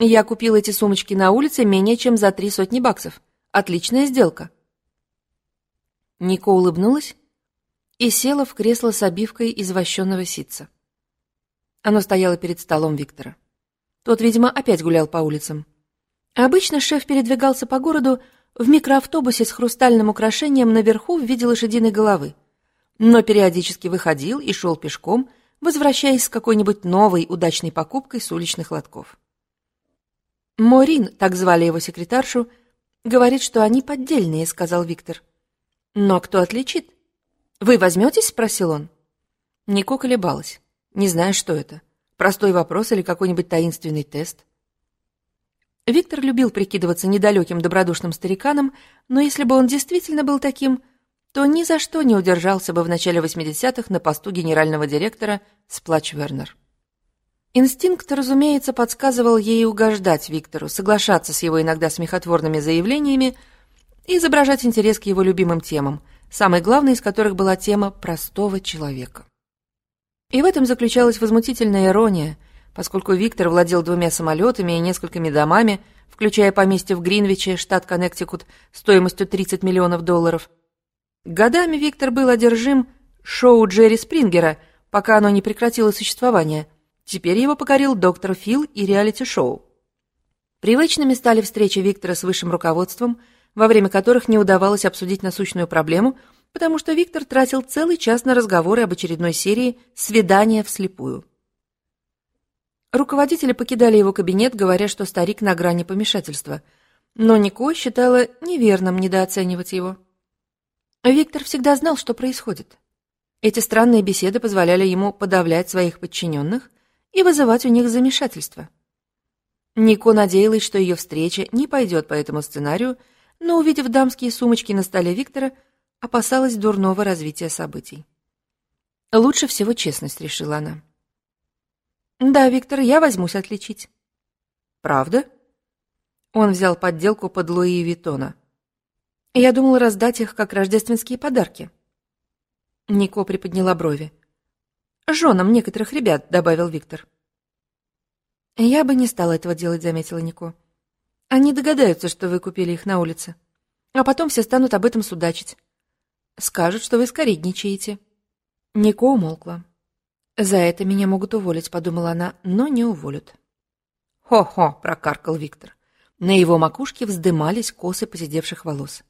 Я купил эти сумочки на улице менее чем за три сотни баксов. Отличная сделка. Нико улыбнулась и села в кресло с обивкой из вощенного ситца. Оно стояло перед столом Виктора. Тот, видимо, опять гулял по улицам. Обычно шеф передвигался по городу в микроавтобусе с хрустальным украшением наверху в виде лошадиной головы, но периодически выходил и шел пешком, возвращаясь с какой-нибудь новой удачной покупкой с уличных лотков. «Морин», так звали его секретаршу, говорит, что они поддельные, сказал Виктор. «Но кто отличит?» «Вы возьметесь?» — спросил он. Нико колебалась, не зная, что это. Простой вопрос или какой-нибудь таинственный тест. Виктор любил прикидываться недалеким добродушным стариканом, но если бы он действительно был таким, то ни за что не удержался бы в начале 80-х на посту генерального директора Сплач Вернер. Инстинкт, разумеется, подсказывал ей угождать Виктору, соглашаться с его иногда смехотворными заявлениями и изображать интерес к его любимым темам, самой главной из которых была тема простого человека. И в этом заключалась возмутительная ирония, поскольку Виктор владел двумя самолетами и несколькими домами, включая поместье в Гринвиче, штат Коннектикут, стоимостью 30 миллионов долларов. Годами Виктор был одержим шоу Джерри Спрингера, пока оно не прекратило существование – Теперь его покорил доктор Фил и реалити-шоу. Привычными стали встречи Виктора с высшим руководством, во время которых не удавалось обсудить насущную проблему, потому что Виктор тратил целый час на разговоры об очередной серии «Свидания вслепую». Руководители покидали его кабинет, говоря, что старик на грани помешательства. Но Нико считала неверным недооценивать его. Виктор всегда знал, что происходит. Эти странные беседы позволяли ему подавлять своих подчиненных, и вызывать у них замешательство. Нико надеялась, что ее встреча не пойдет по этому сценарию, но, увидев дамские сумочки на столе Виктора, опасалась дурного развития событий. «Лучше всего честность», — решила она. «Да, Виктор, я возьмусь отличить». «Правда?» Он взял подделку под Луи Виттона. «Я думал раздать их как рождественские подарки». Нико приподняла брови. «Женам некоторых ребят», — добавил Виктор. «Я бы не стала этого делать», — заметила Нико. «Они догадаются, что вы купили их на улице. А потом все станут об этом судачить. Скажут, что вы скоредничаете». Нико умолкла. «За это меня могут уволить», — подумала она, — «но не уволят». «Хо-хо», — прокаркал Виктор. На его макушке вздымались косы посидевших волос.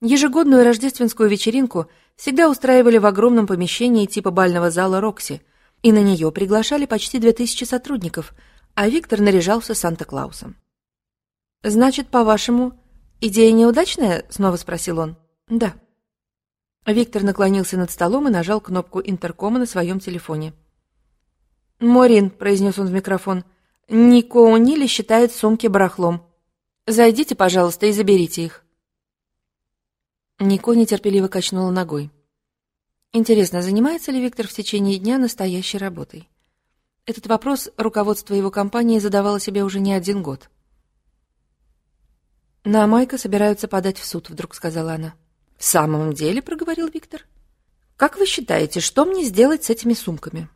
Ежегодную рождественскую вечеринку всегда устраивали в огромном помещении типа бального зала «Рокси», и на нее приглашали почти две тысячи сотрудников, а Виктор наряжался Санта-Клаусом. «Значит, по-вашему, идея неудачная?» — снова спросил он. «Да». Виктор наклонился над столом и нажал кнопку интеркома на своем телефоне. «Морин», — произнес он в микрофон, — «Нико Унили считает сумки барахлом. Зайдите, пожалуйста, и заберите их». Нико нетерпеливо качнула ногой. Интересно, занимается ли Виктор в течение дня настоящей работой? Этот вопрос руководство его компании задавало себе уже не один год. «На Майка собираются подать в суд», — вдруг сказала она. «В самом деле», — проговорил Виктор. «Как вы считаете, что мне сделать с этими сумками?»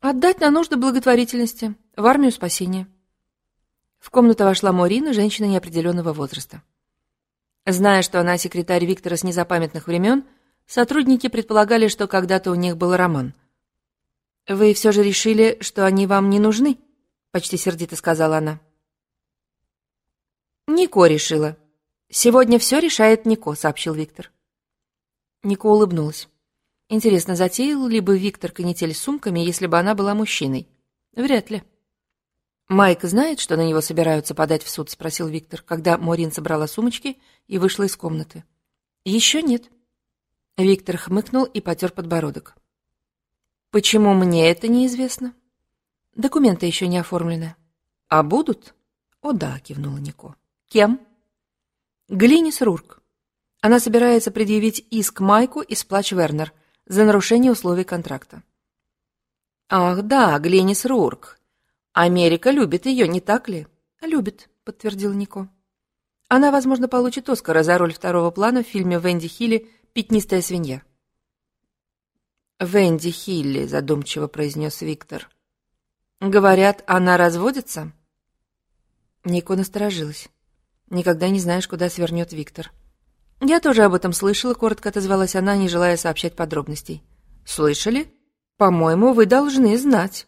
«Отдать на нужды благотворительности, в армию спасения». В комнату вошла Морина, женщина неопределенного возраста. Зная, что она секретарь Виктора с незапамятных времен, сотрудники предполагали, что когда-то у них был роман. «Вы все же решили, что они вам не нужны?» — почти сердито сказала она. «Нико решила. Сегодня все решает Нико», — сообщил Виктор. Нико улыбнулась. Интересно, затеял ли бы Виктор канитель с сумками, если бы она была мужчиной? Вряд ли. «Майк знает, что на него собираются подать в суд?» — спросил Виктор, когда Морин собрала сумочки и вышла из комнаты. «Еще нет». Виктор хмыкнул и потер подбородок. «Почему мне это неизвестно?» «Документы еще не оформлены». «А будут?» «О да», — кивнула Нико. «Кем?» «Глинис Рурк. Она собирается предъявить иск Майку и Сплач Вернер за нарушение условий контракта». «Ах да, Глинис Рурк. Америка любит ее, не так ли? Любит, подтвердил Нико. Она, возможно, получит Оскара за роль второго плана в фильме Венди Хилли «Пятнистая свинья». «Венди Хилли», — задумчиво произнес Виктор. «Говорят, она разводится?» Нико насторожилась. «Никогда не знаешь, куда свернет Виктор». «Я тоже об этом слышала», — коротко отозвалась она, не желая сообщать подробностей. «Слышали? По-моему, вы должны знать».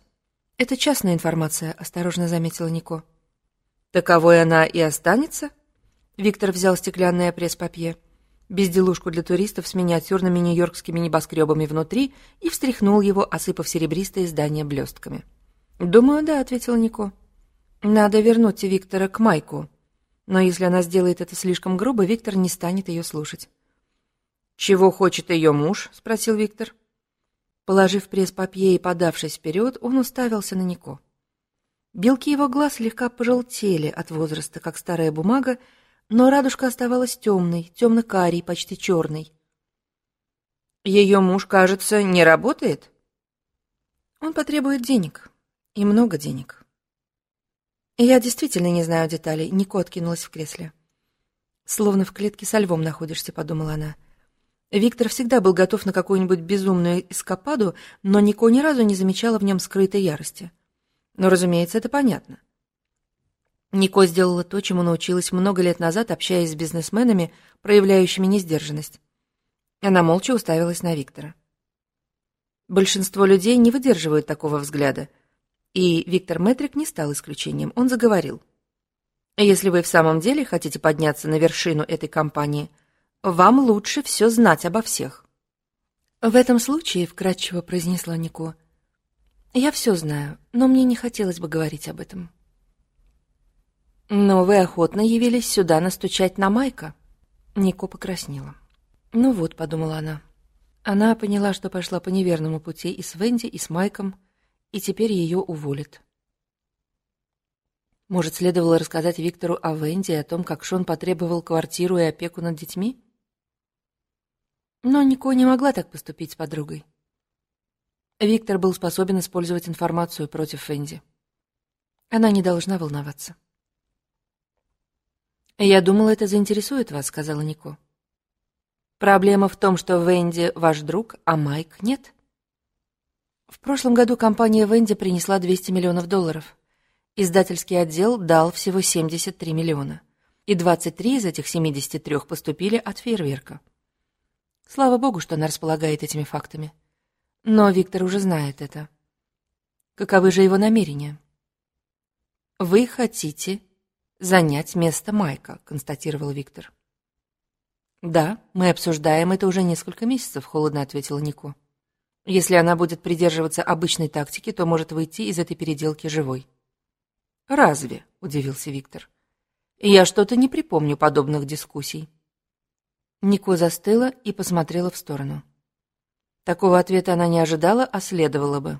«Это частная информация», — осторожно заметила Нико. «Таковой она и останется?» Виктор взял стеклянное пресс-папье, безделушку для туристов с миниатюрными нью-йоркскими небоскребами внутри и встряхнул его, осыпав серебристые здания блестками. «Думаю, да», — ответила Нико. «Надо вернуть Виктора к Майку. Но если она сделает это слишком грубо, Виктор не станет ее слушать». «Чего хочет ее муж?» — спросил Виктор. Положив пресс-папье и подавшись вперед, он уставился на Нико. Белки его глаз слегка пожелтели от возраста, как старая бумага, но радужка оставалась темной, темно-карий, почти черной. «Ее муж, кажется, не работает?» «Он потребует денег. И много денег». «Я действительно не знаю деталей», — Нико откинулась в кресле. «Словно в клетке со львом находишься», — подумала она. Виктор всегда был готов на какую-нибудь безумную эскападу, но Нико ни разу не замечала в нем скрытой ярости. Но, разумеется, это понятно. Нико сделала то, чему научилась много лет назад, общаясь с бизнесменами, проявляющими несдержанность. Она молча уставилась на Виктора. Большинство людей не выдерживают такого взгляда, и Виктор Метрик не стал исключением. Он заговорил. «Если вы в самом деле хотите подняться на вершину этой компании – вам лучше все знать обо всех. В этом случае, вкратчиво произнесла Нико, я все знаю, но мне не хотелось бы говорить об этом. Но вы охотно явились сюда настучать на Майка. Нико покраснела. Ну вот, подумала она. Она поняла, что пошла по неверному пути и с Венди, и с Майком, и теперь ее уволят. Может, следовало рассказать Виктору о Венди и о том, как Шон потребовал квартиру и опеку над детьми? Но Нико не могла так поступить с подругой. Виктор был способен использовать информацию против Фэнди. Она не должна волноваться. «Я думала, это заинтересует вас», — сказала Нико. «Проблема в том, что Венди ваш друг, а Майк нет». В прошлом году компания Венди принесла 200 миллионов долларов. Издательский отдел дал всего 73 миллиона. И 23 из этих 73 поступили от фейерверка. Слава богу, что она располагает этими фактами. Но Виктор уже знает это. Каковы же его намерения? «Вы хотите занять место Майка», — констатировал Виктор. «Да, мы обсуждаем это уже несколько месяцев», — холодно ответила Нико. «Если она будет придерживаться обычной тактики, то может выйти из этой переделки живой». «Разве?» — удивился Виктор. «Я что-то не припомню подобных дискуссий». Нико застыла и посмотрела в сторону. Такого ответа она не ожидала, а следовало бы.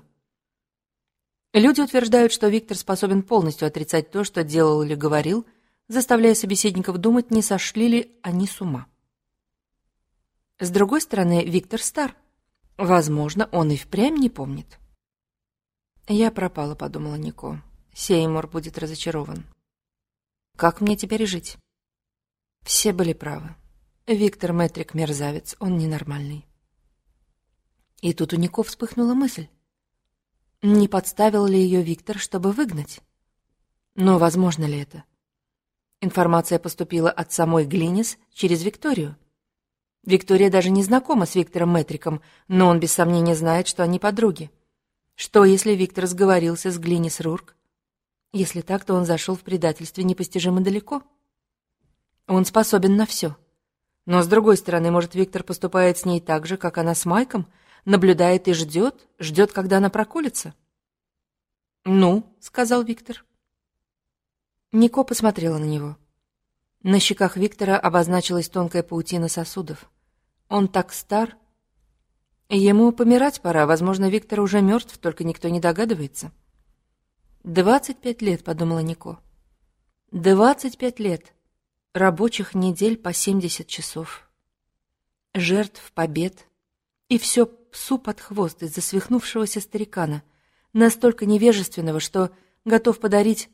Люди утверждают, что Виктор способен полностью отрицать то, что делал или говорил, заставляя собеседников думать, не сошли ли они с ума. С другой стороны, Виктор стар. Возможно, он и впрямь не помнит. Я пропала, подумала Нико. Сеймур будет разочарован. Как мне теперь жить? Все были правы. Виктор Мэтрик мерзавец, он ненормальный. И тут у Нико вспыхнула мысль. Не подставил ли ее Виктор, чтобы выгнать? Но возможно ли это? Информация поступила от самой Глинис через Викторию. Виктория даже не знакома с Виктором Мэтриком, но он без сомнения знает, что они подруги. Что, если Виктор сговорился с Глинис Рурк? Если так, то он зашел в предательстве непостижимо далеко. Он способен на все. Но, с другой стороны, может, Виктор поступает с ней так же, как она с Майком, наблюдает и ждет, ждет, когда она проколется? «Ну», — сказал Виктор. Нико посмотрела на него. На щеках Виктора обозначилась тонкая паутина сосудов. Он так стар. Ему помирать пора, возможно, Виктор уже мертв, только никто не догадывается. «Двадцать пять лет», — подумала Нико. «Двадцать пять лет. Рабочих недель по семьдесят часов. Жертв, побед. И все псу под хвост из-за свихнувшегося старикана, настолько невежественного, что готов подарить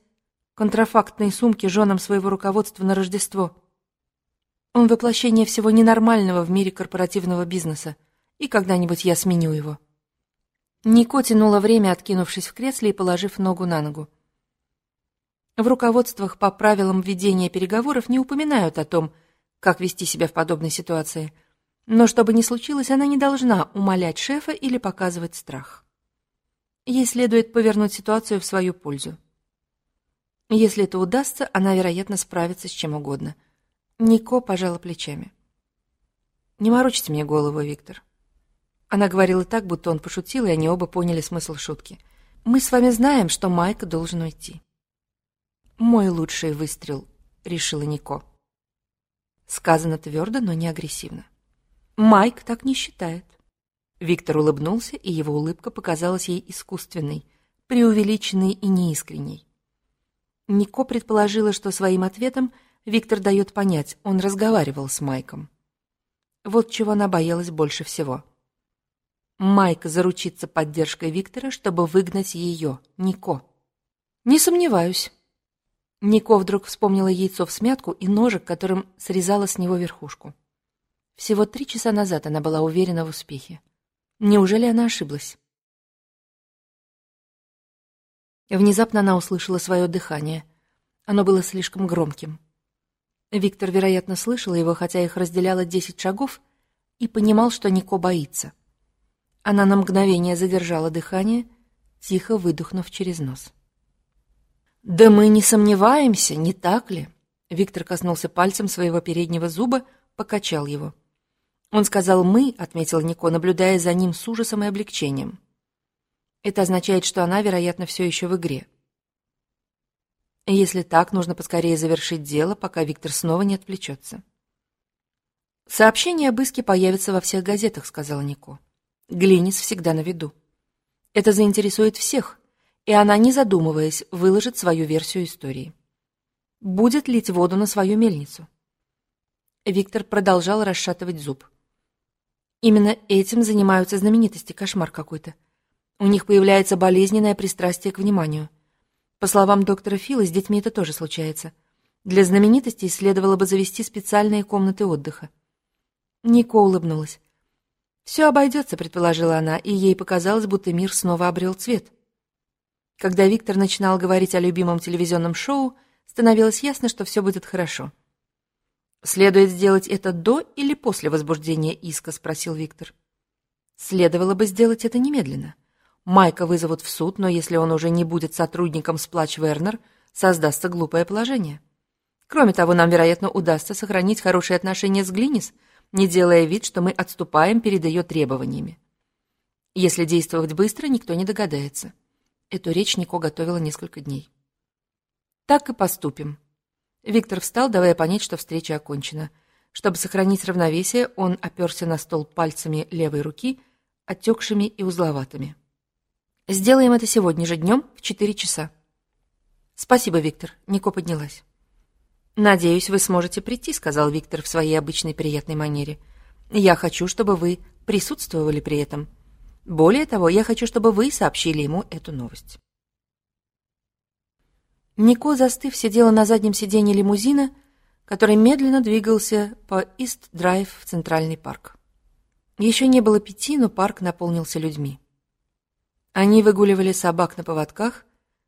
контрафактные сумки женам своего руководства на Рождество. Он воплощение всего ненормального в мире корпоративного бизнеса, и когда-нибудь я сменю его. Нико тянула время, откинувшись в кресле и положив ногу на ногу. В руководствах по правилам ведения переговоров не упоминают о том, как вести себя в подобной ситуации. Но что бы ни случилось, она не должна умолять шефа или показывать страх. Ей следует повернуть ситуацию в свою пользу. Если это удастся, она, вероятно, справится с чем угодно. Нико пожала плечами. «Не морочите мне голову, Виктор». Она говорила так, будто он пошутил, и они оба поняли смысл шутки. «Мы с вами знаем, что Майк должен уйти». «Мой лучший выстрел», — решила Нико. Сказано твердо, но не агрессивно. «Майк так не считает». Виктор улыбнулся, и его улыбка показалась ей искусственной, преувеличенной и неискренней. Нико предположила, что своим ответом Виктор дает понять, он разговаривал с Майком. Вот чего она боялась больше всего. Майк заручится поддержкой Виктора, чтобы выгнать ее, Нико. Не сомневаюсь. Нико вдруг вспомнила яйцо в смятку и ножик, которым срезала с него верхушку. Всего три часа назад она была уверена в успехе. Неужели она ошиблась? Внезапно она услышала свое дыхание. Оно было слишком громким. Виктор, вероятно, слышал его, хотя их разделяло десять шагов, и понимал, что Нико боится. Она на мгновение задержала дыхание, тихо выдохнув через нос. «Да мы не сомневаемся, не так ли?» Виктор коснулся пальцем своего переднего зуба, покачал его. Он сказал «мы», — отметил Нико, наблюдая за ним с ужасом и облегчением. Это означает, что она, вероятно, все еще в игре. Если так, нужно поскорее завершить дело, пока Виктор снова не отвлечется. «Сообщение об иске появится во всех газетах», — сказала Нико. «Глинис всегда на виду. Это заинтересует всех, и она, не задумываясь, выложит свою версию истории. Будет лить воду на свою мельницу». Виктор продолжал расшатывать зуб. Именно этим занимаются знаменитости, кошмар какой-то. У них появляется болезненное пристрастие к вниманию. По словам доктора Фила, с детьми это тоже случается. Для знаменитостей следовало бы завести специальные комнаты отдыха. Нико улыбнулась. «Все обойдется», — предположила она, и ей показалось, будто мир снова обрел цвет. Когда Виктор начинал говорить о любимом телевизионном шоу, становилось ясно, что все будет хорошо. «Следует сделать это до или после возбуждения иска?» — спросил Виктор. «Следовало бы сделать это немедленно». Майка вызовут в суд, но если он уже не будет сотрудником Сплач Вернер, создастся глупое положение. Кроме того, нам, вероятно, удастся сохранить хорошие отношения с Глинис, не делая вид, что мы отступаем перед ее требованиями. Если действовать быстро, никто не догадается. Эту речь Нико готовила несколько дней. Так и поступим. Виктор встал, давая понять, что встреча окончена. Чтобы сохранить равновесие, он оперся на стол пальцами левой руки, отекшими и узловатыми. Сделаем это сегодня же днем в четыре часа. Спасибо, Виктор. Нико поднялась. Надеюсь, вы сможете прийти, сказал Виктор в своей обычной приятной манере. Я хочу, чтобы вы присутствовали при этом.
Более того, я хочу, чтобы вы сообщили ему эту новость. Нико, застыв, сидела на заднем сиденье лимузина, который медленно двигался по Ист-Драйв в Центральный парк. Еще не было пяти, но парк наполнился людьми. Они выгуливали собак на поводках,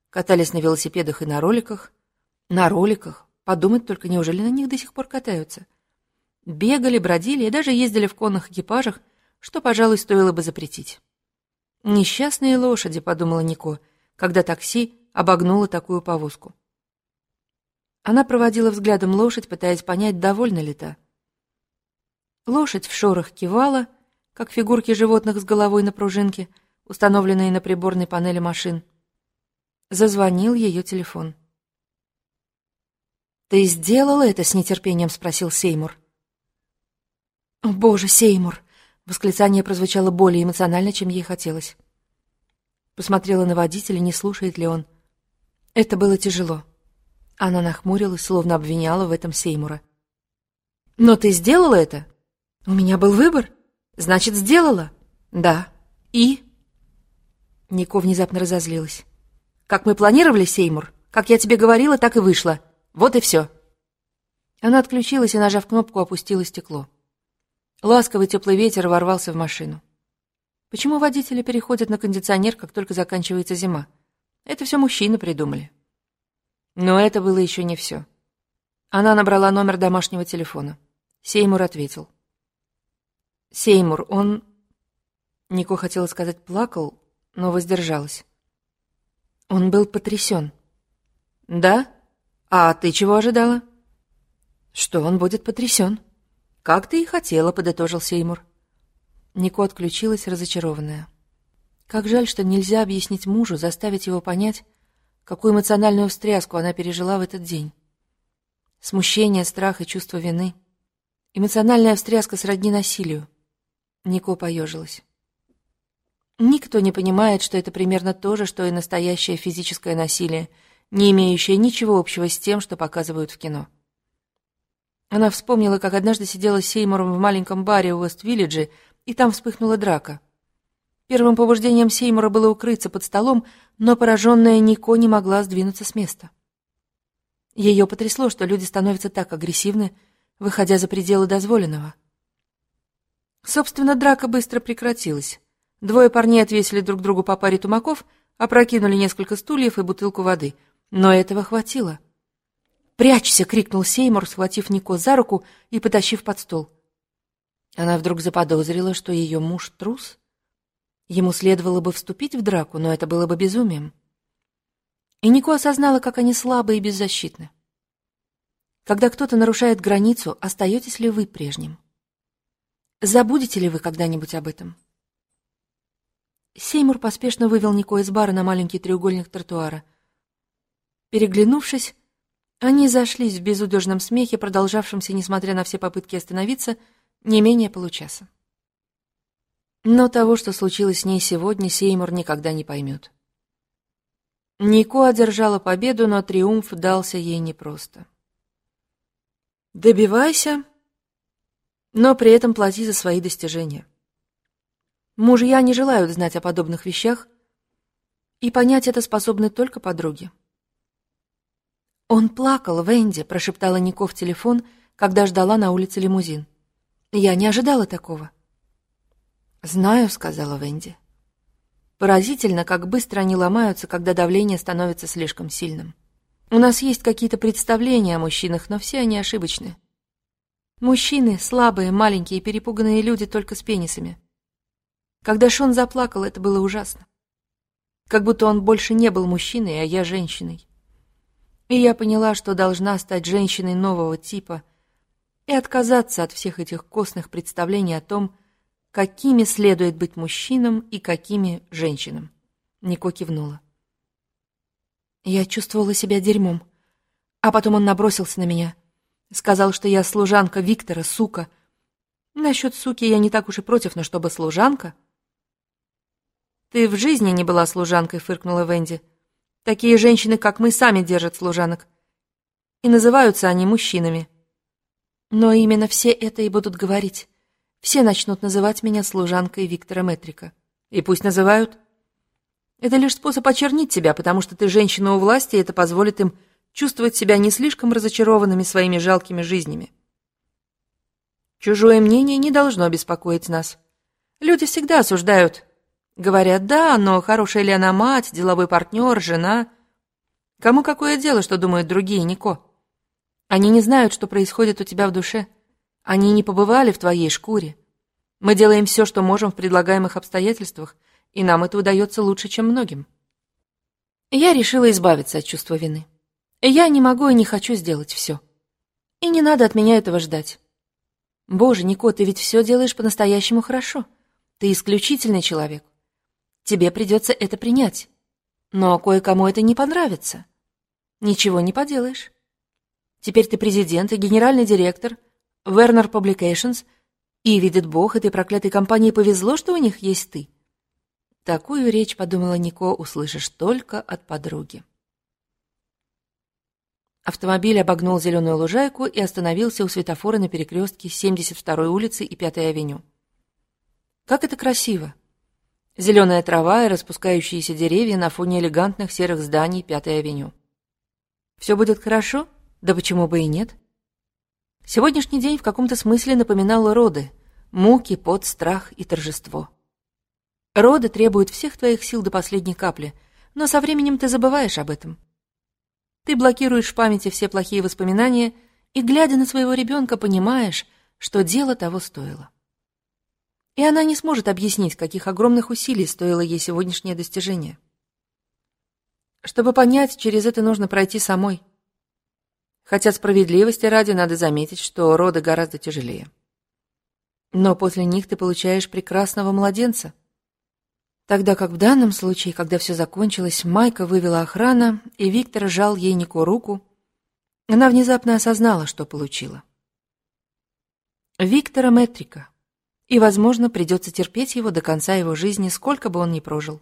катались на велосипедах и на роликах. На роликах. Подумать только, неужели на них до сих пор катаются? Бегали, бродили и даже ездили в конных экипажах, что, пожалуй, стоило бы запретить. «Несчастные лошади», — подумала Нико, когда такси обогнуло такую повозку. Она проводила взглядом лошадь, пытаясь понять, довольна ли та. Лошадь в шорах кивала, как фигурки животных с головой на пружинке, установленные на приборной панели машин. Зазвонил ее телефон. «Ты сделала это?» — с нетерпением спросил Сеймур. «О, боже, Сеймур!» — восклицание прозвучало более эмоционально, чем ей хотелось. Посмотрела на водителя, не слушает ли он. Это было тяжело. Она нахмурилась, словно обвиняла в этом Сеймура. «Но ты сделала это?» «У меня был выбор. Значит, сделала?» «Да. И?» Нико внезапно разозлилась. «Как мы планировали, Сеймур? Как я тебе говорила, так и вышло. Вот и все». Она отключилась и, нажав кнопку, опустила стекло. Ласковый теплый ветер ворвался в машину. Почему водители переходят на кондиционер, как только заканчивается зима? Это все мужчины придумали. Но это было еще не все. Она набрала номер домашнего телефона. Сеймур ответил. «Сеймур, он...» Нико хотела сказать «плакал», но воздержалась. Он был потрясен. «Да? А ты чего ожидала?» «Что он будет потрясен?» «Как ты и хотела», — подытожил Сеймур. Нико отключилась, разочарованная. Как жаль, что нельзя объяснить мужу, заставить его понять, какую эмоциональную встряску она пережила в этот день. Смущение, страх и чувство вины. Эмоциональная встряска сродни насилию. Нико поежилась. Никто не понимает, что это примерно то же, что и настоящее физическое насилие, не имеющее ничего общего с тем, что показывают в кино. Она вспомнила, как однажды сидела с Сеймуром в маленьком баре у Уэст-Виллидже, и там вспыхнула драка. Первым побуждением Сеймура было укрыться под столом, но пораженная Нико не могла сдвинуться с места. Ее потрясло, что люди становятся так агрессивны, выходя за пределы дозволенного. Собственно, драка быстро прекратилась. Двое парней отвесили друг другу по паре тумаков, опрокинули несколько стульев и бутылку воды. Но этого хватило. «Прячься!» — крикнул Сеймур, схватив Нико за руку и потащив под стол. Она вдруг заподозрила, что ее муж трус. Ему следовало бы вступить в драку, но это было бы безумием. И Нико осознала, как они слабы и беззащитны. Когда кто-то нарушает границу, остаетесь ли вы прежним? Забудете ли вы когда-нибудь об этом? Сеймур поспешно вывел Нико из бара на маленький треугольник тротуара. Переглянувшись, они зашлись в безудержном смехе, продолжавшемся, несмотря на все попытки остановиться, не менее получаса. Но того, что случилось с ней сегодня, Сеймур никогда не поймет. Нико одержала победу, но триумф дался ей непросто. Добивайся, но при этом плати за свои достижения. Мужья не желают знать о подобных вещах, и понять это способны только подруги. «Он плакал, Венди», — прошептала Нико в телефон, когда ждала на улице лимузин. «Я не ожидала такого». «Знаю», — сказала Венди. Поразительно, как быстро они ломаются, когда давление становится слишком сильным. У нас есть какие-то представления о мужчинах, но все они ошибочны. Мужчины — слабые, маленькие, перепуганные люди только с пенисами. Когда Шон заплакал, это было ужасно. Как будто он больше не был мужчиной, а я женщиной. И я поняла, что должна стать женщиной нового типа и отказаться от всех этих костных представлений о том, какими следует быть мужчинам и какими женщинам. Нико кивнула. Я чувствовала себя дерьмом. А потом он набросился на меня. Сказал, что я служанка Виктора, сука. Насчет суки я не так уж и против, но чтобы служанка... «Ты в жизни не была служанкой», — фыркнула Венди. «Такие женщины, как мы, сами держат служанок. И называются они мужчинами». Но именно все это и будут говорить. Все начнут называть меня служанкой Виктора Метрика. И пусть называют. Это лишь способ очернить тебя, потому что ты женщина у власти, и это позволит им чувствовать себя не слишком разочарованными своими жалкими жизнями. Чужое мнение не должно беспокоить нас. Люди всегда осуждают. Говорят, да, но хорошая ли она мать, деловой партнер, жена. Кому какое дело, что думают другие, Нико? Они не знают, что происходит у тебя в душе. Они не побывали в твоей шкуре. Мы делаем все, что можем в предлагаемых обстоятельствах, и нам это удается лучше, чем многим. Я решила избавиться от чувства вины. Я не могу и не хочу сделать все. И не надо от меня этого ждать. Боже, Нико, ты ведь все делаешь по-настоящему хорошо. Ты исключительный человек. Тебе придется это принять. Но кое-кому это не понравится. Ничего не поделаешь. Теперь ты президент и генеральный директор Werner Publications, и, видит Бог, этой проклятой компании повезло, что у них есть ты. Такую речь, подумала Нико, услышишь только от подруги. Автомобиль обогнул зеленую лужайку и остановился у светофора на перекрестке 72-й улицы и 5-й авеню. Как это красиво! Зеленая трава и распускающиеся деревья на фоне элегантных серых зданий 5-й авеню. Все будет хорошо? Да почему бы и нет? Сегодняшний день в каком-то смысле напоминал роды, муки, пот, страх и торжество. Роды требуют всех твоих сил до последней капли, но со временем ты забываешь об этом. Ты блокируешь в памяти все плохие воспоминания и, глядя на своего ребенка, понимаешь, что дело того стоило. И она не сможет объяснить, каких огромных усилий стоило ей сегодняшнее достижение. Чтобы понять, через это нужно пройти самой. Хотя справедливости ради надо заметить, что роды гораздо тяжелее. Но после них ты получаешь прекрасного младенца — Тогда как в данном случае, когда все закончилось, Майка вывела охрана, и Виктор сжал ей Нику руку, она внезапно осознала, что получила. Виктора Метрика. И, возможно, придется терпеть его до конца его жизни, сколько бы он ни прожил.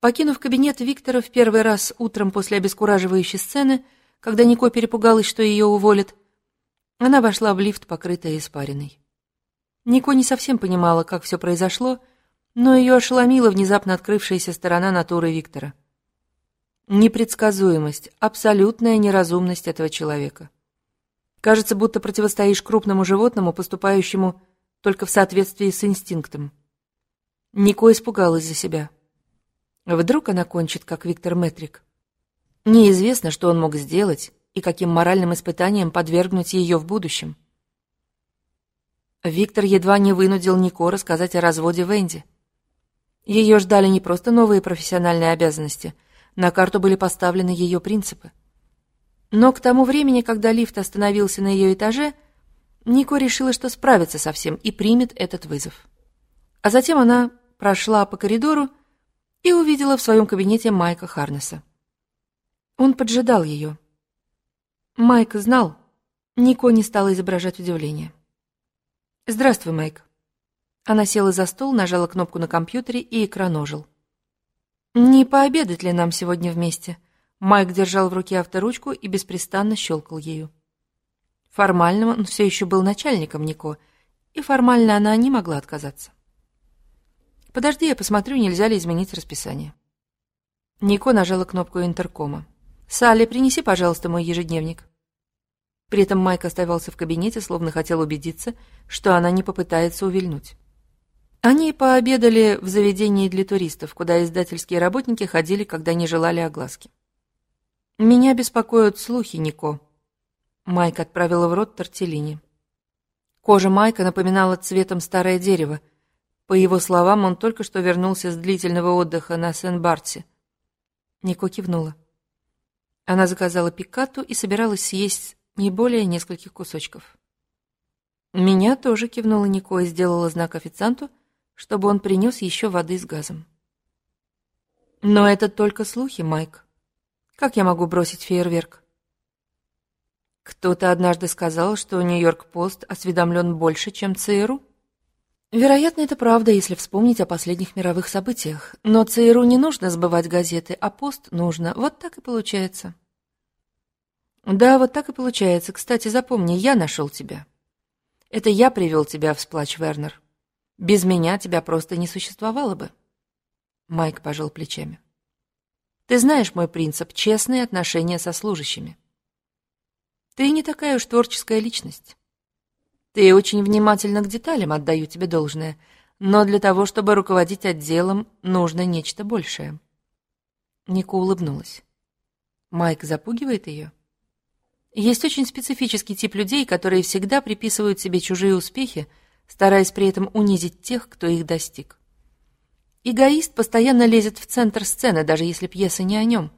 Покинув кабинет Виктора в первый раз утром после обескураживающей сцены, когда Нико перепугалась, что ее уволят, она вошла в лифт, покрытая испариной. Нико не совсем понимала, как все произошло, но ее ошеломила внезапно открывшаяся сторона натуры Виктора. Непредсказуемость, абсолютная неразумность этого человека. Кажется, будто противостоишь крупному животному, поступающему только в соответствии с инстинктом. Нико испугалась за себя. Вдруг она кончит, как Виктор Метрик. Неизвестно, что он мог сделать и каким моральным испытанием подвергнуть ее в будущем. Виктор едва не вынудил Нико рассказать о разводе Венди. Ее ждали не просто новые профессиональные обязанности, на карту были поставлены ее принципы. Но к тому времени, когда лифт остановился на ее этаже, Нико решила, что справится со всем и примет этот вызов. А затем она прошла по коридору и увидела в своем кабинете Майка Харнеса. Он поджидал ее. Майк знал. Нико не стала изображать удивление. «Здравствуй, Майк». Она села за стол, нажала кнопку на компьютере, и экран ожил. «Не пообедать ли нам сегодня вместе?» Майк держал в руке авторучку и беспрестанно щелкал ею. Формально он все еще был начальником Нико, и формально она не могла отказаться. «Подожди, я посмотрю, нельзя ли изменить расписание». Нико нажала кнопку интеркома. «Салли, принеси, пожалуйста, мой ежедневник». При этом Майк оставался в кабинете, словно хотел убедиться, что она не попытается увильнуть. Они пообедали в заведении для туристов, куда издательские работники ходили, когда не желали огласки. «Меня беспокоят слухи, Нико». Майк отправила в рот тортеллини. Кожа Майка напоминала цветом старое дерево. По его словам, он только что вернулся с длительного отдыха на Сен-Бартсе. Нико кивнула. Она заказала пикату и собиралась съесть не более нескольких кусочков. Меня тоже кивнула Нико и сделала знак официанту, чтобы он принес еще воды с газом. Но это только слухи, Майк. Как я могу бросить фейерверк? Кто-то однажды сказал, что Нью-Йорк-Пост осведомлен больше, чем ЦРУ. Вероятно, это правда, если вспомнить о последних мировых событиях. Но ЦРУ не нужно сбывать газеты, а Пост нужно. Вот так и получается. Да, вот так и получается. Кстати, запомни, я нашел тебя. Это я привел тебя в сплач, Вернер. Без меня тебя просто не существовало бы. Майк пожал плечами. Ты знаешь мой принцип — честные отношения со служащими. Ты не такая уж творческая личность. Ты очень внимательна к деталям, отдаю тебе должное, но для того, чтобы руководить отделом, нужно нечто большее. Ника улыбнулась. Майк запугивает ее? Есть очень специфический тип людей, которые всегда приписывают себе чужие успехи, стараясь при этом унизить тех, кто их достиг. Эгоист постоянно лезет в центр сцены, даже если пьеса не о нем.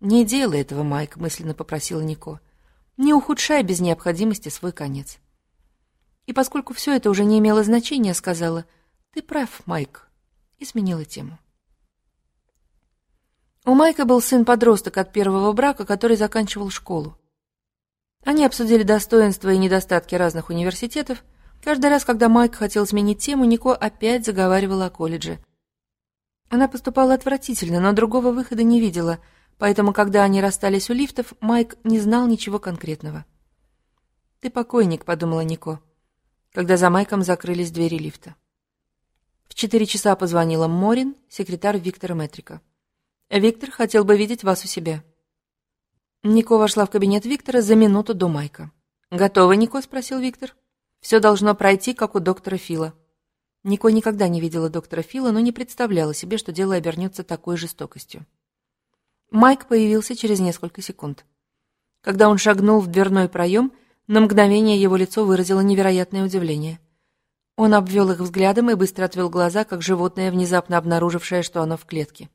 «Не делай этого, Майк», — мысленно попросила Нико. «Не ухудшай без необходимости свой конец». И поскольку все это уже не имело значения, сказала, «Ты прав, Майк», и сменила тему. У Майка был сын-подросток от первого брака, который заканчивал школу. Они обсудили достоинства и недостатки разных университетов. Каждый раз, когда Майк хотел сменить тему, Нико опять заговаривала о колледже. Она поступала отвратительно, но другого выхода не видела, поэтому, когда они расстались у лифтов, Майк не знал ничего конкретного. «Ты покойник», — подумала Нико когда за Майком закрылись двери лифта. В четыре часа позвонила Морин, секретарь Виктора Метрика. «Виктор хотел бы видеть вас у себя». Нико вошла в кабинет Виктора за минуту до Майка. «Готово, Нико?» – спросил Виктор. «Все должно пройти, как у доктора Фила». Нико никогда не видела доктора Фила, но не представляла себе, что дело обернется такой жестокостью. Майк появился через несколько секунд. Когда он шагнул в дверной проем – на мгновение его лицо выразило невероятное удивление. Он обвел их взглядом и быстро отвел глаза, как животное, внезапно обнаружившее, что оно в клетке.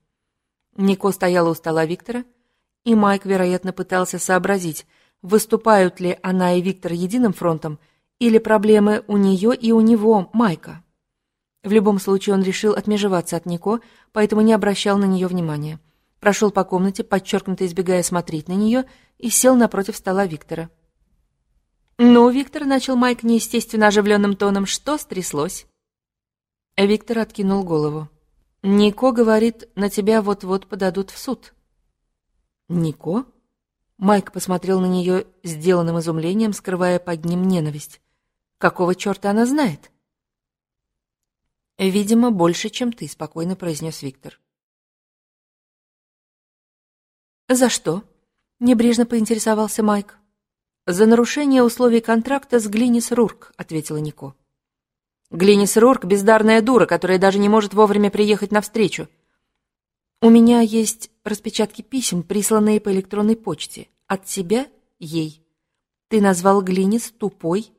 Нико стояла у стола Виктора, и Майк, вероятно, пытался сообразить, выступают ли она и Виктор единым фронтом, или проблемы у нее и у него, Майка. В любом случае он решил отмежеваться от Нико, поэтому не обращал на нее внимания. Прошел по комнате, подчеркнуто избегая смотреть на нее, и сел напротив стола Виктора. «Ну, Виктор», — начал Майк неестественно оживленным тоном, — «что стряслось?» Виктор откинул голову. «Нико говорит, на тебя вот-вот подадут в суд». «Нико?» Майк посмотрел на нее сделанным изумлением, скрывая под ним ненависть. «Какого черта она знает?» «Видимо, больше, чем ты», — спокойно произнес Виктор. «За что?» — небрежно поинтересовался Майк. «За нарушение условий контракта с Глинис Рурк», — ответила Нико. «Глинис Рурк — бездарная дура, которая даже не может вовремя приехать навстречу. У меня есть распечатки писем, присланные по электронной почте. От тебя — ей. Ты назвал Глинис тупой?»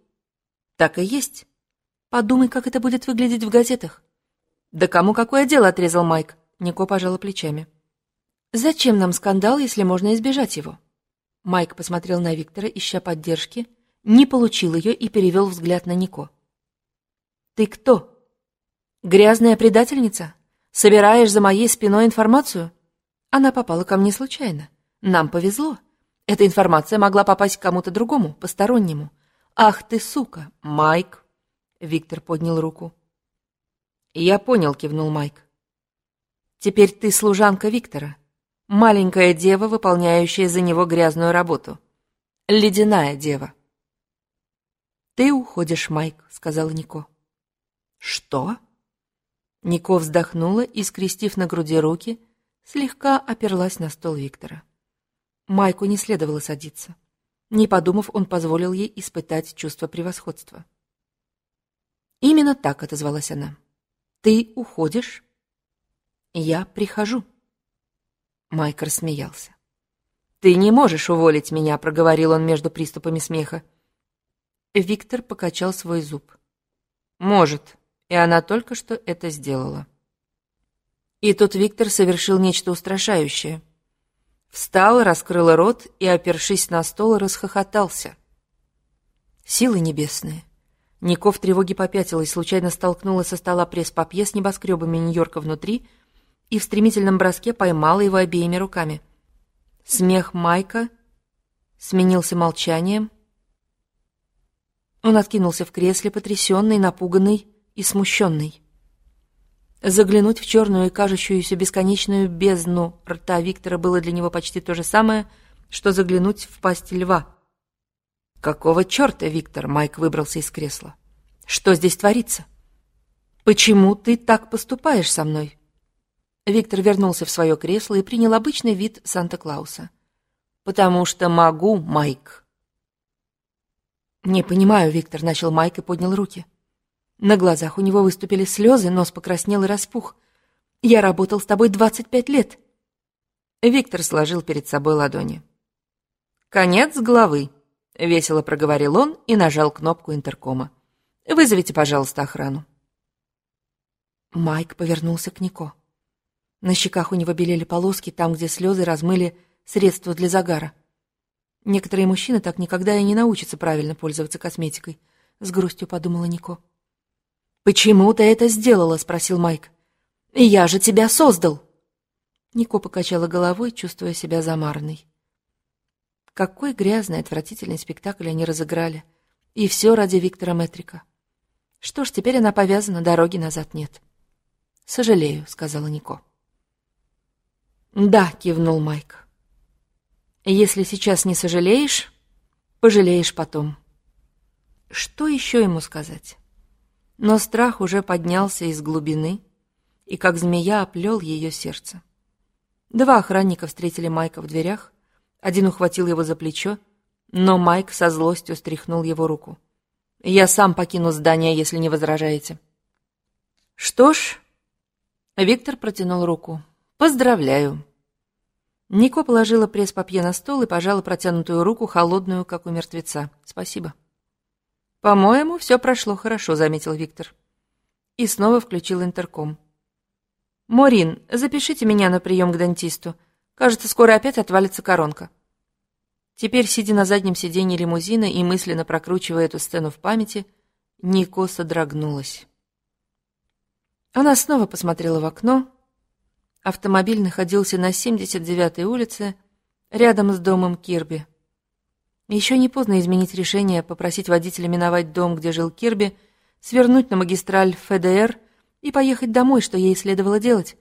«Так и есть. Подумай, как это будет выглядеть в газетах». «Да кому какое дело?» — отрезал Майк. Нико пожала плечами. «Зачем нам скандал, если можно избежать его?» Майк посмотрел на Виктора, ища поддержки, не получил ее и перевел взгляд на Нико. «Ты кто? Грязная предательница? Собираешь за моей спиной информацию?» Она попала ко мне случайно. Нам повезло. Эта информация могла попасть к кому-то другому, постороннему. «Ах ты, сука! Майк!» Виктор поднял руку. «Я понял», — кивнул Майк. «Теперь ты служанка Виктора. Маленькая дева, выполняющая за него грязную работу. Ледяная дева. «Ты уходишь, Майк», — сказала Нико. «Что?» Нико вздохнула и, скрестив на груди руки, слегка оперлась на стол Виктора. Майку не следовало садиться. Не подумав, он позволил ей испытать чувство превосходства. «Именно так», — отозвалась она. «Ты уходишь?» «Я прихожу». Майк рассмеялся. «Ты не можешь уволить меня», — проговорил он между приступами смеха. Виктор покачал свой зуб. «Может, и она только что это сделала». И тут Виктор совершил нечто устрашающее. Встал, раскрыл рот и, опершись на стол, расхохотался. Силы небесные. Нико в тревоге попятилась, случайно столкнула со стола пресс-папье с небоскребами Нью-Йорка внутри — и в стремительном броске поймала его обеими руками. Смех Майка сменился молчанием. Он откинулся в кресле, потрясенный, напуганный и смущенный. Заглянуть в черную и кажущуюся бесконечную бездну рта Виктора было для него почти то же самое, что заглянуть в пасть льва. «Какого черта, Виктор?» — Майк выбрался из кресла. «Что здесь творится?» «Почему ты так поступаешь со мной?» Виктор вернулся в свое кресло и принял обычный вид Санта-Клауса. «Потому что могу, Майк». «Не понимаю, Виктор», — начал Майк и поднял руки. На глазах у него выступили слезы, нос покраснел и распух. «Я работал с тобой двадцать пять лет». Виктор сложил перед собой ладони. «Конец главы», — весело проговорил он и нажал кнопку интеркома. «Вызовите, пожалуйста, охрану». Майк повернулся к Нико. На щеках у него белели полоски там, где слезы размыли средства для загара. Некоторые мужчины так никогда и не научатся правильно пользоваться косметикой, с грустью подумала Нико. «Почему ты это сделала?» — спросил Майк. «Я же тебя создал!» Нико покачала головой, чувствуя себя замаранной. Какой грязный, отвратительный спектакль они разыграли. И все ради Виктора Метрика. Что ж, теперь она повязана, дороги назад нет. «Сожалею», — сказала Нико. «Да», — кивнул Майк. «Если сейчас не сожалеешь, пожалеешь потом». Что еще ему сказать? Но страх уже поднялся из глубины и, как змея, оплел ее сердце. Два охранника встретили Майка в дверях, один ухватил его за плечо, но Майк со злостью стряхнул его руку. «Я сам покину здание, если не возражаете». «Что ж, Виктор протянул руку. «Поздравляю!» Нико положила пресс-папье на стол и пожала протянутую руку, холодную, как у мертвеца. «Спасибо». «По-моему, все прошло хорошо», — заметил Виктор. И снова включил интерком. «Морин, запишите меня на прием к дантисту. Кажется, скоро опять отвалится коронка». Теперь, сидя на заднем сиденье лимузина и мысленно прокручивая эту сцену в памяти, Нико содрогнулась. Она снова посмотрела в окно. Автомобиль находился на 79-й улице, рядом с домом Кирби. Еще не поздно изменить решение, попросить водителя миновать дом, где жил Кирби, свернуть на магистраль ФДР и поехать домой, что ей следовало делать.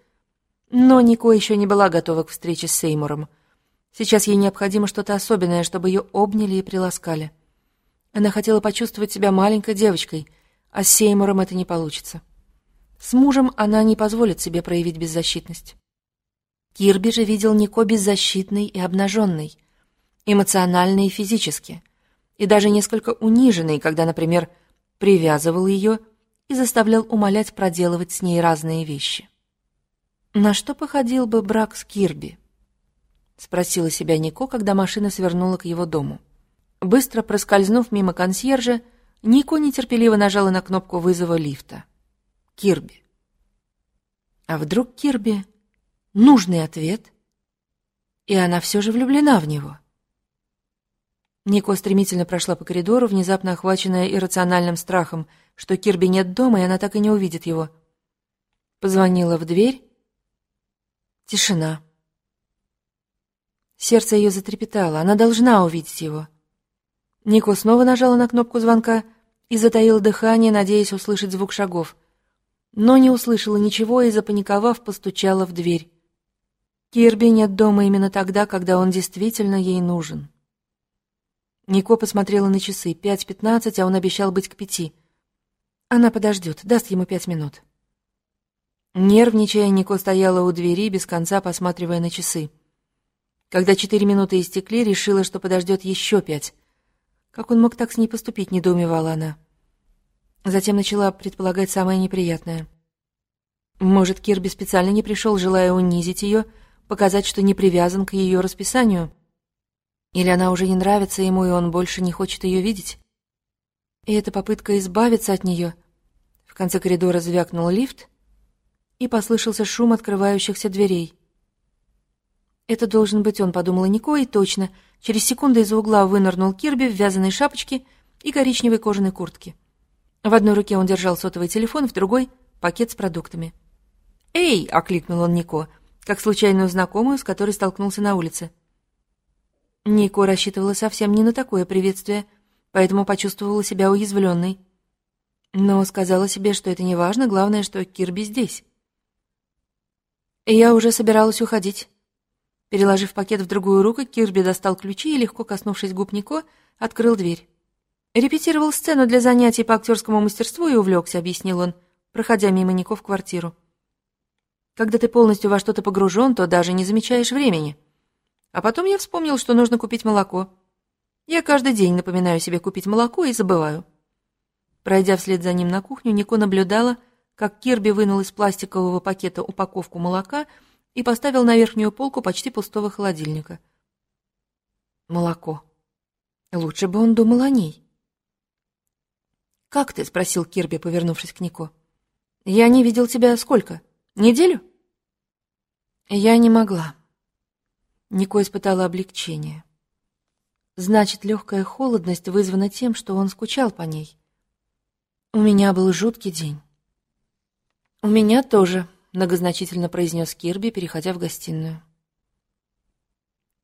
Но Нико еще не была готова к встрече с Сеймуром. Сейчас ей необходимо что-то особенное, чтобы ее обняли и приласкали. Она хотела почувствовать себя маленькой девочкой, а с Сеймуром это не получится. С мужем она не позволит себе проявить беззащитность. Кирби же видел Нико беззащитной и обнаженной, эмоционально и физически, и даже несколько униженной, когда, например, привязывал ее и заставлял умолять проделывать с ней разные вещи. «На что походил бы брак с Кирби?» — спросила себя Нико, когда машина свернула к его дому. Быстро проскользнув мимо консьержа, Нико нетерпеливо нажала на кнопку вызова лифта. Кирби. А вдруг Кирби нужный ответ, и она все же влюблена в него? Нико стремительно прошла по коридору, внезапно охваченная иррациональным страхом, что Кирби нет дома, и она так и не увидит его. Позвонила в дверь. Тишина. Сердце ее затрепетало, она должна увидеть его. Нико снова нажала на кнопку звонка и затаила дыхание, надеясь услышать звук шагов но не услышала ничего и, запаниковав, постучала в дверь. Кирби нет дома именно тогда, когда он действительно ей нужен. Нико посмотрела на часы. Пять пятнадцать, а он обещал быть к пяти. Она подождет, даст ему пять минут. Нервничая, Нико стояла у двери, без конца посматривая на часы. Когда четыре минуты истекли, решила, что подождет еще пять. Как он мог так с ней поступить, недоумевала она. Затем начала предполагать самое неприятное. Может, Кирби специально не пришел, желая унизить ее, показать, что не привязан к ее расписанию? Или она уже не нравится ему, и он больше не хочет ее видеть? И эта попытка избавиться от нее... В конце коридора звякнул лифт, и послышался шум открывающихся дверей. «Это должен быть он», — подумала Нико, и точно. Через секунду из угла вынырнул Кирби в вязаной шапочке и коричневой кожаной куртке. В одной руке он держал сотовый телефон, в другой — пакет с продуктами. «Эй!» — окликнул он Нико, как случайную знакомую, с которой столкнулся на улице. Нико рассчитывала совсем не на такое приветствие, поэтому почувствовала себя уязвленной. Но сказала себе, что это не важно, главное, что Кирби здесь. Я уже собиралась уходить. Переложив пакет в другую руку, Кирби достал ключи и, легко коснувшись губ Нико, открыл дверь. «Репетировал сцену для занятий по актерскому мастерству и увлекся», — объяснил он.
проходя мимо Нико в квартиру. Когда ты полностью во что-то погружен, то даже не замечаешь времени. А потом я вспомнил, что нужно купить молоко. Я каждый день напоминаю себе купить молоко и забываю. Пройдя вслед за ним на кухню, Нико наблюдала, как Кирби вынул из пластикового пакета упаковку молока и поставил на верхнюю полку почти пустого холодильника. Молоко. Лучше бы он думал о ней. «Как ты?» — спросил Кирби, повернувшись к Нико. «Я не видел тебя сколько? Неделю?» «Я не могла». Нико испытала облегчение. Значит, легкая холодность вызвана тем, что он скучал по ней. У меня был жуткий день. «У меня тоже», — многозначительно произнес Кирби, переходя в гостиную.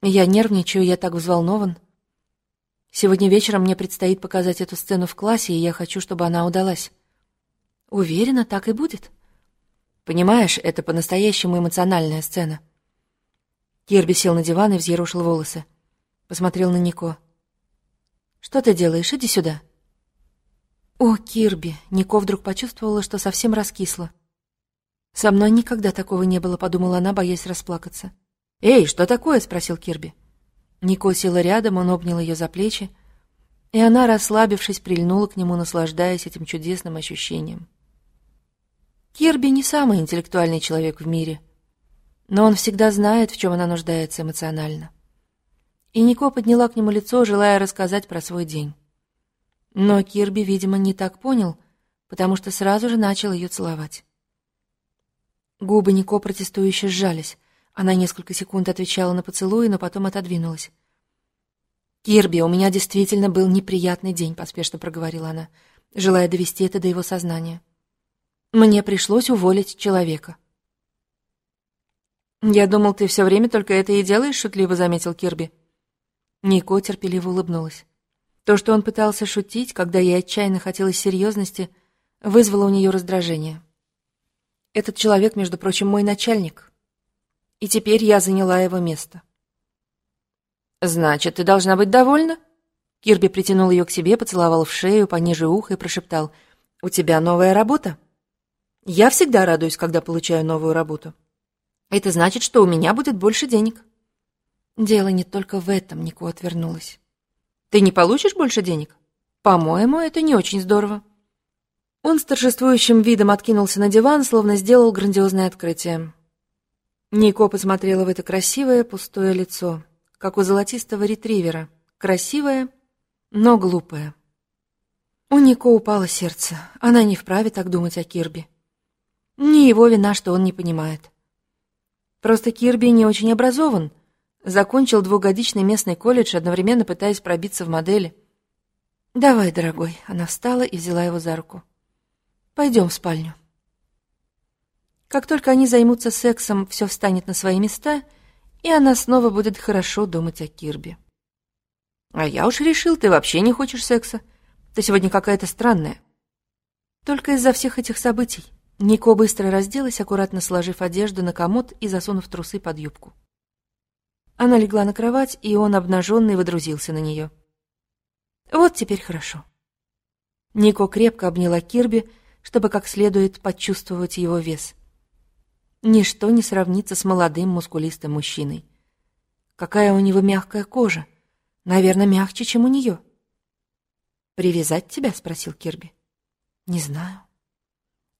«Я нервничаю, я так взволнован. Сегодня вечером мне предстоит показать эту сцену в классе, и я хочу, чтобы она удалась. Уверена, так и будет. Понимаешь, это по-настоящему эмоциональная сцена. Кирби сел на диван и взъерошил волосы. Посмотрел на Нико. «Что ты делаешь? Иди сюда». «О, Кирби!» Нико вдруг почувствовала, что совсем раскисла. «Со мной никогда такого не было», — подумала она, боясь расплакаться. «Эй, что такое?» — спросил Кирби. Нико села рядом, он обнял ее за плечи, и она, расслабившись, прильнула к нему, наслаждаясь этим чудесным ощущением. Кирби не самый интеллектуальный человек в мире, но он всегда знает, в чем она нуждается эмоционально. И Нико подняла к нему лицо, желая рассказать про свой день. Но Кирби, видимо, не так понял, потому что сразу же начал ее целовать. Губы Нико протестующе сжались. Она несколько секунд отвечала на поцелуи, но потом отодвинулась. «Кирби, у меня действительно был неприятный день», — поспешно проговорила она, желая довести это до его сознания. «Мне пришлось уволить человека». «Я думал, ты все время только это и делаешь», — шутливо заметил Кирби. Нико терпеливо улыбнулась. То, что он пытался шутить, когда ей отчаянно хотелось серьезности, вызвало у нее раздражение. «Этот человек, между прочим, мой начальник и теперь я заняла его место. «Значит, ты должна быть довольна?» Кирби притянул ее к себе, поцеловал в шею, пониже уха и прошептал. «У тебя новая работа?» «Я всегда радуюсь, когда получаю новую работу. Это значит, что у меня будет больше денег». «Дело не только в этом», — Нико отвернулась. «Ты не получишь больше денег? По-моему, это не очень здорово». Он с торжествующим видом откинулся на диван, словно сделал грандиозное открытие. Нико посмотрела в это красивое пустое лицо, как у золотистого ретривера. Красивое, но глупое. У Нико упало сердце. Она не вправе так думать о Кирби. Не его вина, что он не понимает. Просто Кирби не очень образован. Закончил двухгодичный местный колледж, одновременно пытаясь пробиться в модели. «Давай, дорогой». Она встала и взяла его за руку. «Пойдем в спальню». Как только они займутся сексом, все встанет на свои места, и она снова будет хорошо думать о Кирби. А я уж решил, ты вообще не хочешь секса. Ты сегодня какая-то странная. Только из-за всех этих событий. Нико быстро разделась, аккуратно сложив одежду на комод и засунув трусы под юбку. Она легла на кровать, и он, обнаженный, водрузился на нее. Вот теперь хорошо. Нико крепко обняла Кирби, чтобы как следует почувствовать его вес. Ничто не сравнится с молодым мускулистым мужчиной. Какая у него мягкая кожа. Наверное, мягче, чем у нее. «Привязать тебя?» — спросил Кирби. «Не знаю».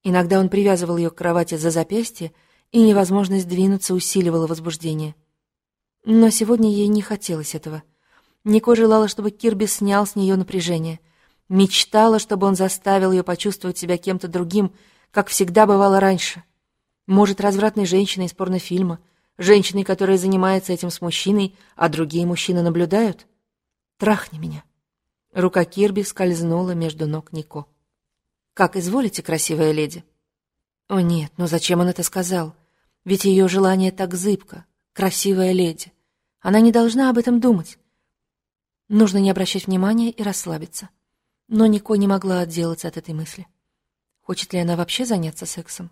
Иногда он привязывал ее к кровати за запястье, и невозможность двинуться усиливала возбуждение. Но сегодня ей не хотелось этого. Нико желала, чтобы Кирби снял с нее напряжение. Мечтала, чтобы он заставил ее почувствовать себя кем-то другим, как всегда бывало раньше — может, развратной женщиной из порнофильма, женщиной, которая занимается этим с мужчиной, а другие мужчины наблюдают? Трахни меня. Рука Кирби скользнула между ног Нико. «Как изволите, красивая леди?» «О нет, но зачем он это сказал? Ведь ее желание так зыбко. Красивая леди. Она не должна об этом думать. Нужно не обращать внимания и расслабиться. Но Нико не могла отделаться от этой мысли. Хочет ли она вообще заняться сексом?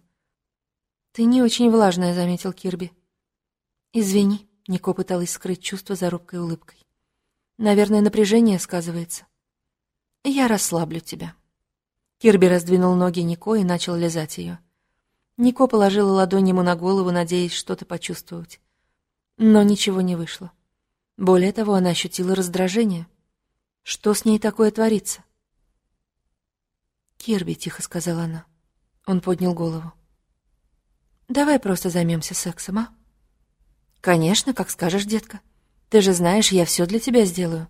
«Ты не очень влажная», — заметил Кирби. «Извини», — Нико пыталась скрыть чувство за робкой улыбкой. «Наверное, напряжение сказывается». «Я расслаблю тебя». Кирби раздвинул ноги Нико и начал лизать ее. Нико положила ладонь ему на голову, надеясь что-то почувствовать. Но ничего не вышло. Более того, она ощутила раздражение. Что с ней такое творится? «Кирби», — тихо сказала она. Он поднял голову. «Давай просто займемся сексом, а?» «Конечно, как скажешь, детка. Ты же знаешь, я все для тебя сделаю».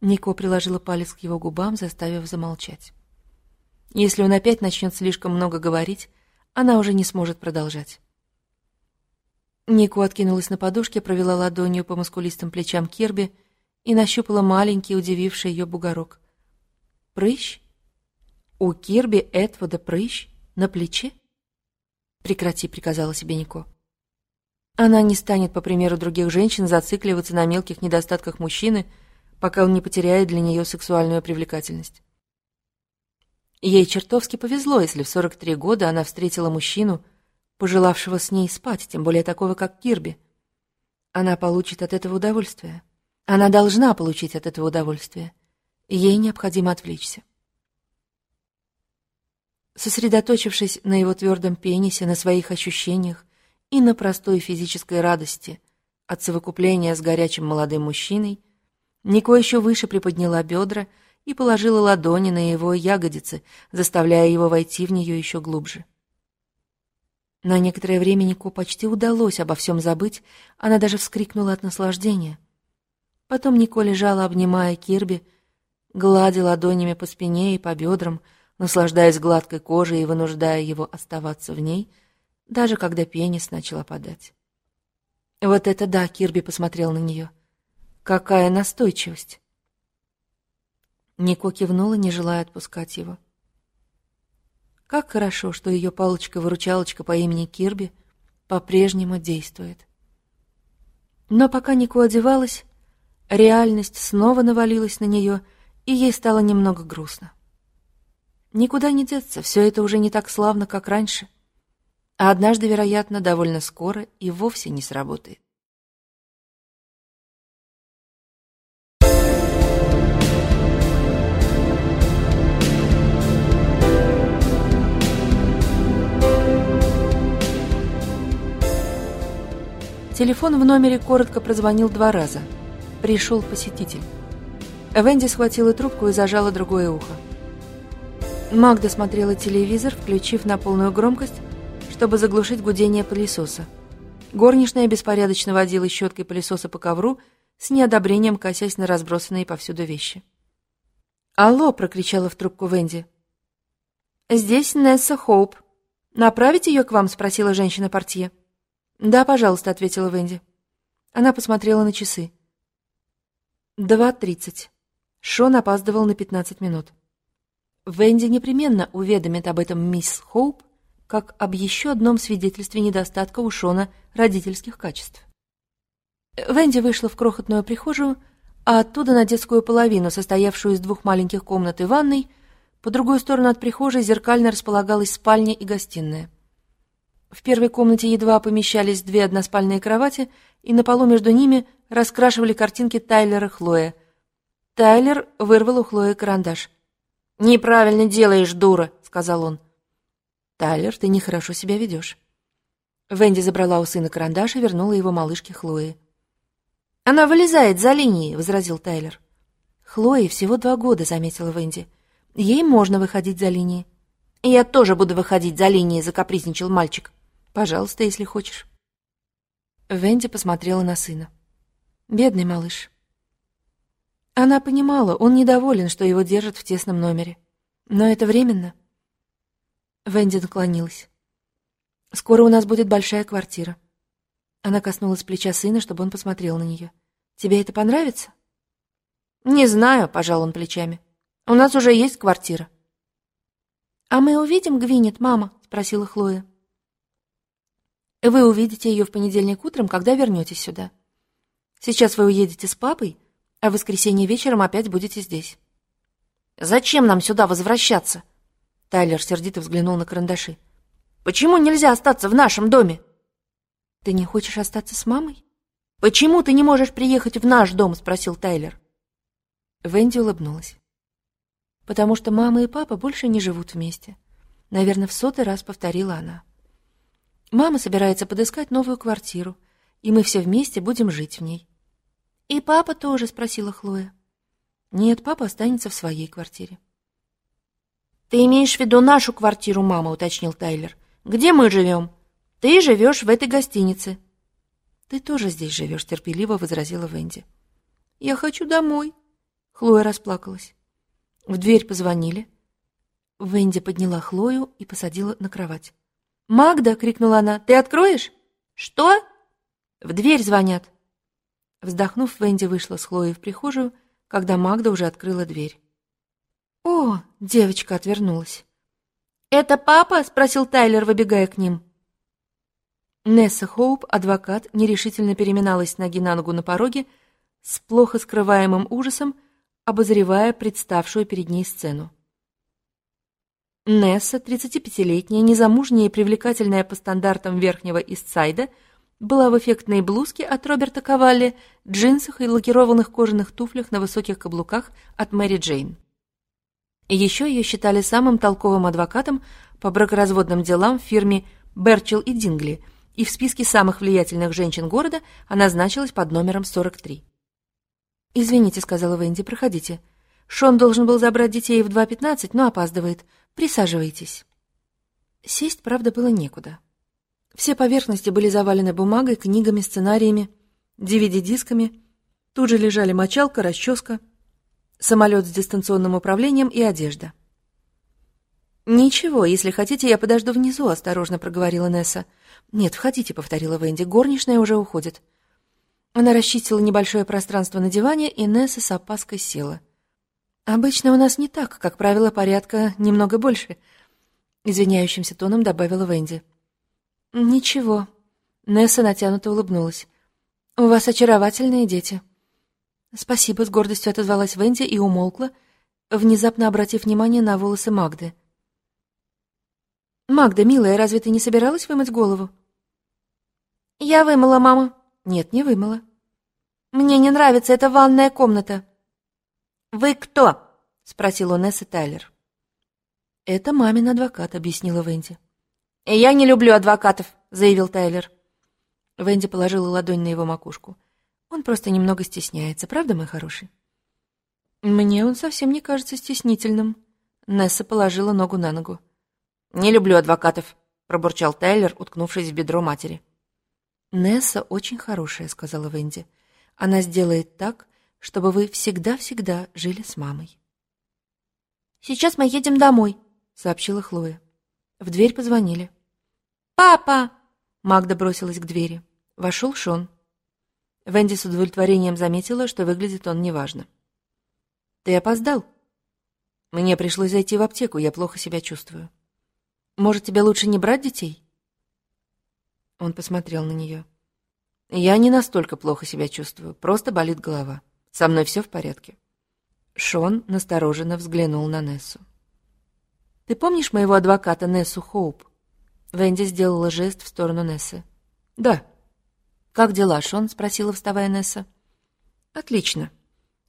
Нико приложила палец к его губам, заставив замолчать. Если он опять начнет слишком много говорить, она уже не сможет продолжать. Нико откинулась на подушке, провела ладонью по мускулистым плечам Кирби и нащупала маленький, удививший ее бугорок. «Прыщ? У Кирби Этвода прыщ на плече?» «Прекрати», — приказала себе Нико. Она не станет, по примеру других женщин, зацикливаться на мелких недостатках мужчины, пока он не потеряет для нее сексуальную привлекательность. Ей чертовски повезло, если в 43 года она встретила мужчину — пожелавшего с ней спать, тем более такого, как Кирби. Она получит от этого удовольствие. Она должна получить от этого удовольствие. Ей необходимо отвлечься. Сосредоточившись на его твердом пенисе, на своих ощущениях и на простой физической радости от совокупления с горячим молодым мужчиной, Нико еще выше приподняла бедра и положила ладони на его ягодицы, заставляя его войти в нее еще глубже. На некоторое время Нико почти удалось обо всем забыть, она даже вскрикнула от наслаждения. Потом Нико лежала, обнимая Кирби, гладя ладонями по спине и по бедрам, наслаждаясь гладкой кожей и вынуждая его оставаться в ней, даже когда пенис начал опадать. Вот это да, Кирби посмотрел на нее. Какая настойчивость! Нико кивнула, не желая отпускать его. Как хорошо, что ее палочка-выручалочка по имени Кирби по-прежнему действует. Но пока Нико одевалась, реальность снова навалилась на нее, и ей стало немного грустно. Никуда не деться, все это уже не так славно, как раньше. А однажды, вероятно, довольно скоро и вовсе не сработает. Телефон в номере коротко прозвонил два раза. Пришел посетитель. Венди схватила трубку и зажала другое ухо. Магда смотрела телевизор, включив на полную громкость, чтобы заглушить гудение пылесоса. Горничная беспорядочно водила щеткой пылесоса по ковру, с неодобрением косясь на разбросанные повсюду вещи. «Алло!» — прокричала в трубку Венди. «Здесь Несса Хоуп. Направить ее к вам?» — спросила женщина-портье. «Да, пожалуйста», — ответила Венди. Она посмотрела на часы. «Два тридцать». Шон опаздывал на пятнадцать минут. Венди непременно уведомит об этом мисс Хоуп, как об еще одном свидетельстве недостатка у Шона родительских качеств. Венди вышла в крохотную прихожую, а оттуда на детскую половину, состоявшую из двух маленьких комнат и ванной, по другую сторону от прихожей зеркально располагалась спальня и гостиная. В первой комнате едва помещались две односпальные кровати, и на полу между ними раскрашивали картинки Тайлера Хлоя. Тайлер вырвал у Хлои карандаш. «Неправильно делаешь, дура», — сказал он. «Тайлер, ты нехорошо себя ведешь». Венди забрала у сына карандаш и вернула его малышке Хлое. «Она вылезает за линии», — возразил Тайлер. «Хлое всего два года», — заметила Венди. «Ей можно выходить за линии». «Я тоже буду выходить за линии», — закапризничал мальчик. Пожалуйста, если хочешь. Венди посмотрела на сына. Бедный малыш. Она понимала, он недоволен, что его держат в тесном номере. Но это временно. Венди наклонилась. «Скоро у нас будет большая квартира». Она коснулась плеча сына, чтобы он посмотрел на нее. «Тебе это понравится?» «Не знаю», — пожал он плечами. «У нас уже есть квартира». «А мы увидим Гвинет, мама?» — спросила Хлоя. Вы увидите ее в понедельник утром, когда вернетесь сюда. Сейчас вы уедете с папой, а в воскресенье вечером опять будете здесь. Зачем нам сюда возвращаться? Тайлер сердито взглянул на карандаши. Почему нельзя остаться в нашем доме? Ты не хочешь остаться с мамой? Почему ты не можешь приехать в наш дом? спросил Тайлер. Венди улыбнулась. потому что мама и папа больше не живут вместе. Наверное, в сотый раз повторила она. Мама собирается подыскать новую квартиру, и мы все вместе будем жить в ней. «И папа тоже?» — спросила Хлоя. «Нет, папа останется в своей квартире».
«Ты имеешь в виду нашу квартиру, мама?» — уточнил Тайлер. «Где мы живем? Ты живешь в этой гостинице».
«Ты тоже здесь живешь», — терпеливо возразила Венди. «Я хочу домой». Хлоя расплакалась. В дверь позвонили. Венди подняла Хлою и посадила на кровать. «Магда!» — крикнула она. «Ты откроешь?»
«Что?»
«В дверь звонят». Вздохнув, Венди вышла с Хлоей в прихожую, когда Магда уже открыла дверь. «О!» — девочка отвернулась.
«Это папа?» — спросил Тайлер, выбегая к ним.
Несса Хоуп, адвокат, нерешительно переминалась ноги на ногу на пороге, с плохо скрываемым ужасом, обозревая представшую перед ней сцену. Несса, 35-летняя, незамужняя и привлекательная по стандартам верхнего Истсайда, была в эффектной блузке от Роберта Кавалли, джинсах и лакированных кожаных туфлях на высоких каблуках от Мэри Джейн. Еще ее считали самым толковым адвокатом по бракоразводным делам в фирме Берчел и Дингли, и в списке самых влиятельных женщин города она значилась под номером 43. «Извините», — сказала Венди, — «проходите. Шон должен был забрать детей в 2.15, но опаздывает. Присаживайтесь». Сесть, правда, было некуда. Все поверхности были завалены бумагой, книгами, сценариями, DVD-дисками. Тут же лежали мочалка, расческа, самолет с дистанционным управлением и одежда. «Ничего, если хотите, я подожду внизу», — осторожно проговорила Несса. «Нет, входите», — повторила Венди. «Горничная уже уходит». Она расчистила небольшое пространство на диване, и Несса с опаской села. «Обычно у нас не так, как правило, порядка немного больше», — извиняющимся тоном добавила Венди. «Ничего». Несса натянуто улыбнулась. «У вас очаровательные дети». «Спасибо», — с гордостью отозвалась Венди и умолкла, внезапно обратив внимание на волосы Магды. «Магда, милая, разве ты не собиралась вымыть голову?»
«Я вымыла, мама».
«Нет, не вымыла».
«Мне не нравится эта ванная комната». «Вы кто?» — спросил у Нессы Тайлер.
«Это мамин адвокат», — объяснила Венди.
«Я не люблю адвокатов», — заявил Тайлер.
Венди положила ладонь на его макушку. «Он просто немного стесняется, правда, мой хороший?» «Мне он совсем не кажется стеснительным». Несса положила ногу на ногу.
«Не люблю адвокатов», — пробурчал Тайлер, уткнувшись в бедро матери.
«Несса очень хорошая», — сказала Венди. «Она сделает так, чтобы вы всегда-всегда жили с мамой».
«Сейчас мы едем домой», —
сообщила Хлоя. В дверь позвонили.
«Папа!»
Магда бросилась к двери. Вошел Шон. Венди с удовлетворением заметила, что выглядит он неважно. «Ты опоздал?» «Мне пришлось зайти в аптеку, я плохо себя чувствую. Может, тебе лучше не брать детей?» Он посмотрел на нее. «Я не настолько плохо себя чувствую, просто болит голова. Со мной все в порядке». Шон настороженно взглянул на Нессу. «Ты помнишь моего адвоката Нессу Хоуп?» Венди сделала жест в сторону Нессы. «Да». «Как дела, Шон?» — спросила, вставая Несса. «Отлично».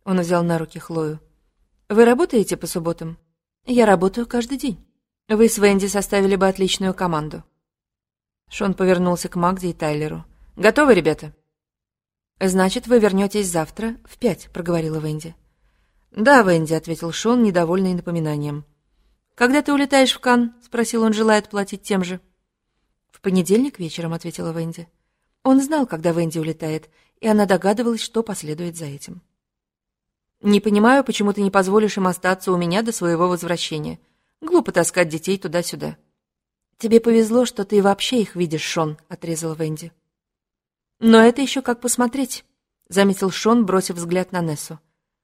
Он взял на руки Хлою. «Вы работаете по субботам?» «Я работаю каждый день. Вы с Венди составили бы отличную команду». Шон повернулся к Магде и Тайлеру. «Готовы, ребята?» «Значит, вы вернетесь завтра в пять», — проговорила Венди. «Да, Венди», — ответил Шон, недовольный напоминанием. «Когда ты улетаешь в Кан?» — спросил он, желая отплатить тем же. «В понедельник вечером», — ответила Венди. Он знал, когда Венди улетает, и она догадывалась, что последует за этим. «Не понимаю, почему ты не позволишь им остаться у меня до своего возвращения. Глупо таскать детей туда-сюда». «Тебе повезло, что ты вообще их видишь, Шон», — отрезала Венди. «Но это еще как посмотреть», — заметил Шон, бросив взгляд на Нессу.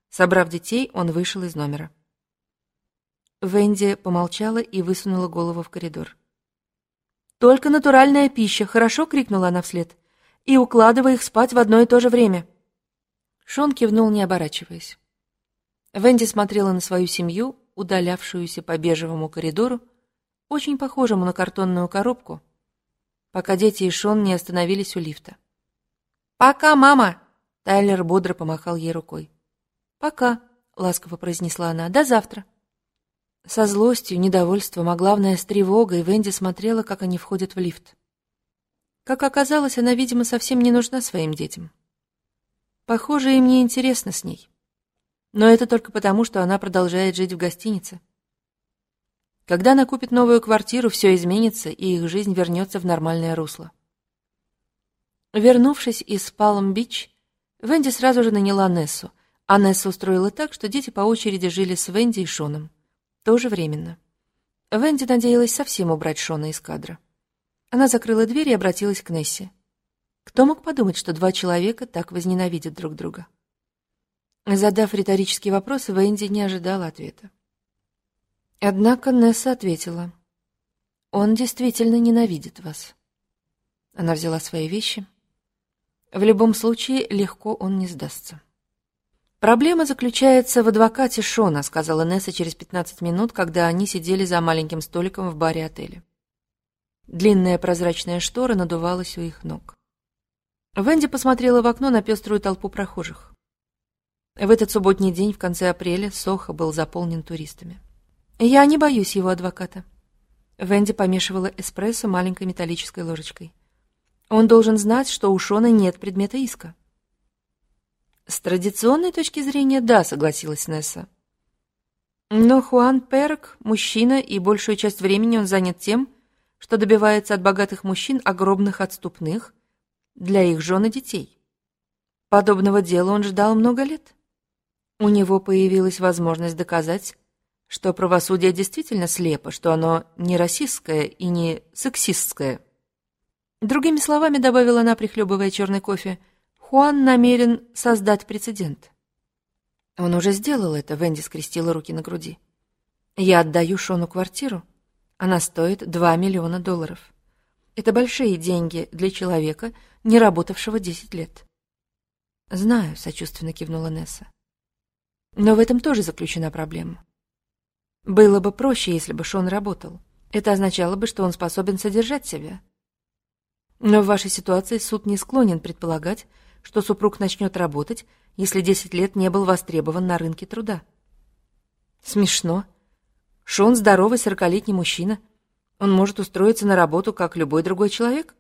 Собрав детей, он вышел из номера. Венди помолчала и высунула голову в коридор. «Только натуральная пища, хорошо?» — крикнула она вслед. «И укладывай их спать в одно и то же время». Шон кивнул, не оборачиваясь. Венди смотрела на свою семью, удалявшуюся по бежевому коридору, очень похожему на картонную коробку, пока дети и Шон не остановились у лифта.
«Пока, мама!»
— Тайлер бодро помахал ей рукой. «Пока», — ласково произнесла она, — «до завтра». Со злостью, недовольством, а главное, с тревогой Венди смотрела, как они входят в лифт. Как оказалось, она, видимо, совсем не нужна своим детям. Похоже, им не интересно с ней. Но это только потому, что она продолжает жить в гостинице. Когда она купит новую квартиру, все изменится, и их жизнь вернется в нормальное русло. Вернувшись из Палм-Бич, Венди сразу же наняла Нессу, а Несса устроила так, что дети по очереди жили с Венди и Шоном. Тоже временно. Венди надеялась совсем убрать Шона из кадра. Она закрыла дверь и обратилась к Нессе. Кто мог подумать, что два человека так возненавидят друг друга? Задав риторический вопрос, Венди не ожидала ответа. Однако Несса ответила. «Он действительно ненавидит вас». Она взяла свои вещи. В любом случае, легко он не сдастся. «Проблема заключается в адвокате Шона», — сказала Несса через 15 минут, когда они сидели за маленьким столиком в баре отеля. Длинная прозрачная штора надувалась у их ног. Венди посмотрела в окно на пеструю толпу прохожих. В этот субботний день в конце апреля Сохо был заполнен туристами. «Я не боюсь его адвоката». Венди помешивала эспрессо маленькой металлической ложечкой. «Он должен знать, что у Шона нет предмета иска». С традиционной точки зрения, да, согласилась Несса. Но Хуан Перк – мужчина, и большую часть времени он занят тем, что добивается от богатых мужчин огромных отступных для их жен и детей. Подобного дела он ждал много лет. У него появилась возможность доказать, что правосудие действительно слепо, что оно не расистское и не сексистское. Другими словами, добавила она, прихлебывая черный кофе – Хуан намерен создать прецедент. Он уже сделал это, Венди скрестила руки на груди. Я отдаю Шону квартиру. Она стоит 2 миллиона долларов. Это большие деньги для человека, не работавшего 10 лет. Знаю, сочувственно кивнула Несса. Но в этом тоже заключена проблема. Было бы проще, если бы Шон работал. Это означало бы, что он способен содержать себя. Но в вашей ситуации суд не склонен предполагать, что супруг начнет работать, если 10 лет не был востребован на рынке труда. Смешно. Шон здоровый сорокалетний мужчина. Он может устроиться на работу, как любой другой человек.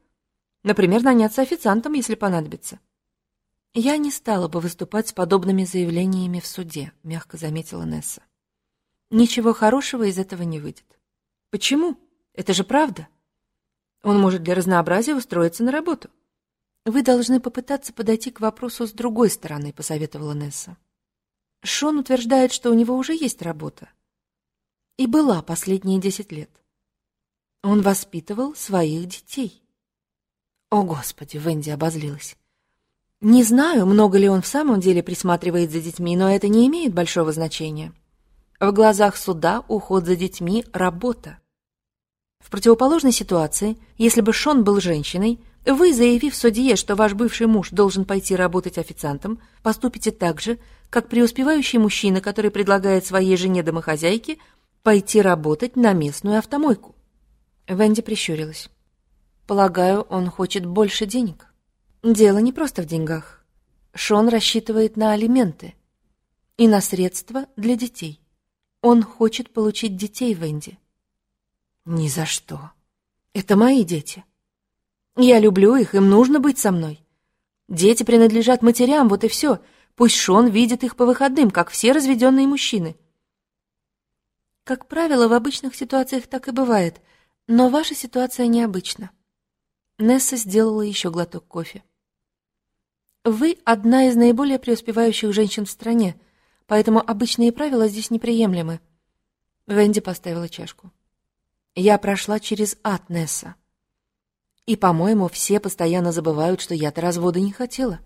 Например, наняться официантом, если понадобится. «Я не стала бы выступать с подобными заявлениями в суде», — мягко заметила Несса. «Ничего хорошего из этого не выйдет». «Почему? Это же правда. Он может для разнообразия устроиться на работу». «Вы должны попытаться подойти к вопросу с другой стороны», — посоветовала Несса. Шон утверждает, что у него уже есть работа. И была последние десять лет. Он воспитывал своих детей. О, Господи, Венди обозлилась. Не знаю, много ли он в самом деле присматривает за детьми, но это не имеет большого значения. В глазах суда уход за детьми — работа. В противоположной ситуации, если бы Шон был женщиной, вы, заявив судье, что ваш бывший муж должен пойти работать официантом, поступите так же, как преуспевающий мужчина, который предлагает своей жене-домохозяйке пойти работать на местную автомойку. Венди прищурилась. Полагаю, он хочет больше денег. Дело не просто в деньгах. Шон рассчитывает на алименты и на средства для детей. Он хочет получить детей, Венди. Ни за что. Это мои дети. Я люблю их, им нужно быть со мной. Дети принадлежат матерям, вот и все. Пусть Шон видит их по выходным, как все разведенные мужчины. Как правило, в обычных ситуациях так и бывает, но ваша ситуация необычна. Несса сделала еще глоток кофе. Вы одна из наиболее преуспевающих женщин в стране, поэтому обычные правила здесь неприемлемы. Венди поставила чашку. Я прошла через ад, Несса. И, по-моему, все постоянно забывают, что я-то развода не хотела.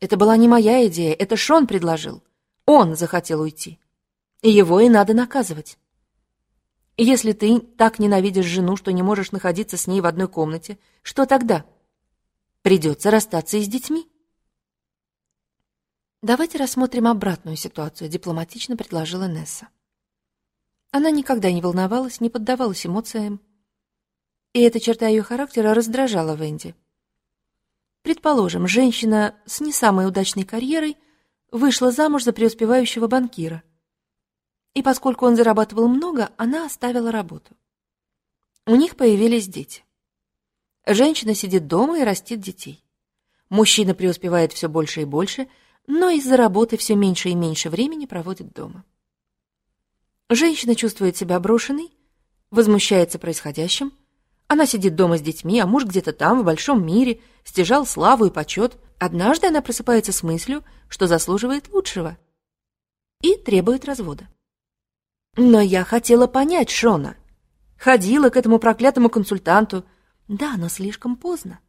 Это была не моя идея, это Шон предложил. Он захотел уйти. И его и надо наказывать. Если ты так ненавидишь жену, что не можешь находиться с ней в одной комнате, что тогда? Придется расстаться и с детьми. Давайте рассмотрим обратную ситуацию, дипломатично предложила Несса. Она никогда не волновалась, не поддавалась эмоциям, и эта черта ее характера раздражала Венди. Предположим, женщина с не самой удачной карьерой вышла замуж за преуспевающего банкира. И поскольку он зарабатывал много, она оставила работу. У них появились дети. Женщина сидит дома и растит детей. Мужчина преуспевает все больше и больше, но из-за работы все меньше и меньше времени проводит дома. Женщина чувствует себя брошенной, возмущается происходящим. Она сидит дома с детьми, а муж где-то там, в большом мире, стяжал славу и почет. Однажды она просыпается с мыслью, что заслуживает лучшего, и требует развода. Но я хотела понять Шона. Ходила к этому проклятому консультанту. Да, но слишком поздно.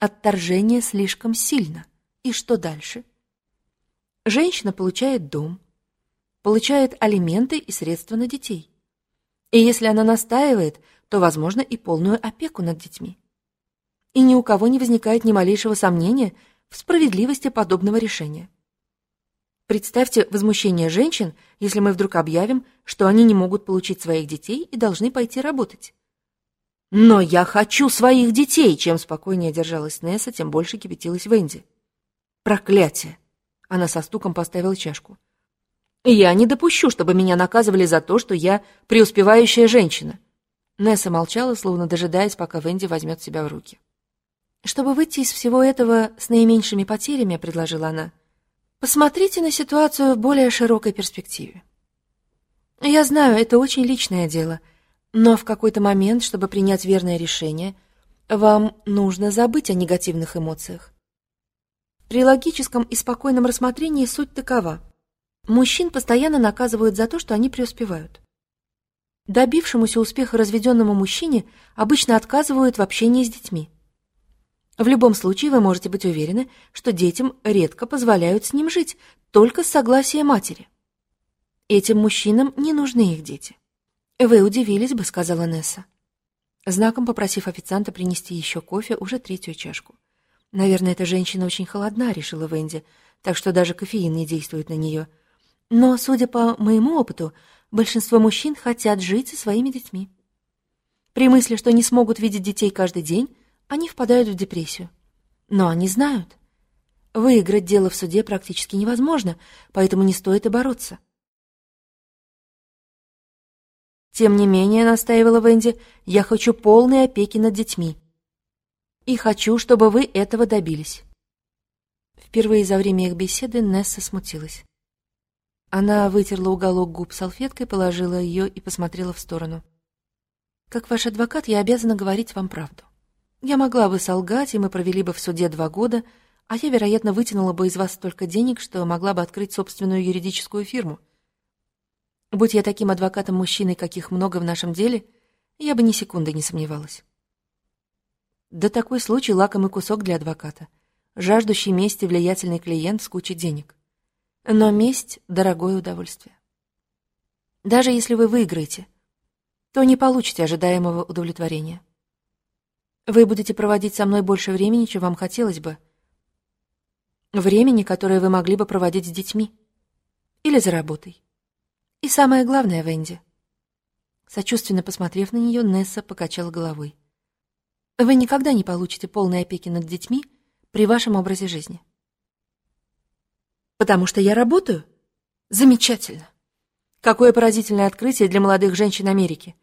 Отторжение слишком сильно. И что дальше? Женщина получает дом, получает алименты и средства на детей. И если она настаивает, то, возможно, и полную опеку над детьми. И ни у кого не возникает ни малейшего сомнения в справедливости подобного решения. Представьте возмущение женщин, если мы вдруг объявим, что они не могут получить своих детей и должны пойти работать. «Но я хочу своих детей!» Чем спокойнее держалась Несса, тем больше кипятилась Венди. «Проклятие!» Она со стуком поставила чашку. «Я не допущу, чтобы меня наказывали за то, что я преуспевающая женщина!» Несса молчала, словно дожидаясь, пока Венди возьмет себя в руки. «Чтобы выйти из всего этого с наименьшими потерями», — предложила она, — «посмотрите на ситуацию в более широкой перспективе. Я знаю, это очень личное дело — но в какой-то момент, чтобы принять верное решение, вам нужно забыть о негативных эмоциях. При логическом и спокойном рассмотрении суть такова. Мужчин постоянно наказывают за то, что они преуспевают. Добившемуся успеха разведенному мужчине обычно отказывают в общении с детьми. В любом случае вы можете быть уверены, что детям редко позволяют с ним жить, только с согласия матери. Этим мужчинам не нужны их дети. «Вы удивились бы», — сказала Несса, знаком попросив официанта принести еще кофе, уже третью чашку. «Наверное, эта женщина очень холодна», — решила Венди, так что даже кофеин не действует на нее. «Но, судя по моему опыту, большинство мужчин хотят жить со своими детьми. При мысли, что не смогут видеть детей каждый день, они впадают в депрессию. Но они знают. Выиграть дело в суде практически невозможно, поэтому не стоит и бороться. Тем не менее, настаивала Венди, я хочу полной опеки над детьми. И хочу, чтобы вы этого добились. Впервые за время их беседы Несса смутилась. Она вытерла уголок губ салфеткой, положила ее и посмотрела в сторону. «Как ваш адвокат, я обязана говорить вам правду. Я могла бы солгать, и мы провели бы в суде два года, а я, вероятно, вытянула бы из вас столько денег, что могла бы открыть собственную юридическую фирму. Будь я таким адвокатом-мужчиной, каких много в нашем деле, я бы ни секунды не сомневалась. Да такой случай — лакомый кусок для адвоката. Жаждущий мести влиятельный клиент с кучей денег. Но месть — дорогое удовольствие. Даже если вы выиграете, то не получите ожидаемого удовлетворения. Вы будете проводить со мной больше времени, чем вам хотелось бы. Времени, которое вы могли бы проводить с детьми. Или за работой. И самое главное, Венди. Сочувственно посмотрев на нее, Несса покачала головой. Вы никогда не получите полной опеки над детьми при вашем образе жизни. Потому что я работаю? Замечательно. Какое поразительное открытие для молодых женщин Америки.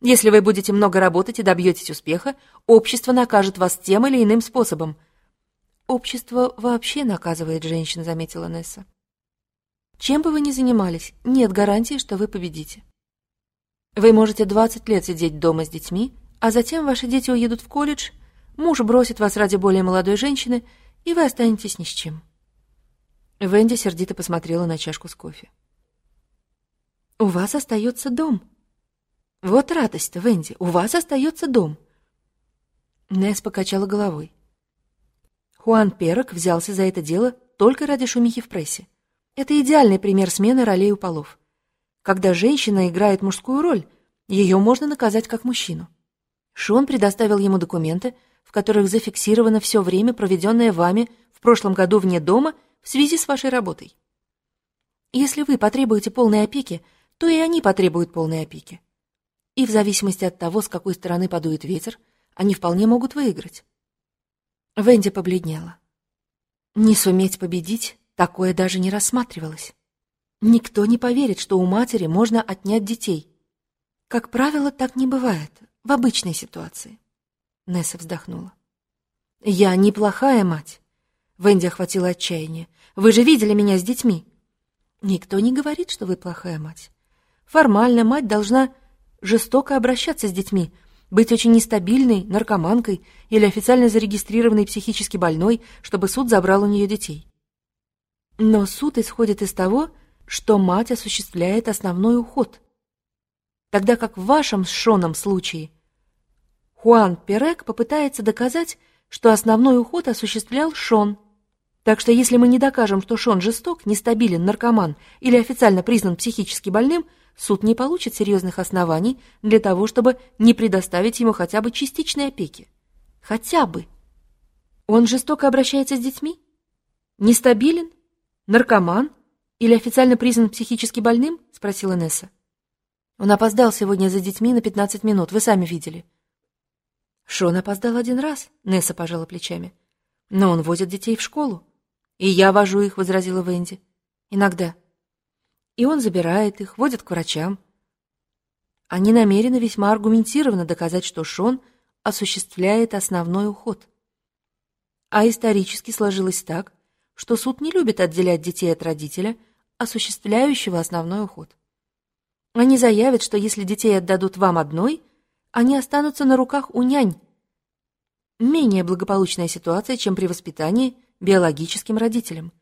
Если вы будете много работать и добьетесь успеха, общество накажет вас тем или иным способом. Общество вообще наказывает женщин, заметила Несса. Чем бы вы ни занимались, нет гарантии, что вы победите. Вы можете 20 лет сидеть дома с детьми, а затем ваши дети уедут в колледж, муж бросит вас ради более молодой женщины, и вы останетесь ни с чем. Венди сердито посмотрела на чашку с кофе. «У вас остается дом». «Вот радость-то, Венди, у вас остается дом». Несс покачала головой. Хуан Перок взялся за это дело только ради шумихи в прессе. Это идеальный пример смены ролей у полов. Когда женщина играет мужскую роль, ее можно наказать как мужчину. Шон предоставил ему документы, в которых зафиксировано все время, проведенное вами в прошлом году вне дома в связи с вашей работой. Если вы потребуете полной опеки, то и они потребуют полной опеки. И в зависимости от того, с какой стороны подует ветер, они вполне могут выиграть. Венди побледнела. Не суметь победить Такое даже не рассматривалось.
Никто не поверит, что у матери можно отнять детей. Как правило, так не бывает в обычной ситуации. Несса вздохнула. Я неплохая мать. Венди охватила отчаяние. Вы же видели меня с детьми. Никто не говорит, что вы плохая мать. Формально мать должна жестоко обращаться с детьми, быть очень нестабильной, наркоманкой или официально зарегистрированной психически больной, чтобы суд забрал у нее детей. Но суд исходит из того, что мать осуществляет основной уход. Тогда как в вашем с Шоном случае Хуан Перек попытается доказать, что основной уход осуществлял Шон. Так что если мы не докажем, что Шон жесток, нестабилен, наркоман или официально признан психически больным, суд не получит серьезных оснований для того, чтобы не предоставить ему хотя бы частичной опеки. Хотя бы. Он жестоко обращается с детьми? Нестабилен? Наркоман? Или официально признан психически больным?» — спросила Несса. «Он опоздал сегодня за детьми на пятнадцать минут, вы сами видели». «Шон опоздал один раз», — Несса пожала плечами. «Но он возит детей в школу». «И я вожу их», — возразила Венди. «Иногда». «И он забирает их, водит к врачам». Они намерены весьма аргументированно доказать, что Шон осуществляет основной уход. А исторически сложилось так, что суд не любит отделять детей от родителя — осуществляющего основной уход. Они заявят, что если детей отдадут вам одной, они останутся на руках у нянь. Менее благополучная ситуация, чем при воспитании биологическим родителям.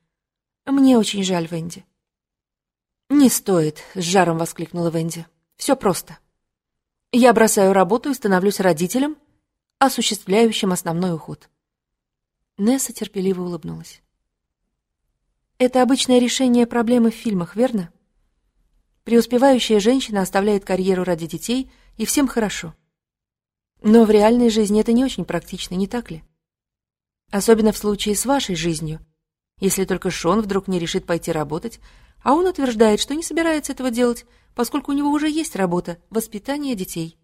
Мне очень жаль, Венди. «Не стоит», — с жаром воскликнула Венди. «Все просто. Я бросаю работу и становлюсь родителем, осуществляющим основной уход». Несса терпеливо улыбнулась. Это обычное решение проблемы в фильмах, верно? Преуспевающая женщина оставляет карьеру ради детей, и всем хорошо. Но в реальной жизни это не очень практично, не так ли? Особенно в случае с вашей жизнью, если только Шон вдруг не решит пойти работать, а он утверждает, что не собирается этого делать, поскольку у него уже есть работа – воспитание детей.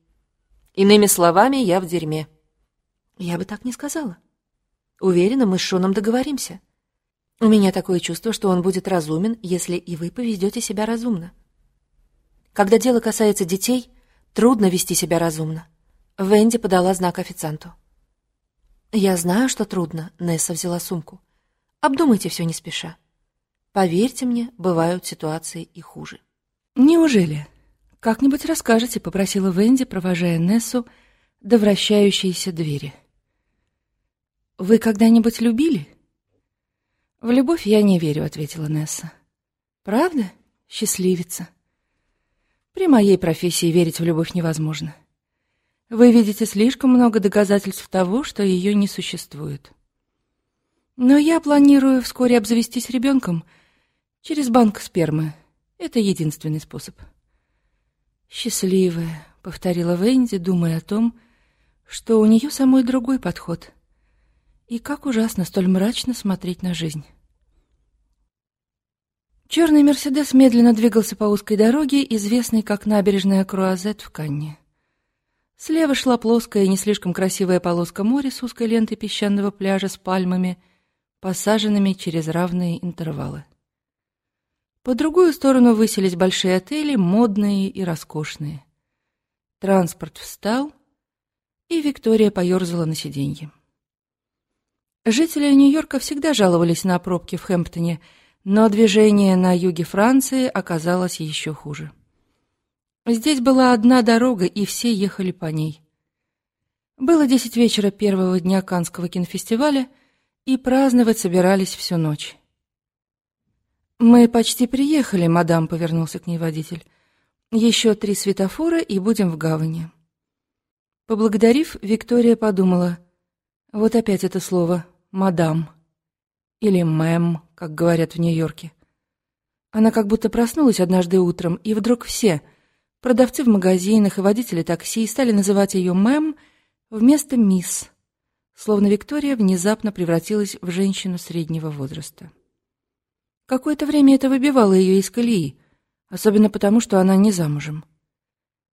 Иными словами, я в дерьме. Я бы так не сказала. Уверена, мы с Шоном договоримся. У меня такое чувство, что он будет разумен, если и вы поведете себя разумно. Когда дело касается детей, трудно вести себя разумно. Венди подала знак официанту. «Я знаю, что трудно», — Несса взяла сумку. «Обдумайте все не спеша. Поверьте мне, бывают ситуации и хуже».
«Неужели? Как-нибудь расскажете», — попросила Венди, провожая Нессу до вращающейся двери. «Вы когда-нибудь любили?» «В любовь я не верю», — ответила Несса. «Правда? Счастливица. При моей профессии верить в любовь невозможно. Вы видите слишком много доказательств того, что ее не существует. Но я планирую вскоре обзавестись ребенком через банк спермы. Это единственный способ». «Счастливая», — повторила Венди, думая о том, что у нее самой другой подход. И как ужасно столь мрачно смотреть на жизнь. Черный «Мерседес» медленно двигался по узкой дороге, известной как набережная Круазет в Канне. Слева шла плоская и не слишком красивая полоска моря с узкой лентой песчаного пляжа с пальмами, посаженными через равные интервалы. По другую сторону высились большие отели, модные и роскошные. Транспорт встал, и Виктория поерзала на сиденье. Жители Нью-Йорка всегда жаловались на пробки в Хэмптоне — но движение на юге Франции оказалось еще хуже. Здесь была одна дорога, и все ехали по ней. Было десять вечера первого дня Канского кинофестиваля, и праздновать собирались всю ночь. «Мы почти приехали, мадам», — повернулся к ней водитель. «Еще три светофора, и будем в гавани». Поблагодарив, Виктория подумала. Вот опять это слово «мадам» или «мэм», как говорят в Нью-Йорке. Она как будто проснулась однажды утром, и вдруг все — продавцы в магазинах и водители такси — стали называть ее «мэм» вместо «мисс», словно Виктория внезапно превратилась в женщину среднего возраста. Какое-то время это выбивало ее из колеи, особенно потому, что она не замужем.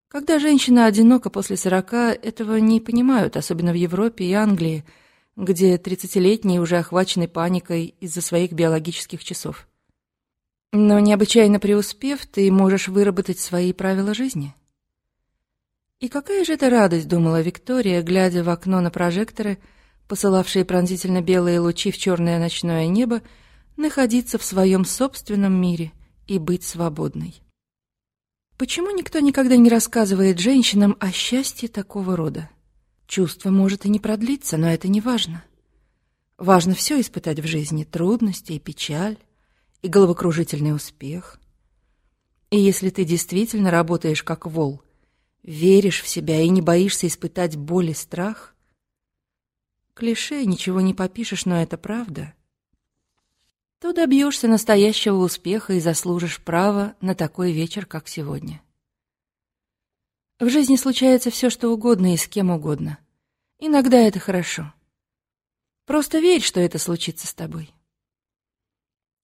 Когда женщина одинока после сорока, этого не понимают, особенно в Европе и Англии — где тридцатилетние уже охвачены паникой из-за своих биологических часов.
Но необычайно преуспев, ты можешь выработать свои правила жизни. И какая же это радость, думала Виктория, глядя в окно на прожекторы, посылавшие пронзительно белые лучи в черное ночное небо, находиться в своем собственном мире и быть свободной. Почему никто никогда не рассказывает женщинам о счастье такого рода? Чувство может и не продлиться, но это не важно. Важно все испытать в жизни, трудности и печаль, и головокружительный успех. И если ты действительно работаешь как вол — веришь в себя и не боишься испытать боль и страх? Клише, ничего не попишешь, но это правда. То добьешься настоящего успеха и заслужишь право на такой вечер, как сегодня. В жизни случается все, что угодно и с кем угодно. Иногда это хорошо. Просто верь, что это случится с тобой.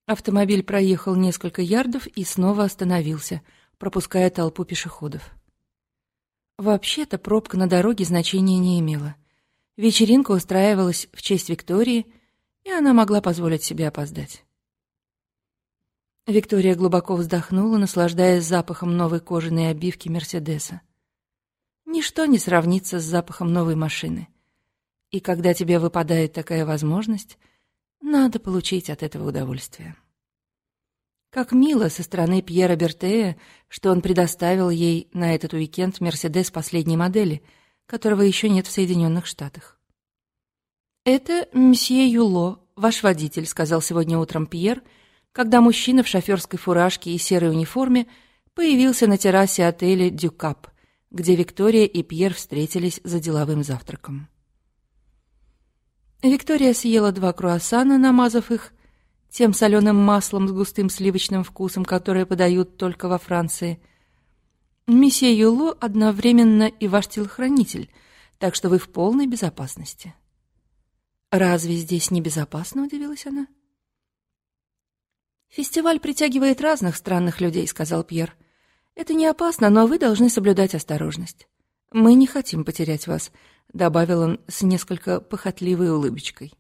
Автомобиль проехал несколько ярдов и снова остановился, пропуская толпу пешеходов. Вообще-то пробка на дороге значения не имела. Вечеринка устраивалась в честь Виктории, и она могла позволить себе опоздать. Виктория глубоко вздохнула, наслаждаясь запахом новой кожаной обивки Мерседеса. Ничто не сравнится с запахом новой машины. И когда тебе выпадает такая возможность, надо получить от этого удовольствие. Как мило со стороны Пьера Бертея, что он предоставил ей на этот уикенд Мерседес последней модели, которого еще нет в Соединенных Штатах. «Это мсье Юло, ваш водитель», — сказал сегодня утром Пьер, когда мужчина в шоферской фуражке и серой униформе появился на террасе отеля «Дюкап», где Виктория и Пьер встретились за деловым завтраком. Виктория съела два круассана, намазав их тем соленым маслом с густым сливочным вкусом, которое подают только во Франции. Месье Юло одновременно и ваш телохранитель, так что вы в полной безопасности. Разве здесь не безопасно, удивилась она. Фестиваль притягивает разных странных людей, сказал Пьер. Это не опасно, но вы должны соблюдать осторожность. Мы не хотим потерять вас, добавил он с несколько похотливой улыбочкой.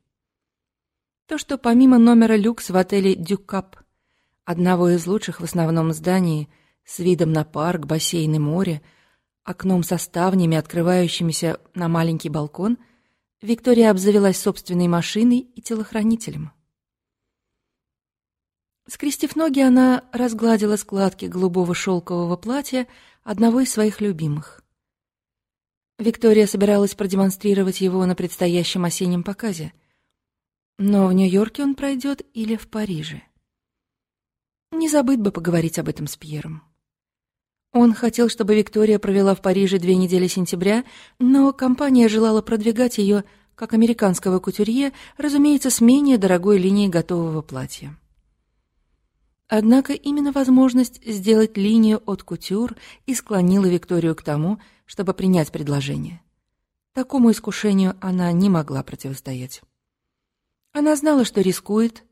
То, что помимо номера люкс в отеле «Дюкап», одного из лучших в основном здании, с видом на парк, бассейн и море, окном со ставнями, открывающимися на маленький балкон, Виктория обзавелась собственной машиной и телохранителем. Скрестив ноги, она разгладила складки голубого шелкового платья одного из своих любимых. Виктория собиралась продемонстрировать его на предстоящем осеннем показе — но в Нью-Йорке он пройдет или в Париже. Не забыть бы поговорить об этом с Пьером. Он хотел, чтобы Виктория провела в Париже две недели сентября, но компания желала продвигать ее, как американского кутюрье, разумеется, с менее дорогой линией готового платья. Однако именно возможность сделать линию от кутюр и склонила Викторию к тому, чтобы принять предложение. Такому искушению она не могла противостоять. Она знала, что рискует,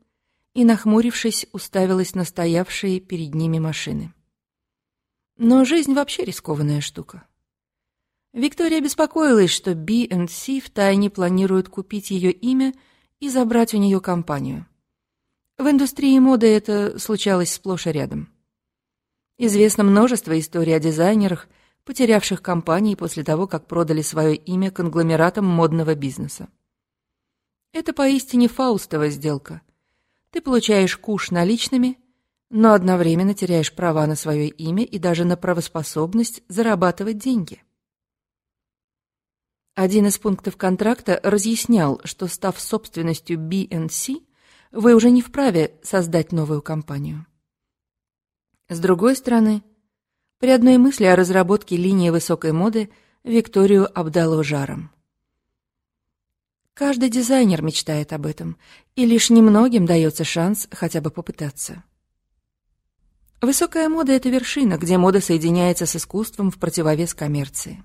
и, нахмурившись, уставилась на стоявшие перед ними машины. Но жизнь вообще рискованная штука. Виктория беспокоилась, что B&C втайне планирует купить ее имя и забрать у нее компанию. В индустрии моды это случалось сплошь и рядом. Известно множество историй о дизайнерах, потерявших компании после того, как продали свое имя конгломератам модного бизнеса. Это поистине фаустова сделка. Ты получаешь куш наличными, но одновременно теряешь права на свое имя и даже на правоспособность зарабатывать деньги. Один из пунктов контракта разъяснял, что став собственностью BNC, вы уже не вправе создать новую компанию. С другой стороны, при одной мысли о разработке линии высокой моды Викторию обдало жаром. Каждый дизайнер мечтает об этом, и лишь немногим дается шанс хотя бы попытаться. Высокая мода — это вершина, где мода соединяется с искусством в противовес коммерции.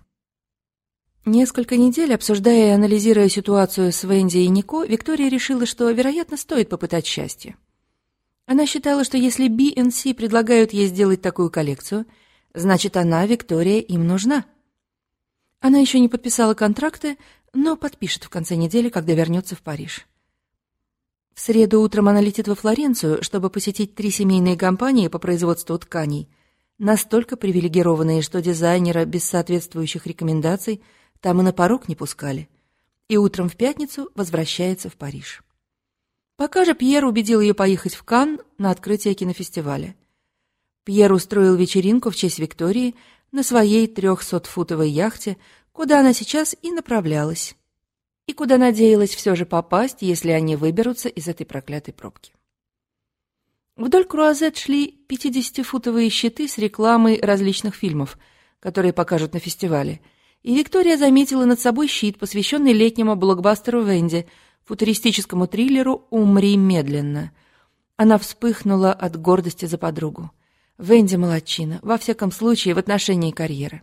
Несколько недель, обсуждая и анализируя ситуацию с Венди и Нико, Виктория решила, что, вероятно, стоит попытать счастье. Она считала, что если B&C предлагают ей сделать такую коллекцию, значит, она, Виктория, им нужна. Она еще не подписала контракты, но подпишет в конце недели, когда вернется в Париж. В среду утром она летит во Флоренцию, чтобы посетить три семейные компании по производству тканей, настолько привилегированные, что дизайнера без соответствующих рекомендаций там и на порог не пускали. И утром в пятницу возвращается в Париж. Пока же Пьер убедил ее поехать в Канн на открытие кинофестиваля. Пьер устроил вечеринку в честь Виктории на своей трехсотфутовой яхте, куда она сейчас и направлялась, и куда надеялась все же попасть, если они выберутся из этой проклятой пробки. Вдоль круазет шли 50-футовые щиты с рекламой различных фильмов, которые покажут на фестивале, и Виктория заметила над собой щит, посвященный летнему блокбастеру Венди, футуристическому триллеру «Умри медленно». Она вспыхнула от гордости за подругу. Венди молодчина, во всяком случае, в отношении карьеры.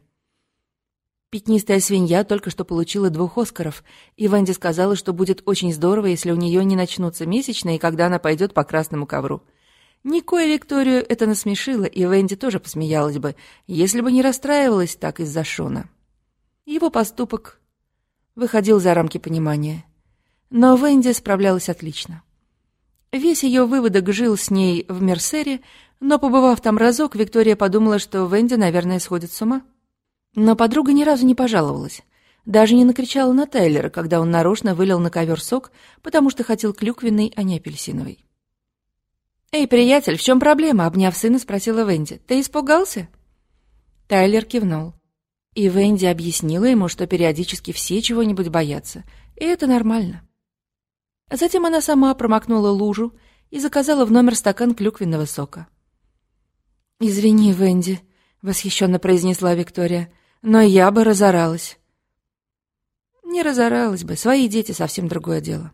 Пятнистая свинья только что получила двух Оскаров, и Венди сказала, что будет очень здорово, если у нее не начнутся месячные, когда она пойдет по красному ковру. Нико и Викторию это насмешило, и Венди тоже посмеялась бы, если бы не расстраивалась так из-за Шона. Его поступок выходил за рамки понимания. Но Венди справлялась отлично. Весь ее выводок жил с ней в Мерсере, но, побывав там разок, Виктория подумала, что Венди, наверное, сходит с ума. Но подруга ни разу не пожаловалась. Даже не накричала на Тайлера, когда он нарочно вылил на ковер сок, потому что хотел клюквенный, а не апельсиновый. «Эй, приятель, в чем проблема?» — обняв сына, спросила Венди. «Ты испугался?» Тайлер кивнул. И Венди объяснила ему, что периодически все чего-нибудь боятся, и это нормально. Затем она сама промокнула лужу и заказала в номер стакан клюквенного сока. «Извини, Венди», — восхищенно произнесла Виктория, — «но я бы разоралась». Не разоралась бы, свои дети — совсем другое дело.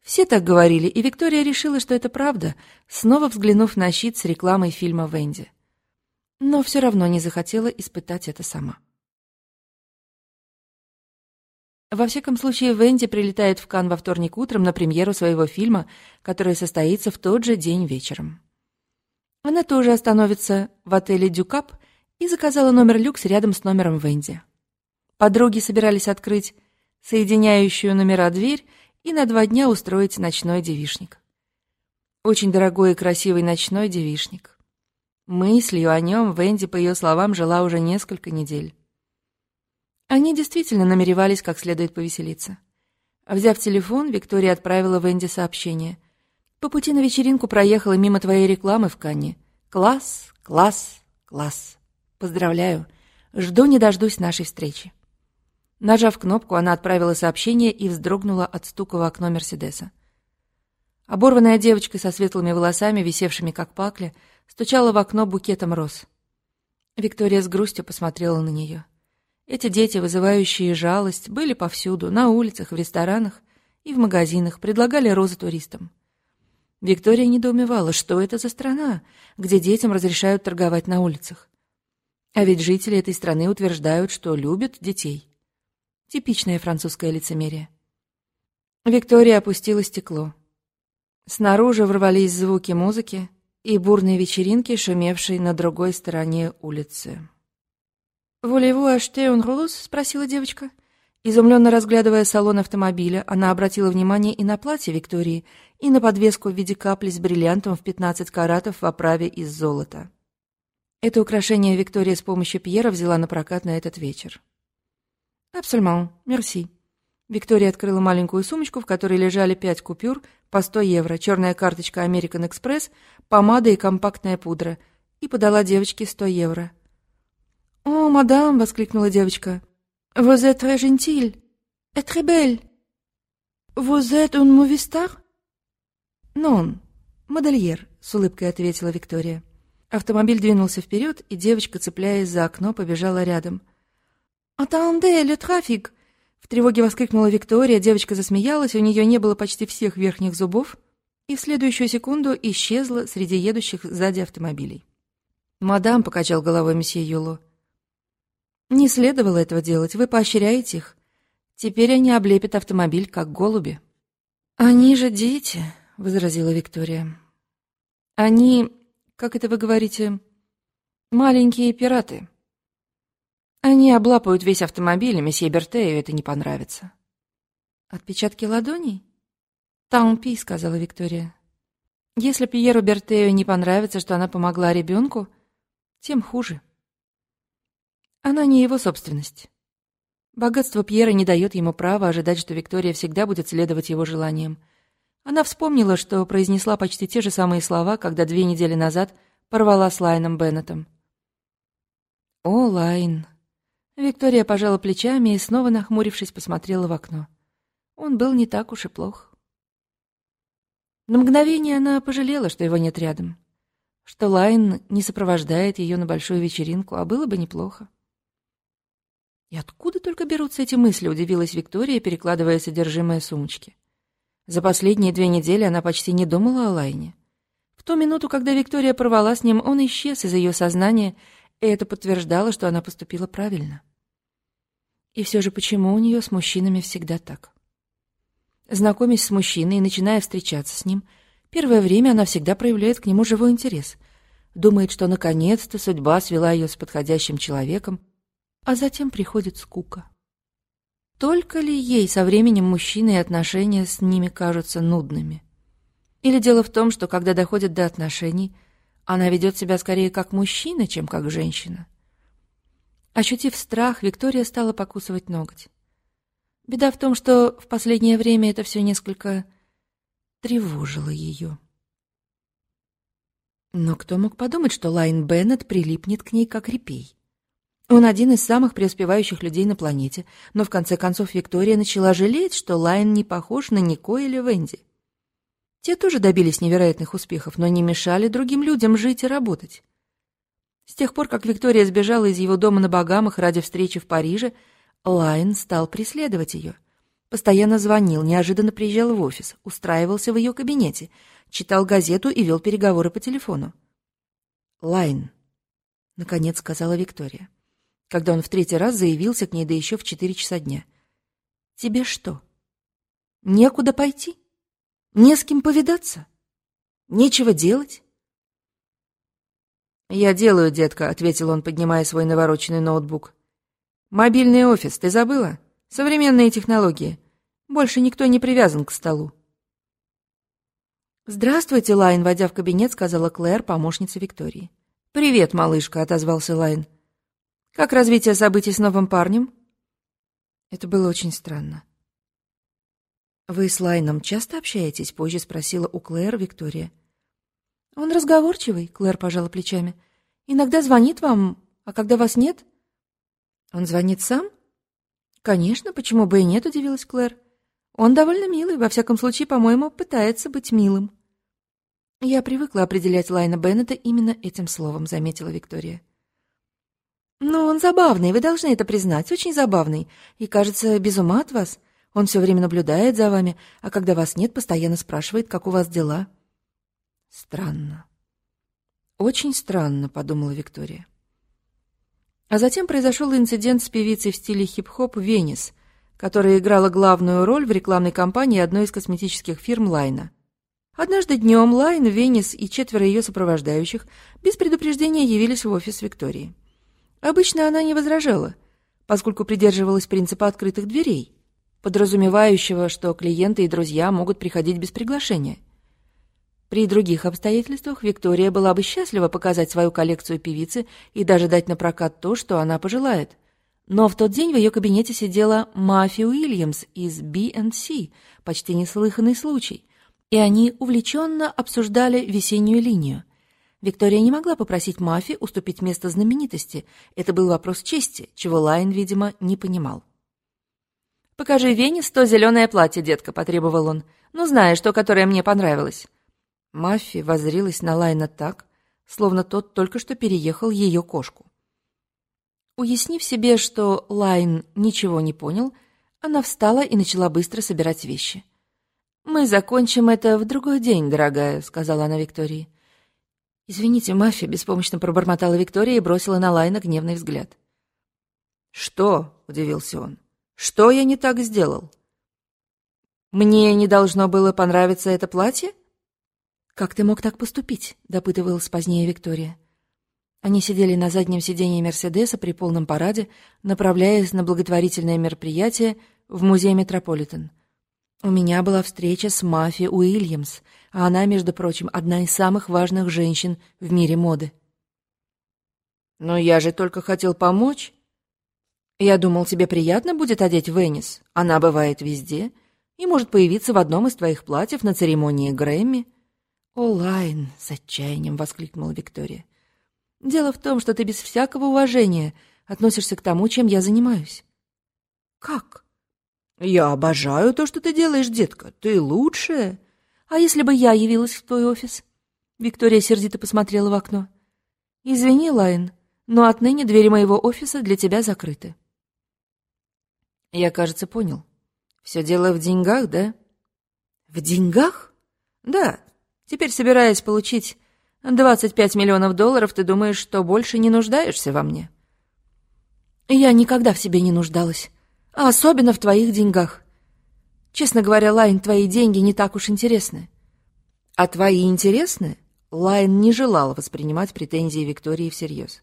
Все так говорили, и Виктория решила, что это правда, снова взглянув на щит с рекламой фильма «Венди». Но все равно не захотела испытать это сама. Во всяком случае, Венди прилетает в Кан во вторник утром на премьеру своего фильма, который состоится в тот же день вечером. Она тоже остановится в отеле «Дюкап» и заказала номер люкс рядом с номером Венди. Подруги собирались открыть соединяющую номера дверь и на два дня устроить ночной девишник. Очень дорогой и красивый ночной девишник. Мыслью о нем Венди, по ее словам, жила уже несколько недель. Они действительно намеревались как следует повеселиться. Взяв телефон, Виктория отправила Венди сообщение. По пути на вечеринку проехала мимо твоей рекламы в Канне. Класс, класс, класс. Поздравляю. Жду не дождусь нашей встречи. Нажав кнопку, она отправила сообщение и вздрогнула от стука в окно Мерседеса. Оборванная девочка со светлыми волосами, висевшими как пакля, стучала в окно букетом роз. Виктория с грустью посмотрела на нее. Эти дети, вызывающие жалость, были повсюду, на улицах, в ресторанах и в магазинах, предлагали розы туристам. Виктория недоумевала, что это за страна, где детям разрешают торговать на улицах. А ведь жители этой страны утверждают, что любят детей. Типичное французское лицемерие. Виктория опустила стекло. Снаружи ворвались звуки музыки и бурные вечеринки, шумевшей на другой стороне улицы. «Волеву un rose?» — спросила девочка. Изумленно разглядывая салон автомобиля, она обратила внимание и на платье Виктории, и на подвеску в виде капли с бриллиантом в 15 каратов в оправе из золота. Это украшение Виктория с помощью Пьера взяла на прокат на этот вечер. «Абсолютно, мерси». Виктория открыла маленькую сумочку, в которой лежали пять купюр по 100 евро, черная карточка American Express, помада и компактная пудра, и подала девочке 100 евро. «О, мадам!» — воскликнула девочка. «Vous êtes très gentille et très belle. Vous êtes un movie star?» «Non, модельер», — с улыбкой ответила Виктория. Автомобиль двинулся вперед, и девочка, цепляясь за окно, побежала рядом. «Attendez, le trafic!» В тревоге воскликнула Виктория, девочка засмеялась, у нее не было почти всех верхних зубов, и в следующую секунду исчезла среди едущих сзади автомобилей. «Мадам», — покачал головой месье Юло, — не следовало этого делать, вы поощряете их. Теперь они облепят автомобиль, как голуби. Они же дети, возразила Виктория. Они, как это вы говорите, маленькие пираты. Они облапают весь автомобиль, месье Бертею это не понравится. Отпечатки ладоней? «Таумпи», — сказала Виктория. «Если Пьеру Бертею не понравится, что она помогла ребенку, тем хуже. Она не его собственность. Богатство Пьера не дает ему права ожидать, что Виктория всегда будет следовать его желаниям. Она вспомнила, что произнесла почти те же самые слова, когда две недели назад порвала с Лайном Беннетом. «О, Лайн!» Виктория пожала плечами и, снова нахмурившись, посмотрела в окно. Он был не так уж и плох. На мгновение она пожалела, что его нет рядом. Что Лайн не сопровождает ее на большую вечеринку, а было бы неплохо. «И откуда только берутся эти мысли?» — удивилась Виктория, перекладывая содержимое сумочки. За последние две недели она почти не думала о Лайне. В ту минуту, когда Виктория порвала с ним, он исчез из ее сознания, и это подтверждало, что она поступила правильно. И все же почему у нее с мужчинами всегда так? Знакомясь с мужчиной и начиная встречаться с ним, первое время она всегда проявляет к нему живой интерес. Думает, что наконец-то судьба свела ее с подходящим человеком, а затем приходит скука. Только ли ей со временем мужчины и отношения с ними кажутся нудными? Или дело в том, что когда доходит до отношений, она ведет себя скорее как мужчина, чем как женщина? Ощутив страх, Виктория стала покусывать ноготь. Беда в том, что в последнее время это все несколько тревожило ее. Но кто мог подумать, что Лайн Беннет прилипнет к ней как репей? Он один из самых преуспевающих людей на планете, но в конце концов Виктория начала жалеть, что Лайн не похож на Нико или Венди. Те тоже добились невероятных успехов, но не мешали другим людям жить и работать. С тех пор, как Виктория сбежала из его дома на Багамах ради встречи в Париже, Лайн стал преследовать ее. Постоянно звонил, неожиданно приезжал в офис, устраивался в ее кабинете, читал газету и вел переговоры по телефону. «Лайн», — наконец сказала Виктория, когда он в третий раз заявился к ней, да еще в четыре часа дня. «Тебе что, некуда пойти? Не с кем повидаться? Нечего делать?» «Я делаю, детка», — ответил он, поднимая свой навороченный ноутбук. Мобильный офис, ты забыла? Современные технологии. Больше никто не привязан к столу. «Здравствуйте, Лайн», — войдя в кабинет, сказала Клэр, помощница Виктории. «Привет, малышка», — отозвался Лайн. «Как развитие событий с новым парнем?» Это было очень странно. «Вы с Лайном часто общаетесь?» — позже спросила у Клэр Виктория. «Он разговорчивый», — Клэр пожала плечами. «Иногда звонит вам, а когда вас нет, «Он звонит сам?» «Конечно, почему бы и нет», — удивилась Клэр. «Он довольно милый, во всяком случае, по-моему, пытается быть милым». «Я привыкла определять Лайна Беннета именно этим словом», — заметила Виктория. «Но он забавный, вы должны это признать, очень забавный. И, кажется, без ума от вас. Он все время наблюдает за вами, а когда вас нет, постоянно спрашивает, как у вас дела». «Странно. Очень странно», — подумала Виктория. А затем произошел инцидент с певицей в стиле хип-хоп Венис, которая играла главную роль в рекламной кампании одной из косметических фирм Лайна. Однажды днем Лайн, Венис и четверо ее сопровождающих без предупреждения явились в офис Виктории. Обычно она не возражала, поскольку придерживалась принципа открытых дверей, подразумевающего, что клиенты и друзья могут приходить без приглашения – при других обстоятельствах Виктория была бы счастлива показать свою коллекцию певице и даже дать на прокат то, что она пожелает. Но в тот день в ее кабинете сидела Маффи Уильямс из B&C, почти неслыханный случай, и они увлеченно обсуждали весеннюю линию. Виктория не могла попросить Маффи уступить место знаменитости. Это был вопрос чести, чего Лайн, видимо, не понимал. «Покажи Венес то зеленое платье, детка», — потребовал он. «Ну, знаешь, то, которое мне понравилось». Маффи воззрилась на Лайна так, словно тот только что переехал ее кошку. Уяснив себе, что Лайн ничего не понял, она встала и начала быстро собирать вещи. «Мы закончим это в другой день, дорогая», — сказала она Виктории. «Извините, Маффи», — беспомощно пробормотала Виктория и бросила на Лайна гневный взгляд. «Что?» — удивился он. «Что я не так сделал?» «Мне не должно было понравиться это платье?» «Как ты мог так поступить?» — допытывалась позднее Виктория. Они сидели на заднем сиденье Мерседеса при полном параде, направляясь на благотворительное мероприятие в музей Метрополитен. У меня была встреча с Мафи Уильямс, а она, между прочим, одна из самых важных женщин в мире моды.
Но я же только хотел помочь. Я думал, тебе приятно будет одеть Веннис. Она бывает везде и может появиться в одном из твоих платьев на церемонии Грэмми.
«О, Лайн!» — с отчаянием воскликнула Виктория. «Дело в том, что ты без всякого уважения относишься к тому, чем я занимаюсь».
«Как?» «Я обожаю то, что ты делаешь, детка. Ты лучшая».
«А если бы я явилась в твой офис?» Виктория сердито посмотрела в окно. «Извини, Лайн, но отныне двери моего офиса для тебя закрыты».
«Я, кажется, понял. Все дело в деньгах, да?»
«В деньгах?»
«Да. Теперь, собираясь получить 25 миллионов долларов, ты думаешь, что больше не нуждаешься во мне?»
«Я никогда в себе не нуждалась, а особенно в твоих деньгах. Честно говоря, Лайн, твои деньги не так уж интересны».
«А твои интересны?» Лайн не желал воспринимать претензии Виктории всерьез.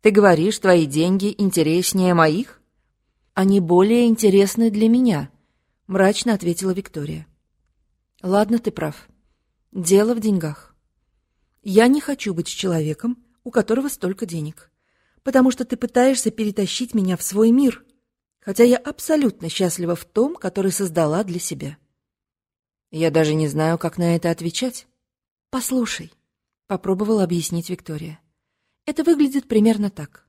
«Ты говоришь, твои деньги интереснее моих?»
«Они более интересны для меня», — мрачно ответила Виктория. «Ладно, ты прав. Дело в деньгах. Я не хочу быть человеком, у которого столько денег, потому что ты пытаешься перетащить меня в свой мир, хотя я абсолютно счастлива в том, который создала для себя».
«Я даже не знаю, как на это отвечать».
«Послушай», — попробовала объяснить Виктория. «Это выглядит примерно так.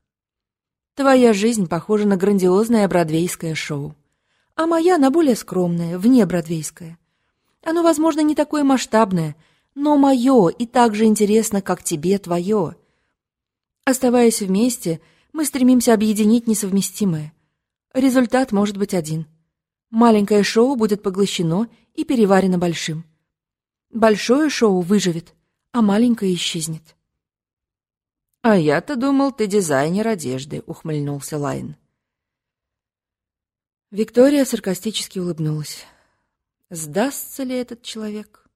Твоя жизнь похожа на грандиозное бродвейское шоу, а моя на более скромное, вне бродвейское. Оно, возможно, не такое масштабное, но мое и так же интересно, как тебе твое. Оставаясь вместе, мы стремимся объединить несовместимое. Результат может быть один. Маленькое шоу будет поглощено и переварено большим. Большое шоу выживет, а маленькая исчезнет.
«А я-то думал, ты дизайнер одежды», — ухмыльнулся Лайн.
Виктория саркастически улыбнулась. «Сдастся ли этот человек?»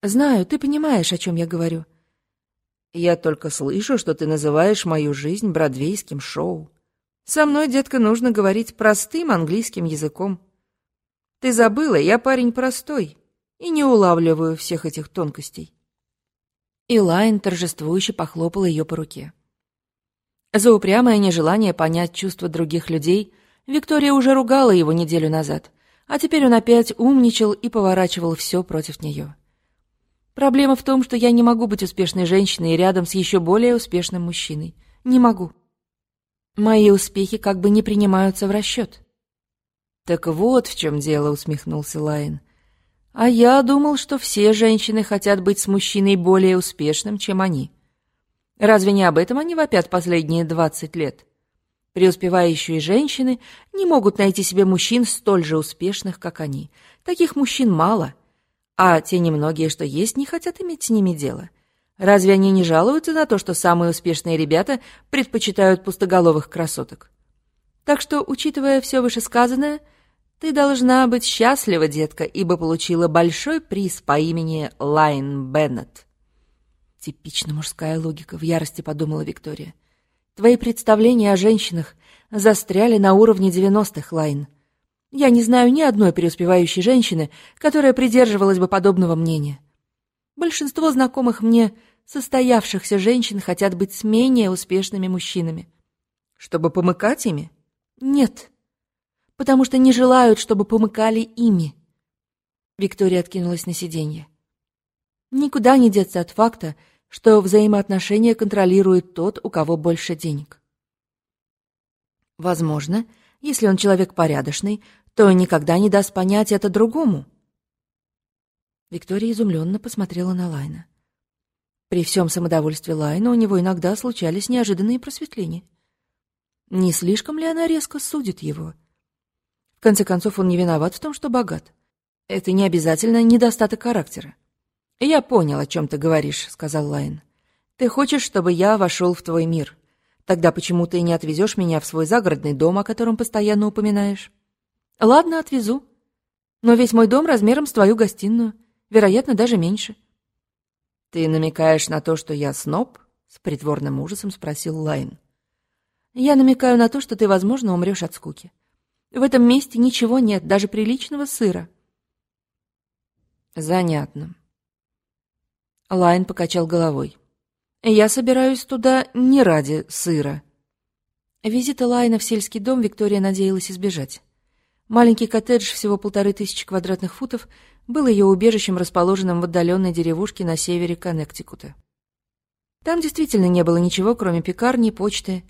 «Знаю, ты понимаешь, о чем я говорю».
«Я только слышу, что ты называешь мою жизнь бродвейским шоу. Со мной, детка, нужно говорить простым английским языком. Ты забыла, я парень простой и не улавливаю всех этих тонкостей.
И Лайн торжествующе похлопал ее по руке. За упрямое нежелание понять чувства других людей Виктория уже ругала его неделю назад, а теперь он опять умничал и поворачивал все против нее. Проблема в том, что я не могу быть успешной женщиной рядом с еще более успешным мужчиной. Не могу. Мои успехи как бы не принимаются в расчет.
«Так вот в чем дело», — усмехнулся Лайн.
А я думал, что все женщины хотят быть с мужчиной более успешным, чем они. Разве не об этом они вопят последние двадцать лет? Преуспевающие женщины не могут найти себе мужчин столь же успешных, как они. Таких мужчин мало. А те немногие, что есть, не хотят иметь с ними дело. Разве они не жалуются на то, что самые успешные ребята предпочитают пустоголовых красоток? Так что, учитывая все вышесказанное, ты должна быть счастлива, детка, ибо получила большой приз по имени Лайн Беннет. Типично мужская логика, в ярости подумала Виктория. Твои представления о женщинах застряли на уровне девяностых, Лайн. Я не знаю ни одной преуспевающей женщины, которая придерживалась бы подобного мнения. Большинство знакомых мне состоявшихся женщин хотят быть с менее успешными мужчинами. Чтобы помыкать ими? Нет потому что не желают, чтобы помыкали ими. Виктория откинулась на сиденье. Никуда не деться от факта, что взаимоотношения контролирует тот, у кого больше денег. Возможно, если он человек порядочный, то никогда не даст понять это другому. Виктория изумленно посмотрела на Лайна. При всем самодовольстве Лайна у него иногда случались неожиданные просветления. Не слишком ли она резко судит его? — в конце концов, он не виноват в том, что богат. Это не обязательно недостаток характера. «Я понял, о чем ты говоришь», — сказал Лайн. «Ты хочешь, чтобы я вошел в твой мир. Тогда почему ты не отвезешь меня в свой загородный дом, о котором постоянно упоминаешь?» «Ладно, отвезу. Но весь мой дом размером с твою гостиную. Вероятно, даже меньше».
«Ты намекаешь на то, что я сноб?» — с притворным ужасом спросил Лайн.
«Я намекаю на то, что ты, возможно, умрешь от скуки. В этом месте ничего нет, даже приличного сыра. Занятно. Лайн покачал головой. Я собираюсь туда не ради сыра. Визита Лайна в сельский дом Виктория надеялась избежать. Маленький коттедж всего полторы тысячи квадратных футов был ее убежищем, расположенным в отдаленной деревушке на севере Коннектикута. Там действительно не было ничего, кроме пекарни, почты,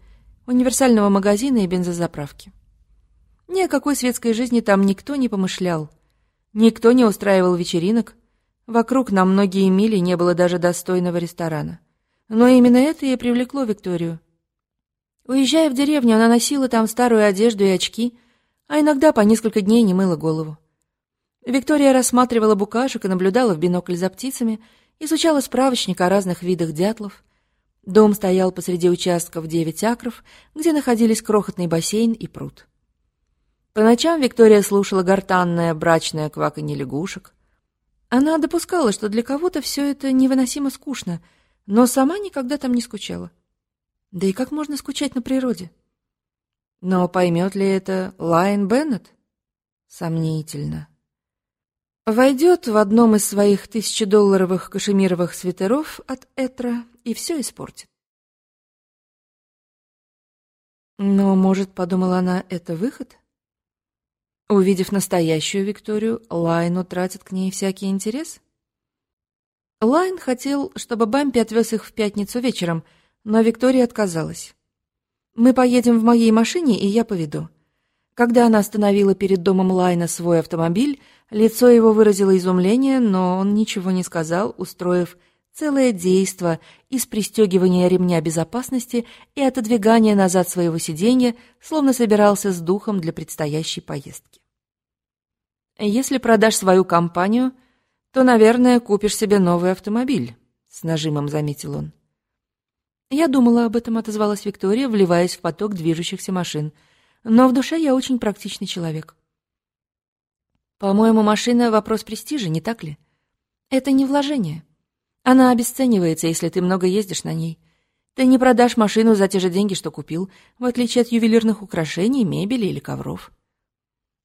универсального магазина и бензозаправки. Ни о какой светской жизни там никто не помышлял. Никто не устраивал вечеринок. Вокруг на многие мили не было даже достойного ресторана. Но именно это и привлекло Викторию. Уезжая в деревню, она носила там старую одежду и очки, а иногда по несколько дней не мыла голову. Виктория рассматривала букашек и наблюдала в бинокль за птицами, изучала справочник о разных видах дятлов. Дом стоял посреди участка в девять акров, где находились крохотный бассейн и пруд. По ночам Виктория слушала гортанное брачное кваканье лягушек. Она допускала, что для кого-то все это невыносимо скучно, но сама никогда там не скучала. Да и как можно скучать на природе? Но поймет ли это Лайн Беннет? Сомнительно. Войдет в одном из своих тысячедолларовых кашемировых свитеров от Этро и все испортит. Но, может, подумала она, это выход? Увидев настоящую Викторию, Лайн утратит к ней всякий интерес? Лайн хотел, чтобы Бампи отвез их в пятницу вечером — но Виктория отказалась. «Мы поедем в моей машине, и я поведу». Когда она остановила перед домом Лайна свой автомобиль, лицо его выразило изумление, но он ничего не сказал, устроив целое действо из пристегивания ремня безопасности и отодвигания назад своего сиденья, словно собирался с духом для предстоящей поездки. «Если продашь свою компанию, то, наверное, купишь себе новый автомобиль», — с нажимом заметил он. «Я думала об этом», — отозвалась Виктория, вливаясь в поток движущихся машин. «Но в душе я очень практичный человек». «По-моему, машина — вопрос престижа, не так ли? Это не вложение. Она обесценивается, если ты много ездишь на ней. Ты не продашь машину за те же деньги, что купил, в отличие от ювелирных украшений, мебели или ковров».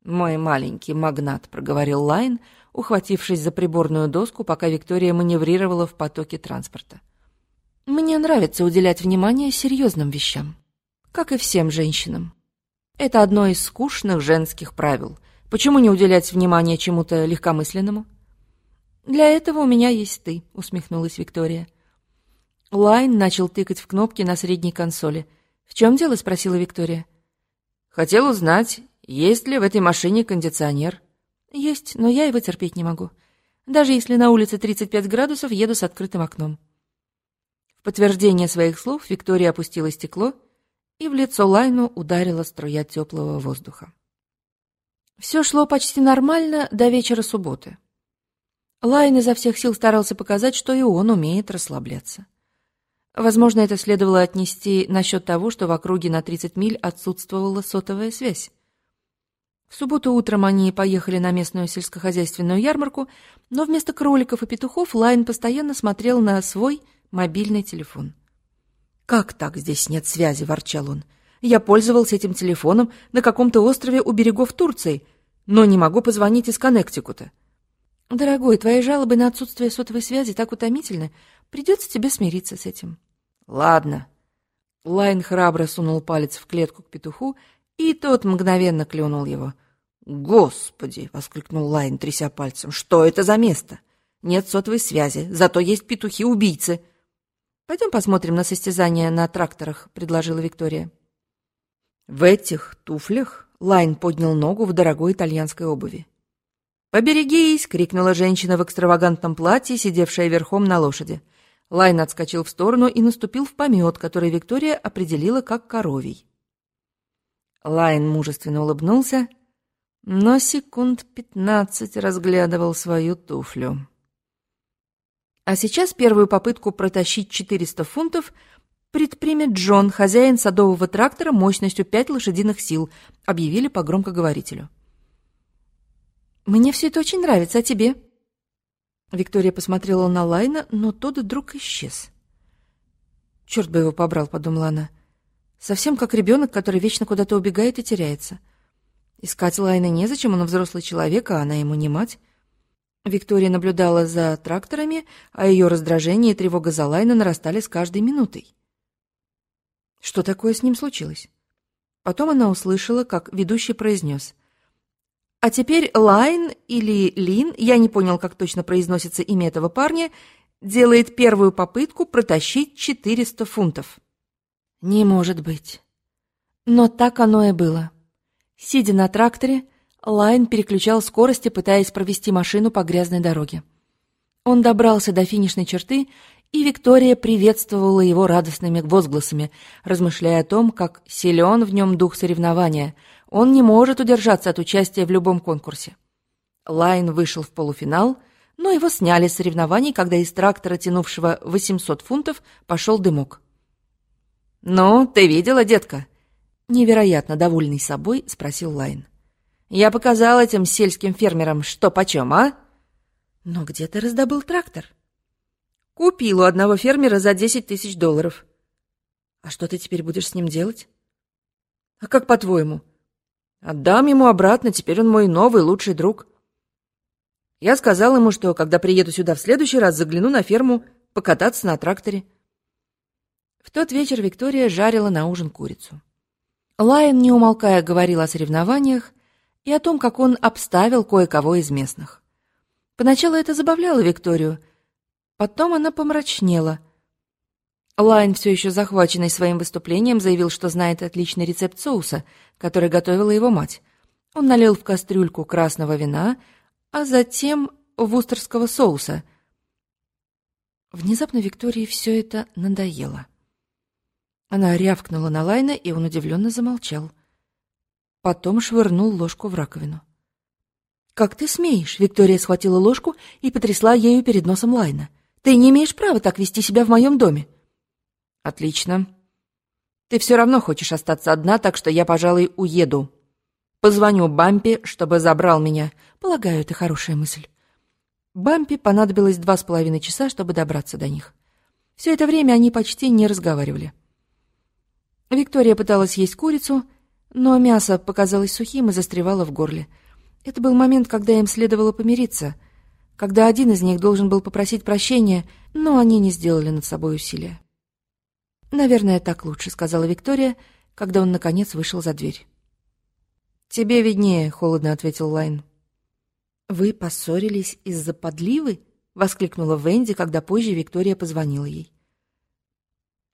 «Мой маленький магнат», — проговорил Лайн, ухватившись за приборную доску, пока Виктория маневрировала в потоке транспорта. Мне нравится уделять внимание серьезным вещам, как и всем женщинам. Это одно из скучных женских правил. Почему не уделять внимание чему-то легкомысленному? Для этого у меня есть ты, усмехнулась Виктория. Лайн начал тыкать в кнопки на средней консоли. В чем дело? спросила Виктория. Хотел узнать, есть ли в этой машине кондиционер. Есть, но я его терпеть не могу. Даже если на улице 35 градусов, еду с открытым окном. В подтверждение своих слов Виктория опустила стекло, и в лицо Лайну ударила струя теплого воздуха. Все шло почти нормально до вечера субботы. Лайн изо всех сил старался показать, что и он умеет расслабляться. Возможно, это следовало отнести насчет того, что в округе на 30 миль отсутствовала сотовая связь. В субботу утром они поехали на местную сельскохозяйственную ярмарку, но вместо кроликов и петухов Лайн постоянно смотрел на свой мобильный телефон. «Как так здесь нет связи?» – ворчал он. «Я пользовался этим телефоном на каком-то острове у берегов Турции, но не могу позвонить из Коннектикута». «Дорогой, твои жалобы на отсутствие сотовой связи так утомительны. Придется тебе смириться с этим». «Ладно». Лайн храбро сунул палец в клетку к петуху, и тот мгновенно клюнул его. «Господи!» — воскликнул Лайн, тряся пальцем. «Что это за место? Нет сотовой связи, зато есть петухи-убийцы. «Пойдем посмотрим на состязания на тракторах», — предложила Виктория. В этих туфлях Лайн поднял ногу в дорогой итальянской обуви. «Поберегись!» — крикнула женщина в экстравагантном платье, сидевшая верхом на лошади. Лайн отскочил в сторону и наступил в помет, который Виктория определила как коровий. Лайн мужественно улыбнулся, но секунд пятнадцать разглядывал свою туфлю. А сейчас первую попытку протащить 400 фунтов предпримет Джон, хозяин садового трактора мощностью 5 лошадиных сил, объявили по громкоговорителю. «Мне все это очень нравится, а тебе?» Виктория посмотрела на Лайна, но тот вдруг исчез. «Черт бы его побрал», — подумала она. «Совсем как ребенок, который вечно куда-то убегает и теряется. Искать Лайна незачем, он взрослый человек, а она ему не мать. Виктория наблюдала за тракторами, а ее раздражение и тревога за Лайна нарастали с каждой минутой. Что такое с ним случилось? Потом она услышала, как ведущий произнес. «А теперь Лайн или Лин, я не понял, как точно произносится имя этого парня, делает первую попытку протащить 400 фунтов». «Не может быть». Но так оно и было. Сидя на тракторе, Лайн переключал скорости, пытаясь провести машину по грязной дороге. Он добрался до финишной черты, и Виктория приветствовала его радостными возгласами, размышляя о том, как силен в нем дух соревнования. Он не может удержаться от участия в любом конкурсе. Лайн вышел в полуфинал, но его сняли с соревнований, когда из трактора, тянувшего 800 фунтов, пошел дымок. «Ну, ты видела, детка?» Невероятно довольный собой, спросил Лайн. Я показал этим сельским фермерам, что почем, а? Но где ты раздобыл трактор? Купил у одного фермера за десять тысяч долларов. А что ты теперь будешь с ним делать? А как по-твоему? Отдам ему обратно, теперь он мой новый лучший друг. Я сказал ему, что когда приеду сюда в следующий раз, загляну на ферму покататься на тракторе. В тот вечер Виктория жарила на ужин курицу. Лайон, не умолкая, говорил о соревнованиях, и о том, как он обставил кое-кого из местных. Поначалу это забавляло Викторию, потом она помрачнела. Лайн, все еще захваченный своим выступлением, заявил, что знает отличный рецепт соуса, который готовила его мать. Он налил в кастрюльку красного вина, а затем вустерского соуса. Внезапно Виктории все это надоело. Она рявкнула на Лайна, и он удивленно замолчал. Потом швырнул ложку в раковину. «Как ты смеешь?» — Виктория схватила ложку и потрясла ею перед носом Лайна. «Ты не имеешь права так вести себя в моем доме». «Отлично. Ты все равно хочешь остаться одна, так что я, пожалуй, уеду. Позвоню Бампи, чтобы забрал меня. Полагаю, это хорошая мысль». Бампи понадобилось два с половиной часа, чтобы добраться до них. Все это время они почти не разговаривали. Виктория пыталась есть курицу — но мясо показалось сухим и застревало в горле. Это был момент, когда им следовало помириться, когда один из них должен был попросить прощения, но они не сделали над собой усилия. «Наверное, так лучше», — сказала Виктория, когда он, наконец, вышел за дверь. «Тебе виднее», — холодно ответил Лайн. «Вы поссорились из-за подливы?» — воскликнула Венди, когда позже Виктория позвонила ей.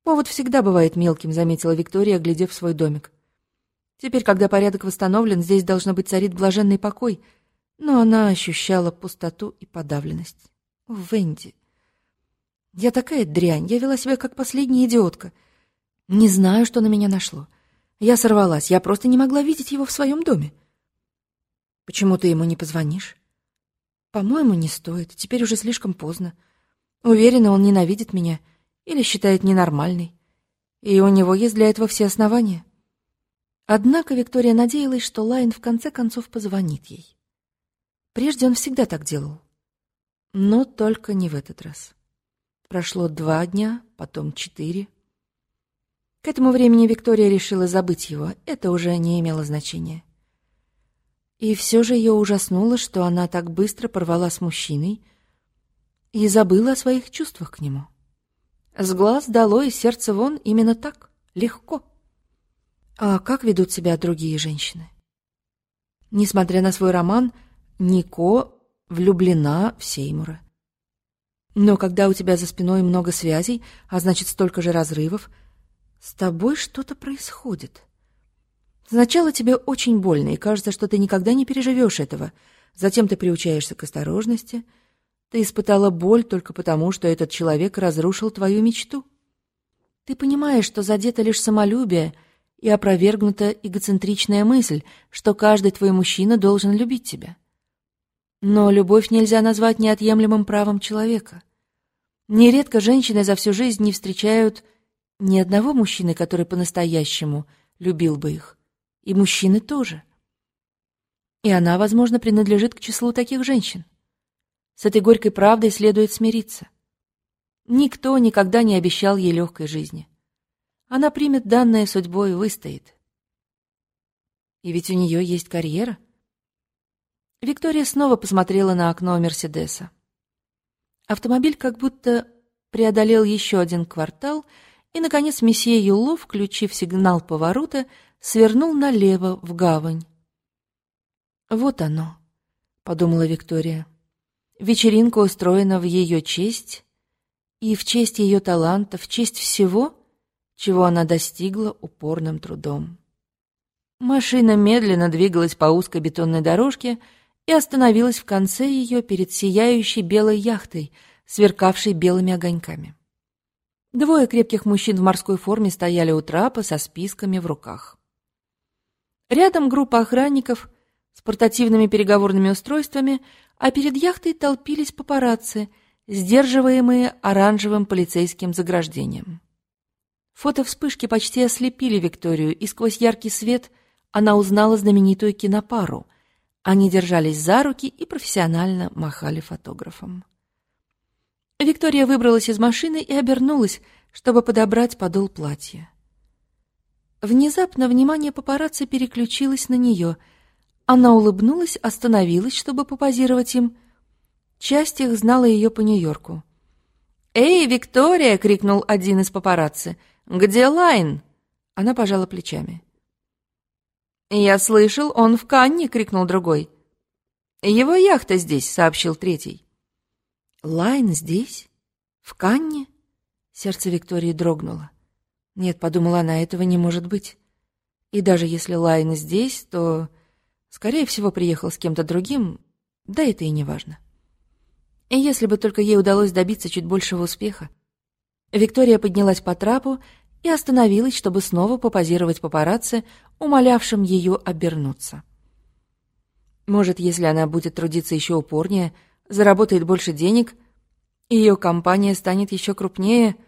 «Повод всегда бывает мелким», — заметила Виктория, глядев в свой домик. Теперь, когда порядок восстановлен, здесь должно быть царит блаженный покой, но она ощущала пустоту и подавленность. Венди! Я такая дрянь, я вела себя как последняя идиотка. Не знаю, что на меня нашло. Я сорвалась, я просто не могла видеть его в своем доме. Почему ты ему не позвонишь? По-моему, не стоит, теперь уже слишком поздно. Уверена, он ненавидит меня или считает ненормальной. И у него есть для этого все основания. Однако Виктория надеялась, что Лайн в конце концов позвонит ей. Прежде он всегда так делал. Но только не в этот раз. Прошло два дня, потом четыре. К этому времени Виктория решила забыть его, это уже не имело значения. И все же ее ужаснуло, что она так быстро порвала с мужчиной и забыла о своих чувствах к нему. С глаз дало и сердце вон именно так, легко. А как ведут себя другие женщины? Несмотря на свой роман, Нико влюблена в Сеймура. Но когда у тебя за спиной много связей, а значит столько же разрывов, с тобой что-то происходит. Сначала тебе очень больно, и кажется, что ты никогда не переживешь этого. Затем ты приучаешься к осторожности. Ты испытала боль только потому, что этот человек разрушил твою мечту. Ты понимаешь, что задето лишь самолюбие — и опровергнута эгоцентричная мысль, что каждый твой мужчина должен любить тебя. Но любовь нельзя назвать неотъемлемым правом человека. Нередко женщины за всю жизнь не встречают ни одного мужчины, который по-настоящему любил бы их. И мужчины тоже. И она, возможно, принадлежит к числу таких женщин. С этой горькой правдой следует смириться. Никто никогда не обещал ей легкой жизни. Она примет данное судьбой и выстоит. И ведь у нее есть карьера.
Виктория снова посмотрела на окно Мерседеса. Автомобиль как будто преодолел еще один квартал, и, наконец, месье Юло, включив сигнал поворота, свернул налево в гавань. «Вот оно», — подумала Виктория. «Вечеринка устроена в ее честь, и в честь ее таланта, в честь всего, чего она достигла упорным трудом». Машина медленно двигалась по узкой бетонной дорожке и остановилась в конце ее перед сияющей белой яхтой, сверкавшей белыми огоньками. Двое крепких мужчин в морской форме стояли у трапа со списками в руках. Рядом группа охранников с портативными переговорными устройствами, а перед яхтой толпились папарацци, сдерживаемые оранжевым полицейским заграждением. Фото вспышки почти ослепили Викторию, и сквозь яркий свет она узнала знаменитую кинопару. Они держались за руки и профессионально махали фотографом. Виктория выбралась из машины и обернулась, чтобы подобрать подол платья. Внезапно внимание папарацци переключилось на нее. Она улыбнулась, остановилась, чтобы попозировать им. Часть их знала ее по Нью-Йорку. «Эй, Виктория!» — крикнул один из папарацци. «Где Лайн?» Она пожала плечами. «Я слышал, он в Канне!» — крикнул другой. «Его яхта здесь!» — сообщил третий. «Лайн здесь? В Канне?» Сердце Виктории дрогнуло. Нет, подумала она, этого не может быть. И даже если Лайн здесь, то, скорее всего, приехал с кем-то другим, да это и не важно. И если бы только ей удалось добиться чуть большего успеха. Виктория поднялась по трапу и остановилась, чтобы снова попозировать папарацци, умолявшим ее обернуться. Может, если она будет трудиться еще упорнее, заработает больше денег, ее компания станет еще крупнее —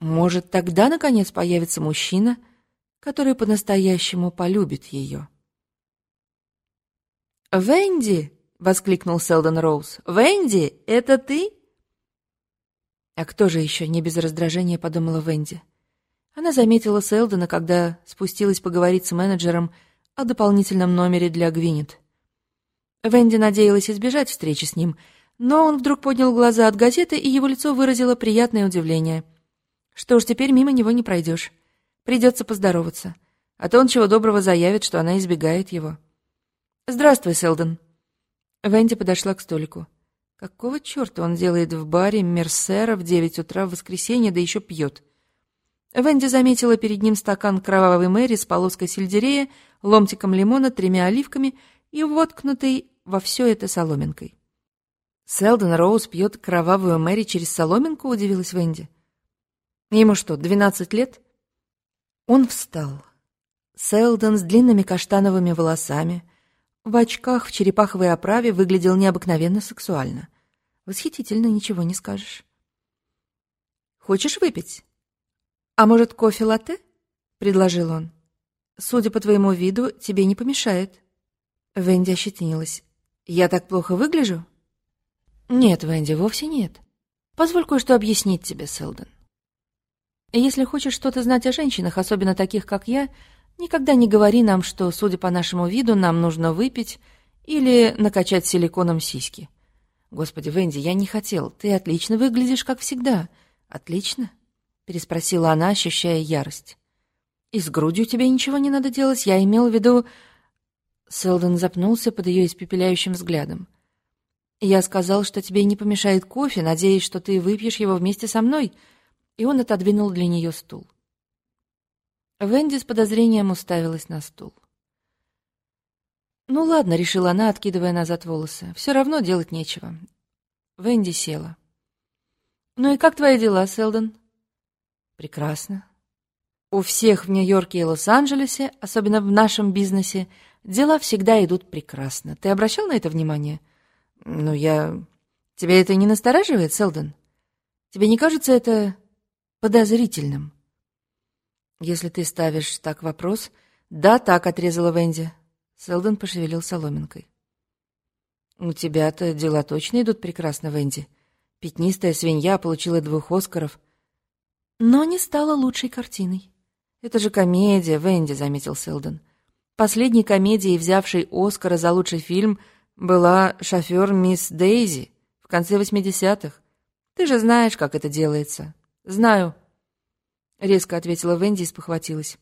может, тогда, наконец, появится мужчина, который по-настоящему полюбит ее. «Венди!» — воскликнул Селдон Роуз. «Венди, это ты?» А кто же еще не без раздражения подумала Венди? Она заметила Селдона, когда спустилась поговорить с менеджером о дополнительном номере для Гвинет. Венди надеялась избежать встречи с ним, но он вдруг поднял глаза от газеты, и его лицо выразило приятное удивление — что ж, теперь мимо него не пройдешь. Придется поздороваться. А то он чего доброго заявит, что она избегает его. «Здравствуй, Селдон». Венди подошла к столику. Какого черта он делает в баре Мерсера в девять утра в воскресенье, да еще пьет? Венди заметила перед ним стакан кровавой Мэри с полоской сельдерея, ломтиком лимона, тремя оливками и воткнутой во все это соломинкой. «Селдон Роуз пьет кровавую Мэри через соломинку?» — удивилась Венди. Ему что, двенадцать лет? Он встал. Селдон с длинными каштановыми волосами, в очках в черепаховой оправе выглядел необыкновенно сексуально. Восхитительно, ничего не скажешь. «Хочешь выпить? А может, кофе-латте?» — предложил он. «Судя по твоему виду, тебе не помешает». Венди ощетинилась. «Я так плохо выгляжу?» «Нет, Венди, вовсе нет. Позволь кое-что объяснить тебе, Селдон. Если хочешь что-то знать о женщинах, особенно таких, как я, никогда не говори нам, что, судя по нашему виду, нам нужно выпить или накачать силиконом сиськи. Господи, Венди, я не хотел. Ты отлично выглядишь, как всегда. Отлично? Переспросила она, ощущая ярость. И с грудью тебе ничего не надо делать. Я имел в виду... Селдон запнулся под ее испепеляющим взглядом. «Я сказал, что тебе не помешает кофе, надеясь, что ты выпьешь его вместе со мной», и он отодвинул для нее стул. Венди с подозрением уставилась на стул. «Ну ладно», — решила она, откидывая назад волосы. «Все равно делать нечего». Венди села. «Ну и как твои дела, Селдон?» «Прекрасно. У всех в Нью-Йорке и Лос-Анджелесе, особенно в нашем бизнесе, дела всегда идут прекрасно. Ты обращал на это внимание?» «Ну, я... Тебя это не настораживает, Селдон? Тебе не кажется это подозрительным. Если ты ставишь так вопрос... Да, так, отрезала Венди. Селдон пошевелил соломинкой. У тебя-то дела точно идут прекрасно, Венди. Пятнистая свинья получила двух Оскаров. Но не стала лучшей картиной. Это же комедия, Венди, заметил Селдон. Последней комедией, взявшей Оскара за лучший фильм,
была шофер мисс Дейзи в конце восьмидесятых. Ты же знаешь, как это делается. Знаю. Резко ответила Венди и спохватилась.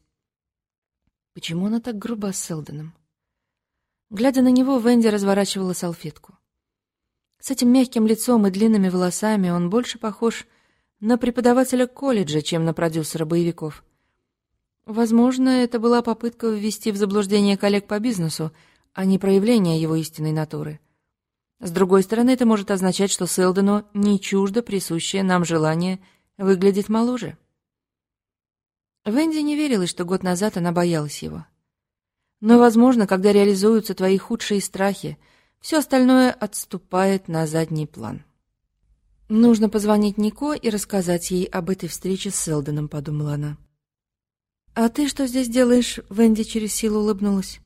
Почему она так груба с Селдоном? Глядя на него, Венди разворачивала салфетку. С этим мягким лицом и длинными волосами он больше похож на преподавателя колледжа, чем на продюсера боевиков. Возможно, это была попытка ввести в заблуждение коллег по бизнесу, а не проявление его истинной натуры. С другой стороны, это может означать, что Селдону не чуждо присущее нам желание выглядеть моложе. Венди не верилась, что год назад она боялась его. Но, возможно, когда реализуются твои худшие страхи, все остальное отступает на задний план. «Нужно позвонить Нико и рассказать ей об этой встрече с Селдоном», — подумала она. «А ты что здесь делаешь?» — Венди через силу улыбнулась.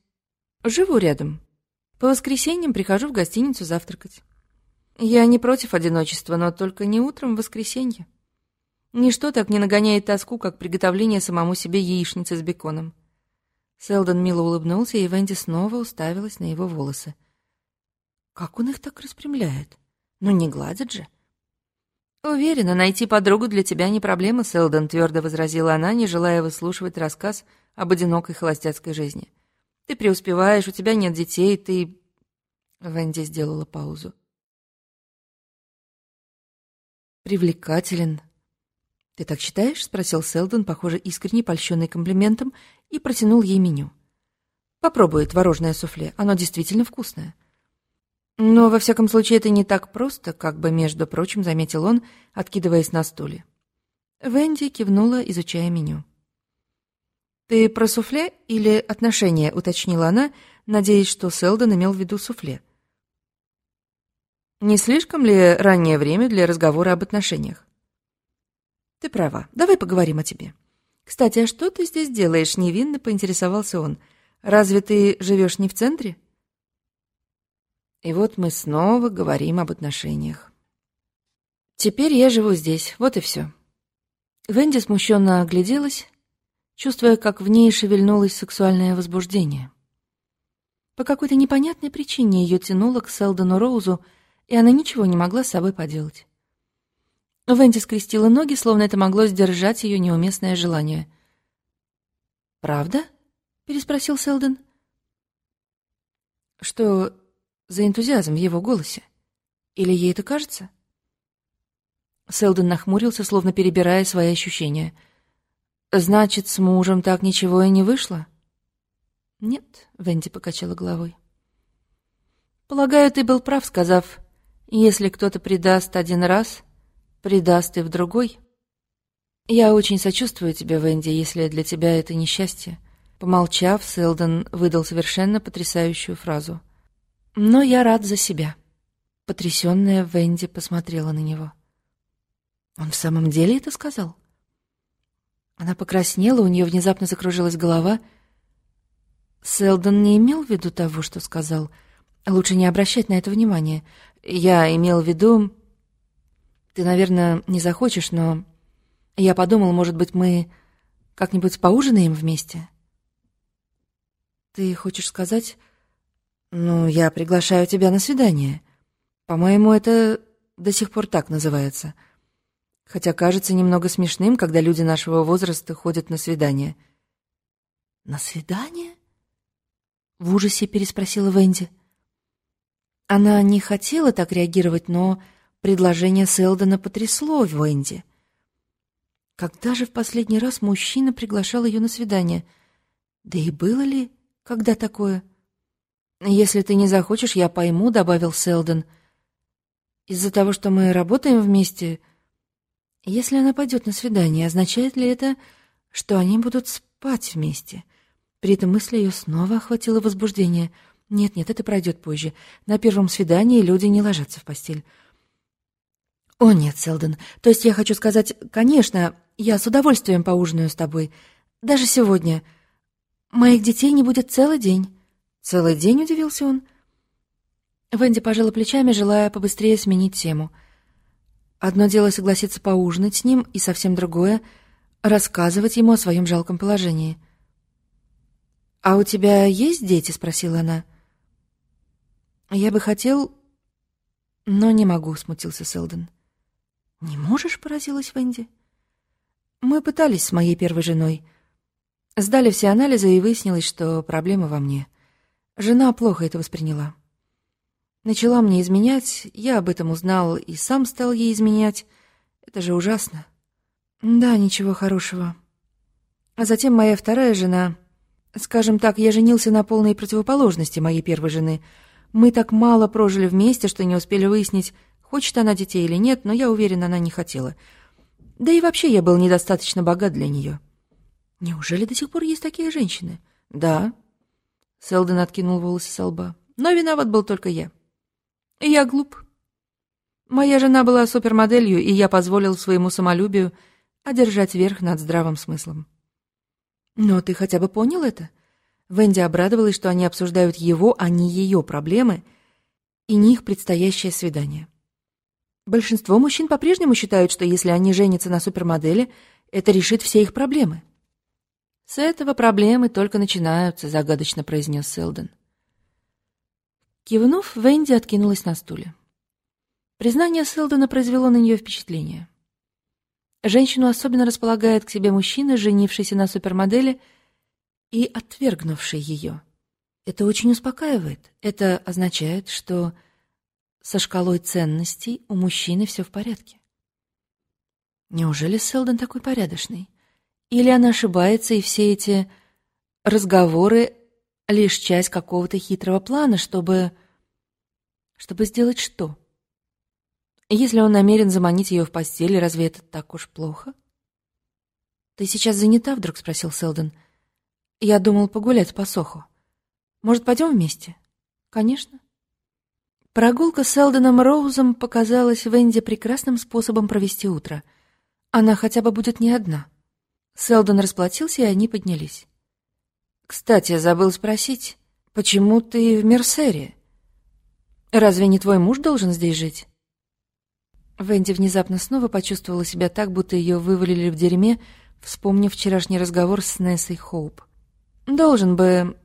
«Живу рядом. По воскресеньям прихожу в гостиницу завтракать. Я не против одиночества, но только не утром в воскресенье. Ничто так не нагоняет тоску, как приготовление самому себе яичницы с беконом». Селдон мило улыбнулся, и Венди снова уставилась на его волосы. «Как он их так распрямляет? Ну, не гладит же!» «Уверена, найти подругу для тебя не проблема, Селдон», — твердо возразила она, не желая выслушивать рассказ об одинокой холостяцкой жизни. «Ты преуспеваешь, у тебя нет детей, ты...» Венди сделала паузу. «Привлекателен». «Ты так считаешь?» — спросил Селдон, похоже, искренне польщенный комплиментом, и протянул ей меню. «Попробуй творожное суфле, оно действительно вкусное». Но, во всяком случае, это не так просто, как бы, между прочим, заметил он, откидываясь на стуле. Венди кивнула, изучая меню. «Ты про суфле или отношения?» — уточнила она, надеясь, что Селдон имел в виду суфле. «Не слишком ли раннее время для разговора об отношениях?» «Ты права. Давай поговорим о тебе. Кстати, а что ты здесь делаешь?» — невинно поинтересовался он. «Разве ты живешь не в центре?» И вот мы снова говорим об отношениях. Теперь я живу здесь, вот и все. Венди смущенно огляделась, чувствуя, как в ней шевельнулось сексуальное возбуждение. По какой-то непонятной причине ее тянуло к Селдону Роузу, и она ничего не могла с собой поделать. Венди скрестила ноги, словно это могло сдержать ее неуместное желание. «Правда?» — переспросил Селдон. «Что за энтузиазм в его голосе? Или ей это кажется? Селдон нахмурился, словно перебирая свои ощущения. «Значит, с мужем так ничего и не вышло?» «Нет», — Венди покачала головой. «Полагаю, ты был прав, сказав, если кто-то предаст один раз, предаст и в другой. Я очень сочувствую тебе, Венди, если для тебя это несчастье». Помолчав, Селдон выдал совершенно потрясающую фразу — но я рад за себя. Потрясённая Венди посмотрела на него. Он в самом деле это сказал? Она покраснела, у неё внезапно закружилась голова. Селдон не имел в виду того, что сказал. Лучше не обращать на это внимания. Я имел в виду... Ты, наверное, не захочешь, но... Я подумал, может быть, мы как-нибудь поужинаем вместе? Ты хочешь сказать... «Ну, я приглашаю тебя на свидание. По-моему, это до сих пор так называется. Хотя кажется немного смешным, когда люди нашего возраста ходят на свидание». «На свидание?» В ужасе переспросила Венди. Она не хотела так реагировать, но предложение Селдона потрясло Венди. Когда же в последний раз мужчина приглашал ее на свидание? Да и было ли когда такое? «Если ты не захочешь, я пойму», — добавил Селдон. «Из-за того, что мы работаем вместе, если она пойдет на свидание, означает ли это, что они будут спать вместе?» При этом мысли ее снова охватило возбуждение. «Нет-нет, это пройдет позже. На первом свидании люди не ложатся в постель». «О, нет, Селдон. То есть я хочу сказать, конечно, я с удовольствием поужинаю с тобой. Даже сегодня. Моих детей не будет целый день». «Целый день?» — удивился он. Венди пожала плечами, желая побыстрее сменить тему. Одно дело согласиться поужинать с ним, и совсем другое — рассказывать ему о своем жалком положении. «А у тебя есть дети?» — спросила она.
«Я бы хотел, но не могу», — смутился Селдон. «Не можешь?» — поразилась Венди. «Мы пытались с моей первой женой. Сдали все анализы, и выяснилось, что проблема во мне. Жена плохо это восприняла. Начала мне изменять, я об этом узнал и сам стал ей изменять. Это же ужасно. Да, ничего хорошего. А затем моя вторая жена... Скажем так, я женился на полной противоположности моей первой жены. Мы так мало прожили вместе, что не успели выяснить, хочет она детей или нет, но я уверена, она не хотела. Да и вообще я был недостаточно богат для нее. Неужели до сих пор есть такие женщины? Да. Селдон откинул волосы со лба. Но виноват был только я. Я глуп. Моя жена была супермоделью, и я позволил своему самолюбию одержать верх над здравым смыслом. Но ты хотя бы понял это? Венди обрадовалась, что они обсуждают его, а не ее проблемы и не их предстоящее свидание. Большинство мужчин по-прежнему считают, что если они женятся на супермодели, это решит все их проблемы. «С этого проблемы только начинаются», — загадочно произнес Селдон. Кивнув, Венди откинулась на стуле. Признание Селдона произвело на нее впечатление. Женщину особенно располагает к себе мужчина, женившийся на супермодели и отвергнувший ее. Это очень успокаивает. Это означает, что со шкалой ценностей у мужчины все в порядке. Неужели Селдон такой порядочный? Или она ошибается, и все эти разговоры — лишь часть какого-то хитрого плана, чтобы... Чтобы сделать что? Если он намерен заманить ее в постель, разве это так уж плохо? «Ты сейчас занята?» — вдруг спросил Селдон. «Я думал погулять по Соху. Может, пойдем вместе?» «Конечно». Прогулка с Селдоном Роузом показалась Венди прекрасным способом провести утро. Она хотя бы будет не одна. Селдон расплатился, и они поднялись. «Кстати, забыл спросить, почему ты в Мерсере? Разве не твой муж должен здесь жить?» Венди внезапно снова почувствовала себя так, будто ее вывалили в дерьме, вспомнив вчерашний разговор с Нессой Хоуп. «Должен бы...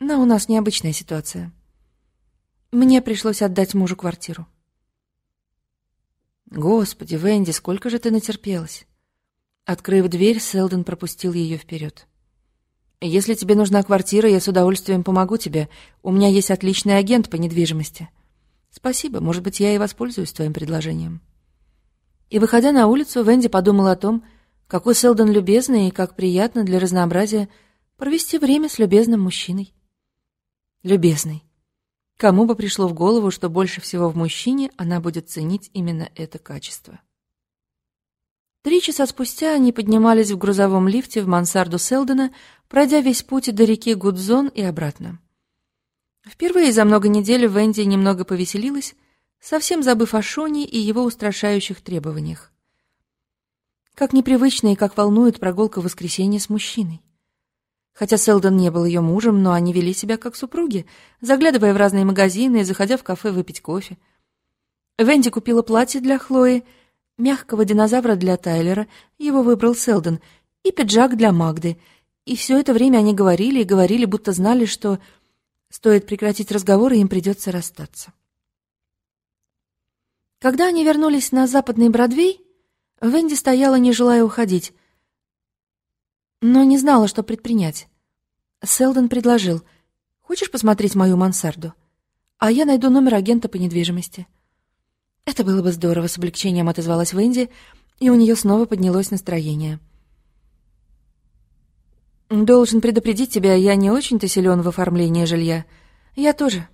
Но у нас необычная ситуация. Мне пришлось отдать мужу квартиру». «Господи, Венди, сколько же ты натерпелась!» Открыв дверь, Селдон пропустил ее вперед. «Если тебе нужна квартира, я с удовольствием помогу тебе. У меня есть отличный агент по недвижимости». «Спасибо, может быть, я и воспользуюсь твоим предложением». И, выходя на улицу, Венди подумала о том, какой Селдон любезный и как приятно для разнообразия провести время с любезным мужчиной. Любезный. Кому бы пришло в голову, что больше всего в мужчине она будет ценить именно это качество. Три часа спустя они поднимались в грузовом лифте в мансарду Селдона, пройдя весь путь до реки Гудзон и обратно. Впервые за много недель Венди немного повеселилась, совсем забыв о Шоне и его устрашающих требованиях. Как непривычно и как волнует прогулка в воскресенье с мужчиной. Хотя Селдон не был ее мужем, но они вели себя как супруги, заглядывая в разные магазины и заходя в кафе выпить кофе. Венди купила платье для Хлои, мягкого динозавра для Тайлера, его выбрал Селдон, и пиджак для Магды. И все это время они говорили и говорили, будто знали, что Стоит прекратить разговор, и им придется расстаться. Когда они вернулись на западный Бродвей, Венди стояла, не желая уходить, но не знала, что предпринять. Селдон предложил, «Хочешь посмотреть мою мансарду? А я найду номер агента по недвижимости». Это было бы здорово, с облегчением отозвалась Венди, и у нее снова поднялось настроение. «Должен предупредить тебя, я не очень-то силен в оформлении жилья. Я тоже».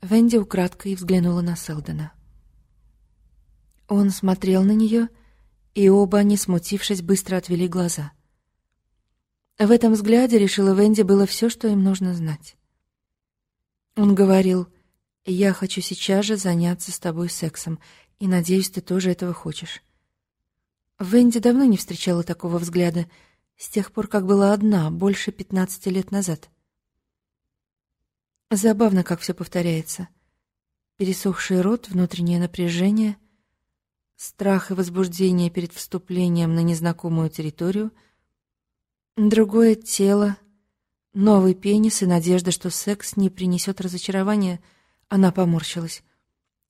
Венди украдкой взглянула на Селдона. Он смотрел на нее, и оба, не смутившись, быстро отвели глаза. В этом взгляде, решила Венди, было все, что им нужно знать. Он говорил, «Я хочу сейчас же заняться с тобой сексом, и надеюсь, ты тоже этого хочешь». Венди давно не встречала такого взгляда — с тех пор, как была одна, больше пятнадцати лет назад. Забавно, как все повторяется. Пересохший рот, внутреннее напряжение, страх и возбуждение перед вступлением на незнакомую территорию, другое тело, новый пенис и надежда, что секс не принесет разочарования, Она поморщилась.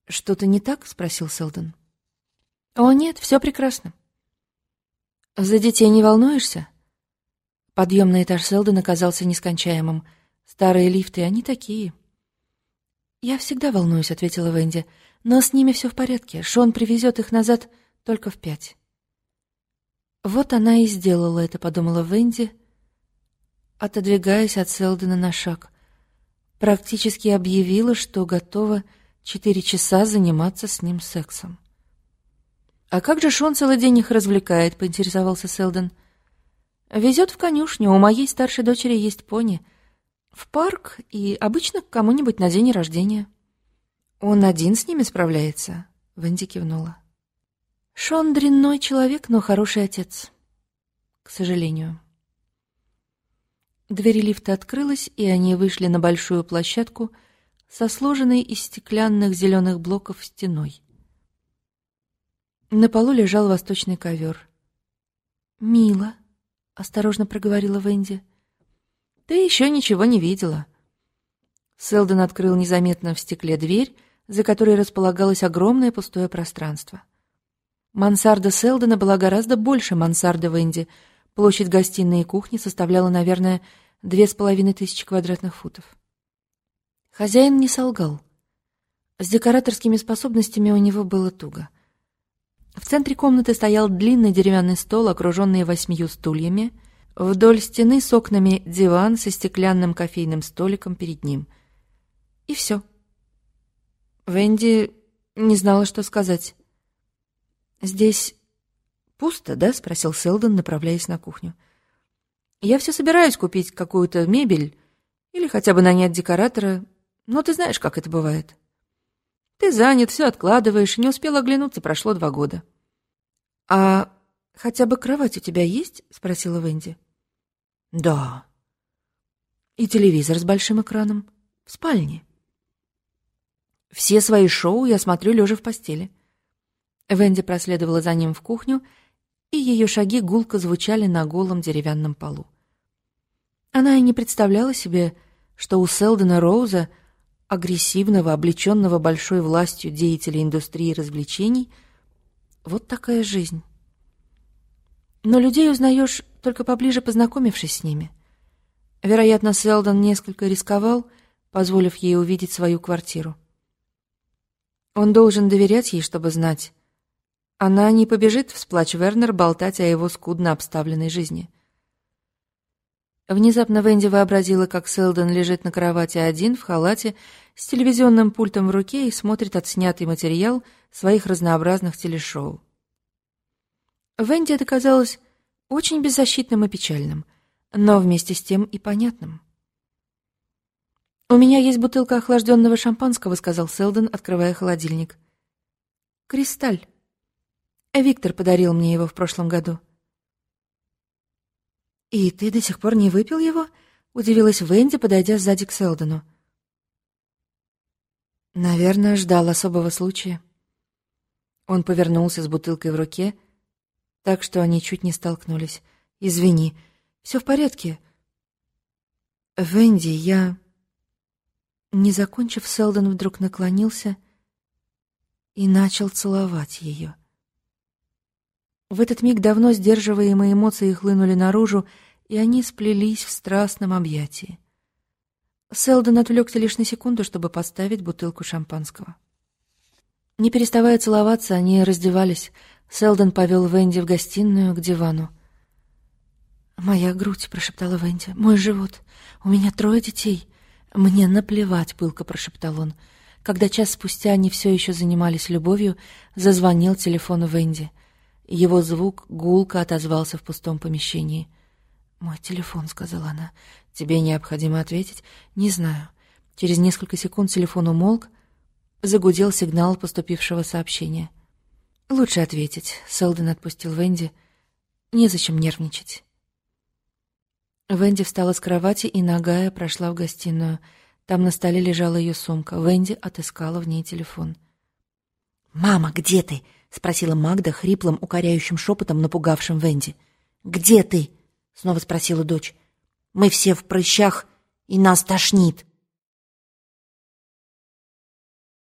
«Что-то не так?» — спросил Селдон. «О, нет, все прекрасно». «За детей не волнуешься?» Подъемный этаж Селдона оказался нескончаемым. Старые лифты, они такие. «Я всегда волнуюсь», — ответила Венди. «Но с ними все в порядке. Шон привезет их назад только в пять». «Вот она и сделала это», — подумала Венди, отодвигаясь от Селдона на шаг. Практически объявила, что готова четыре часа заниматься с ним сексом. «А как же Шон целый день их развлекает?» — поинтересовался Селдон. «Везет в конюшню. У моей старшей дочери есть пони. В парк и обычно к кому-нибудь на день рождения». «Он один с ними справляется?» — Венди кивнула. «Шон дрянной человек, но хороший отец. К сожалению». Дверь лифта открылась, и они вышли на большую площадку со сложенной из стеклянных зеленых блоков стеной. На полу лежал восточный ковер. «Мило», — осторожно проговорила Венди. «Ты еще ничего не видела». Селдон открыл незаметно в стекле дверь, за которой располагалось огромное пустое пространство. Мансарда Селдона была гораздо больше мансарды Венди. Площадь гостиной и кухни составляла, наверное, две с половиной тысячи квадратных футов. Хозяин не солгал. С декораторскими способностями у него было туго. В центре комнаты стоял длинный деревянный стол, окруженный восьмию стульями. Вдоль стены с окнами диван со стеклянным кофейным столиком перед ним. И все. Венди не знала, что сказать. «Здесь пусто, да?» — спросил Селдон, направляясь на кухню. Я все собираюсь купить какую-то мебель или хотя бы нанять декоратора, но ты знаешь, как это бывает. Ты занят, все откладываешь, не успел оглянуться, прошло два года. — А хотя бы кровать у тебя есть? — спросила Венди. — Да. — И телевизор с большим экраном? — В спальне. — Все свои шоу я смотрю лежа в постели. Венди проследовала за ним в кухню, и ее шаги гулко звучали на голом деревянном полу. Она и не представляла себе, что у Селдена Роуза, агрессивного, облеченного большой властью деятеля индустрии развлечений, вот такая жизнь. Но людей узнаешь, только поближе познакомившись с ними. Вероятно, Селдон несколько рисковал, позволив ей увидеть свою квартиру. Он должен доверять ей, чтобы знать. Она не побежит в сплач Вернер болтать о его скудно обставленной жизни — Внезапно Венди вообразила, как Селдон лежит на кровати один в халате с телевизионным пультом в руке и смотрит отснятый материал своих разнообразных телешоу. Венди это казалось очень беззащитным и печальным, но вместе с тем и понятным. «У меня есть бутылка охлажденного шампанского», — сказал Селдон, открывая холодильник. «Кристаль. Виктор подарил мне его в прошлом году». «И ты до сих пор не выпил его?» — удивилась Венди, подойдя сзади к Селдону. «Наверное, ждал особого случая». Он повернулся с бутылкой в руке, так что они чуть не столкнулись. «Извини, все в порядке». «Венди, я...» Не закончив, Селдон вдруг наклонился и начал целовать ее. В этот миг давно сдерживаемые эмоции хлынули наружу, и они сплелись в страстном объятии. Селдон отвлекся лишь на секунду, чтобы поставить бутылку шампанского. Не переставая целоваться, они раздевались. Селдон повел Венди в гостиную к дивану. «Моя грудь», — прошептала Венди, — «мой живот. У меня трое детей. Мне наплевать», — пылко прошептал он. Когда час спустя они все еще занимались любовью, зазвонил телефон Венди — его звук гулко отозвался в пустом помещении. «Мой телефон», — сказала она. «Тебе необходимо ответить?» «Не знаю». Через несколько секунд телефон умолк, загудел сигнал поступившего сообщения. «Лучше ответить», — Селден отпустил Венди. «Незачем нервничать». Венди встала с кровати и, нагая, прошла в гостиную. Там на столе лежала ее сумка. Венди отыскала в ней телефон. «Мама, где ты?» — спросила Магда хриплым, укоряющим шепотом, напугавшим Венди. «Где ты?» — снова спросила дочь. «Мы все в прыщах, и нас тошнит».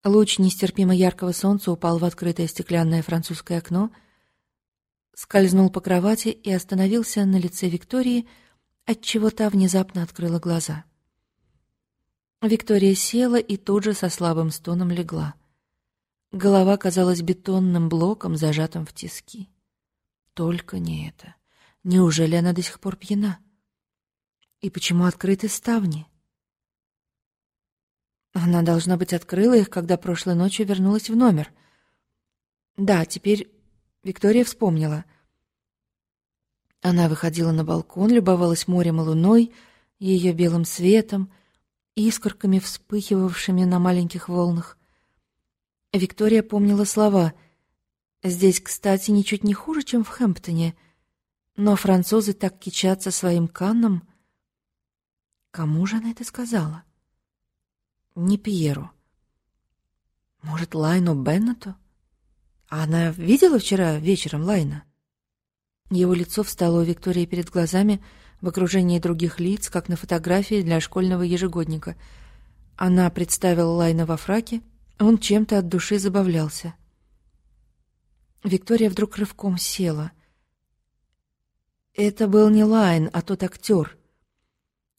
Луч нестерпимо яркого солнца упал в открытое стеклянное французское окно, скользнул по кровати и остановился на лице Виктории, отчего та внезапно открыла глаза. Виктория села и тут же со слабым стоном легла. Голова казалась бетонным блоком, зажатым в тиски. Только не это. Неужели она до сих пор пьяна? И почему открыты ставни? Она, должна быть, открыла их, когда прошлой ночью вернулась в номер. Да, теперь Виктория вспомнила. Она выходила на балкон, любовалась морем и луной, ее белым светом, искорками, вспыхивавшими на маленьких волнах. Виктория помнила слова «Здесь, кстати, ничуть не хуже, чем в Хэмптоне, но французы так кичатся своим канном». Кому же она это сказала? Не Пьеру. Может, Лайну Беннету? А она видела вчера вечером Лайна? Его лицо встало у Виктории перед глазами в окружении других лиц, как на фотографии для школьного ежегодника. Она представила Лайна во фраке, он чем-то от души забавлялся. Виктория вдруг рывком села. Это был не Лайн, а тот актер.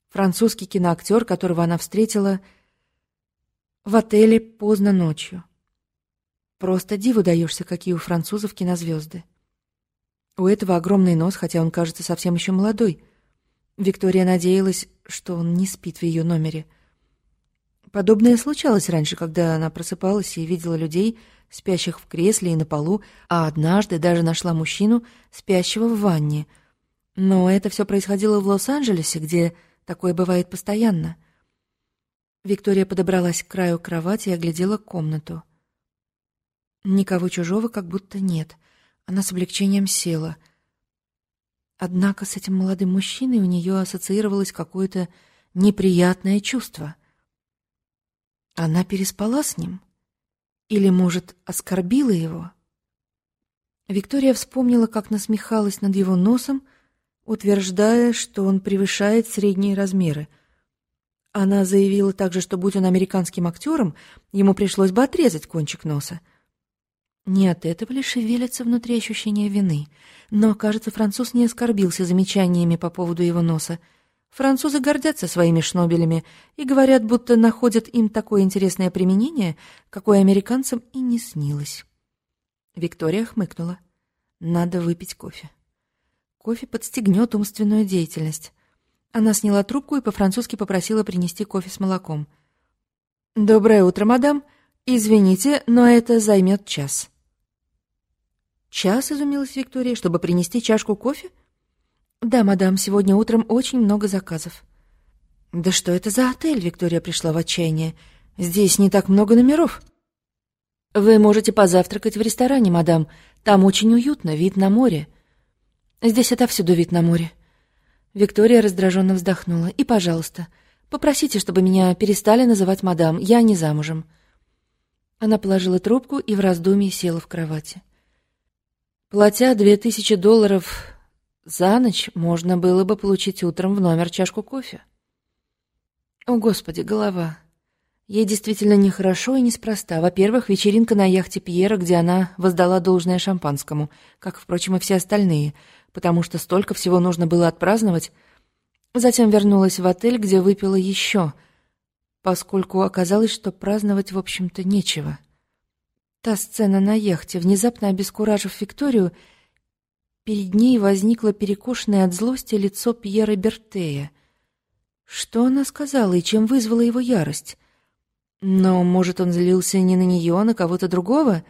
Французский киноактер, которого она встретила в отеле поздно ночью. Просто диву даешься, какие у французов кинозвезды. У этого огромный нос, хотя он кажется совсем еще молодой. Виктория надеялась, что он не спит в ее номере. Подобное случалось раньше, когда она просыпалась и видела людей, спящих в кресле и на полу, а однажды даже нашла мужчину, спящего в ванне. Но это все происходило в Лос-Анджелесе, где такое бывает постоянно — Виктория подобралась к краю кровати и оглядела комнату. Никого чужого как будто нет. Она с облегчением села. Однако с этим молодым мужчиной у нее ассоциировалось какое-то неприятное чувство. Она переспала с ним? Или, может, оскорбила его? Виктория вспомнила, как насмехалась над его носом, утверждая, что он превышает средние размеры — она заявила также, что будь он американским актером, ему пришлось бы отрезать кончик носа. Не от этого ли шевелится внутри ощущение вины? Но, кажется, француз не оскорбился замечаниями по поводу его носа. Французы гордятся своими шнобелями и говорят, будто находят им такое интересное применение, какое американцам и не снилось. Виктория хмыкнула. Надо выпить кофе. Кофе подстегнет умственную деятельность. Она сняла трубку и по-французски попросила принести кофе с молоком. «Доброе утро, мадам. Извините, но это займет час». «Час?» — изумилась Виктория, чтобы принести чашку кофе? «Да, мадам, сегодня утром очень много заказов». «Да что это за отель?» — Виктория пришла в отчаяние. «Здесь не так много номеров». «Вы можете позавтракать в ресторане, мадам. Там очень уютно, вид на море». «Здесь отовсюду вид на море». Виктория раздраженно вздохнула. «И, пожалуйста, попросите, чтобы меня перестали называть мадам. Я не замужем». Она положила трубку и в раздумье села в кровати. Платя две тысячи долларов за ночь, можно было бы получить утром в номер чашку кофе. О, Господи, голова. Ей действительно нехорошо и неспроста. Во-первых, вечеринка на яхте Пьера, где она воздала должное шампанскому, как, впрочем, и все остальные — потому что столько всего нужно было отпраздновать. Затем вернулась в отель, где выпила еще, поскольку оказалось, что праздновать, в общем-то, нечего. Та сцена на яхте, внезапно обескуражив Викторию, перед ней возникло перекошенное от злости лицо Пьера Бертея. Что она сказала и чем вызвала его ярость? Но, может, он злился не на нее, а на кого-то другого?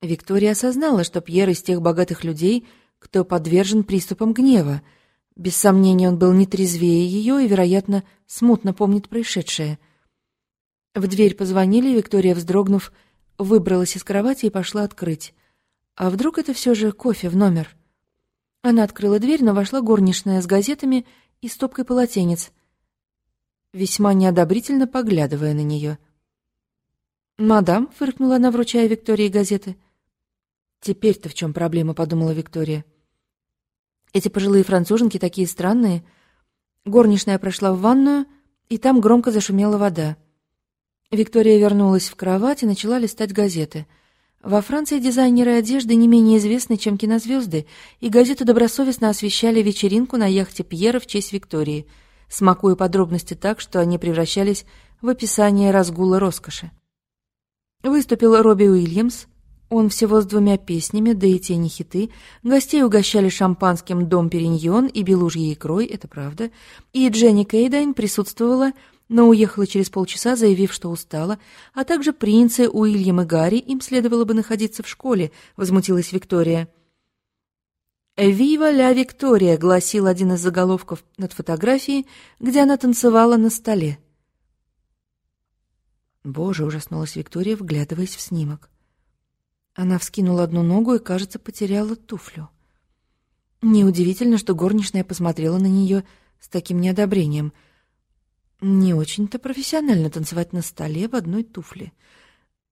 Виктория осознала, что Пьер из тех богатых людей — кто подвержен приступам гнева. Без сомнения, он был не трезвее ее и, вероятно, смутно помнит происшедшее. В дверь позвонили, Виктория, вздрогнув, выбралась из кровати и пошла открыть. А вдруг это все же кофе в номер? Она открыла дверь, но вошла горничная с газетами и стопкой полотенец, весьма неодобрительно поглядывая на нее. «Мадам», — фыркнула она, вручая Виктории газеты. «Теперь-то в чем проблема?» — подумала Виктория. Эти пожилые француженки такие странные. Горничная прошла в ванную, и там громко зашумела вода. Виктория вернулась в кровать и начала листать газеты. Во Франции дизайнеры одежды не менее известны, чем кинозвезды, и газеты добросовестно освещали вечеринку на яхте Пьера в честь Виктории, смакуя подробности так, что они превращались в описание разгула роскоши. Выступил Робби Уильямс, он всего с двумя песнями, да и те не хиты. Гостей угощали шампанским «Дом Периньон» и белужьей икрой, это правда. И Дженни Кейдайн присутствовала, но уехала через полчаса, заявив, что устала. А также принцы Уильям и Гарри, им следовало бы находиться в школе, возмутилась Виктория. «Вива ля Виктория», — гласил один из заголовков над фотографией, где она танцевала на столе. Боже, ужаснулась Виктория, вглядываясь в снимок. Она вскинула одну ногу и, кажется, потеряла туфлю. Неудивительно, что горничная посмотрела на нее с таким неодобрением. Не очень-то профессионально танцевать на столе в одной туфле.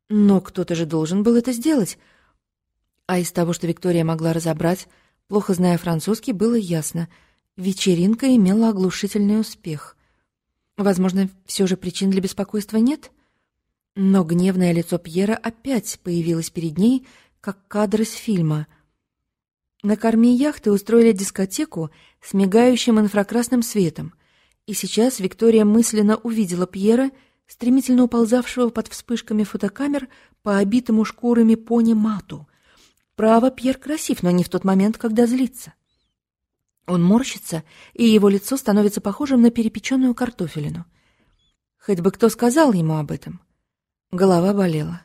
Но кто-то же должен был это сделать. А из того, что Виктория могла разобрать, плохо зная французский, было ясно. Вечеринка имела оглушительный успех. Возможно, все же причин для беспокойства нет? — но гневное лицо Пьера опять появилось перед ней, как кадр из фильма. На корме яхты устроили дискотеку с мигающим инфракрасным светом, и сейчас Виктория мысленно увидела Пьера, стремительно уползавшего под вспышками фотокамер по обитому шкурами пони мату. Право, Пьер красив, но не в тот момент, когда злится. Он морщится, и его лицо становится похожим на перепеченную картофелину. Хоть бы кто сказал ему об этом. Голова болела.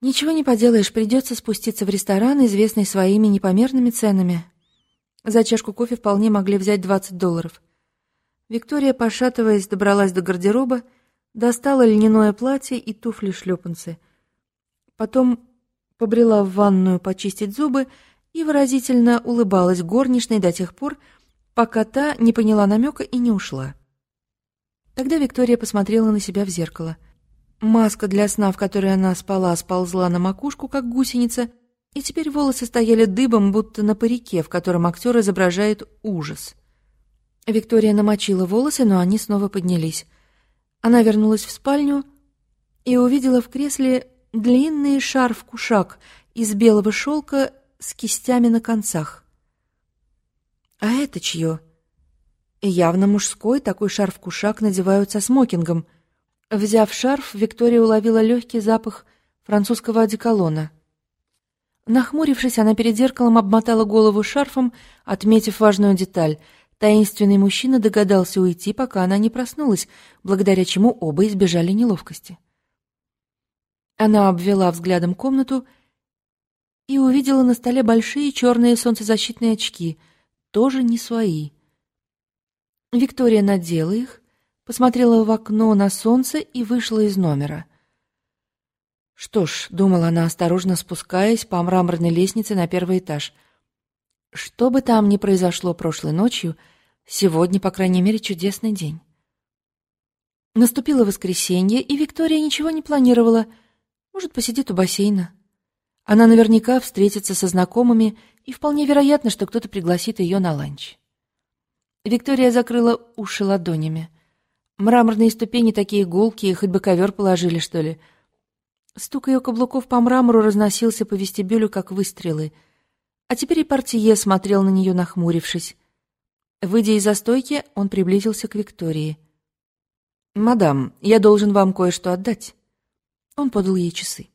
Ничего не поделаешь, придется спуститься в ресторан, известный своими непомерными ценами. За чашку кофе вполне могли взять 20 долларов. Виктория, пошатываясь, добралась до гардероба, достала льняное платье и туфли-шлепанцы. Потом побрела в ванную почистить зубы и выразительно улыбалась горничной до тех пор, пока та не поняла намека и не ушла. Тогда Виктория посмотрела на себя в зеркало. Маска для сна, в которой она спала, сползла на макушку, как гусеница, и теперь волосы стояли дыбом, будто на парике, в котором актер изображает ужас. Виктория намочила волосы, но они снова поднялись. Она вернулась в спальню и увидела в кресле длинный шарф-кушак из белого шелка с кистями на концах. А это чье? Явно мужской, такой шарф-кушак надевают со смокингом — Взяв шарф, Виктория уловила легкий запах французского одеколона. Нахмурившись, она перед зеркалом обмотала голову шарфом, отметив важную деталь. Таинственный мужчина догадался уйти, пока она не проснулась, благодаря чему оба избежали неловкости. Она обвела взглядом комнату и увидела на столе большие черные солнцезащитные очки, тоже не свои. Виктория надела их, посмотрела в окно на солнце и вышла из номера. Что ж, думала она, осторожно спускаясь по мраморной лестнице на первый этаж. Что бы там ни произошло прошлой ночью, сегодня, по крайней мере, чудесный день. Наступило воскресенье, и Виктория ничего не планировала. Может, посидит у бассейна. Она наверняка встретится со знакомыми, и вполне вероятно, что кто-то пригласит ее на ланч. Виктория закрыла уши ладонями. Мраморные ступени такие гулкие, хоть бы ковер положили, что ли. Стук ее каблуков по мрамору разносился по вестибюлю, как выстрелы. А теперь и портье смотрел на нее, нахмурившись. Выйдя из застойки, он приблизился к Виктории. «Мадам, я должен вам кое-что отдать». Он подал ей часы.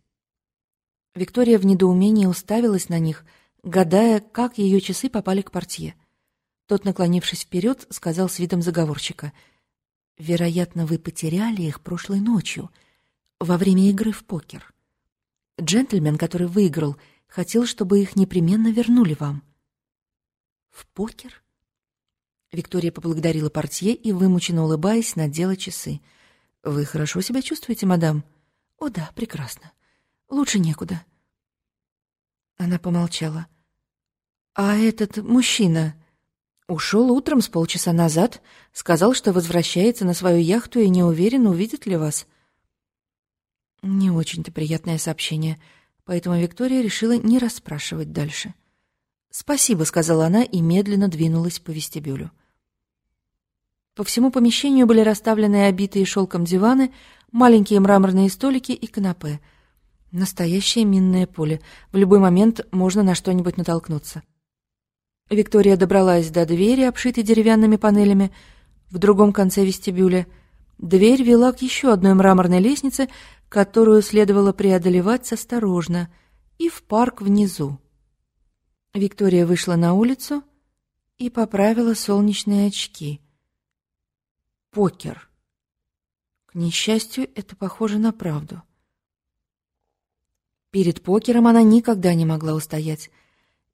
Виктория в недоумении уставилась на них, гадая, как ее часы попали к портье. Тот, наклонившись вперед, сказал с видом заговорщика — Вероятно, вы потеряли их прошлой ночью, во время игры в покер. Джентльмен, который выиграл, хотел, чтобы их непременно вернули вам. В покер? Виктория поблагодарила портье и, вымученно улыбаясь, надела часы. «Вы хорошо себя чувствуете, мадам?» «О да, прекрасно. Лучше некуда». Она помолчала. «А этот мужчина...» Ушел утром с полчаса назад, сказал, что возвращается на свою яхту и не уверен, увидит ли вас. Не очень-то приятное сообщение, поэтому Виктория решила не расспрашивать дальше. «Спасибо», — сказала она и медленно двинулась по вестибюлю. По всему помещению были расставлены обитые шелком диваны, маленькие мраморные столики и канапе. Настоящее минное поле. В любой момент можно на что-нибудь натолкнуться. Виктория добралась до двери, обшитой деревянными панелями, в другом конце вестибюля. Дверь вела к еще одной мраморной лестнице, которую следовало преодолевать осторожно, и в парк внизу. Виктория вышла на улицу и поправила солнечные очки. Покер. К несчастью, это похоже на правду. Перед покером она никогда не могла устоять.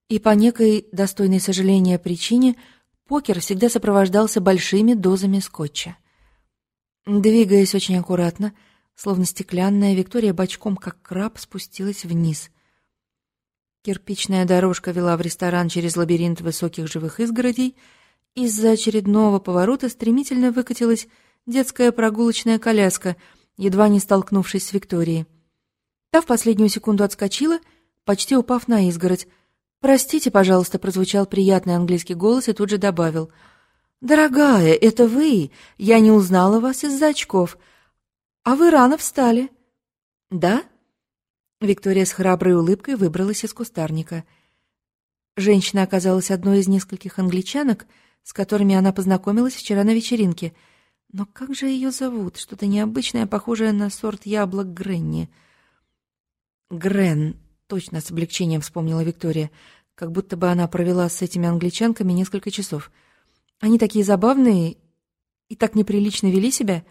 И по некой достойной сожаления причине покер всегда сопровождался большими дозами скотча. Двигаясь очень аккуратно, словно стеклянная, Виктория бочком, как краб, спустилась вниз. Кирпичная дорожка вела в ресторан через лабиринт высоких живых изгородей. Из-за очередного поворота стремительно выкатилась детская прогулочная коляска, едва не столкнувшись с Викторией. Та в последнюю секунду отскочила, почти упав на изгородь. «Простите, пожалуйста», — прозвучал приятный английский голос и тут же добавил. «Дорогая, это вы! Я не узнала вас из-за очков. А вы рано встали». «Да?» Виктория с храброй улыбкой выбралась из кустарника. Женщина оказалась одной из нескольких англичанок, с которыми она познакомилась вчера на вечеринке. Но как же ее зовут? Что-то необычное, похожее на сорт яблок Гренни. Грен, точно с облегчением вспомнила Виктория, как будто бы она провела с этими англичанками несколько часов. Они такие забавные и так неприлично вели себя.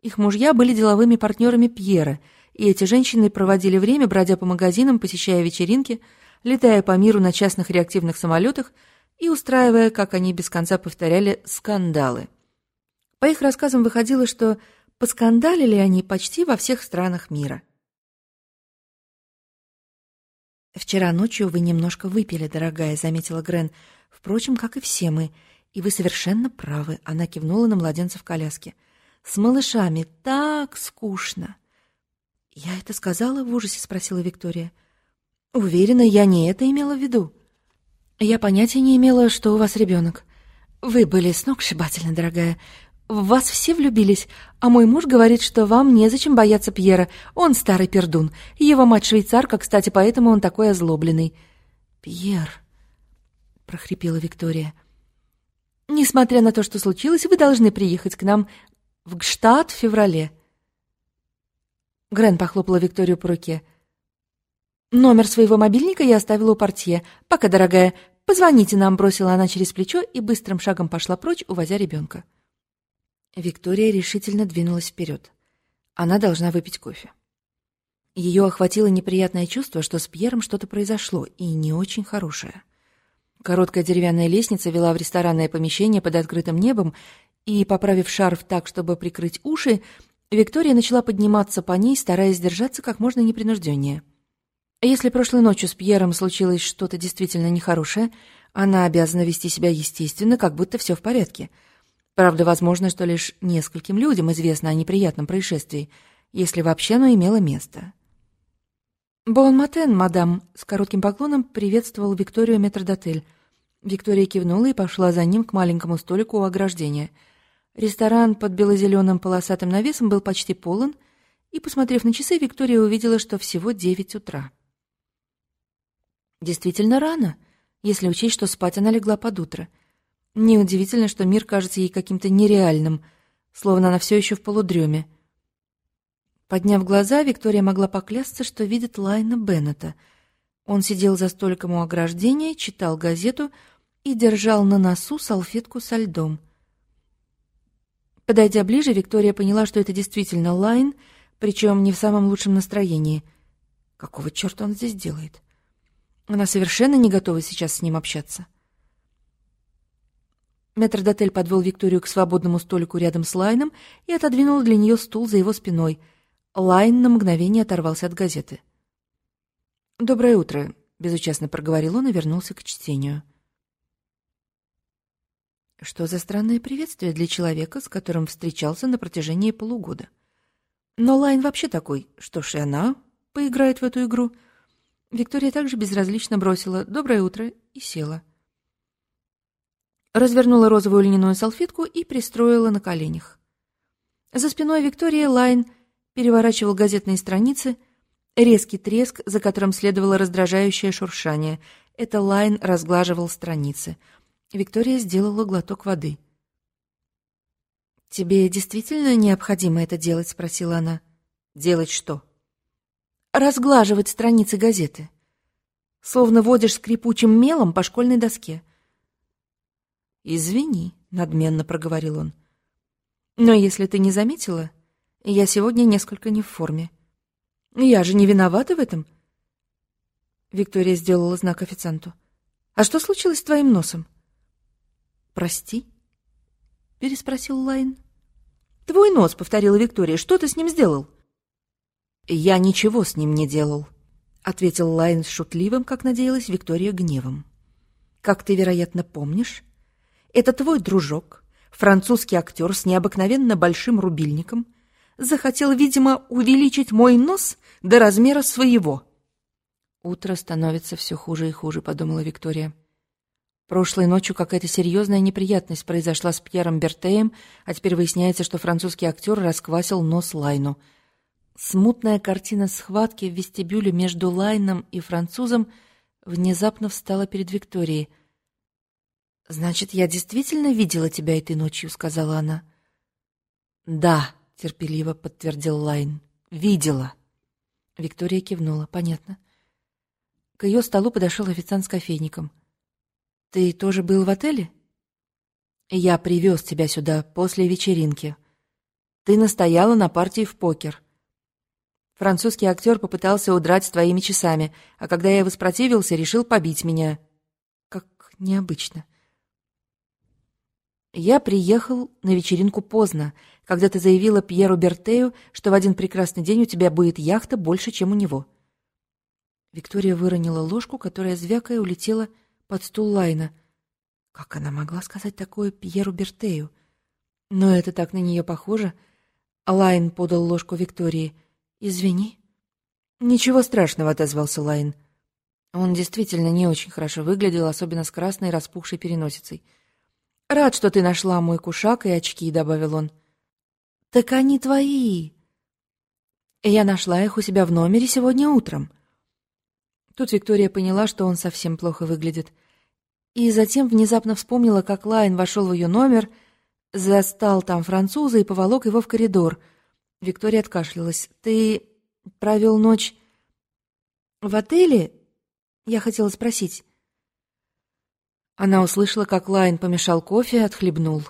Их мужья были деловыми партнерами Пьера, и эти женщины проводили время, бродя по магазинам, посещая вечеринки, летая по миру на частных реактивных самолетах и устраивая, как они без конца повторяли, скандалы. По их рассказам выходило, что поскандалили они почти во всех странах мира. «Вчера ночью вы немножко выпили, дорогая», — заметила Грен. «Впрочем, как и все мы. И вы совершенно правы», — она кивнула на младенца в коляске. «С малышами так скучно». «Я это сказала в ужасе?» — спросила Виктория. «Уверена, я не это имела в виду. Я понятия не имела, что у вас ребенок. Вы были сногсшибательны, дорогая. В вас все влюбились, а мой муж говорит, что вам незачем бояться Пьера. Он старый пердун. Его мать швейцарка, кстати, поэтому он такой озлобленный. Пьер, прохрипела Виктория. Несмотря на то, что случилось, вы должны приехать к нам в Гштадт в феврале. Грен похлопала Викторию по руке. Номер своего мобильника я оставила у портье. Пока, дорогая, позвоните нам, бросила она через плечо и быстрым шагом пошла прочь, увозя ребенка. Виктория решительно двинулась вперед. Она должна выпить кофе. Ее охватило неприятное чувство, что с Пьером что-то произошло, и не очень хорошее. Короткая деревянная лестница вела в ресторанное помещение под открытым небом, и, поправив шарф так, чтобы прикрыть уши, Виктория начала подниматься по ней, стараясь держаться как можно непринужденнее. Если прошлой ночью с Пьером случилось что-то действительно нехорошее, она обязана вести себя естественно, как будто все в порядке — Правда, возможно, что лишь нескольким людям известно о неприятном происшествии, если вообще оно имело место. «Бон матен, мадам!» — с коротким поклоном приветствовал Викторию метрдотель. Виктория кивнула и пошла за ним к маленькому столику у ограждения. Ресторан под бело-зеленым полосатым навесом был почти полон, и, посмотрев на часы, Виктория увидела, что всего девять утра. Действительно рано, если учесть, что спать она легла под утро — Неудивительно, что мир кажется ей каким-то нереальным, словно она все еще в полудреме. Подняв глаза, Виктория могла поклясться, что видит Лайна Беннета. Он сидел за столиком у ограждения, читал газету и держал на носу салфетку со льдом. Подойдя ближе, Виктория поняла, что это действительно Лайн, причем не в самом лучшем настроении. Какого черта он здесь делает? Она совершенно не готова сейчас с ним общаться. — Метрдотель подвел Викторию к свободному столику рядом с Лайном и отодвинул для нее стул за его спиной. Лайн на мгновение оторвался от газеты. «Доброе утро», — безучастно проговорил он и вернулся к чтению. Что за странное приветствие для человека, с которым встречался на протяжении полугода? Но Лайн вообще такой. Что ж, и она поиграет в эту игру. Виктория также безразлично бросила «доброе утро» и села.
развернула розовую льняную салфетку и пристроила на коленях. За спиной Виктории Лайн переворачивал газетные страницы, резкий треск, за которым следовало раздражающее шуршание. Это Лайн разглаживал страницы. Виктория сделала глоток воды. «Тебе действительно необходимо это делать?» — спросила она. «Делать что?» «Разглаживать страницы газеты. Словно водишь скрипучим мелом по школьной доске». «Извини», — надменно проговорил он. «Но если ты не заметила, я сегодня несколько не в форме. Я же не виновата в этом». Виктория сделала знак официанту. «А что случилось с твоим носом?» «Прости?» — переспросил Лайн. «Твой нос», — повторила Виктория. «Что ты с ним сделал?» «Я ничего с ним не делал», — ответил Лайн с шутливым, как надеялась Виктория, гневом. «Как ты, вероятно, помнишь, это твой дружок, французский актер с необыкновенно большим рубильником, захотел, видимо, увеличить мой нос до размера своего». «Утро становится все хуже и хуже», — подумала Виктория. Прошлой ночью какая-то серьезная неприятность произошла с Пьером Бертеем, а теперь выясняется, что французский актер расквасил нос Лайну. Смутная картина схватки в вестибюле между Лайном и французом внезапно встала перед Викторией. «Значит, я действительно видела тебя этой ночью», — сказала она. «Да», — терпеливо подтвердил Лайн. «Видела». Виктория кивнула. «Понятно». К ее столу подошел официант с кофейником. Ты тоже был в отеле? Я привез тебя сюда после вечеринки. Ты настояла на партии в покер. Французский актер попытался удрать с твоими часами, а когда я воспротивился, решил побить меня. Как необычно. Я приехал на вечеринку поздно, когда ты заявила Пьеру Бертею, что в один прекрасный день у тебя будет яхта больше, чем у него. Виктория выронила ложку, которая, звякая, улетела под стул Лайна. Как она могла сказать такое Пьеру Бертею? Но это так на нее похоже. Лайн подал ложку Виктории. «Извини». «Ничего страшного», — отозвался Лайн. Он действительно не очень хорошо выглядел, особенно с красной распухшей переносицей. «Рад, что ты нашла мой кушак и очки», — добавил он. «Так они твои». «Я нашла их у себя в номере сегодня утром». Тут Виктория поняла, что он совсем плохо выглядит. И затем внезапно вспомнила, как Лайн вошел в ее номер, застал там француза и поволок его в коридор. Виктория откашлялась. «Ты провел ночь в отеле?» Я хотела спросить. Она услышала, как Лайн помешал кофе, отхлебнул.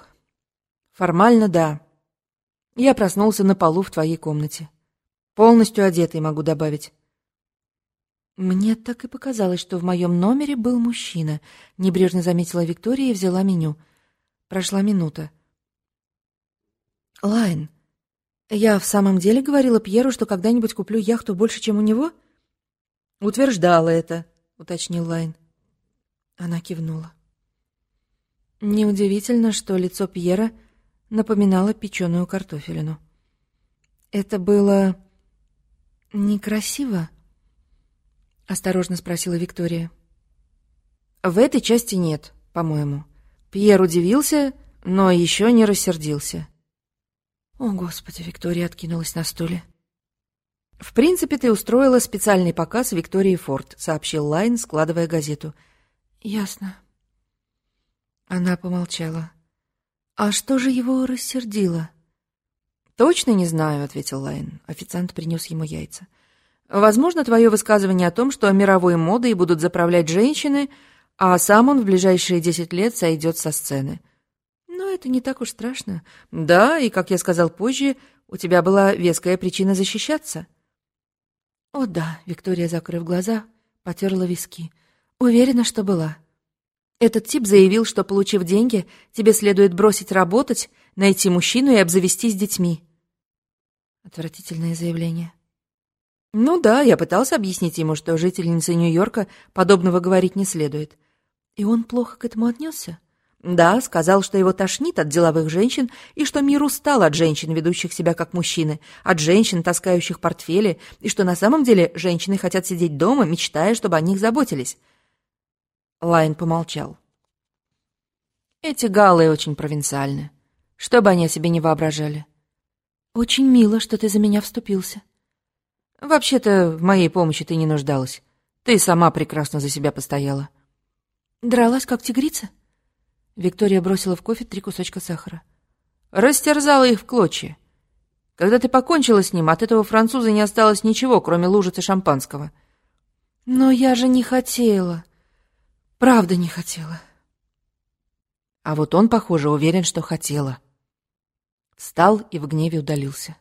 «Формально, да. Я проснулся на полу в твоей комнате. Полностью одетый, могу добавить. «Мне так и показалось, что в моем номере был мужчина», — небрежно заметила Виктория и взяла меню. Прошла минута. «Лайн, я в самом деле говорила Пьеру, что когда-нибудь куплю яхту больше, чем у него?» «Утверждала это», — уточнил Лайн. Она кивнула. Неудивительно, что лицо Пьера напоминало печеную картофелину. «Это было... некрасиво?» — осторожно спросила Виктория. «В этой части нет, по-моему. Пьер удивился, но еще не рассердился». «О, Господи!» — Виктория откинулась на стуле. «В принципе, ты устроила специальный показ Виктории Форд», — сообщил Лайн, складывая газету. «Ясно». Она помолчала. «А что же его рассердило?» «Точно не знаю», — ответил Лайн. Официант принес ему яйца. Возможно, твое высказывание о том, что мировой модой будут заправлять женщины, а сам он в ближайшие десять лет сойдет со сцены. Но это не так уж страшно. Да, и, как я сказал позже, у тебя была веская причина защищаться. О да, Виктория, закрыв глаза, потерла виски. Уверена, что была. Этот тип заявил, что, получив деньги, тебе следует бросить работать, найти мужчину и обзавестись детьми. Отвратительное заявление. Ну да, я пытался объяснить ему, что жительнице Нью-Йорка подобного говорить не следует. И он плохо к этому отнесся? Да, сказал, что его тошнит от деловых женщин и что мир устал от женщин, ведущих себя как мужчины, от женщин, таскающих портфели, и что на самом деле женщины хотят сидеть дома, мечтая, чтобы о них заботились. Лайн помолчал. Эти галлы очень провинциальны. Что бы они о себе не воображали.
Очень мило, что ты за меня вступился.
Вообще-то в моей помощи ты не нуждалась. Ты сама прекрасно за себя постояла.
Дралась, как тигрица? Виктория бросила в кофе три кусочка сахара.
Растерзала их в клочья. Когда ты покончила с ним, от этого француза не осталось ничего, кроме лужицы шампанского.
Но я же не хотела. Правда не хотела.
А вот он, похоже, уверен, что хотела. Встал и в гневе удалился.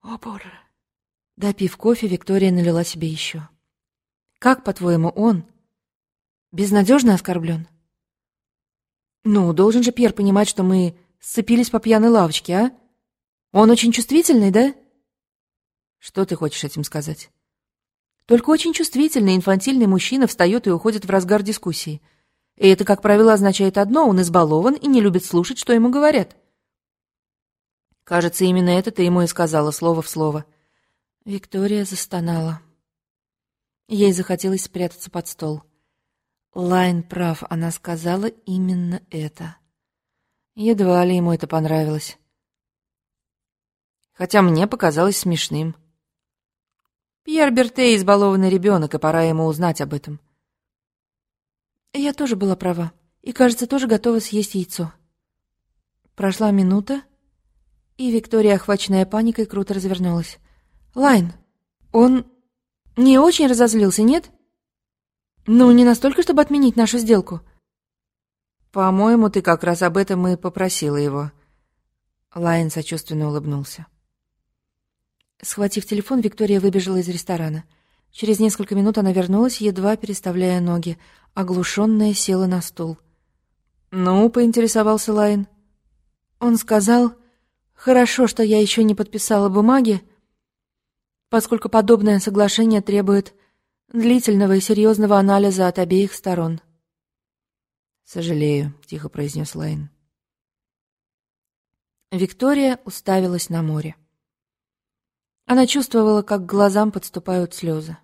О, боже. Допив кофе, Виктория налила себе еще. Как, по-твоему, он безнадежно оскорблен? Ну, должен же Пьер понимать, что мы сцепились по пьяной лавочке, а? Он очень чувствительный, да?
Что ты хочешь этим сказать?
Только очень чувствительный, инфантильный мужчина встает и уходит в разгар дискуссии. И это, как правило, означает одно — он избалован и не любит слушать, что ему говорят.
Кажется, именно это ты ему и сказала, слово в слово.
Виктория застонала. Ей захотелось спрятаться под стол. Лайн прав, она сказала именно это.
Едва ли ему это понравилось хотя мне показалось смешным. Пьер Берте избалованный ребенок, и пора ему узнать об этом.
Я тоже была права, и, кажется, тоже готова съесть яйцо. Прошла минута, и Виктория, охваченная паникой, круто развернулась. «Лайн, он не очень разозлился, нет? Ну, не настолько, чтобы отменить нашу сделку».
«По-моему, ты как раз об этом и попросила его». Лайн сочувственно улыбнулся.
Схватив телефон, Виктория выбежала из ресторана. Через несколько минут она вернулась, едва переставляя ноги. Оглушенная села на стул.
«Ну?» — поинтересовался Лайн.
Он сказал, «Хорошо, что я еще не подписала бумаги, поскольку подобное соглашение требует длительного и серьезного анализа от обеих сторон».
«Сожалею», — тихо произнес Лайн.
Виктория уставилась на море. Она чувствовала, как к глазам подступают слезы.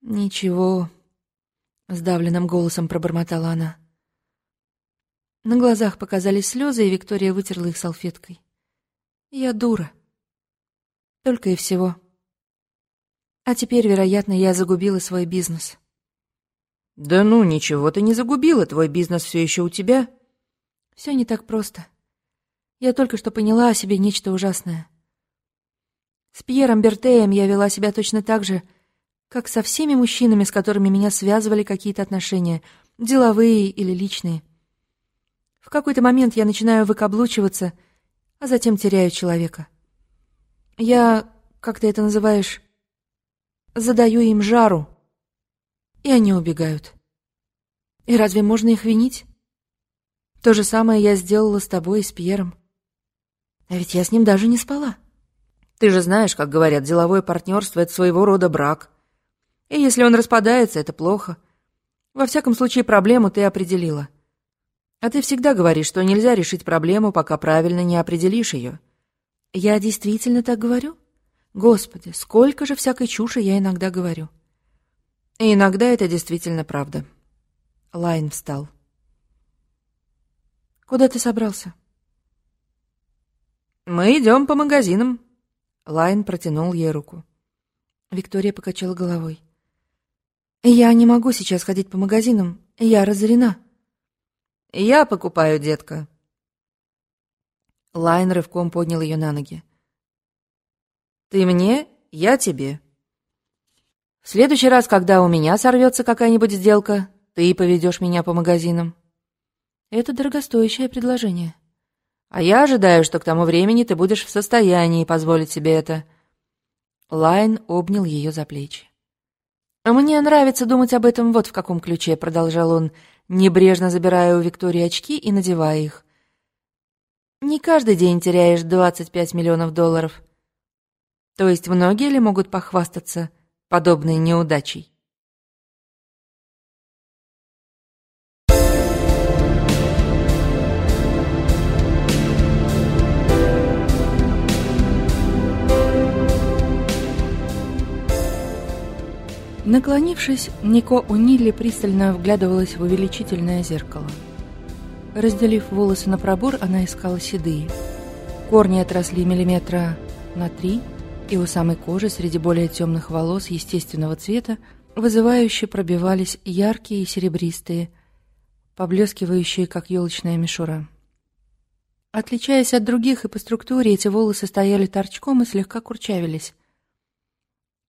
«Ничего», — сдавленным голосом пробормотала она. На глазах показались слезы, и Виктория вытерла их салфеткой. «Я дура. Только и всего. А теперь, вероятно, я загубила свой бизнес».
«Да ну, ничего ты не загубила, твой бизнес все еще у тебя».
«Все не так просто. Я только что поняла о себе нечто ужасное. С Пьером Бертеем я вела себя точно так же, как со всеми мужчинами, с которыми меня связывали какие-то отношения, деловые или личные. В какой-то момент я начинаю выкаблучиваться, а затем теряю человека. Я, как ты это называешь, задаю им жару, и они убегают. И разве можно их винить? То же самое я сделала с тобой и с Пьером. А ведь я с ним даже не спала.
Ты же знаешь, как говорят, деловое партнерство — это своего рода брак. И если он распадается, это плохо. Во всяком случае, проблему ты определила. А ты всегда говоришь, что нельзя решить проблему, пока правильно не определишь ее.
Я действительно так говорю? Господи, сколько же всякой чуши я иногда говорю.
И иногда это действительно правда. Лайн встал.
Куда ты собрался?
Мы идем по магазинам. Лайн протянул ей руку.
Виктория покачала головой. «Я не могу сейчас ходить по магазинам. Я разорена».
«Я покупаю, детка».
Лайн рывком поднял ее на ноги.
«Ты мне, я тебе. В следующий раз, когда у меня сорвется какая-нибудь сделка, ты поведешь меня по магазинам».
«Это дорогостоящее предложение».
А я ожидаю, что к тому времени ты будешь в состоянии позволить себе это».
Лайн обнял ее за плечи.
«Мне нравится думать об этом вот в каком ключе», — продолжал он, небрежно забирая у Виктории очки и надевая их. «Не каждый день теряешь 25 миллионов долларов. То есть многие ли могут похвастаться подобной неудачей?»
Наклонившись, Нико Унилли пристально вглядывалась в увеличительное зеркало. Разделив волосы на пробор, она искала седые. Корни отросли миллиметра на три, и у самой кожи среди более темных волос естественного цвета вызывающе пробивались яркие и серебристые, поблескивающие, как елочная мишура. Отличаясь от других и по структуре, эти волосы стояли торчком и слегка курчавились.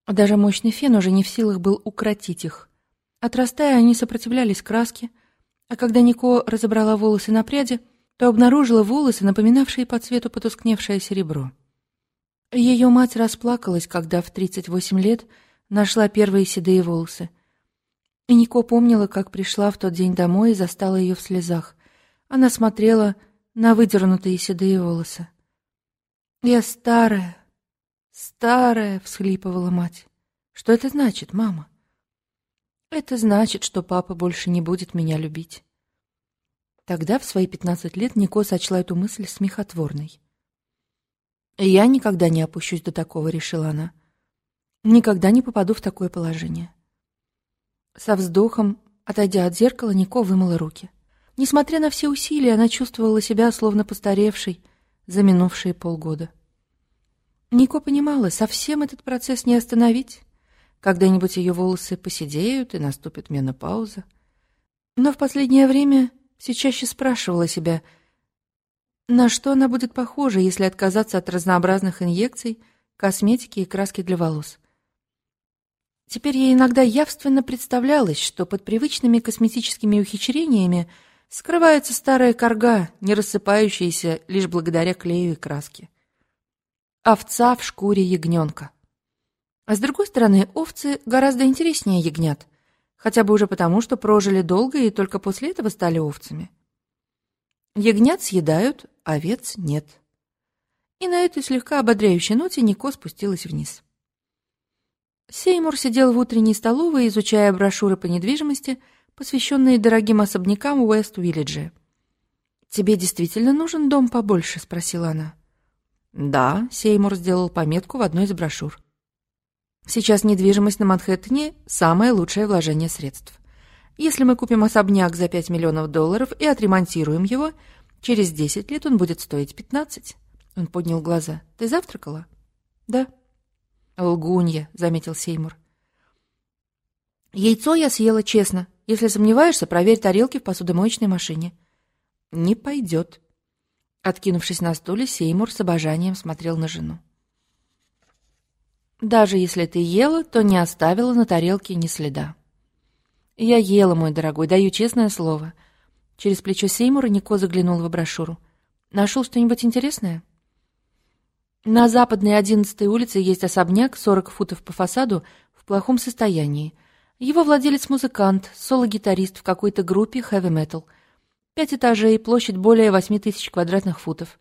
Даже мощный фен уже не в силах был укротить их. Отрастая, они сопротивлялись краске, а когда Нико разобрала волосы на пряди, то обнаружила волосы, напоминавшие по цвету потускневшее серебро. Ее мать расплакалась, когда в 38 лет нашла первые седые волосы. И Нико помнила, как пришла в тот день домой и застала ее в слезах. Она смотрела на выдернутые седые волосы. «Я старая, старая!» — всхлипывала мать. «Что это значит, мама?» «Это значит, что папа больше не будет меня любить». Тогда, в свои пятнадцать лет, Нико сочла эту мысль смехотворной. «Я никогда не опущусь до такого», — решила она. «Никогда не попаду в такое положение». Со вздохом, отойдя от зеркала, Нико вымыла руки. Несмотря на все усилия, она чувствовала себя словно постаревшей за минувшие полгода. Нико понимала, совсем этот процесс не остановить. Когда-нибудь ее волосы поседеют, и наступит менопауза. Но в последнее время все чаще спрашивала себя, на что она будет похожа, если отказаться от разнообразных инъекций, косметики и краски для волос. Теперь ей иногда явственно представлялось, что под привычными косметическими ухищрениями – скрывается старая корга, не рассыпающаяся лишь благодаря клею и краске. Овца в шкуре ягненка. А с другой стороны, овцы гораздо интереснее ягнят, хотя бы уже потому, что прожили долго и только после этого стали овцами. Ягнят съедают, овец нет. И на этой слегка ободряющей ноте Нико спустилась вниз. Сеймур сидел в утренней столовой, изучая брошюры по недвижимости — посвященные дорогим особнякам Уэст-Виллиджа. «Тебе действительно нужен дом побольше?» — спросила она. «Да», — Сеймур сделал пометку в одной из брошюр. «Сейчас недвижимость на Манхэттене — самое лучшее вложение средств. Если мы купим особняк за 5 миллионов долларов и отремонтируем его, через 10 лет он будет стоить 15». Он поднял глаза. «Ты завтракала?» «Да». «Лгунья», — заметил Сеймур. «Яйцо я съела честно. Если сомневаешься, проверь тарелки в посудомоечной машине». «Не пойдет». Откинувшись на стуле, Сеймур с обожанием смотрел на жену. «Даже если ты ела, то не оставила на тарелке ни следа». «Я ела, мой дорогой, даю честное слово». Через плечо Сеймура Нико заглянул в брошюру. «Нашел что-нибудь интересное?» На западной 11-й улице есть особняк, 40 футов по фасаду, в плохом состоянии. Его владелец музыкант, соло-гитарист в какой-то группе хэви-метал. Пять этажей, площадь более восьми тысяч квадратных футов.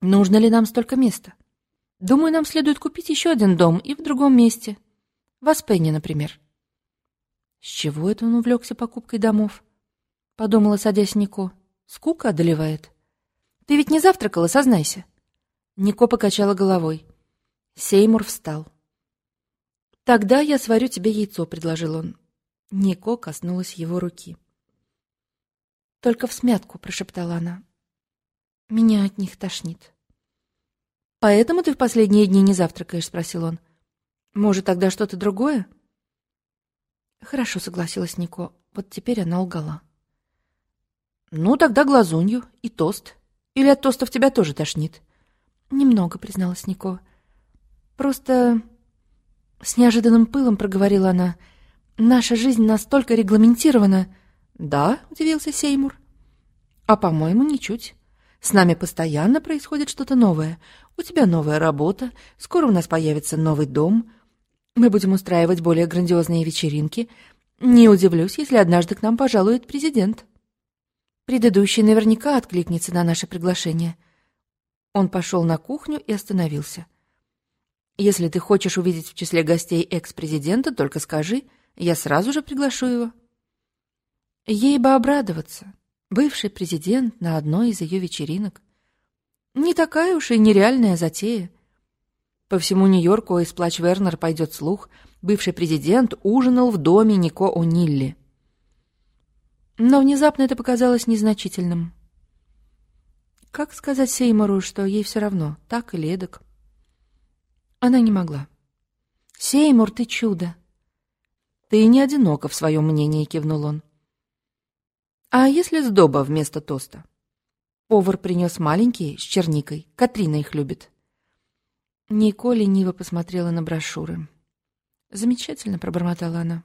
Нужно ли нам столько места? Думаю, нам следует купить еще один дом и в другом месте. В Аспене, например. С чего это он увлекся покупкой домов? Подумала, садясь Нико. Скука одолевает. Ты ведь не завтракала, сознайся. Нико покачала головой. Сеймур встал. «Тогда я сварю тебе яйцо», — предложил он. Нико коснулась его руки. «Только в смятку», — прошептала она. «Меня от них тошнит». «Поэтому ты в последние дни не завтракаешь?» — спросил он. «Может, тогда что-то другое?» «Хорошо», — согласилась Нико. Вот теперь она лгала. «Ну, тогда глазунью и тост. Или от тостов тебя тоже тошнит?» «Немного», — призналась Нико. «Просто с неожиданным пылом проговорила она. «Наша жизнь настолько регламентирована». «Да», — удивился Сеймур. «А, по-моему, ничуть. С нами постоянно происходит что-то новое. У тебя новая работа, скоро у нас появится новый дом. Мы будем устраивать более грандиозные вечеринки. Не удивлюсь, если однажды к нам пожалует президент. Предыдущий наверняка откликнется на наше приглашение». Он пошел на кухню и остановился. — если ты хочешь увидеть в числе гостей экс-президента, только скажи, я сразу же приглашу его. Ей бы обрадоваться. Бывший президент на одной из ее вечеринок. Не такая уж и нереальная затея. По всему Нью-Йорку из Плач Вернер пойдет слух. Бывший президент ужинал в доме Нико О'Нилли. Но внезапно это показалось незначительным. Как сказать Сеймору, что ей все равно, так или эдак? Она не могла. «Сеймур, ты чудо!» «Ты не одинока в своем мнении», — кивнул он. «А если сдоба вместо тоста?» Повар принес маленькие, с черникой. Катрина их любит. Нико лениво посмотрела на брошюры. «Замечательно», — пробормотала она.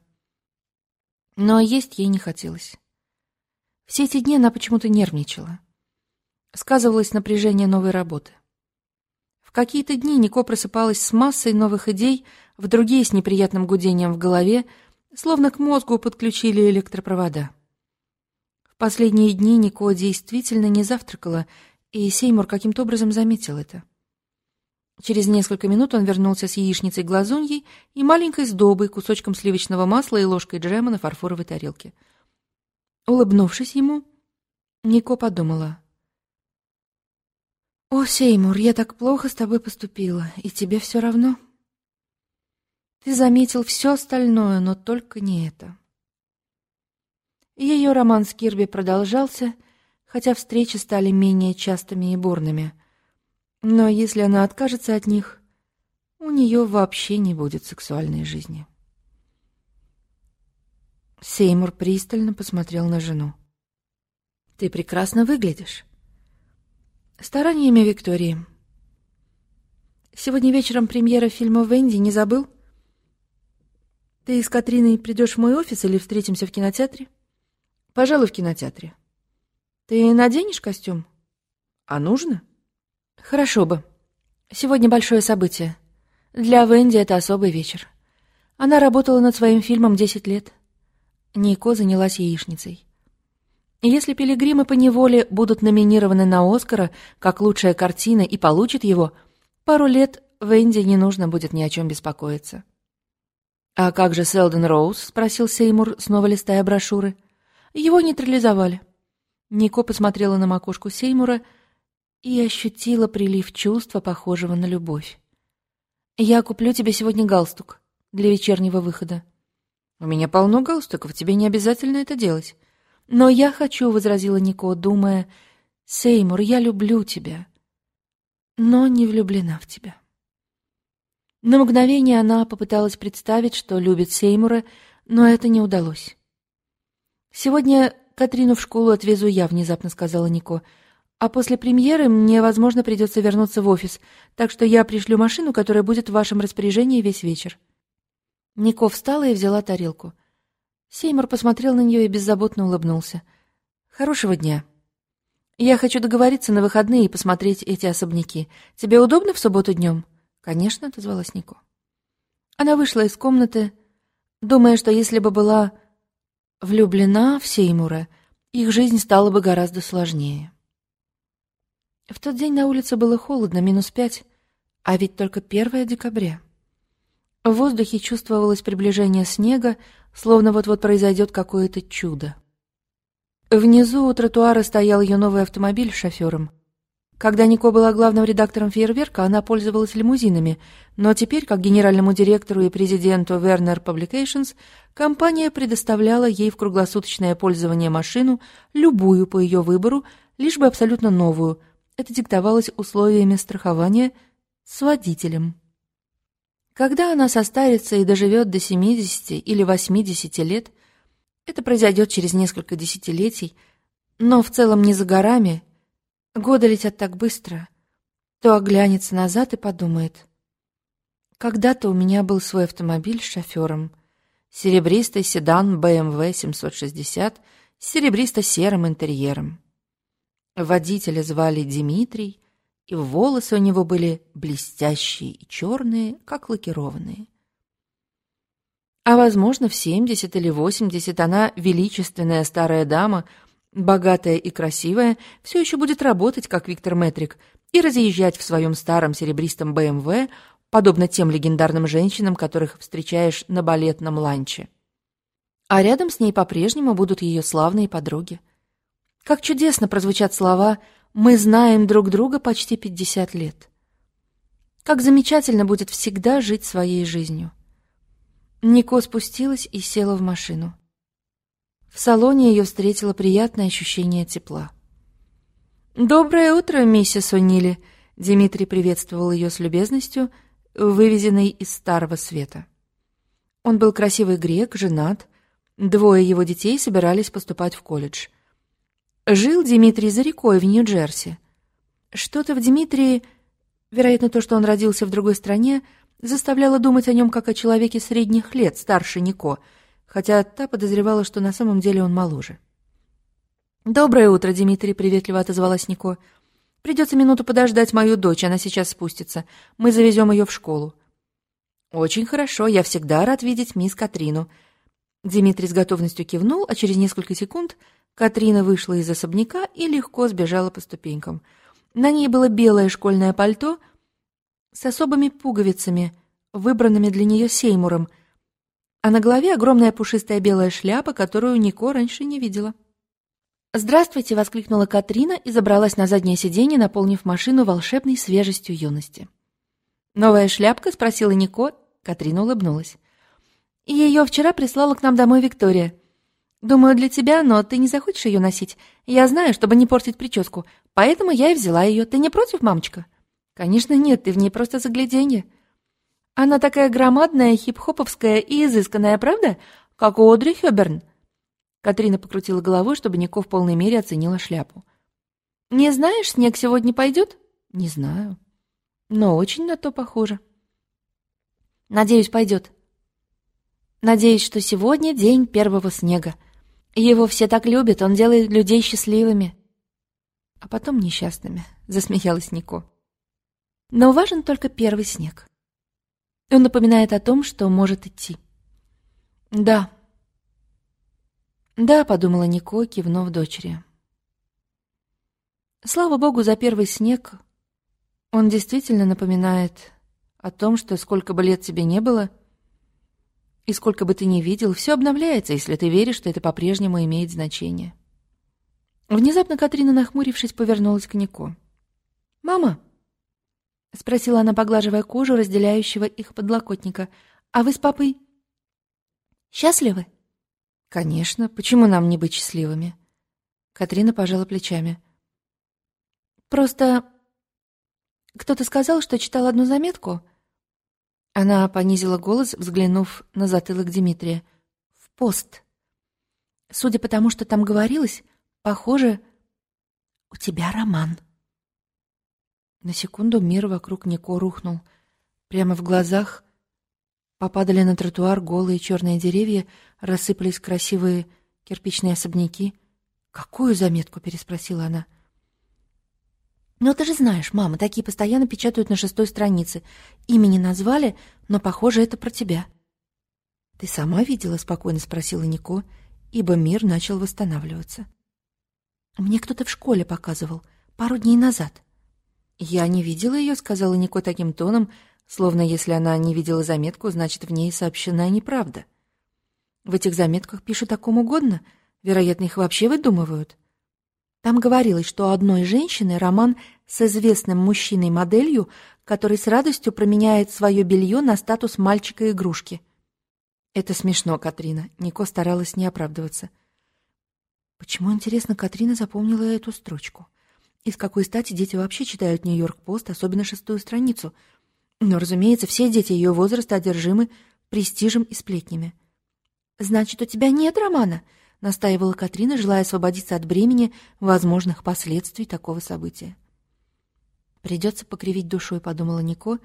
Но есть ей не хотелось. Все эти дни она почему-то нервничала. Сказывалось напряжение новой работы. В какие-то дни Нико просыпалась с массой новых идей, в другие — с неприятным гудением в голове, словно к мозгу подключили электропровода. Последние дни Нико действительно не завтракала, и Сеймур каким-то образом заметил это. Через несколько минут он вернулся с яичницей-глазуньей и маленькой сдобой, кусочком сливочного масла и ложкой джема на фарфоровой тарелке. Улыбнувшись ему, Нико подумала. «О, Сеймур, я так плохо с тобой поступила, и тебе все равно. Ты заметил все остальное, но только не это». Ее роман с Кирби продолжался, хотя встречи стали менее частыми и бурными. Но если она откажется от них, у нее вообще не будет сексуальной жизни. Сеймур пристально посмотрел на жену. «Ты прекрасно выглядишь». «Стараниями Виктории». «Сегодня вечером премьера фильма «Венди» не забыл?» «Ты с Катриной придешь в мой офис или встретимся в кинотеатре?» «Пожалуй, в кинотеатре». «Ты наденешь костюм?» «А нужно?» «Хорошо бы. Сегодня большое событие. Для Венди это особый вечер. Она работала над своим фильмом десять лет». Нико занялась яичницей. Если «Пилигримы по неволе» будут номинированы на «Оскара» как лучшая картина и получат его, пару лет Венди не нужно будет ни о чем беспокоиться. «А как же Селден Роуз?» — спросил Сеймур, снова листая брошюры. «Его нейтрализовали». Нико посмотрела на макушку Сеймура и ощутила прилив чувства, похожего на любовь. «Я куплю тебе сегодня галстук для вечернего выхода». «У меня полно галстуков, тебе не обязательно это делать». «Но я хочу», — возразила Нико, думая, «Сеймур, я люблю тебя, но не влюблена в тебя». На мгновение она попыталась представить, что любит Сеймура, но это не удалось. «Сегодня Катрину в школу отвезу я», — внезапно сказала Нико. «А после премьеры мне, возможно, придется вернуться в офис, так что я пришлю машину, которая будет в вашем распоряжении весь вечер». Нико встала и взяла тарелку. Сеймур посмотрел на нее и беззаботно улыбнулся. «Хорошего дня. Я хочу договориться на выходные и посмотреть эти особняки. Тебе удобно в субботу днем?» «Конечно», — отозвалась Нико. Она вышла из комнаты, думая, что если бы была влюблена в Сеймура, их жизнь стала бы гораздо сложнее. В тот день на улице было холодно, минус пять, а ведь только первое декабря. В воздухе чувствовалось приближение снега, словно вот-вот произойдет какое-то чудо. Внизу у тротуара стоял ее новый автомобиль с шофером. Когда Нико была главным редактором «Фейерверка», она пользовалась лимузинами, но теперь, как генеральному директору и президенту Werner Publications, компания предоставляла ей в круглосуточное пользование машину, любую по ее выбору, лишь бы абсолютно новую. Это диктовалось условиями страхования с водителем. Когда она состарится и доживет до 70 или 80 лет, это произойдет через несколько десятилетий, но в целом не за горами, годы летят так быстро, то оглянется назад и подумает. Когда-то у меня был свой автомобиль с шофером, серебристый седан BMW 760 с серебристо-серым интерьером. Водителя звали Дмитрий, и волосы у него были блестящие и черные, как лакированные. А, возможно, в семьдесят или восемьдесят она, величественная старая дама, богатая и красивая, все еще будет работать, как Виктор Метрик, и разъезжать в своем старом серебристом БМВ, подобно тем легендарным женщинам, которых встречаешь на балетном ланче. А рядом с ней по-прежнему будут ее славные подруги. Как чудесно прозвучат слова мы знаем друг друга почти пятьдесят лет. Как замечательно будет всегда жить своей жизнью. Нико спустилась и села в машину.
В салоне ее встретило приятное ощущение тепла. «Доброе утро, миссис О'Нили!» Дмитрий приветствовал ее с любезностью, вывезенной из Старого Света. Он был красивый грек, женат. Двое его детей собирались поступать в колледж. Жил Дмитрий за рекой в Нью-Джерси. Что-то в Дмитрии, вероятно, то, что он родился в другой стране, заставляло думать о нем как о человеке средних лет, старше Нико, хотя та подозревала, что на самом деле он моложе. «Доброе утро, Дмитрий», — приветливо отозвалась Нико. «Придется минуту подождать мою дочь, она сейчас спустится. Мы завезем ее в школу». «Очень хорошо, я всегда рад видеть мисс Катрину». Дмитрий с готовностью кивнул, а через несколько секунд Катрина вышла из особняка и легко сбежала по ступенькам — на ней было белое школьное пальто с особыми пуговицами, выбранными для нее Сеймуром, а на голове огромная пушистая белая шляпа, которую Нико раньше не видела. «Здравствуйте!» — воскликнула Катрина и забралась на заднее сиденье, наполнив машину волшебной свежестью юности. «Новая шляпка?» — спросила Нико. Катрина улыбнулась. «Ее вчера прислала к нам домой Виктория. Думаю, для тебя, но ты не захочешь ее носить. Я знаю, чтобы не портить прическу. Поэтому я и взяла ее. Ты не против, мамочка? Конечно, нет, ты в ней просто загляденье. Она такая громадная, хип-хоповская и изысканная, правда? Как у Одри Хёберн. Катрина покрутила головой, чтобы Нико в полной мере оценила шляпу. «Не знаешь, снег сегодня пойдет?» «Не знаю. Но очень на то похоже». «Надеюсь, пойдет». «Надеюсь, что сегодня день первого снега. Его все так любят, он делает людей счастливыми» а потом несчастными, засмеялась Нико. Но важен только первый снег. Он напоминает о том, что может идти. Да. Да, подумала Нико, кивнув дочери. Слава богу за первый снег. Он действительно напоминает о том, что сколько бы лет тебе не было, и сколько бы ты ни видел, все обновляется, если ты веришь, что это по-прежнему имеет значение. Внезапно Катрина, нахмурившись, повернулась к Нико. «Мама?» — спросила она, поглаживая кожу разделяющего их подлокотника. «А вы с папой счастливы?» «Конечно. Почему нам не быть счастливыми?» Катрина пожала плечами. «Просто кто-то сказал, что читал одну заметку?» Она понизила голос, взглянув на затылок Дмитрия. «В пост. Судя по тому, что там говорилось, Похоже, у тебя роман. На секунду мир вокруг Нико рухнул. Прямо в глазах попадали на тротуар голые черные деревья, рассыпались красивые кирпичные особняки. «Какую заметку?» — переспросила она. «Ну, ты же знаешь, мама, такие постоянно печатают на шестой странице. Имени назвали, но, похоже, это про тебя». «Ты сама видела?» — спокойно спросила Нико, ибо мир начал восстанавливаться. Мне кто-то в школе показывал, пару дней назад. Я не видела ее, сказала Нико таким тоном, словно если она не видела заметку, значит, в ней сообщена неправда. В этих заметках пишут о ком угодно, вероятно, их вообще выдумывают. Там говорилось, что у одной женщины роман с известным мужчиной-моделью, который с радостью променяет свое белье на статус мальчика-игрушки. Это смешно, Катрина. Нико старалась не оправдываться. — Почему, интересно, Катрина запомнила эту строчку? И с какой стати дети вообще читают Нью-Йорк-Пост, особенно шестую страницу? Но, разумеется, все дети ее возраста одержимы престижем и сплетнями. «Значит, у тебя нет романа?» — настаивала Катрина, желая освободиться от бремени возможных последствий такого события. «Придется покривить душой», — подумала Нико,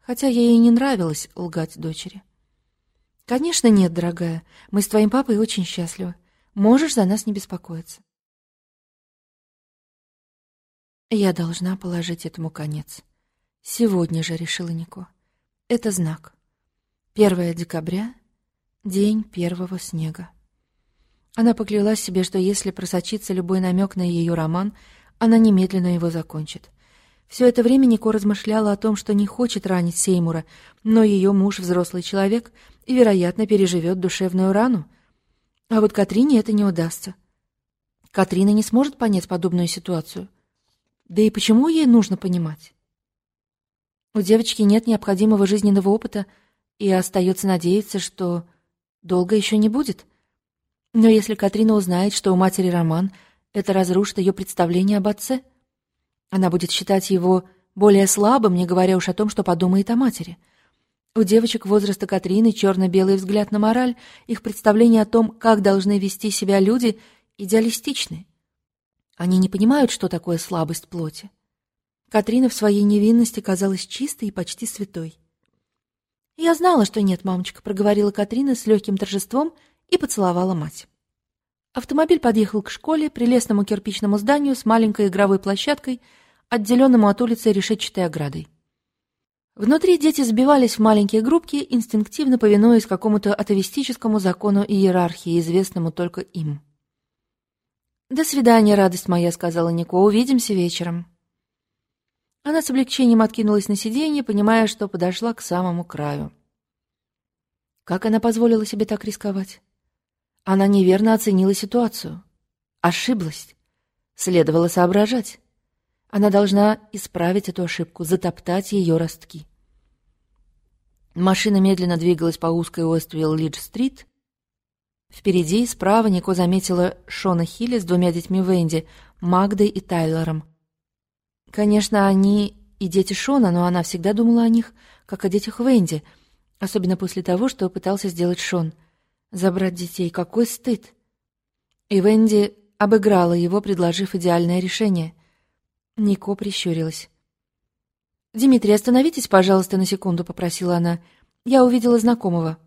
хотя ей и не нравилось лгать дочери. «Конечно нет, дорогая. Мы с твоим папой очень счастливы. Можешь за нас не беспокоиться. Я должна положить этому конец. Сегодня же, решила Нико. Это знак. 1 декабря — день первого снега. Она поклялась себе, что если просочится любой намек на ее роман, она немедленно его закончит. Все это время Нико размышляла о том, что не хочет ранить Сеймура, но ее муж — взрослый человек и, вероятно, переживет душевную рану — а вот Катрине это не удастся. Катрина не сможет понять подобную ситуацию. Да и почему ей нужно понимать? У девочки нет необходимого жизненного опыта, и остается надеяться, что долго еще не будет.
Но если Катрина узнает, что у матери роман, это разрушит ее представление об отце. Она будет считать его более слабым, не говоря уж о том, что подумает о матери. У девочек возраста Катрины черно-белый взгляд на мораль, их представление о том, как должны вести себя люди, идеалистичны. Они не понимают, что такое слабость плоти. Катрина в своей невинности казалась чистой и почти святой. «Я знала, что нет, мамочка», — проговорила Катрина с легким торжеством и поцеловала мать. Автомобиль подъехал к школе, прелестному кирпичному зданию с маленькой игровой площадкой, отделенному от улицы решетчатой оградой. Внутри дети сбивались в маленькие группки, инстинктивно повинуясь какому-то атовистическому закону иерархии, известному только им. «До свидания, радость моя», — сказала Нико, — «увидимся вечером». Она с облегчением откинулась на сиденье, понимая, что подошла к самому краю. Как она позволила себе так рисковать? Она неверно оценила ситуацию. Ошиблась. Следовало соображать. Она должна исправить эту ошибку, затоптать ее ростки. Машина медленно двигалась по узкой Уэствилл-Лидж-стрит. Впереди, справа, Нико заметила Шона Хилли с двумя детьми Венди, Магдой и Тайлером. Конечно, они и дети Шона, но она всегда думала о них, как о детях Венди, особенно после того, что пытался сделать Шон. Забрать детей — какой стыд! И Венди обыграла его, предложив идеальное решение. Нико прищурилась. «Дмитрий, остановитесь, пожалуйста, на секунду», — попросила она. «Я увидела знакомого».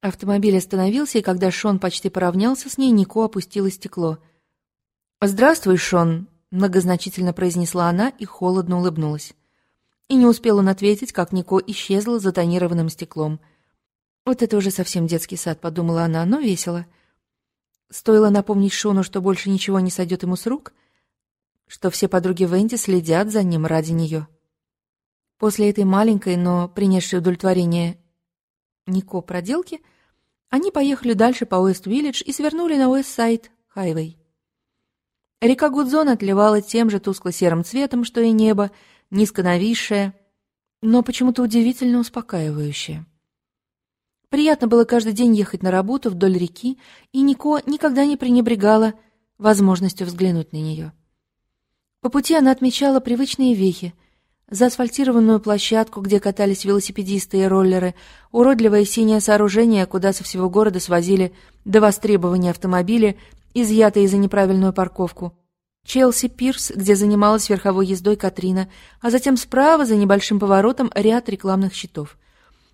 Автомобиль остановился, и когда Шон почти поравнялся с ней, Нико опустила стекло. «Здравствуй, Шон», Многозначительно произнесла она и холодно улыбнулась. И не успел он ответить, как Нико исчезла за тонированным стеклом. «Вот это уже совсем детский сад», — подумала она, но весело. Стоило напомнить Шону, что больше ничего не сойдет ему с рук, что все подруги Венди следят за ним ради нее. После этой маленькой, но принесшей удовлетворение Нико проделки, они поехали дальше по Уэст-Виллидж и свернули на Уэст-Сайд Хайвей. Река Гудзон отливала тем же тускло-серым цветом, что и небо, низко нависшее, но почему-то удивительно успокаивающее. Приятно было каждый день ехать на работу вдоль реки, и Нико никогда не пренебрегала возможностью взглянуть на нее. По пути она отмечала привычные вехи, заасфальтированную площадку, где катались велосипедисты и роллеры, уродливое синее сооружение, куда со всего города свозили до востребования автомобиля изъятые за неправильную парковку. Челси Пирс, где занималась верховой ездой Катрина, а затем справа, за небольшим поворотом, ряд рекламных щитов.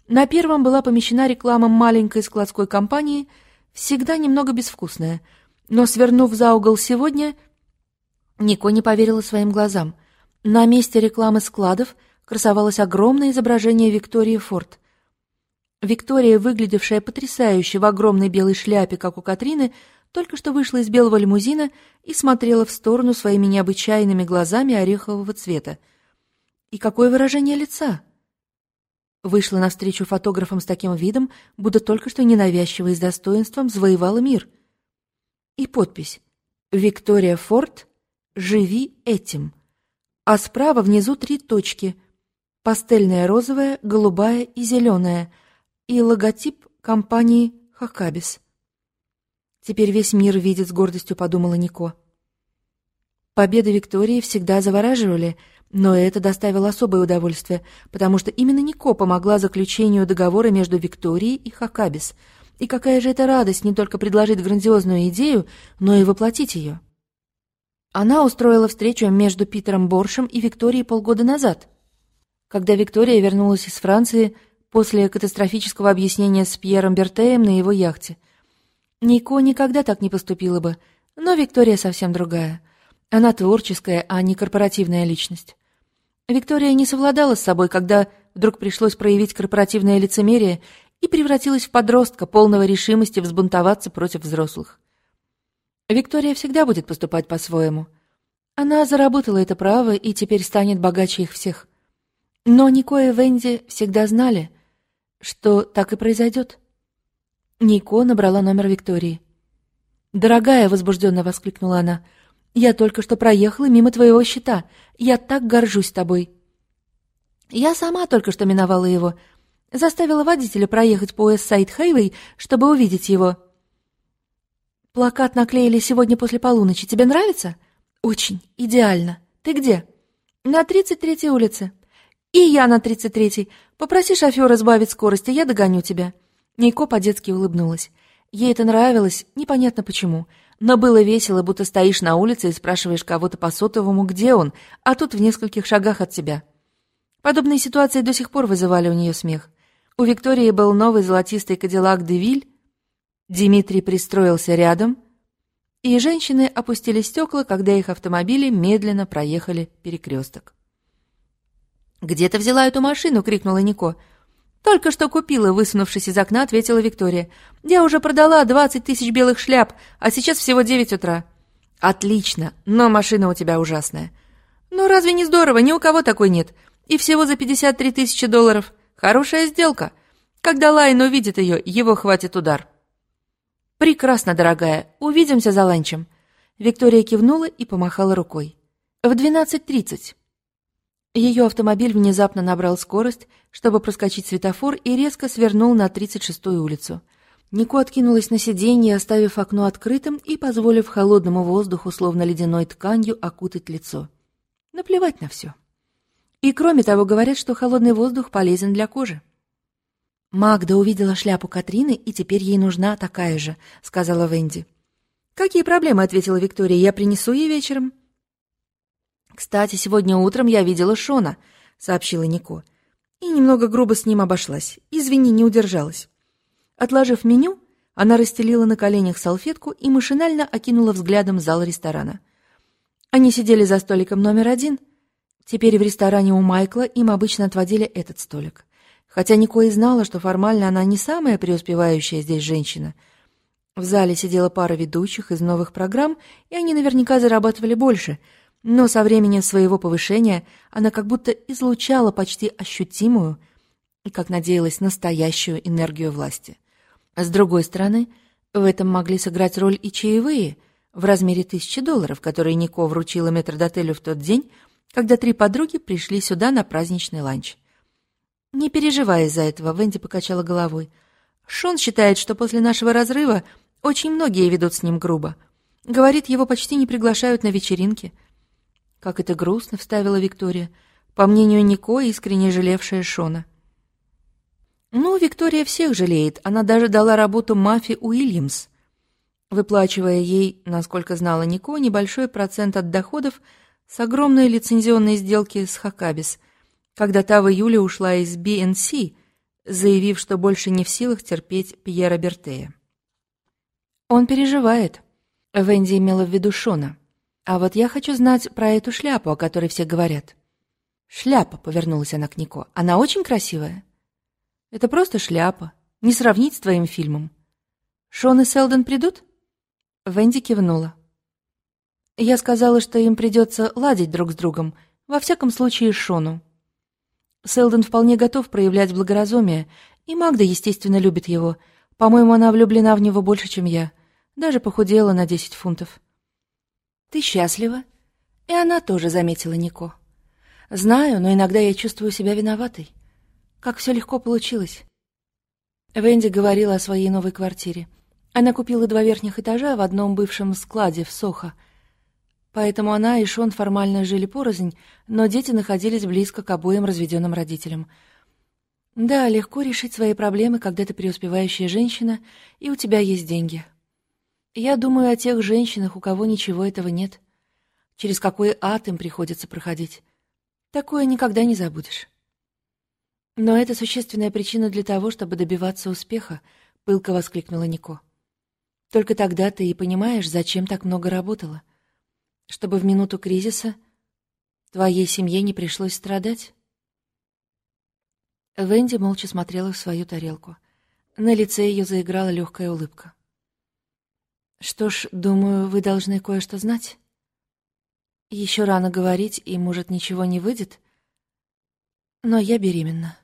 На первом была помещена реклама маленькой складской компании, всегда немного безвкусная. Но, свернув за угол сегодня, Нико не поверила своим глазам. На месте рекламы складов красовалось огромное изображение Виктории Форд. Виктория, выглядевшая потрясающе в огромной белой шляпе, как у Катрины, только что вышла из белого лимузина и смотрела в сторону своими необычайными глазами орехового цвета. И какое выражение лица! Вышла навстречу фотографам с таким видом, будто только что ненавязчиво и с достоинством завоевала мир. И подпись «Виктория Форд, живи этим». А справа внизу три точки — пастельная розовая, голубая и зеленая, и логотип компании «Хакабис». Теперь весь мир видит с гордостью, подумала Нико. Победы Виктории всегда завораживали, но это доставило особое удовольствие, потому что именно Нико помогла заключению договора между Викторией и Хакабис. И какая же это радость не только предложить грандиозную идею, но и воплотить ее. Она устроила встречу между Питером Боршем и Викторией полгода назад, когда Виктория вернулась из Франции после катастрофического объяснения с Пьером Бертеем на его яхте. Нико никогда так не поступила бы, но Виктория совсем другая. Она творческая, а не корпоративная личность. Виктория не совладала с собой, когда вдруг пришлось проявить корпоративное лицемерие и превратилась в подростка, полного решимости взбунтоваться против взрослых. Виктория всегда будет поступать по-своему. Она заработала это право и теперь станет богаче их всех. Но Нико и Венди всегда знали, что так и произойдет. Нико набрала номер Виктории. «Дорогая!» — возбужденно воскликнула она. «Я только что проехала мимо твоего щита. Я так горжусь тобой!» «Я сама только что миновала его. Заставила водителя проехать по Уэссайд Хайвей, чтобы увидеть его». Плакат наклеили сегодня после полуночи. Тебе нравится? Очень. Идеально. Ты где? На 33-й улице. И я на 33-й. Попроси шофера сбавить скорость, и я догоню тебя. Нико по-детски улыбнулась. Ей это нравилось, непонятно почему. Но было весело, будто стоишь на улице и спрашиваешь кого-то по сотовому, где он, а тут в нескольких шагах от тебя. Подобные ситуации до сих пор вызывали у нее смех. У Виктории был новый золотистый кадиллак «Девиль», Дмитрий пристроился рядом, и женщины опустили стекла, когда их автомобили медленно проехали перекресток. «Где ты взяла эту машину?» — крикнула Нико. «Только что купила», — высунувшись из окна, ответила Виктория. «Я уже продала двадцать тысяч белых шляп, а сейчас всего девять утра». «Отлично, но машина у тебя ужасная». «Ну разве не здорово? Ни у кого такой нет. И всего за пятьдесят три тысячи долларов. Хорошая сделка. Когда Лайн увидит ее, его хватит удар». «Прекрасно, дорогая. Увидимся за ланчем». Виктория кивнула и помахала рукой. «В двенадцать тридцать». Ее автомобиль внезапно набрал скорость, чтобы проскочить светофор, и резко свернул на 36-ю улицу. Нико откинулась на сиденье, оставив окно открытым и позволив холодному воздуху, словно ледяной тканью, окутать лицо. Наплевать на все. И кроме того, говорят, что холодный воздух полезен для кожи. «Магда увидела шляпу Катрины, и теперь ей нужна такая же», — сказала Венди. «Какие проблемы?» — ответила Виктория. «Я принесу ей вечером». «Кстати, сегодня утром я видела Шона», — сообщила Нико. И немного грубо с ним обошлась. Извини, не удержалась. Отложив меню, она расстелила на коленях салфетку и машинально окинула взглядом зал ресторана. Они сидели за столиком номер один. Теперь в ресторане у Майкла им обычно отводили этот столик. Хотя Нико и знала, что формально она не самая преуспевающая здесь женщина. В зале сидела пара ведущих из новых программ, и они наверняка зарабатывали больше — но со времени своего повышения она как будто излучала почти ощутимую и, как надеялась, настоящую энергию власти. С другой стороны, в этом могли сыграть роль и чаевые в размере тысячи долларов, которые Нико вручила метрдотелю в тот день, когда три подруги пришли сюда на праздничный ланч. Не переживая из-за этого, Венди покачала головой. Шон считает, что после нашего разрыва очень многие ведут с ним грубо. Говорит, его почти не приглашают на вечеринки — как это грустно, вставила Виктория, по мнению Нико, искренне жалевшая Шона. Ну, Виктория всех жалеет, она даже дала работу Мафи Уильямс, выплачивая ей, насколько знала Нико, небольшой процент от доходов с огромной лицензионной сделки с Хакабис, когда та в июле ушла из BNC, заявив, что больше не в силах терпеть Пьера Бертея. Он переживает. Венди имела в виду Шона. А вот я хочу знать про эту шляпу, о которой все говорят. Шляпа, повернулась она к Нико. Она очень красивая. Это просто шляпа. Не сравнить с твоим фильмом. Шон и Селдон придут? Венди кивнула. Я сказала, что им придется ладить друг с другом, во всяком случае Шону. Селдон вполне готов проявлять благоразумие, и Магда, естественно, любит его. По-моему, она влюблена в него больше, чем я. Даже похудела на десять фунтов. Ты счастлива?» И она тоже заметила Нико. «Знаю, но иногда я чувствую себя виноватой. Как все легко получилось». Венди говорила о своей новой квартире. Она купила два верхних этажа в одном бывшем складе в Сохо. Поэтому она и Шон формально жили порознь, но дети находились близко к обоим разведенным родителям. Да, легко решить свои проблемы, когда ты преуспевающая женщина, и у тебя есть деньги. Я думаю о тех женщинах, у кого ничего этого нет. Через какой ад им приходится проходить. Такое никогда не забудешь. Но это существенная причина для того, чтобы добиваться успеха, пылко воскликнула Нико. Только тогда ты и понимаешь, зачем так много работала. Чтобы в минуту кризиса твоей семье не пришлось страдать. Венди молча смотрела в свою тарелку. На лице ее заиграла легкая улыбка. Что ж, думаю, вы должны кое-что знать. Еще рано говорить, и, может, ничего не выйдет. Но я беременна.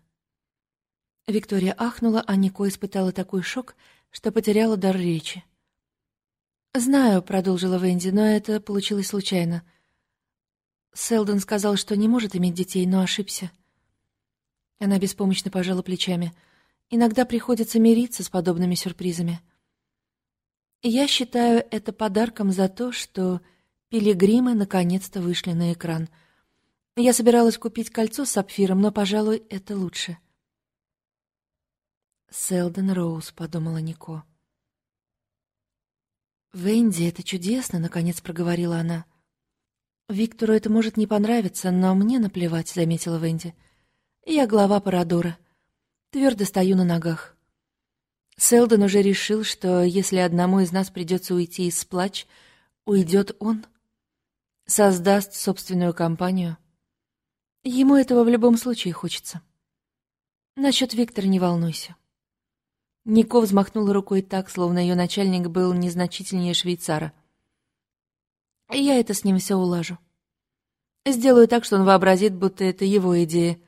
Виктория ахнула, а Нико испытала такой шок, что потеряла дар речи. «Знаю», — продолжила Венди, — «но это получилось случайно. Селдон сказал, что не может иметь детей, но ошибся». Она беспомощно пожала плечами. «Иногда приходится мириться с подобными сюрпризами». Я считаю это подарком за то, что пилигримы наконец-то вышли на экран. Я собиралась купить кольцо с сапфиром, но, пожалуй, это лучше. Селден Роуз, подумала Нико. «Венди, это чудесно», — наконец проговорила она. «Виктору это может не понравиться, но мне наплевать», — заметила Венди. «Я глава Парадора. Твердо стою на ногах. Селдон уже решил, что если одному из нас придется уйти из сплач, уйдет он. Создаст собственную компанию. Ему этого в любом случае хочется. Насчет Виктора не волнуйся. Нико взмахнула рукой так, словно ее начальник был незначительнее швейцара. Я это с ним все улажу. Сделаю так, что он вообразит, будто это его идея.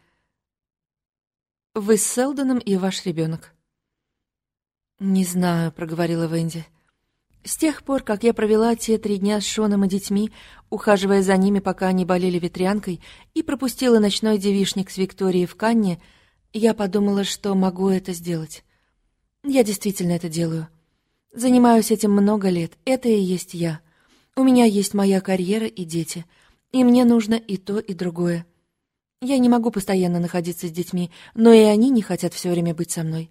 Вы с Селдоном и ваш ребенок. «Не знаю», — проговорила Венди. «С тех пор, как я провела те три дня с Шоном и детьми, ухаживая за ними, пока они болели ветрянкой, и пропустила ночной девишник с Викторией в Канне, я подумала, что могу это сделать. Я действительно это делаю. Занимаюсь этим много лет, это и есть я. У меня есть моя карьера и дети, и мне нужно и то, и другое. Я не могу постоянно находиться с детьми, но и они не хотят все время быть со мной».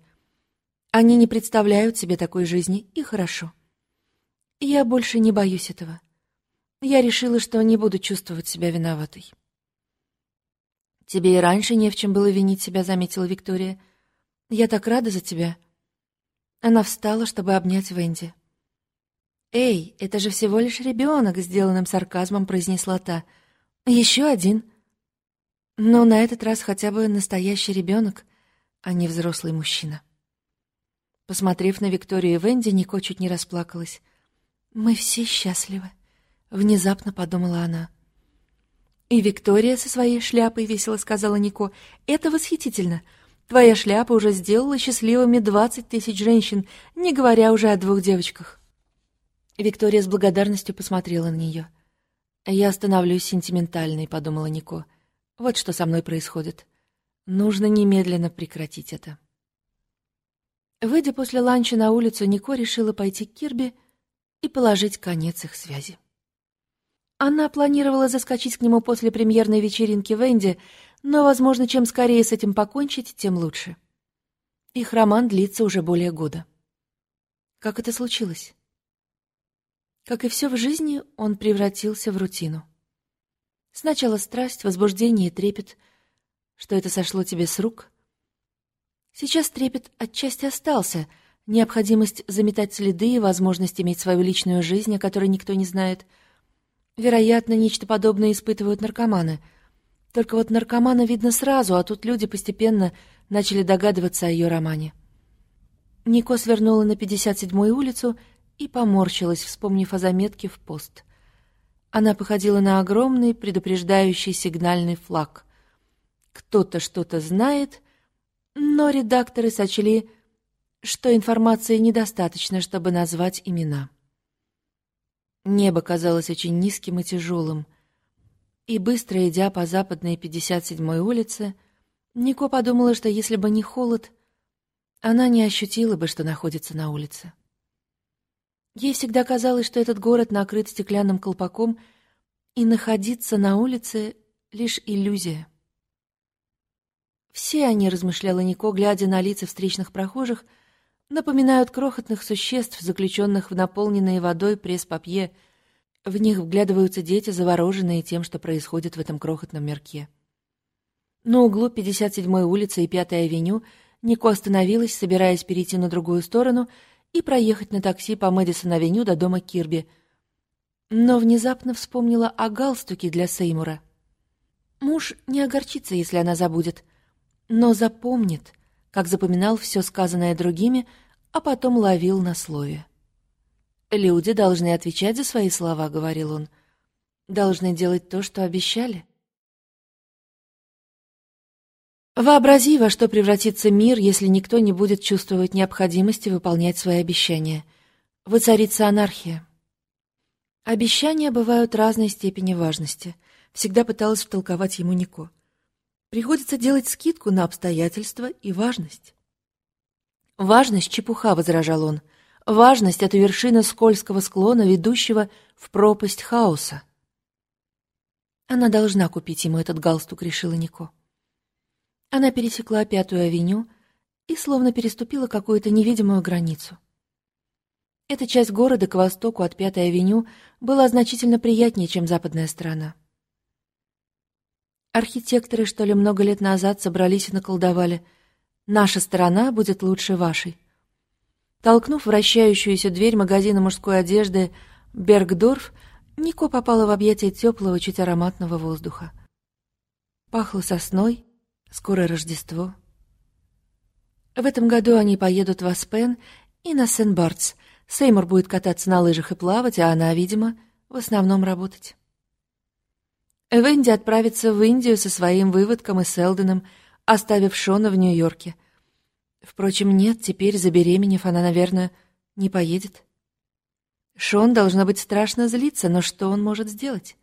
Они не представляют себе такой жизни, и хорошо. Я больше не боюсь этого. Я решила, что не буду чувствовать себя виноватой. «Тебе и раньше не в чем было винить себя», — заметила Виктория. «Я так рада за тебя». Она встала, чтобы обнять Венди. «Эй, это же всего лишь ребенок», — сделанным сарказмом произнесла та. «Еще один». Но на этот раз хотя бы настоящий ребенок, а не взрослый мужчина. Посмотрев на Викторию и Венди, Нико чуть не расплакалась. «Мы все счастливы», — внезапно подумала она. «И Виктория со своей шляпой», — весело сказала Нико, — «это восхитительно. Твоя шляпа уже сделала счастливыми двадцать тысяч женщин, не говоря уже о двух девочках». Виктория с благодарностью посмотрела на нее. «Я становлюсь сентиментальной», — подумала Нико. «Вот что со мной происходит. Нужно немедленно прекратить это». Выйдя после ланча на улицу, Нико решила пойти к Кирби и положить конец их связи. Она планировала заскочить к нему после премьерной вечеринки в Энди, но, возможно, чем скорее с этим покончить, тем лучше. Их роман длится уже более года. Как это случилось? Как и все в жизни, он превратился в рутину. Сначала страсть, возбуждение и трепет, что это сошло тебе с рук, Сейчас трепет отчасти остался, необходимость заметать следы и возможность иметь свою личную жизнь, о которой никто не знает. Вероятно, нечто подобное испытывают наркоманы. Только вот наркомана видно сразу, а тут люди постепенно начали догадываться о ее романе. Нико свернула на 57-ю улицу и поморщилась, вспомнив о заметке в пост. Она походила на огромный предупреждающий сигнальный флаг. Кто-то что-то знает — но редакторы сочли, что информации недостаточно, чтобы назвать имена. Небо казалось очень низким и тяжелым, и быстро идя по западной 57-й улице, Нико подумала, что если бы не холод, она не ощутила бы, что находится на улице. Ей всегда казалось, что этот город накрыт стеклянным колпаком, и находиться на улице — лишь иллюзия. Все они, размышляла Нико, глядя на лица встречных прохожих, напоминают крохотных существ, заключенных в наполненные водой пресс-папье. В них вглядываются дети, завороженные тем, что происходит в этом крохотном мирке. На углу 57-й улицы и 5-й авеню Нико остановилась, собираясь перейти на другую сторону и проехать на такси по Мэдисон-авеню до дома Кирби. Но внезапно вспомнила о галстуке для Сеймура. Муж не огорчится, если она забудет — но запомнит, как запоминал все сказанное другими, а потом ловил на слове. «Люди должны отвечать за свои слова», — говорил он. «Должны делать то, что обещали». Вообрази, во что превратится мир, если никто не будет чувствовать необходимости выполнять свои обещания. Воцарится анархия. Обещания бывают разной степени важности. Всегда пыталась втолковать ему Нико. Приходится делать скидку на обстоятельства и важность. «Важность — чепуха», — возражал он. Важность — это вершина скользкого склона, ведущего в пропасть хаоса. Она должна купить ему этот галстук, решила Нико. Она пересекла Пятую авеню и словно переступила какую-то невидимую границу. Эта часть города к востоку от Пятой авеню была значительно приятнее, чем западная сторона. Архитекторы, что ли, много лет назад собрались и наколдовали. Наша сторона будет лучше вашей. Толкнув вращающуюся дверь магазина мужской одежды «Бергдорф», Нико попала в объятия теплого, чуть ароматного воздуха. Пахло сосной, скоро Рождество. В этом году они поедут в Аспен и на Сен-Бартс. Сеймур будет кататься на лыжах и плавать, а она, видимо, в основном работать. Венди отправится в Индию со своим выводком и Селденом, оставив Шона в Нью-Йорке. Впрочем, нет, теперь, забеременев, она, наверное, не поедет. Шон должно быть страшно злиться, но что он может сделать?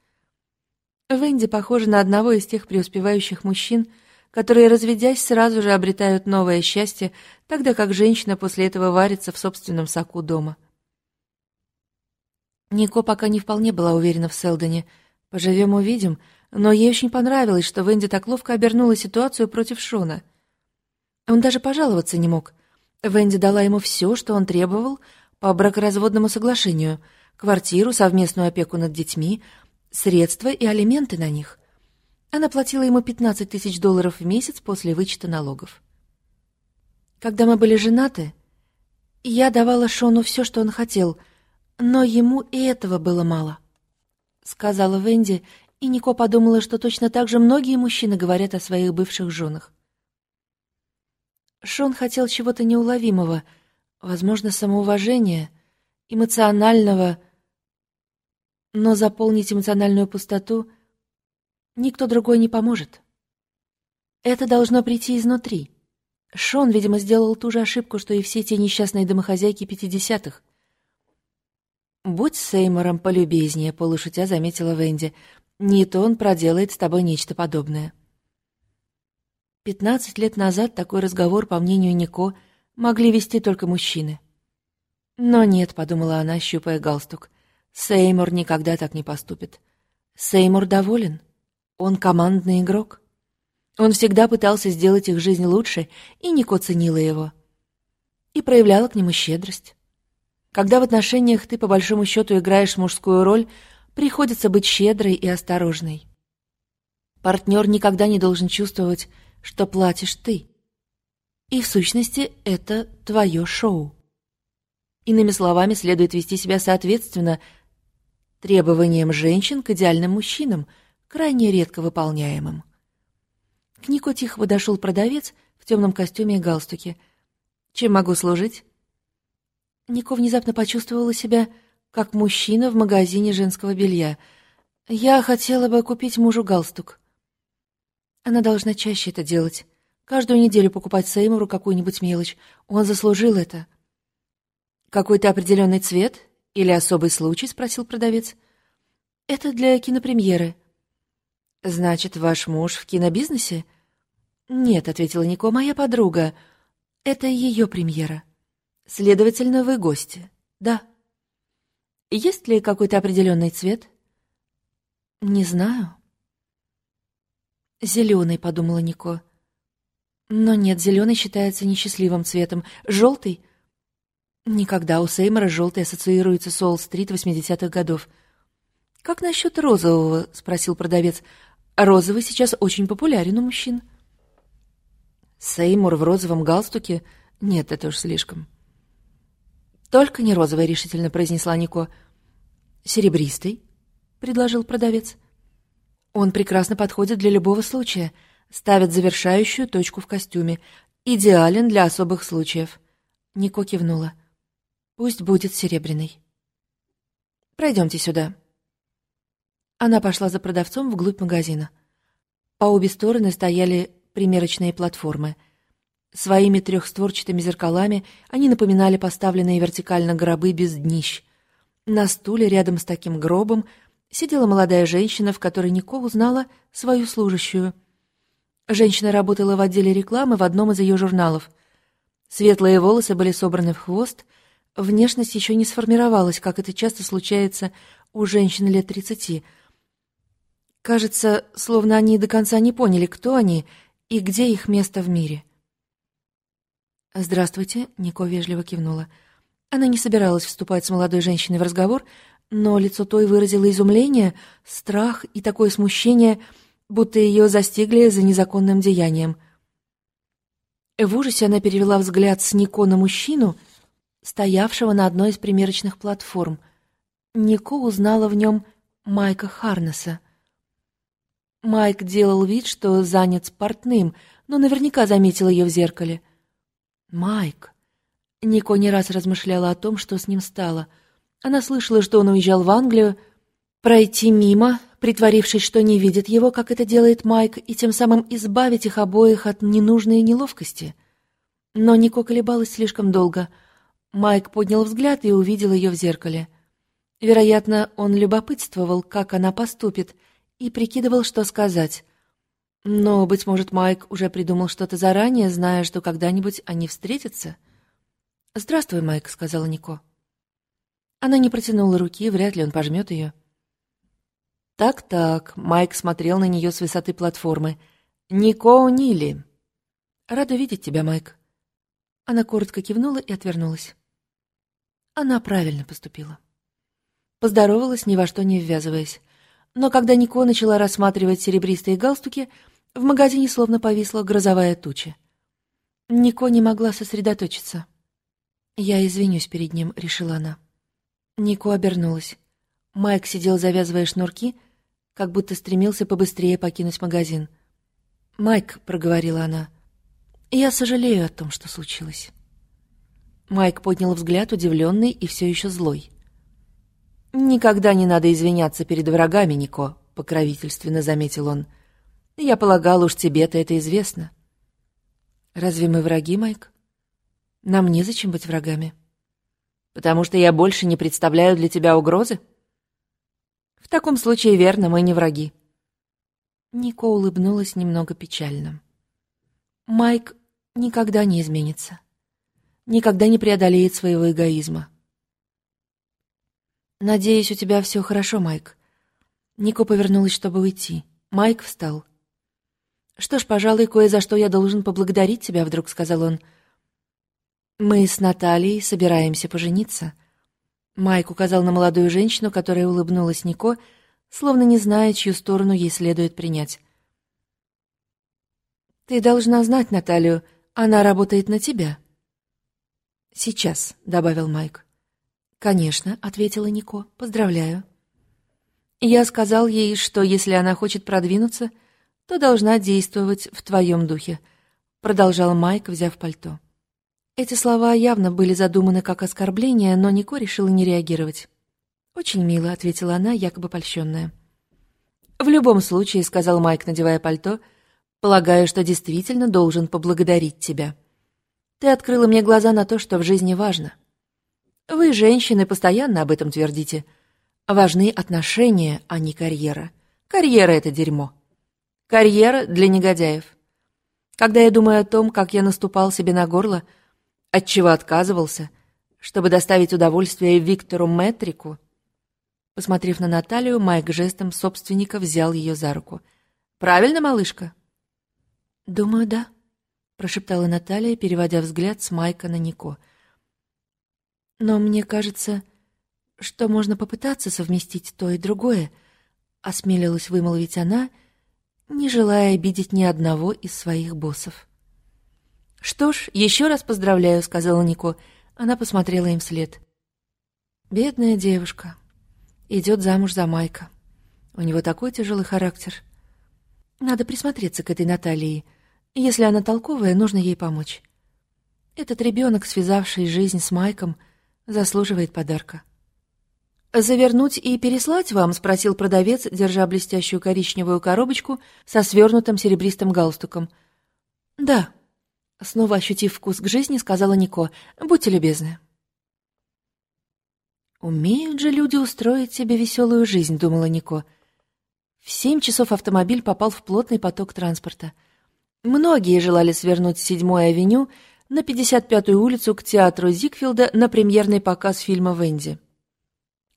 Венди похожа на одного из тех преуспевающих мужчин, которые, разведясь, сразу же обретают новое счастье, тогда как женщина после этого варится в собственном соку дома. Нико пока не вполне была уверена в Селдоне. Поживем увидим, но ей очень понравилось, что Венди так ловко обернула ситуацию против Шона. Он даже пожаловаться не мог. Венди дала ему все, что он требовал по бракоразводному соглашению — квартиру, совместную опеку над детьми, средства и алименты на них. Она платила ему 15 тысяч долларов в месяц после вычета налогов. Когда мы были женаты, я давала Шону все, что он хотел, но ему и этого было мало. Сказала Венди, и Нико подумала, что точно так же многие мужчины говорят о своих бывших женах. Шон хотел чего-то неуловимого, возможно, самоуважения, эмоционального, но заполнить эмоциональную пустоту — Никто другой не поможет. Это должно прийти изнутри. Шон, видимо, сделал ту же ошибку, что и все те несчастные домохозяйки пятидесятых. «Будь с Сеймором полюбезнее», — полушутя заметила Венди. «Не то он проделает с тобой нечто подобное». Пятнадцать лет назад такой разговор, по мнению Нико, могли вести только мужчины. «Но нет», — подумала она, щупая галстук, — «Сеймур никогда так не поступит. Сеймур доволен». Он командный игрок. Он всегда пытался сделать их жизнь лучше, и Нико ценила его. И проявляла к нему щедрость. Когда в отношениях ты по большому счету играешь мужскую роль, приходится быть щедрой и осторожной. Партнер никогда не должен чувствовать, что платишь ты. И в сущности это твое шоу. Иными словами, следует вести себя соответственно требованиям женщин к идеальным мужчинам — крайне редко выполняемым. К Нику тихо подошел продавец в темном костюме и галстуке. «Чем могу служить?» Нико внезапно почувствовала себя как мужчина в магазине женского белья. «Я хотела бы купить мужу галстук». Она должна чаще это делать. Каждую неделю покупать Сеймуру какую-нибудь мелочь. Он заслужил это. «Какой-то определенный цвет или особый случай?» — спросил продавец. «Это для кинопремьеры», «Значит, ваш муж в кинобизнесе?» «Нет», — ответила Нико, — «моя подруга. Это ее премьера. Следовательно, вы гости. Да». «Есть ли какой-то определенный цвет?» «Не знаю». «Зеленый», — подумала Нико. «Но нет, зеленый считается несчастливым цветом. Желтый?» Никогда у Сеймора желтый ассоциируется с Уолл-стрит 80-х годов. «Как насчет розового?» — спросил продавец. Розовый сейчас очень популярен у мужчин. Сеймур в розовом галстуке? Нет, это уж слишком. Только не розовый, решительно произнесла Нико. Серебристый, предложил продавец. Он прекрасно подходит для любого случая, ставит завершающую точку в костюме. Идеален для особых случаев. Нико кивнула. Пусть будет серебряный. Пройдемте сюда. Она пошла за продавцом вглубь магазина. По обе стороны стояли примерочные платформы. Своими трехстворчатыми зеркалами они напоминали поставленные вертикально гробы без днищ. На стуле рядом с таким гробом сидела молодая женщина, в которой Нико узнала свою служащую. Женщина работала в отделе рекламы в одном из ее журналов. Светлые волосы были собраны в хвост, внешность еще не сформировалась, как это часто случается у женщин лет тридцати. Кажется, словно они до конца не поняли, кто они и где их место в мире. «Здравствуйте», — Нико вежливо кивнула. Она не собиралась вступать с молодой женщиной в разговор, но лицо той выразило изумление, страх и такое смущение, будто ее застигли за незаконным деянием. В ужасе она перевела взгляд с Нико на мужчину, стоявшего на одной из примерочных платформ. Нико узнала в нем Майка Харнеса. Майк делал вид, что занят спортным, но наверняка заметил ее в зеркале. «Майк!» Нико не раз размышляла о том, что с ним стало. Она слышала, что он уезжал в Англию, пройти мимо, притворившись, что не видит его, как это делает Майк, и тем самым избавить их обоих от ненужной неловкости. Но Нико колебалась слишком долго. Майк поднял взгляд и увидел ее в зеркале. Вероятно, он любопытствовал, как она поступит, и прикидывал, что сказать. Но, быть может, Майк уже придумал что-то заранее, зная, что когда-нибудь они встретятся — «Здравствуй, Майк», — сказала Нико. Она не протянула руки, вряд ли он пожмет ее. «Так-так», — Майк смотрел на нее с высоты платформы. «Нико Нили». «Рада видеть тебя, Майк». Она коротко кивнула и отвернулась. Она правильно поступила. Поздоровалась, ни во что не ввязываясь. Но когда Нико начала рассматривать серебристые галстуки, в магазине словно повисла грозовая туча. Нико не могла сосредоточиться. «Я извинюсь перед ним», — решила она. Нико обернулась. Майк сидел, завязывая шнурки, как будто стремился побыстрее покинуть магазин. «Майк», — проговорила она, — «я сожалею о том, что случилось». Майк поднял взгляд, удивленный и все еще злой. «Никогда не надо извиняться перед врагами, Нико», — покровительственно заметил он. «Я полагал, уж тебе-то это известно». «Разве мы враги, Майк?» Нам незачем быть врагами. Потому что я больше не представляю для тебя угрозы? В таком случае верно, мы не враги. Нико улыбнулась немного печально. Майк никогда не изменится. Никогда не преодолеет своего эгоизма. «Надеюсь, у тебя все хорошо, Майк». Нико повернулась, чтобы уйти. Майк встал. «Что ж, пожалуй, кое за что я должен поблагодарить тебя», — вдруг сказал он. «Мы с Натальей собираемся пожениться». Майк указал на молодую женщину, которая улыбнулась Нико, словно не зная, чью сторону ей следует принять. «Ты должна знать Наталью, она работает на тебя». «Сейчас», — добавил Майк. «Конечно», — ответила Нико, — «поздравляю». Я сказал ей, что если она хочет продвинуться, то должна действовать в твоем духе, — продолжал Майк, взяв пальто. Эти слова явно были задуманы как оскорбление, но Нико решила не реагировать. «Очень мило», — ответила она, якобы польщенная. «В любом случае», — сказал Майк, надевая пальто, — «полагаю, что действительно должен поблагодарить тебя. Ты открыла мне глаза на то, что в жизни важно. Вы, женщины, постоянно об этом твердите. Важны отношения, а не карьера. Карьера — это дерьмо. Карьера для негодяев. Когда я думаю о том, как я наступал себе на горло, — от чего отказывался, чтобы доставить удовольствие Виктору Метрику. Посмотрев на Наталью, Майк жестом собственника взял ее за руку. «Правильно, малышка?» «Думаю, да», — прошептала Наталья, переводя взгляд с Майка на Нико. «Но мне кажется, что можно попытаться совместить то и другое», — осмелилась вымолвить она, не желая обидеть ни одного из своих боссов. «Что ж, еще раз поздравляю», — сказала Нико. Она посмотрела им вслед. «Бедная девушка. Идет замуж за Майка. У него такой тяжелый характер. Надо присмотреться к этой Наталье. Если она толковая, нужно ей помочь. Этот ребенок, связавший жизнь с Майком, заслуживает подарка». «Завернуть и переслать вам?» — спросил продавец, держа блестящую коричневую коробочку со свернутым серебристым галстуком. «Да», Снова ощутив вкус к жизни, сказала Нико. «Будьте любезны». «Умеют же люди устроить себе веселую жизнь», — думала Нико. В семь часов автомобиль попал в плотный поток транспорта. Многие желали свернуть с седьмой авеню, на 55-ю улицу к театру Зигфилда на премьерный показ фильма «Венди».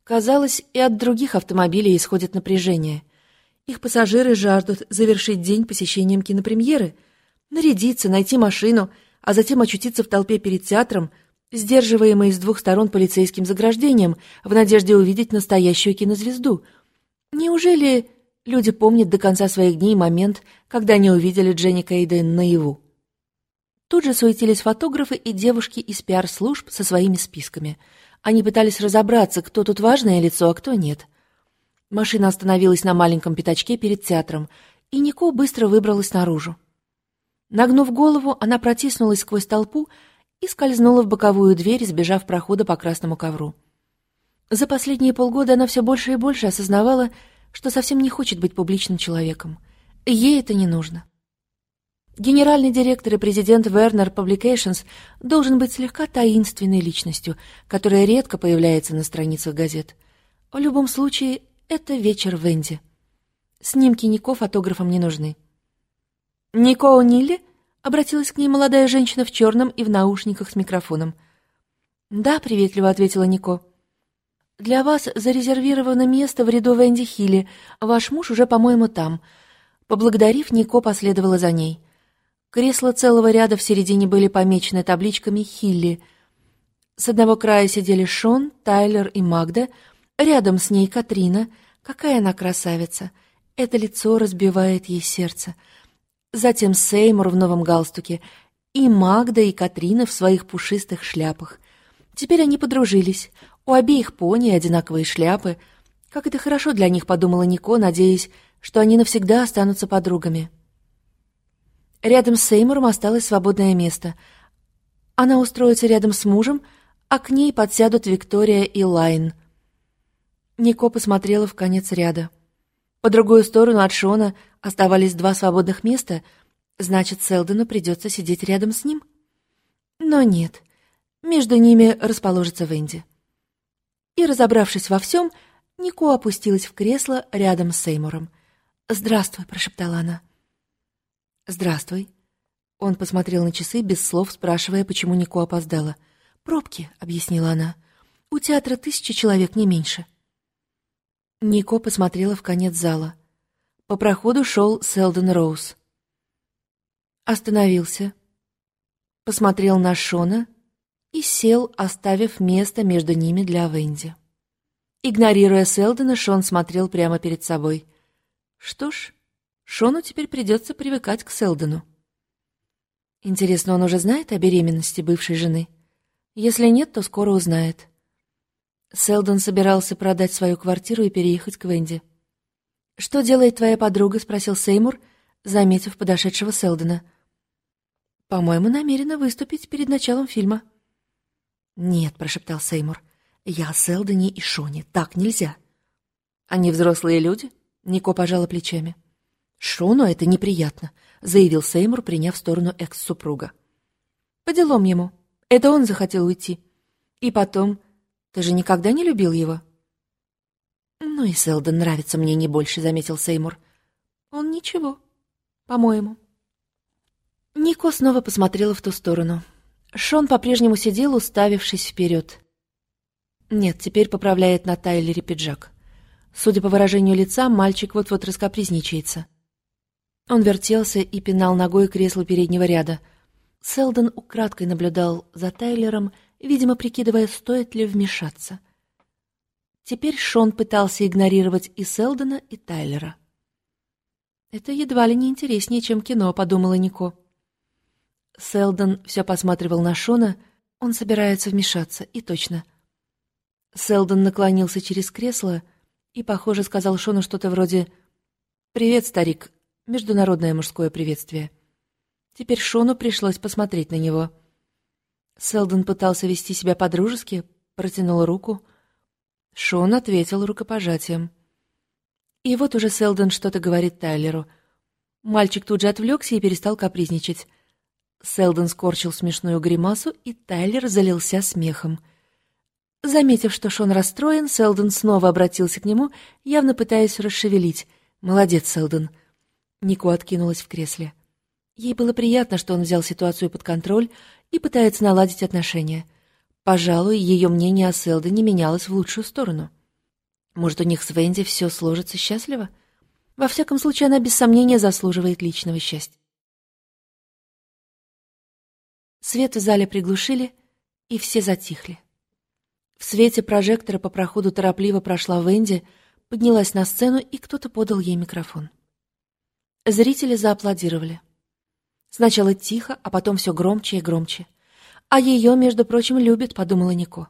Казалось, и от других автомобилей исходит напряжение. Их пассажиры жаждут завершить день посещением кинопремьеры, нарядиться, найти машину, а затем очутиться в толпе перед театром, сдерживаемые с двух сторон полицейским заграждением, в надежде увидеть настоящую кинозвезду. Неужели люди помнят до конца своих дней момент, когда они увидели Дженни Кейден наяву? Тут же суетились фотографы и девушки из пиар-служб со своими списками. Они пытались разобраться, кто тут важное лицо, а кто нет. Машина остановилась на маленьком пятачке перед театром, и Нико быстро выбралась наружу. Нагнув голову, она протиснулась сквозь толпу и скользнула в боковую дверь, сбежав прохода по красному ковру. За последние полгода она все больше и больше осознавала, что совсем не хочет быть публичным человеком. Ей это не нужно. Генеральный директор и президент Werner Publications должен быть слегка таинственной личностью, которая редко появляется на страницах газет. В любом случае, это вечер в Энди. Снимки Нико фотографам не нужны. «Нико О'Нилли?» — обратилась к ней молодая женщина в черном и в наушниках с микрофоном. «Да», — приветливо ответила Нико. «Для вас зарезервировано место в ряду в Энди Хилли. Ваш муж уже, по-моему, там». Поблагодарив, Нико последовала за ней. Кресла целого ряда в середине были помечены табличками «Хилли». С одного края сидели Шон, Тайлер и Магда, рядом с ней Катрина. Какая она красавица! Это лицо разбивает ей сердце. Затем Сеймур в новом галстуке, и Магда, и Катрина в своих пушистых шляпах. Теперь они подружились. У обеих пони одинаковые шляпы. Как это хорошо для них, подумала Нико, надеясь, что они навсегда останутся подругами. Рядом с Сеймуром осталось свободное место. Она устроится рядом с мужем, а к ней подсядут Виктория и Лайн. Нико посмотрела в конец ряда. По другую сторону от Шона оставались два свободных места, значит, Селдону придется сидеть рядом с ним. Но нет, между ними расположится Венди. И, разобравшись во всем, Нико опустилась в кресло рядом с Сеймуром. «Здравствуй», — прошептала она. «Здравствуй». Он посмотрел на часы, без слов спрашивая, почему Нико опоздала. «Пробки», — объяснила она. «У театра тысячи человек, не меньше». Нико посмотрела в конец зала. По проходу шел Селдон Роуз. Остановился, посмотрел на Шона и сел, оставив место между ними для Венди. Игнорируя Селдона, Шон смотрел прямо перед собой. Что ж, Шону теперь придется привыкать к Селдону. Интересно, он уже знает о беременности бывшей жены? Если нет, то скоро узнает. Селдон собирался продать свою квартиру и переехать к Венди. «Что делает твоя подруга?» — спросил Сеймур, заметив подошедшего Селдона. «По-моему, намерена выступить перед началом фильма». «Нет», — прошептал Сеймур, — «я Селдоне и Шоне. Так нельзя». «Они взрослые люди?» — Нико пожала плечами. «Шону это неприятно», — заявил Сеймур, приняв сторону экс-супруга. «По делам ему. Это он захотел уйти. И потом, ты же никогда не любил его?» «Ну и Селдон нравится мне не больше», — заметил Сеймур. «Он ничего, по-моему». Нико снова посмотрела в ту сторону. Шон по-прежнему сидел, уставившись вперед. Нет, теперь поправляет на Тайлере пиджак. Судя по выражению лица, мальчик вот-вот раскопризничается. Он вертелся и пинал ногой кресло переднего ряда. Селдон украдкой наблюдал за Тайлером, видимо, прикидывая, стоит ли вмешаться. Теперь Шон пытался игнорировать и Селдона, и Тайлера. «Это едва ли не интереснее, чем кино», — подумала Нико. Селдон все посматривал на Шона, он собирается вмешаться, и точно. Селдон наклонился через кресло и, похоже, сказал Шону что-то вроде «Привет, старик, Международное мужское приветствие. Теперь Шону пришлось посмотреть на него. Селдон пытался вести себя по-дружески, протянул руку. Шон ответил рукопожатием. И вот уже Селдон что-то говорит Тайлеру. Мальчик тут же отвлекся и перестал капризничать. Селдон скорчил смешную гримасу, и Тайлер залился смехом. Заметив, что Шон расстроен, Селдон снова обратился к нему, явно пытаясь расшевелить. «Молодец, Селдон!» Нико откинулась в кресле. Ей было приятно, что он взял ситуацию под контроль и пытается наладить отношения. Пожалуй, ее мнение о Селдоне менялось в лучшую сторону. Может, у них с Венди все сложится счастливо? Во всяком случае, она без сомнения заслуживает личного счастья. Свет в зале приглушили, и все затихли. В свете прожектора по проходу торопливо прошла Венди, поднялась на сцену, и кто-то подал ей микрофон. Зрители зааплодировали. Сначала тихо, а потом все громче и громче. А ее, между прочим, любят, подумала Нико.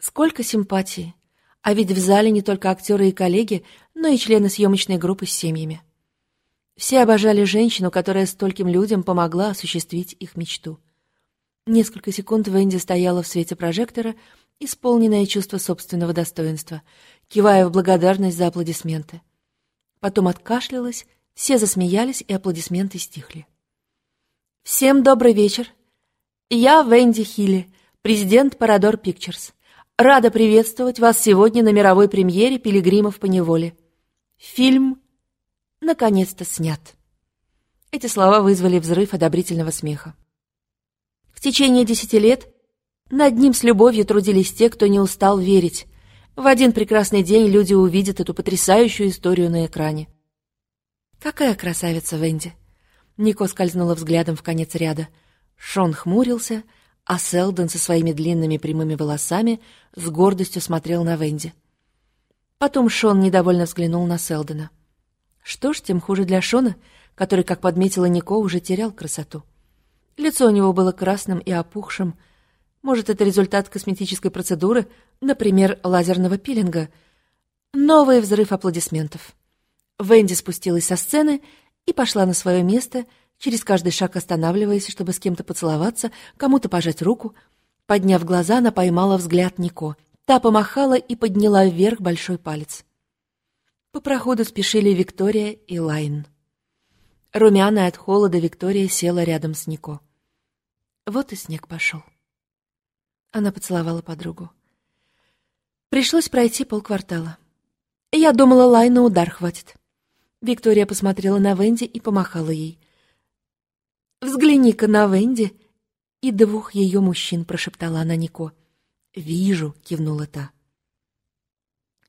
Сколько симпатии. А ведь в зале не только актеры и коллеги, но и члены съемочной группы с семьями. Все обожали женщину, которая стольким людям помогла осуществить их мечту. Несколько секунд Венди стояла в свете прожектора, исполненное чувство собственного достоинства, кивая в благодарность за аплодисменты. Потом откашлялась все засмеялись, и аплодисменты стихли. «Всем добрый вечер. Я Венди Хилли, президент Парадор Пикчерс. Рада приветствовать вас сегодня на мировой премьере «Пилигримов по неволе». Фильм наконец-то снят». Эти слова вызвали взрыв одобрительного смеха. В течение десяти лет над ним с любовью трудились те, кто не устал верить. В один прекрасный день люди увидят эту потрясающую историю на экране. «Какая красавица Венди!» Нико скользнула взглядом в конец ряда. Шон хмурился, а Селдон со своими длинными прямыми волосами с гордостью смотрел на Венди. Потом Шон недовольно взглянул на Селдона. Что ж, тем хуже для Шона, который, как подметила Нико, уже терял красоту. Лицо у него было красным и опухшим. Может, это результат косметической процедуры, например, лазерного пилинга. Новый взрыв аплодисментов. Венди спустилась со сцены и пошла на свое место, через каждый шаг останавливаясь, чтобы с кем-то поцеловаться, кому-то пожать руку. Подняв глаза, она поймала взгляд Нико. Та помахала и подняла вверх большой палец. По проходу спешили Виктория и Лайн. Румяная от холода Виктория села рядом с Нико. Вот и снег пошел. Она поцеловала подругу. Пришлось пройти полквартала. Я думала, Лайна удар хватит. Виктория посмотрела на Венди и помахала ей. «Взгляни-ка на Венди!» «И двух ее мужчин», — прошептала она Нико. «Вижу», — кивнула та.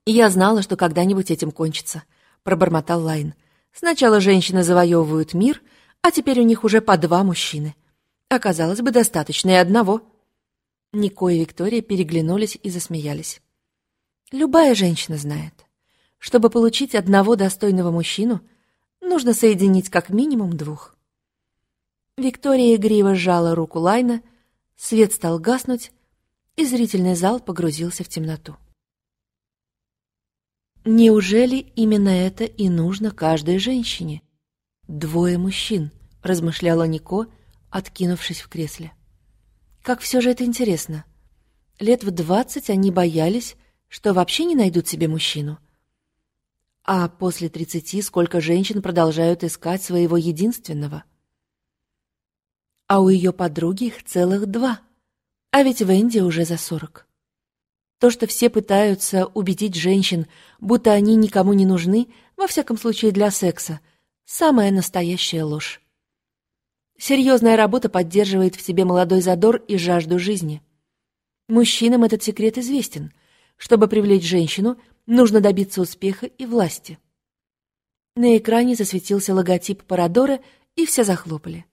«Я знала, что когда-нибудь этим кончится», — пробормотал Лайн. «Сначала женщины завоевывают мир, а теперь у них уже по два мужчины. Оказалось бы, достаточно и одного». Нико и Виктория переглянулись и засмеялись. «Любая женщина знает. Чтобы получить одного достойного мужчину, нужно соединить как минимум двух. Виктория игриво сжала руку Лайна, свет стал гаснуть, и зрительный зал погрузился в темноту. Неужели именно это и нужно каждой женщине? Двое мужчин, размышляла Нико, откинувшись в кресле. Как все же это интересно. Лет в двадцать они боялись, что вообще не найдут себе мужчину. А после тридцати сколько женщин продолжают искать своего единственного? А у ее подруги их целых два. А ведь Венди уже за сорок. То, что все пытаются убедить женщин, будто они никому не нужны, во всяком случае для секса, самая настоящая ложь. Серьезная работа поддерживает в себе молодой задор и жажду жизни. Мужчинам этот секрет известен. Чтобы привлечь женщину – Нужно добиться успеха и власти. На экране засветился логотип Парадора, и все захлопали.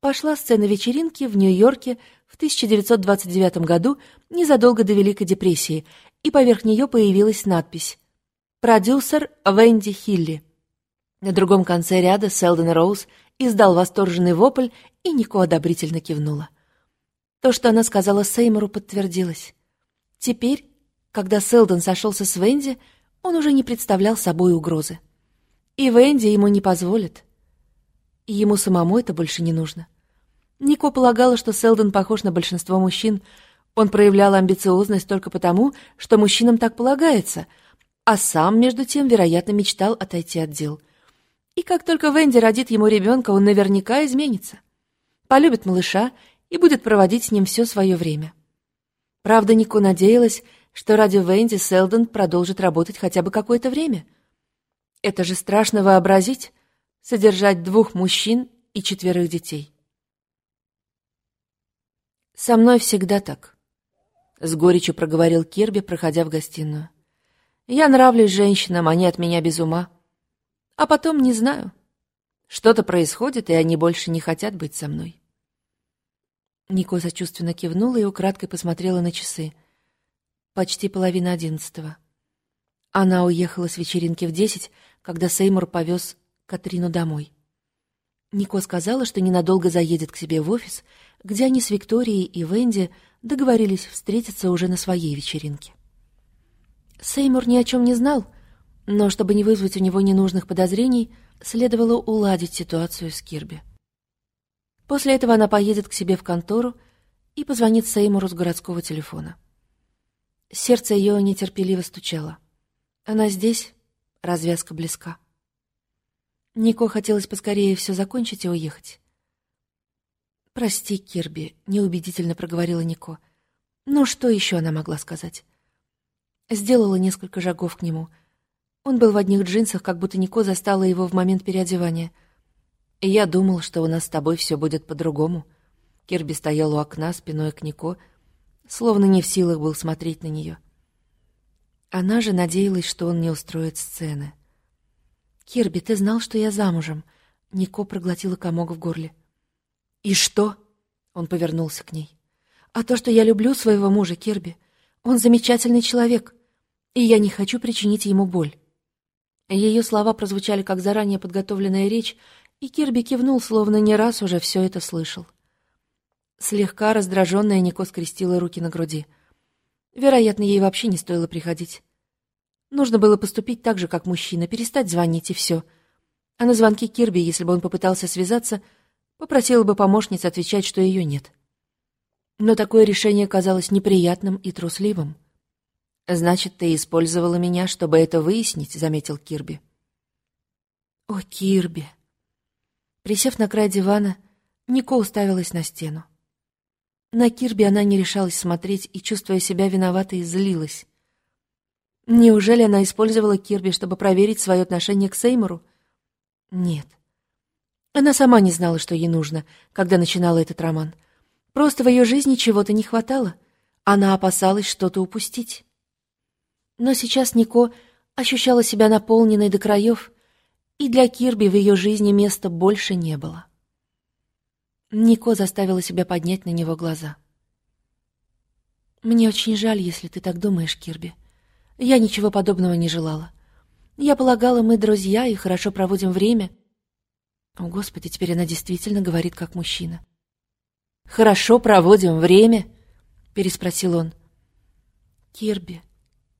Пошла сцена вечеринки в Нью-Йорке в 1929 году, незадолго до Великой депрессии, и поверх нее появилась надпись «Продюсер Венди Хилли». На другом конце ряда Селдон Роуз издал восторженный вопль, и Нико одобрительно кивнула. То, что она сказала Сеймору, подтвердилось. Теперь когда Селдон сошелся с Венди, он уже не представлял собой угрозы. И Венди ему не позволит. И ему самому это больше не нужно. Нико полагала, что Селдон похож на большинство мужчин. Он проявлял амбициозность только потому, что мужчинам так полагается, а сам, между тем, вероятно, мечтал отойти от дел. И как только Венди родит ему ребенка, он наверняка изменится. Полюбит малыша и будет проводить с ним все свое время. Правда, Нико надеялась, что ради Венди Селдон продолжит работать хотя бы какое-то время. Это же страшно вообразить, содержать двух мужчин и четверых детей. «Со мной всегда так», — с горечью проговорил Кирби, проходя в гостиную. «Я нравлюсь женщинам, они от меня без ума. А потом не знаю. Что-то происходит, и они больше не хотят быть со мной». Нико сочувственно кивнула и украдкой посмотрела на часы. Почти половина одиннадцатого. Она уехала с вечеринки в десять, когда Сеймур повез Катрину домой. Нико сказала, что ненадолго заедет к себе в офис, где они с Викторией и Венди договорились встретиться уже на своей вечеринке. Сеймур ни о чем не знал, но чтобы не вызвать у него ненужных подозрений, следовало уладить ситуацию с Кирби. После этого она поедет к себе в контору и позвонит Сеймуру с городского телефона. Сердце ее нетерпеливо стучало. Она здесь, развязка близка. Нико хотелось поскорее все закончить и уехать. «Прости, Кирби», — неубедительно проговорила Нико. «Ну, что еще она могла сказать?» Сделала несколько шагов к нему. Он был в одних джинсах, как будто Нико застала его в момент переодевания. Я думал, что у нас с тобой все будет по-другому. Кирби стоял у окна спиной к Нико, словно не в силах был смотреть на нее. Она же надеялась, что он не устроит сцены. «Кирби, ты знал, что я замужем?» Нико проглотила комок в горле. «И что?» Он повернулся к ней. «А то, что я люблю своего мужа, Кирби. Он замечательный человек, и я не хочу причинить ему боль». Ее слова прозвучали как заранее подготовленная речь, и Кирби кивнул, словно не раз уже все это слышал. Слегка раздраженная Нико скрестила руки на груди. Вероятно, ей вообще не стоило приходить. Нужно было поступить так же, как мужчина, перестать звонить и все. А на звонки Кирби, если бы он попытался связаться, попросила бы помощниц отвечать, что ее нет. Но такое решение казалось неприятным и трусливым. «Значит, ты использовала меня, чтобы это выяснить», — заметил Кирби. «О, Кирби!» Присев на край дивана, Нико уставилась на стену. На Кирби она не решалась смотреть и, чувствуя себя виноватой, злилась. Неужели она использовала Кирби, чтобы проверить свое отношение к Сеймуру? Нет. Она сама не знала, что ей нужно, когда начинала этот роман. Просто в ее жизни чего-то не хватало. Она опасалась что-то упустить. Но сейчас Нико ощущала себя наполненной до краев, и для Кирби в ее жизни места больше не было. Нико заставила себя поднять на него глаза. «Мне очень жаль, если ты так думаешь, Кирби», я ничего подобного не желала. Я полагала, мы друзья и хорошо проводим время. О, Господи, теперь она действительно говорит как мужчина. «Хорошо проводим время?» — переспросил он. «Кирби,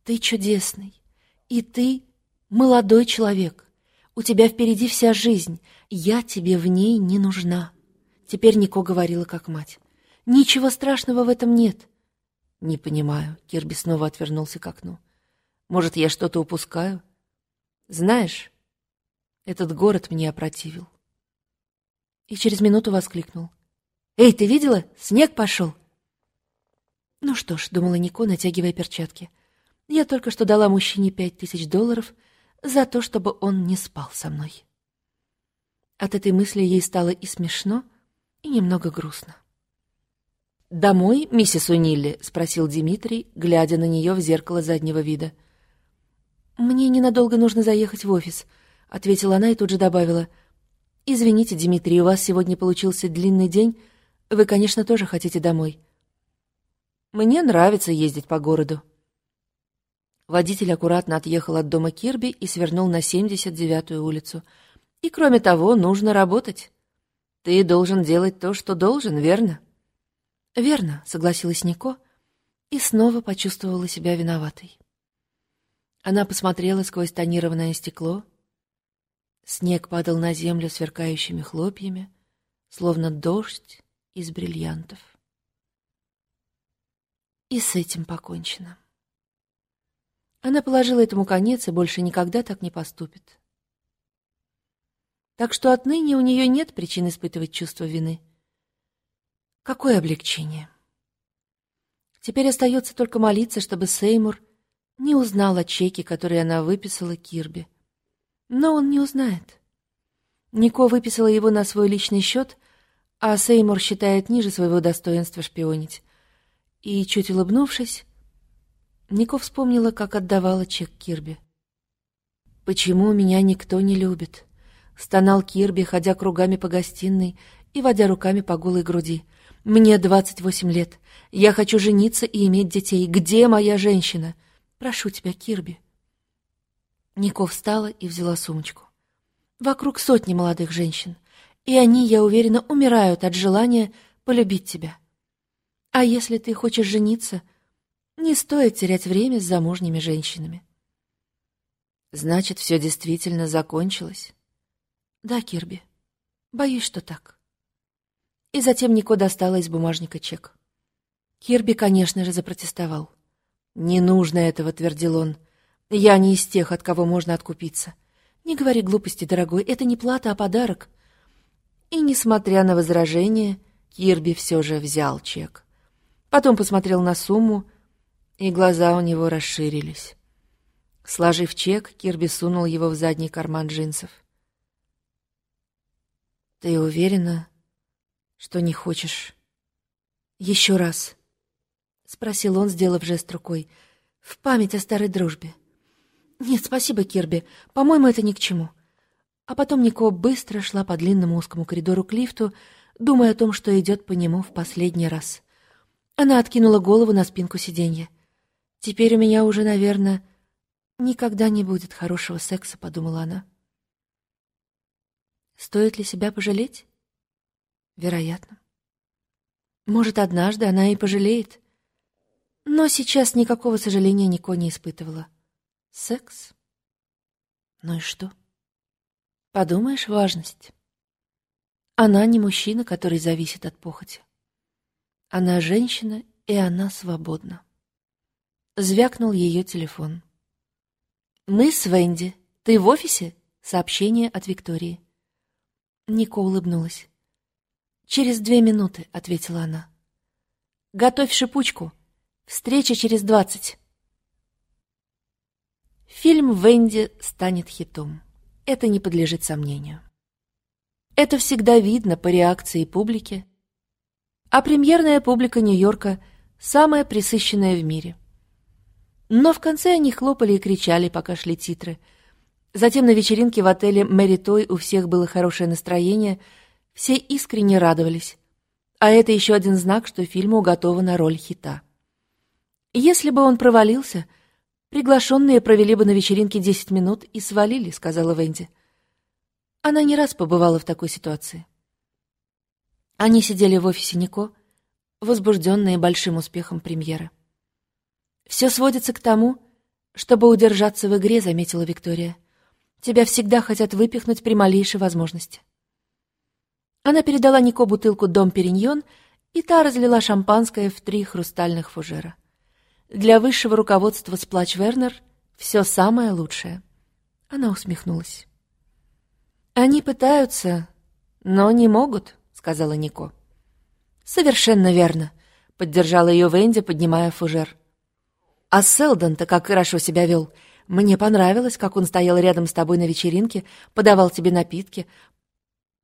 ты чудесный. И ты молодой человек. У тебя впереди вся жизнь. Я тебе в ней не нужна». Теперь Нико говорила как мать. «Ничего страшного в этом нет». «Не понимаю». Кирби снова отвернулся к окну. Может, я что-то упускаю? Знаешь, этот город мне опротивил. И через минуту воскликнул. «Эй, ты видела? Снег пошел!» «Ну что ж», — думала Нико, натягивая перчатки, «я только что дала мужчине пять тысяч долларов за то, чтобы он не спал со мной». От этой мысли ей стало и смешно, и немного грустно. «Домой, миссис Унилли?» — спросил Дмитрий, глядя на нее в зеркало заднего вида — «Мне ненадолго нужно заехать в офис», — ответила она и тут же добавила. «Извините, Дмитрий, у вас сегодня получился длинный день. Вы, конечно, тоже хотите домой». «Мне нравится ездить по городу». Водитель аккуратно отъехал от дома Кирби и свернул на 79-ю улицу. «И кроме того, нужно работать. Ты должен делать то, что должен, верно?» «Верно», — согласилась Нико и снова почувствовала себя виноватой. Она посмотрела сквозь тонированное стекло. Снег падал на землю сверкающими хлопьями, словно дождь из бриллиантов. И с этим покончено. Она положила этому конец и больше никогда так не поступит. Так что отныне у нее нет причин испытывать чувство вины. Какое облегчение! Теперь остается только молиться, чтобы Сеймур не узнал о чеке, который она выписала Кирби. Но он не узнает. Нико выписала его на свой личный счет, а Сеймур считает ниже своего достоинства шпионить. И, чуть улыбнувшись, Нико вспомнила, как отдавала чек Кирби. «Почему меня никто не любит?» — стонал Кирби, ходя кругами по гостиной и водя руками по голой груди. «Мне двадцать восемь лет. Я хочу жениться и иметь детей. Где моя женщина? Прошу тебя, Кирби». Нико встала и взяла сумочку. «Вокруг сотни молодых женщин, и они, я уверена, умирают от желания полюбить тебя. А если ты хочешь жениться, не стоит терять время с замужними женщинами». «Значит, все действительно закончилось?» «Да, Кирби. Боюсь, что так». И затем Нико достала из бумажника чек. Кирби, конечно же, запротестовал. «Не нужно этого», — твердил он. Я не из тех, от кого можно откупиться. Не говори глупости, дорогой, это не плата, а подарок. И, несмотря на возражение, Кирби все же взял чек. Потом посмотрел на сумму, и глаза у него расширились. Сложив чек, Кирби сунул его в задний карман джинсов. «Ты уверена, что не хочешь?» «Еще раз», — спросил он, сделав жест рукой, — «в память о старой дружбе». «Нет, спасибо, Кирби. По-моему, это ни к чему». А потом Нико быстро шла по длинному узкому коридору к лифту, думая о том, что идет по нему в последний раз. Она откинула голову на спинку сиденья. «Теперь у меня уже, наверное, никогда не будет хорошего секса», — подумала она. Стоит ли себя пожалеть? Вероятно. Может, однажды она и пожалеет. Но сейчас никакого сожаления Нико не испытывала. Секс? Ну и что? Подумаешь, важность. Она не мужчина, который зависит от похоти. Она женщина, и она свободна. Звякнул ее телефон. «Мисс Венди, ты в офисе?» Сообщение от Виктории. Нико улыбнулась. «Через две минуты», — ответила она. «Готовь шипучку. Встреча через двадцать». Фильм «Венди» станет хитом. Это не подлежит сомнению. Это всегда видно по реакции публики. А премьерная публика Нью-Йорка самая присыщенная в мире. Но в конце они хлопали и кричали, пока шли титры. Затем на вечеринке в отеле «Мэри Той» у всех было хорошее настроение, все искренне радовались. А это еще один знак, что фильму уготована роль хита. Если бы он провалился — Приглашенные провели бы на вечеринке десять минут и свалили, сказала Венди. Она не раз побывала в такой ситуации. Они сидели в офисе Нико, возбужденные большим успехом премьеры. «Все сводится к тому, чтобы удержаться в игре», — заметила Виктория. «Тебя всегда хотят выпихнуть при малейшей возможности». Она передала Нико бутылку «Дом Периньон», и та разлила шампанское в три хрустальных фужера. Для высшего руководства Сплач Вернер все самое лучшее. Она усмехнулась. Они пытаются, но не могут, сказала Нико. Совершенно верно, поддержала ее Венди, поднимая фужер. А Селдон-то как хорошо себя вел. Мне понравилось, как он стоял рядом с тобой на вечеринке, подавал тебе напитки,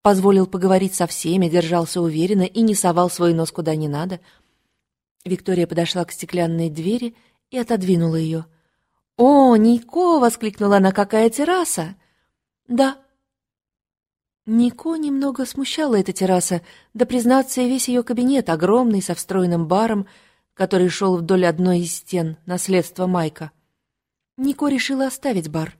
позволил поговорить со всеми, держался уверенно и не совал свой нос куда не надо — Виктория подошла к стеклянной двери и отодвинула ее. «О, Нико!» — воскликнула она. «Какая терраса!» «Да». Нико немного смущала эта терраса, да, признаться, и весь ее кабинет, огромный, со встроенным баром, который шел вдоль одной из стен, наследство Майка. Нико решила оставить бар.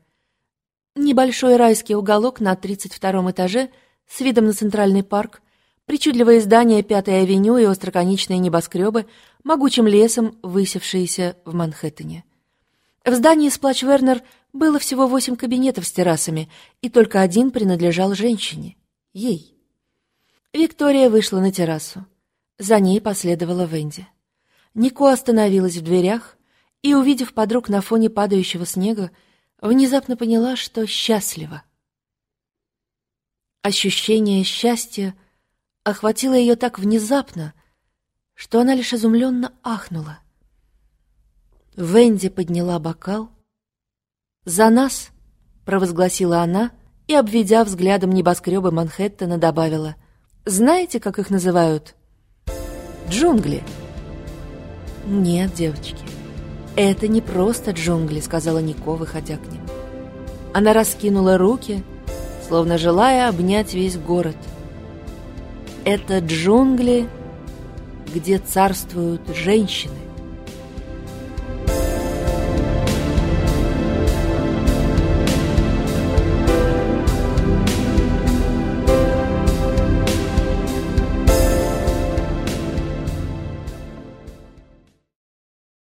Небольшой райский уголок на тридцать втором этаже с видом на центральный парк, Причудливое здание Пятой авеню и остроконечные небоскребы, могучим лесом высевшиеся в Манхэттене. В здании Сплач Вернер было всего восемь кабинетов с террасами, и только один принадлежал женщине — ей. Виктория вышла на террасу. За ней последовала Венди. Нико остановилась в дверях и, увидев подруг на фоне падающего снега, внезапно поняла, что счастлива. Ощущение счастья — охватило ее так внезапно, что она лишь изумленно ахнула. Венди подняла бокал. «За нас!» — провозгласила она и, обведя взглядом небоскребы Манхэттена, добавила Знаете, как их называют? Джунгли. Нет, девочки, это не просто джунгли, сказала Нико, выходя к ним. Она раскинула руки, словно желая обнять весь город. Это джунгли, где царствуют женщины.